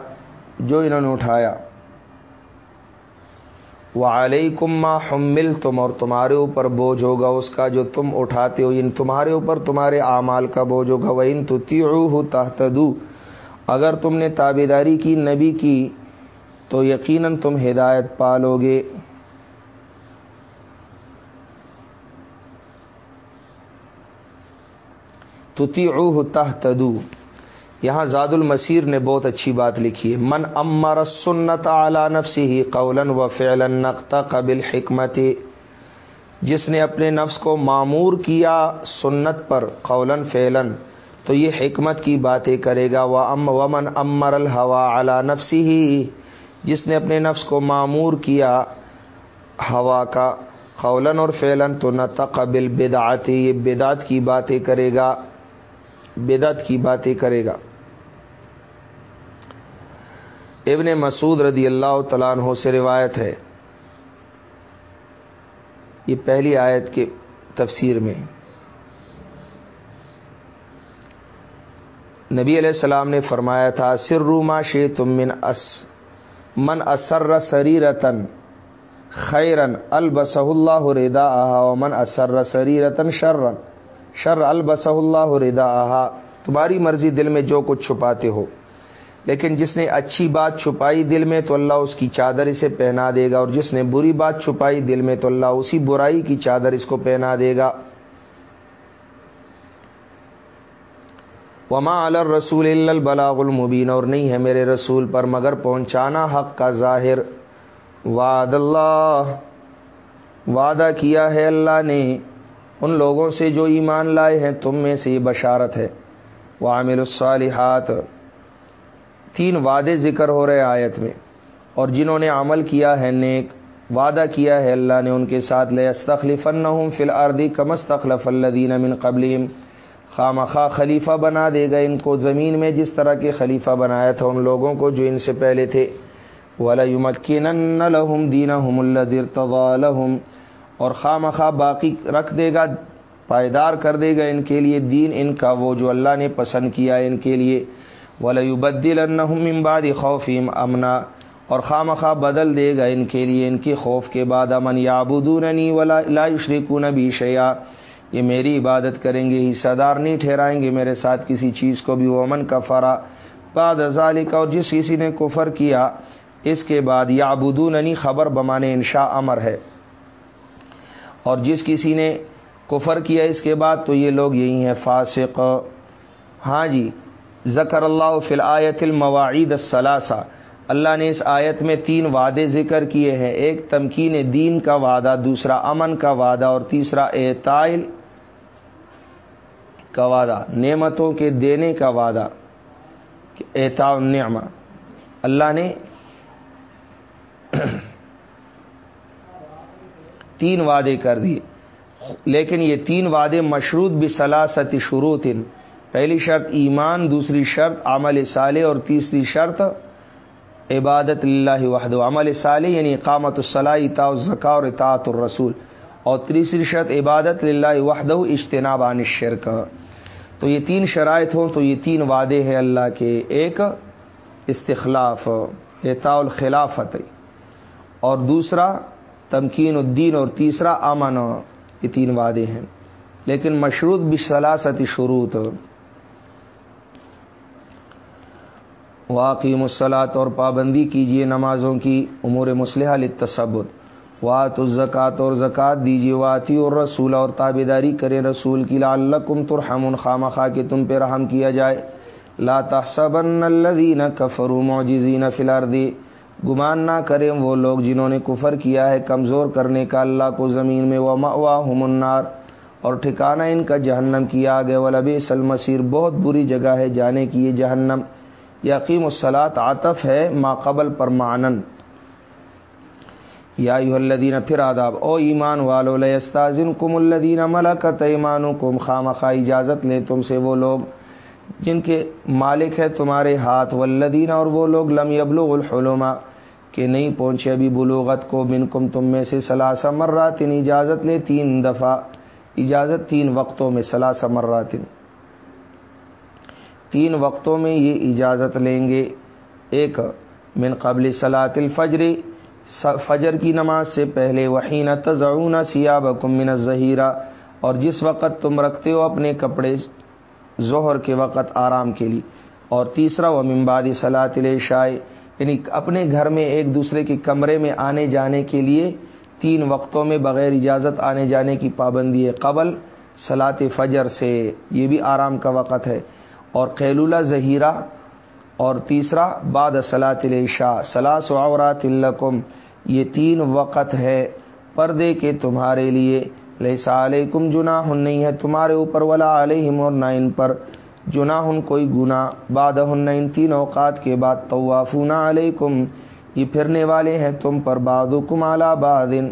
جو انہوں نے اٹھایا۔ وہ علیہ کما حمل تم اور تمہارے اوپر بوجھ ہوگا اس کا جو تم اٹھاتے ہو۔ ان تمہارے اوپر تمہارے اعمال کا بوجھ ہوگا۔ وہ ان تو تحتدو اگر تم نے تابیداری کی نبی کی، تو یقیناً تم ہدایت پالو گے۔ تتی تحتدو یہاں زاد المسیر نے بہت اچھی بات لکھی ہے۔ من امر سنت اعلی نفسی ہی قولن و فعلن نقط قبل حکمت جس نے اپنے نفس کو معمور کیا سنت پر قولن فعلن تو یہ حکمت کی باتیں کرے گا۔ وہ ام ومن امر الحوا اعلی نفسی ہی جس نے اپنے نفس کو معمور کیا ہوا کا قولن اور فعلن تو نہ تقبل بدعت یہ بدعت کی باتیں کرے گا۔ بدعت کی باتیں کرے گا۔ ابن مسعود رضی اللہ تعالیٰ عنہ سے روایت ہے۔ یہ پہلی آیت کے تفسیر میں۔ نبی علیہ السلام نے فرمایا تھا سر روما شے تم من اس، من اسر سری رتن خیرن البس اللہ ردا من اسر سری رتن شرن۔ شر البس اللہ ردا تمہاری مرضی دل میں جو کچھ چھپاتے ہو۔ لیکن جس نے اچھی بات چھپائی دل میں تو اللہ اس کی چادر اسے پہنا دے گا، اور جس نے بری بات چھپائی دل میں تو اللہ اسی برائی کی چادر اس کو پہنا دے گا۔ وما رسول البلاغ المبین اور نہیں ہے میرے رسول پر مگر پہنچانا حق کا ظاہر۔ وعد اللہ، وعدہ کیا ہے اللہ نے۔ ان لوگوں سے جو ایمان لائے ہیں، تم میں سے یہ بشارت ہے۔ وعمل الصالحات۔ تین وعدے ذکر ہو رہے آیت میں۔ اور جنہوں نے عمل کیا ہے، نیک وعدہ کیا ہے اللہ نے ان کے ساتھ لے استخلف ہوں فی الردی کم استخلف الدین امن قبلیم خام خواہ خلیفہ بنا دے گا ان کو زمین میں، جس طرح کے خلیفہ بنایا تھا ان لوگوں کو جو ان سے پہلے تھے۔ ولیمکین لہم دین لہم اور خام خواہ باقی رکھ دے گا، پائیدار کر دے گا ان کے لیے دین، ان کا وہ جو اللہ نے پسند کیا ان کے لیے۔ ولیبدل امباد خوفیم امنا اور خام خواہ بدل دے گا ان کے لیے ان کی خوف کے بعد۔ امن یابدوننی ولا لا یشرکون بی شیا یہ میری عبادت کریں گے ہی صدار نہیں ٹھہرائیں گے میرے ساتھ کسی چیز کو۔ بھی وہ امن کا فرا بعد ذالک اور جس کسی نے کفر کیا، اس کے بعد یابدوننی خبر بمانے انشاء امر ہے۔ اور جس کسی نے کفر کیا اس کے بعد تو یہ لوگ یہی ہیں، فاسق۔ ہاں جی ذکر اللہ فی الآیت المواعید الثلاثہ اللہ نے اس آیت میں تین وعدے ذکر کیے ہیں۔ ایک تمکین دین کا وعدہ، دوسرا امن کا وعدہ، اور تیسرا اعتائل کا وعدہ، نعمتوں کے دینے کا وعدہ اعتا النعمہ۔ اللہ نے تین وعدے کر دیے۔ لیکن یہ تین وعدے مشروط بھی سلاست شروط۔ پہلی شرط ایمان، دوسری شرط عمل صالح اور تیسری شرط عبادت اللہ وحد عمل صالح یعنی اقامت الصلاح اطاع الزکا اور اطاعت الرسول۔ اور تیسری شرط عبادت اللہ وحد اجتناب عن الشرک۔ تو یہ تین شرائط ہوں، تو یہ تین وعدے ہیں اللہ کے۔ ایک، استخلاف اطاع الخلافت۔ اور دوسرا تمکین الدین اور تیسرا امن یہ تین وعدے ہیں۔ لیکن مشروط بھی شروط۔ واقعی مسلاط اور پابندی کیجیے نمازوں کی امور مسلح لتصبت وات الزکات اور زکوٰۃ دیجیے واطی اور رسول اور تابے داری کرے رسول کی، لعلکم ترحم خام خواہ کے تم پہ رحم کیا جائے۔ لا تحسبن الذین کفروا معجزین فی الارض گمان نہ کریں وہ لوگ جنہوں نے کفر کیا ہے، کمزور کرنے کا اللہ کو زمین میں وہ مواہم النار۔ اور ٹھکانہ ان کا جہنم کیا گیا ولبی سلمسیر بہت بری جگہ ہے جانے کی یہ جہنم۔ یقیم الصلاط عاطف ہے ما قبل پر معنن یا الدین پھر آداب، او ایمان والو لستازن کم الدین ملکت ایمان کم خام اجازت لیں تم سے وہ لوگ جن کے مالک ہے تمہارے ہاتھ۔ والذین، اور وہ لوگ لم یبلغ الحلما کہ نہیں پہنچے ابھی بلوغت کو بن کم تم میں سے سلاسہ مراتن، اجازت لے تین دفعہ، اجازت تین وقتوں میں سلاسہ مراتن۔ تین وقتوں میں یہ اجازت لیں گے۔ ایک، من قبل سلاط الفجری فجر کی نماز سے پہلے، وحین تضعون سیاب من ظہیرہ اور جس وقت تم رکھتے ہو اپنے کپڑے ظہر کے وقت آرام کے لیے۔ اور تیسرا و ممبادی صلاط شائے یعنی اپنے گھر میں ایک دوسرے کے کمرے میں آنے جانے کے لیے تین وقتوں میں بغیر اجازت آنے جانے کی پابندی ہے قبل صلاط فجر سے، یہ بھی آرام کا وقت ہے۔ اور قیلولہ ظہیرہ اور تیسرا باد صلاۃ الشا سلاس عورات الکم یہ تین وقت ہے پردے کے تمہارے لیے۔ لہسا علیکم جنا ہن نہیں ہے تمہارے اوپر ولا علیہم اور نہ ان پر۔ جنا ہن کوئی گنا باد ہن ان تین اوقات کے بعد طوافون علیکم، یہ پھرنے والے ہیں تم پر باد کم اعلیٰ بادن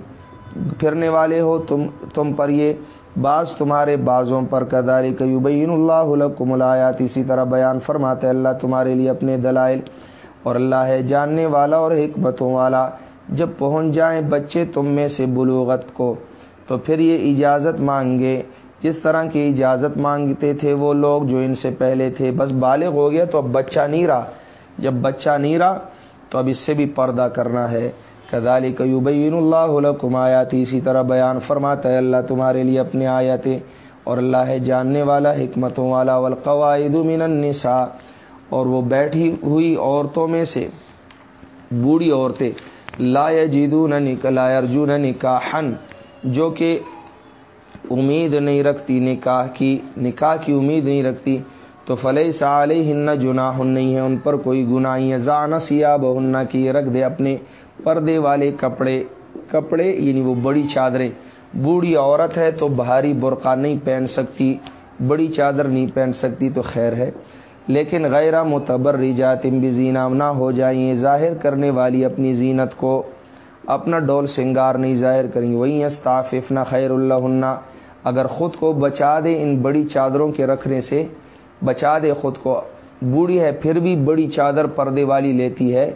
پھرنے والے ہو تم تم پر یہ بعض، تمہارے بازوں پر کداری کیبین اللہ الکم الایات اسی طرح بیان فرماتے اللہ تمہارے لیے اپنے دلائل اور اللہ ہے جاننے والا اور حکمتوں والا۔ جب پہنچ جائیں بچے تم میں سے بلوغت کو، تو پھر یہ اجازت مانگے۔ جس طرح کی اجازت مانگتے تھے وہ لوگ جو ان سے پہلے تھے۔ بس بالغ ہو گیا تو اب بچہ نہیں رہا۔ جب بچہ نہیں رہا تو اب اس سے بھی پردہ کرنا ہے۔ کدالی کیوبین اللہ کم آیاتی اسی طرح بیان فرماتا ہے اللہ تمہارے لیے اپنے آیاتیں اور اللہ ہے جاننے والا، حکمتوں والا۔ والقواعد من النساء۔ اور وہ بیٹھی ہوئی عورتوں میں سے بوڑھی عورتیں۔ لا جیدو نہ لا ارجون نکاحن جو کہ امید نہیں رکھتی، نکاح کی نکاح کی امید نہیں رکھتی، تو فلح سال ہن جناح نہیں ہے، ان پر کوئی گناہ زان سیاب ہننا کی رکھ دے اپنے پردے والے کپڑے کپڑے یعنی وہ بڑی چادریں۔ بوڑھی عورت ہے تو بھاری برقع نہیں پہن سکتی، بڑی چادر نہیں پہن سکتی تو خیر ہے۔ لیکن غیر متبر رجات بزینہ نہ ہو جائیں، ظاہر کرنے والی اپنی زینت کو اپنا ڈول سنگار نہیں ظاہر کریں۔ گے وہیں استعفف نہ خیر اللہ اگر خود کو بچا دے ان بڑی چادروں کے رکھنے سے، بچا دے خود کو۔ بوڑھی ہے، پھر بھی بڑی چادر پردے والی لیتی ہے،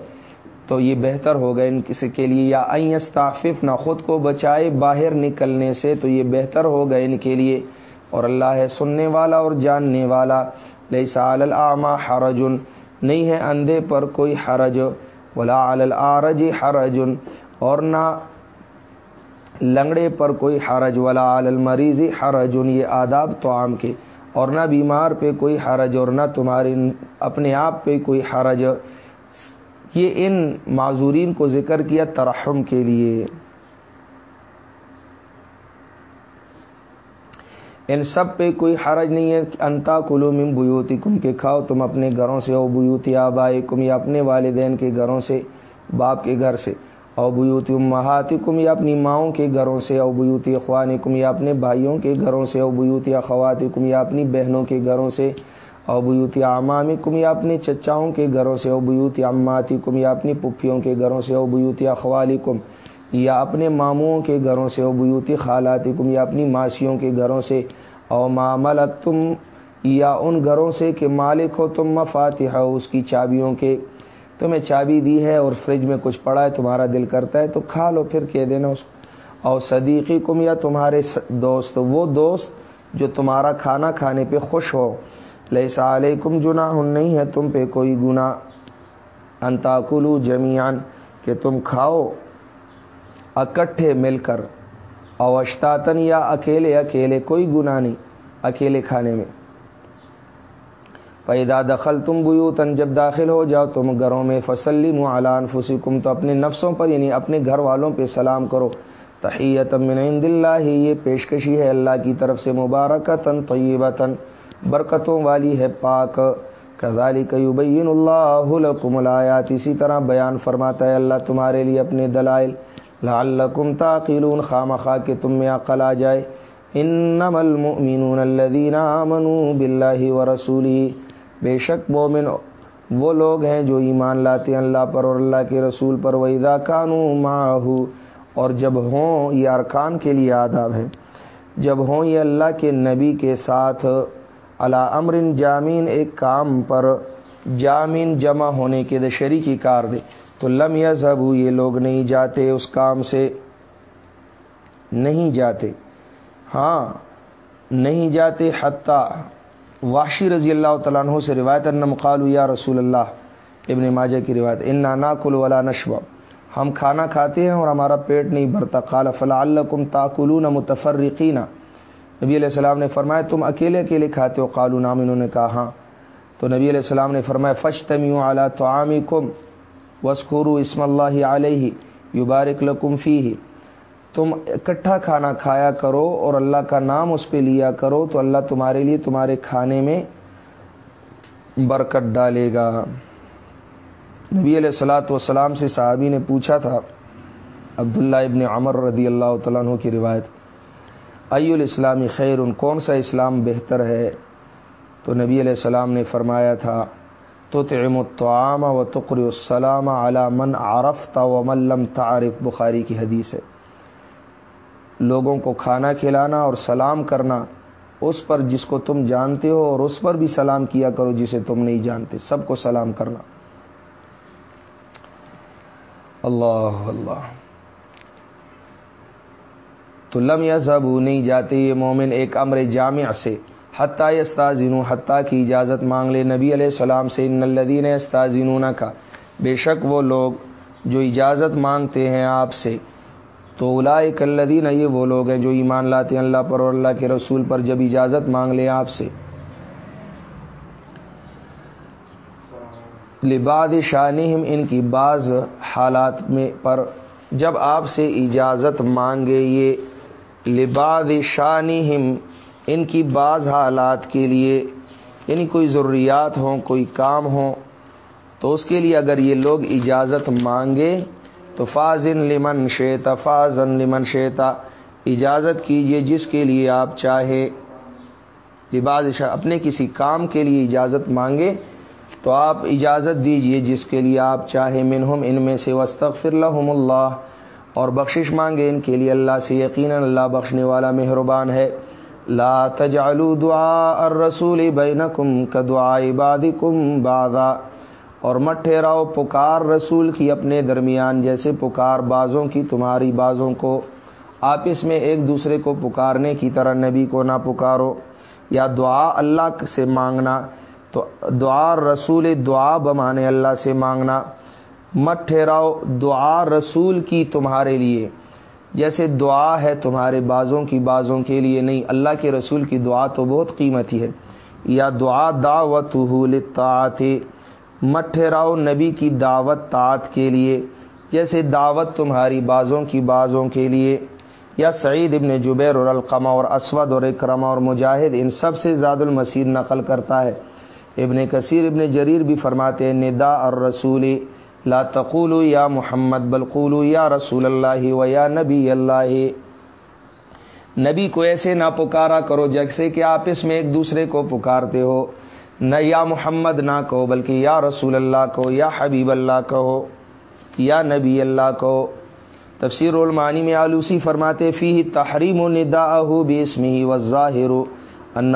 تو یہ بہتر ہوگا ان کسی کے لیے۔ یا استعفف نہ خود کو بچائے باہر نکلنے سے، تو یہ بہتر ہوگا ان کے لیے۔ اور اللہ ہے سننے والا اور جاننے والا۔ لئی سال العامہ حرجن، نہیں ہے اندھے پر کوئی حرج۔ ولا العرج حرجن، اور نہ لنگڑے پر کوئی حرج ولا المریض حرجن یہ آداب تو عام کے۔ اور نہ بیمار پہ کوئی حرج اور نہ تمہارے اپنے آپ پہ کوئی حرج۔ یہ ان معذورین کو ذکر کیا ترحم کے لیے۔ ان سب پہ کوئی حرج نہیں ہے انتا کلو مم بیوتی کم کے کھاؤ تم اپنے گھروں سے، او بیوتی آبائی کم یا اپنے والدین کے گھروں سے، باپ کے گھر سے۔ او بیوتی کم یا اپنی ماؤں کے گھروں سے، او بیوتی کم یا اپنے بھائیوں کے گھروں سے، او بیوتی کم یا اپنی بہنوں کے گھروں سے اوبیوتی عمامی کم یا اپنے چچاؤں کے گھروں سے اوبیوتی اماتی کم یا اپنی پپھیوں کے گھروں سے اوبیوتی اخوالی کم یا اپنے ماموں کے گھروں سے اوبیوتی خالاتی کم یا اپنی ماسیوں کے گھروں سے، او ماملک تم یا ان گھروں سے کہ مالک ہو تم مفاتح ہو اس کی چابیوں کے تمہیں چابی دی ہے اور فریج میں کچھ پڑا ہے، تمہارا دل کرتا ہے، تو کھا لو، پھر کہہ دینا اس کو۔ اور صدیقی کم یا تمہارے دوست، وہ دوست جو تمہارا کھانا کھانے پہ خوش ہو۔ لہسا علیکم جنا نہیں ہے تم پہ کوئی گنا انتاکلو جمیان کہ تم کھاؤ اکٹھے مل کر۔ اوشتاتن یا اکیلے اکیلے، کوئی گنا نہیں، اکیلے کھانے میں۔ پیدا دخل تم بیوتن جب داخل ہو جاؤ تم گھروں میں فسلی معلان فسکم تو اپنے نفسوں پر یعنی اپنے گھر والوں پہ سلام کرو۔ تحیت من عند اللہ، یہ پیشکشی ہے اللہ کی طرف سے مبارکتن طیبتن برکتوں والی ہے پاک۔ کزالی کیبین اللہ لکم الایات اسی طرح بیان فرماتا ہے اللہ تمہارے لیے اپنے دلائل۔ لعلکم تاقلون خام خواہ کہ تم میں عقل آ جائے۔ انما المؤمنون الذین آمنوا باللہ ورسولی بے شک مومن وہ لوگ ہیں جو ایمان لاتے ہیں اللہ پر اور اللہ کے رسول پر ویدا کانو ماہو اور جب ہوں یہ ارکان کے لیے آداب ہے جب ہوں یہ اللہ کے نبی کے ساتھ اللہ امرن جامین ایک کام پر جامین جمع ہونے کے دے شریکی کار دے۔ تو لم یذہب یہ لوگ نہیں جاتے اس کام سے۔ نہیں جاتے۔ ہاں نہیں جاتے حتیٰ۔ واشی رضی اللہ تعالیٰ عنہ سے روایت مقالو یا رسول اللہ، ابن ماجہ کی روایت ان نانا کل ولا نشو ہم کھانا کھاتے ہیں اور ہمارا پیٹ نہیں بھرتا۔ قال فلاں الکم تاکلون متفرقین۔ نبی علیہ السلام نے فرمایا، تم اکیلے اکیلے کھاتے ہو؟ قالو نام انہوں نے کہا ہاں۔ تو نبی علیہ السلام نے فرمایا فش تمیو اعلیٰ تو عامی کم وسکورو اسم اللہ علیہ، یبارک لکم فی تم اکٹھا کھانا کھایا کرو اور اللہ کا نام اس پہ لیا کرو، تو اللہ تمہارے لیے تمہارے کھانے میں برکت ڈالے گا۔ نبی علیہ السلاۃ والسلام سے صحابی نے پوچھا تھا، عبداللہ ابن عمر رضی اللہ تعالیٰ عنہ کی روایت ای الاسلامی خیر ان کون سا اسلام بہتر ہے؟ تو نبی علیہ السلام نے فرمایا تھا تو تعم الطعام و تقر السلام علی من عرفت و ملم تعارف بخاری کی حدیث ہے۔ لوگوں کو کھانا کھلانا اور سلام کرنا، اس پر جس کو تم جانتے ہو اور اس پر بھی سلام کیا کرو جسے تم نہیں جانتے، سب کو سلام کرنا۔ اللہ اللہ۔ تو لم یا نہیں جاتے یہ مومن ایک امر جامع سے۔ حتیٰ استاذین حتیٰ کی اجازت مانگ لے۔ نبی علیہ السلام سے ان الدین استاذین کا بے شک وہ لوگ جو اجازت مانگتے ہیں آپ سے۔ تو اولا کلدین یہ وہ لوگ ہیں جو ایمان لاتے ہیں اللہ پر اور اللہ کے رسول پر جب اجازت مانگ لیں آپ سے۔ لباد شانہم ان کی بعض حالات میں پر جب آپ سے اجازت مانگے یہ لباد شانہم ان کی بعض حالات کے لیے یعنی کوئی ضروریات ہوں، کوئی کام ہوں، تو اس کے لیے اگر یہ لوگ اجازت مانگے تو فاضن لمن شیتا فاضن لمن شیتا اجازت کیجیے جس کے لیے آپ چاہے۔ جی لباس اپنے کسی کام کے لیے اجازت مانگے تو آپ اجازت دیجیے جس کے لیے آپ چاہے۔ منہم ان میں سے وسطر الحم اللہ۔ اور بخشش مانگے ان کے لیے۔ اللہ سے یقیناً اللہ بخشنے والا مہربان ہے۔ لا تجعلوا دعاء الرسول بینکم کدعاء عبادکم بعضا۔ اور مت ٹھہراؤ پکار رسول کی اپنے درمیان، جیسے پکار بازوں کی، تمہاری بازوں کو۔ آپس میں ایک دوسرے کو پکارنے کی طرح نبی کو نہ پکارو۔ یا دعا اللہ سے مانگنا، تو دعا رسول، دعا بمانے اللہ سے مانگنا۔ مت ٹھہراؤ دعا رسول کی تمہارے لیے، جیسے دعا ہے تمہارے بازوں کی، بازوں کے لیے نہیں۔ اللہ کے رسول کی دعا تو بہت قیمتی ہے۔ یا دعا دعوت تھی مت ٹھہراؤ نبی کی دعوت طاعت کے لیے، جیسے دعوت تمہاری بازوں کی بازوں کے لیے۔ یا سعید ابن جبیر اور القمہ اور اسود اور اکرما اور مجاہد، ان سب سے زاد المسیر نقل کرتا ہے۔ ابن کثیر ابن جریر بھی فرماتے ہیں، ندا اور رسول لا تقول یا محمد بلقول یا رسول اللہ و یا نبی اللہ۔ نبی کو ایسے نہ پکارا کرو جیسے کہ آپ اس میں ایک دوسرے کو پکارتے ہو۔ نہ یا محمد نہ کہو، بلکہ یا رسول اللہ کو یا حبیب اللہ کہو، یا نبی اللہ کو تفسیر المانی میں آلوسی فرماتے فی تحریم و ندا بے اسمی و ظاہر ان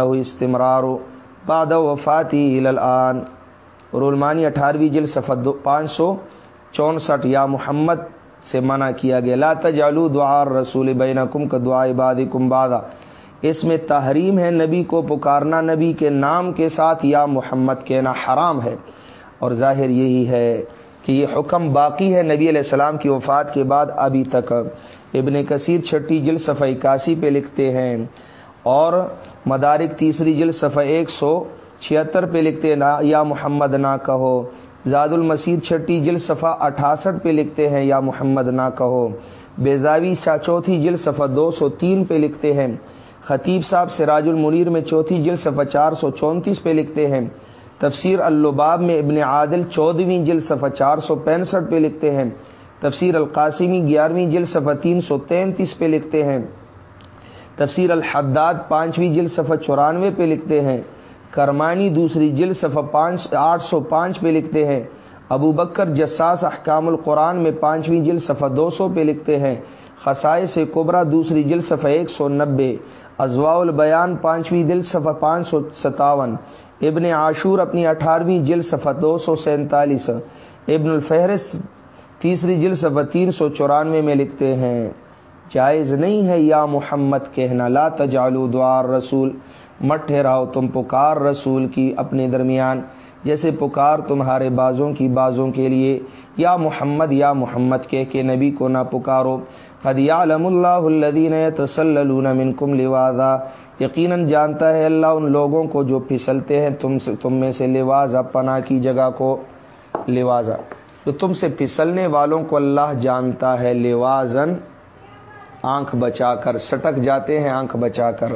اس میں تحریم ہے نبی کو پکارنا نبی کے نام کے ساتھ، یا محمد کہنا حرام ہے۔ اور ظاہر یہی ہے کہ یہ حکم باقی ہے نبی علیہ السلام کی وفات کے بعد ابھی تک۔ ابن کثیر چھٹی جل صفحہ اکاسی پہ لکھتے ہیں اور مدارک تیسری جل صفحہ ایک سو چھہتر پہ لکھتے ہیں یا محمد نہ کہو۔ زاد المسیر چھٹی جل صفحہ اٹھاسٹھ پہ لکھتے ہیں، یا محمد نہ کہو۔ بیزاوی چوتھی جل صفحہ دو سو تین پہ لکھتے ہیں۔ خطیب صاحب سراج المنیر میں چوتھی جلد صفحہ چار سو چونتیس پہ لکھتے ہیں۔ تفسیر الباب میں ابن عادل چودہویں جلد صفحہ چار سو پینسٹھ پہ لکھتے ہیں۔ تفسیر القاسمی گیارہویں جلد صفحہ تین سو تینتیس پہ لکھتے ہیں۔ تفسیر الحداد پانچویں جلد صفحہ چورانوے پہ لکھتے ہیں۔ کرمانی دوسری جل صفحہ پانچ آٹھ سو پانچ پہ لکھتے ہیں۔ ابو بکر جساس احکام القرآن میں پانچویں جل صفحہ دو سو پہ لکھتے ہیں۔ خسائے سے کوبرا دوسری جل صفحہ ایک سو نبے۔ ازواء البیان پانچویں دل صفحہ پانچ سو ستاون۔ ابن عاشور اپنی اٹھارہویں جل صفحہ دو سو سینتالیس۔ ابن الفہرس تیسری جل صفحہ تین سو چورانوے میں لکھتے ہیں، جائز نہیں ہے یا محمد کہنا، لا تجالو دوار رسول مت ٹھہراؤ تم پکار رسول کی اپنے درمیان۔ جیسے پکار تمہارے بازوں کی، بازوں کے لیے، یا محمد یا محمد کہہ کے نبی کو نہ پکارو۔ قد یعلم اللہ الذین یتسللون منکم لواذا۔ یقیناً جانتا ہے اللہ ان لوگوں کو جو پھسلتے ہیں، تم سے تم میں سے لوازا پناہ کی جگہ کو لوازا تو تم سے پھسلنے والوں کو اللہ جانتا ہے لوازن آنکھ بچا کر، سٹک جاتے ہیں آنکھ بچا کر۔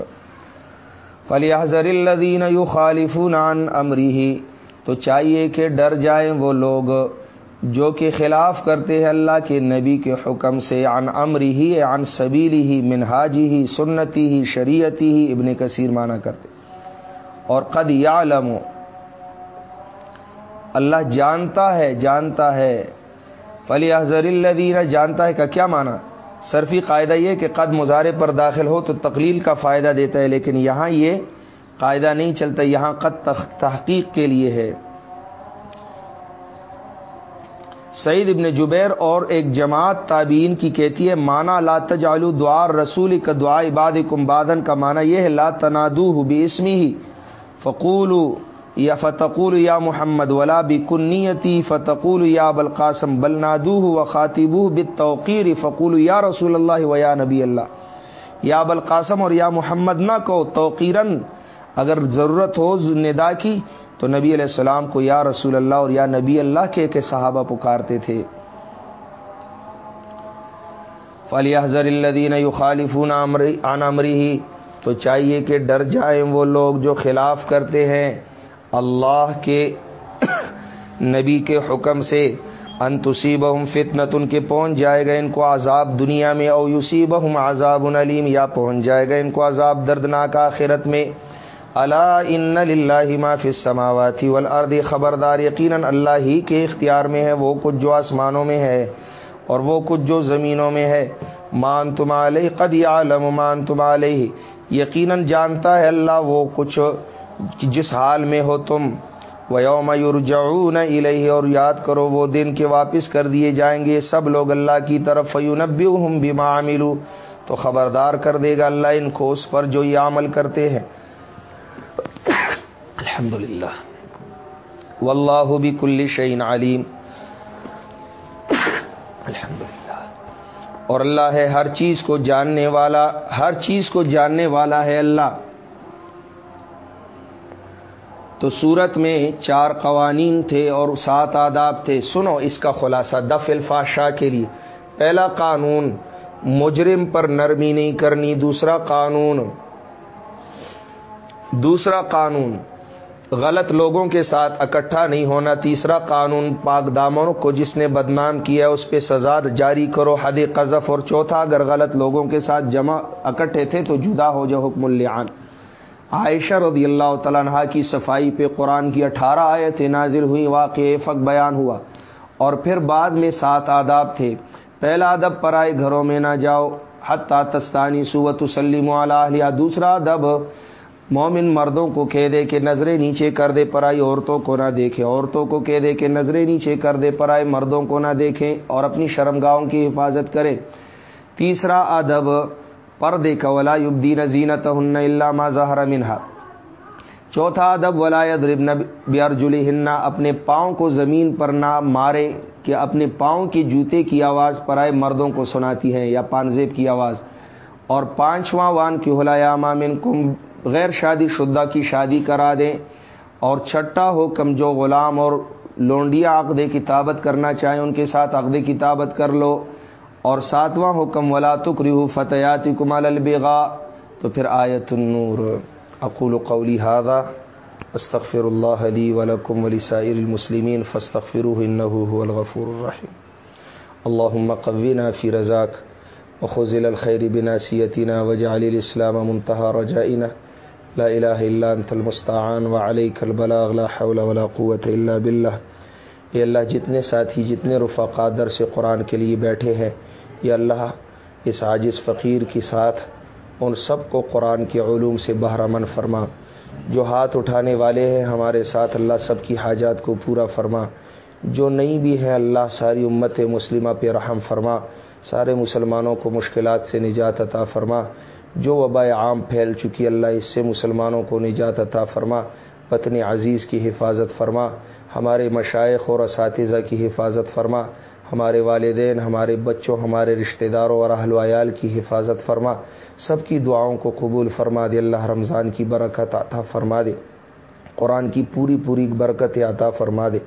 فلی حضر الدین یو خالف نان امری ہی تو چاہیے کہ ڈر جائیں وہ لوگ۔ جو کہ خلاف کرتے ہیں اللہ کے نبی کے حکم سے، عن امری ہی عن سبیلی ہی منہاجی ہی سنتی ہی شریعتی ہی ابن کثیر مانا کرتے اور قد یا اللہ جانتا ہے جانتا ہے۔ فلی حضر الدین جانتا ہے کا کیا مانا صرفی قاعدہ یہ کہ قد مظاہرے پر داخل ہو تو تقلیل کا فائدہ دیتا ہے، لیکن یہاں یہ قاعدہ نہیں چلتا، یہاں قد تحقیق کے لیے ہے۔ سعید ابن جبیر اور ایک جماعت تابعین کی کہتی ہے، مانا لا تجعلو دعار رسول کا دعا عباد کمبادن کا مانا یہ ہے، لا تنادو بی اسمی ہی فقول یا فتقول یا محمد ولا بھی کنیتی فتقول یا بلقاسم بل نادو و خاطب بت توقیر فقول یا رسول اللہ و یا نبی اللہ۔ یا بلقاسم اور یا محمد نہ کو توقیرن اگر ضرورت ہو ندا کی تو نبی علیہ السلام کو یا رسول اللہ اور یا نبی اللہ کے کہ صحابہ پکارتے تھے۔ فلی حضر الدین یو خالفون عن امری ہی تو چاہیے کہ ڈر جائیں وہ لوگ جو خلاف کرتے ہیں۔ اللہ کے نبی کے حکم سے ان تصیب ہم فتنت ان کے پہنچ جائے گا ان کو عذاب دنیا میں، او یوسیب ہم عذاب علیم یا پہنچ جائے گا ان کو عذاب دردناک آخرت میں۔ اللہ ان لاہ ما فی السماواتی والارض، خبردار یقیناً اللہ ہی کے اختیار میں ہے، وہ کچھ جو آسمانوں میں ہے اور وہ کچھ جو زمینوں میں ہے۔ مان تم علیہ قد عالم مان تم علیہ یقیناً جانتا ہے اللہ وہ کچھ جس حال میں ہو تم۔ و یوم یورجعون الیہ، اور یاد کرو وہ دن کے واپس کر دیے جائیں گے۔ سب لوگ اللہ کی طرف فیونبئہم بما عملوا تو خبردار کر دے گا اللہ ان کو اس پر جو یہ عمل کرتے ہیں۔ الحمد للہ و اللہ بھی شعین علیم۔ الحمد للہ اور اللہ ہے ہر چیز کو جاننے والا، ہر چیز کو جاننے والا ہے اللہ۔ تو صورت میں چار قوانین تھے اور سات آداب تھے۔ سنو اس کا خلاصہ دف الفاشا کے لیے۔ پہلا قانون، مجرم پر نرمی نہیں کرنی۔ دوسرا قانون دوسرا قانون، غلط لوگوں کے ساتھ اکٹھا نہیں ہونا۔ تیسرا قانون، پاک داموں کو جس نے بدنام کیا اس پہ سزا جاری کرو۔ حد قذف۔ اور چوتھا، اگر غلط لوگوں کے ساتھ جمع اکٹھے تھے تو جدا ہو جا حکم الان عائشہ رضی اللہ تعالیٰ عنہ کی صفائی پہ قرآن کی اٹھارہ آیت نازل ہوئی واقع فق بیان ہوا۔ اور پھر بعد میں سات آداب تھے۔ پہلا ادب پرائے گھروں میں نہ جاؤ۔ حتیٰ تستانی سوت وسلم علیہ دوسرا ادب مومن مردوں کو کہہ دے کہ نظریں نیچے کر دے پرائی عورتوں کو نہ دیکھیں۔ عورتوں کو کہہ دے کہ نظریں نیچے کر دے پرائی مردوں کو نہ دیکھیں اور اپنی شرمگاہوں کی حفاظت کرے تیسرا ادب، پردے کا ولا یبدین زینت ہن اللہ ما ظہر منہا۔ چوتھا ادب ولاد ربن بیارجلی ہننا اپنے پاؤں کو زمین پر نہ مارے کہ اپنے پاؤں کی جوتے کی آواز پرائے مردوں کو سناتی ہیں یا پانزیب کی آواز۔ اور پانچواں، وان کی ہلایا مامن کم غیر شادی شدہ کی شادی کرا دیں اور چھٹا ہو کم جو غلام اور لونڈیا عقد کتابت کرنا چاہیں ان کے ساتھ عقد کتابت کر لو اور ساتواں حکم ولا تکریہ فتحیاتی کمال البغا تو پھر آیت النور۔ اقول قولی هذا، استغفر اللہ علی ولکم ولسائر المسلمین فاستغفروه انه هو الغفور الرحیم۔ اللهم قونا في رزاك وخذل الخير بناسيتنا واجعل الاسلام منتهى رجائنا۔ لا الہ الا انت المستعان وعلیک البلاغ لا حول ولا قوت الا باللہ اے اللہ، جتنے ساتھی، جتنے رفقا در سے قرآن کے لیے بیٹھے ہیں، یا اللہ، اس عاجز فقیر کے ساتھ ان سب کو قرآن کے علوم سے بہرمن فرما۔ جو ہاتھ اٹھانے والے ہیں، ہمارے ساتھ اللہ سب کی حاجات کو پورا فرما۔ جو نہیں بھی ہے اللہ ساری امت مسلمہ پہ رحم فرما۔ سارے مسلمانوں کو مشکلات سے نجات عطا فرما۔ جو وبا عام پھیل چکی اللہ اس سے مسلمانوں کو نجات عطا فرما پتن عزیز کی حفاظت فرما، ہمارے مشائق اور اساتذہ کی حفاظت فرما، ہمارے والدین، ہمارے بچوں، ہمارے رشتہ داروں اور اہل ویال کی حفاظت فرما، سب کی دعاؤں کو قبول فرما دے، اللہ رمضان کی برکت عطا فرما دے، قرآن کی پوری پوری برکت عطا فرما دے۔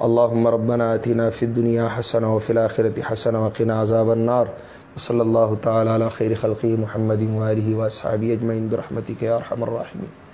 اللہ مربنا اتنا فی دنیا حسن و فلاخرت حسن وقنا عذاب النار۔ صلی اللہ تعالی علی خیر خلقی محمد و صحابی اجمعین برحمتی کے ارحم الراحمین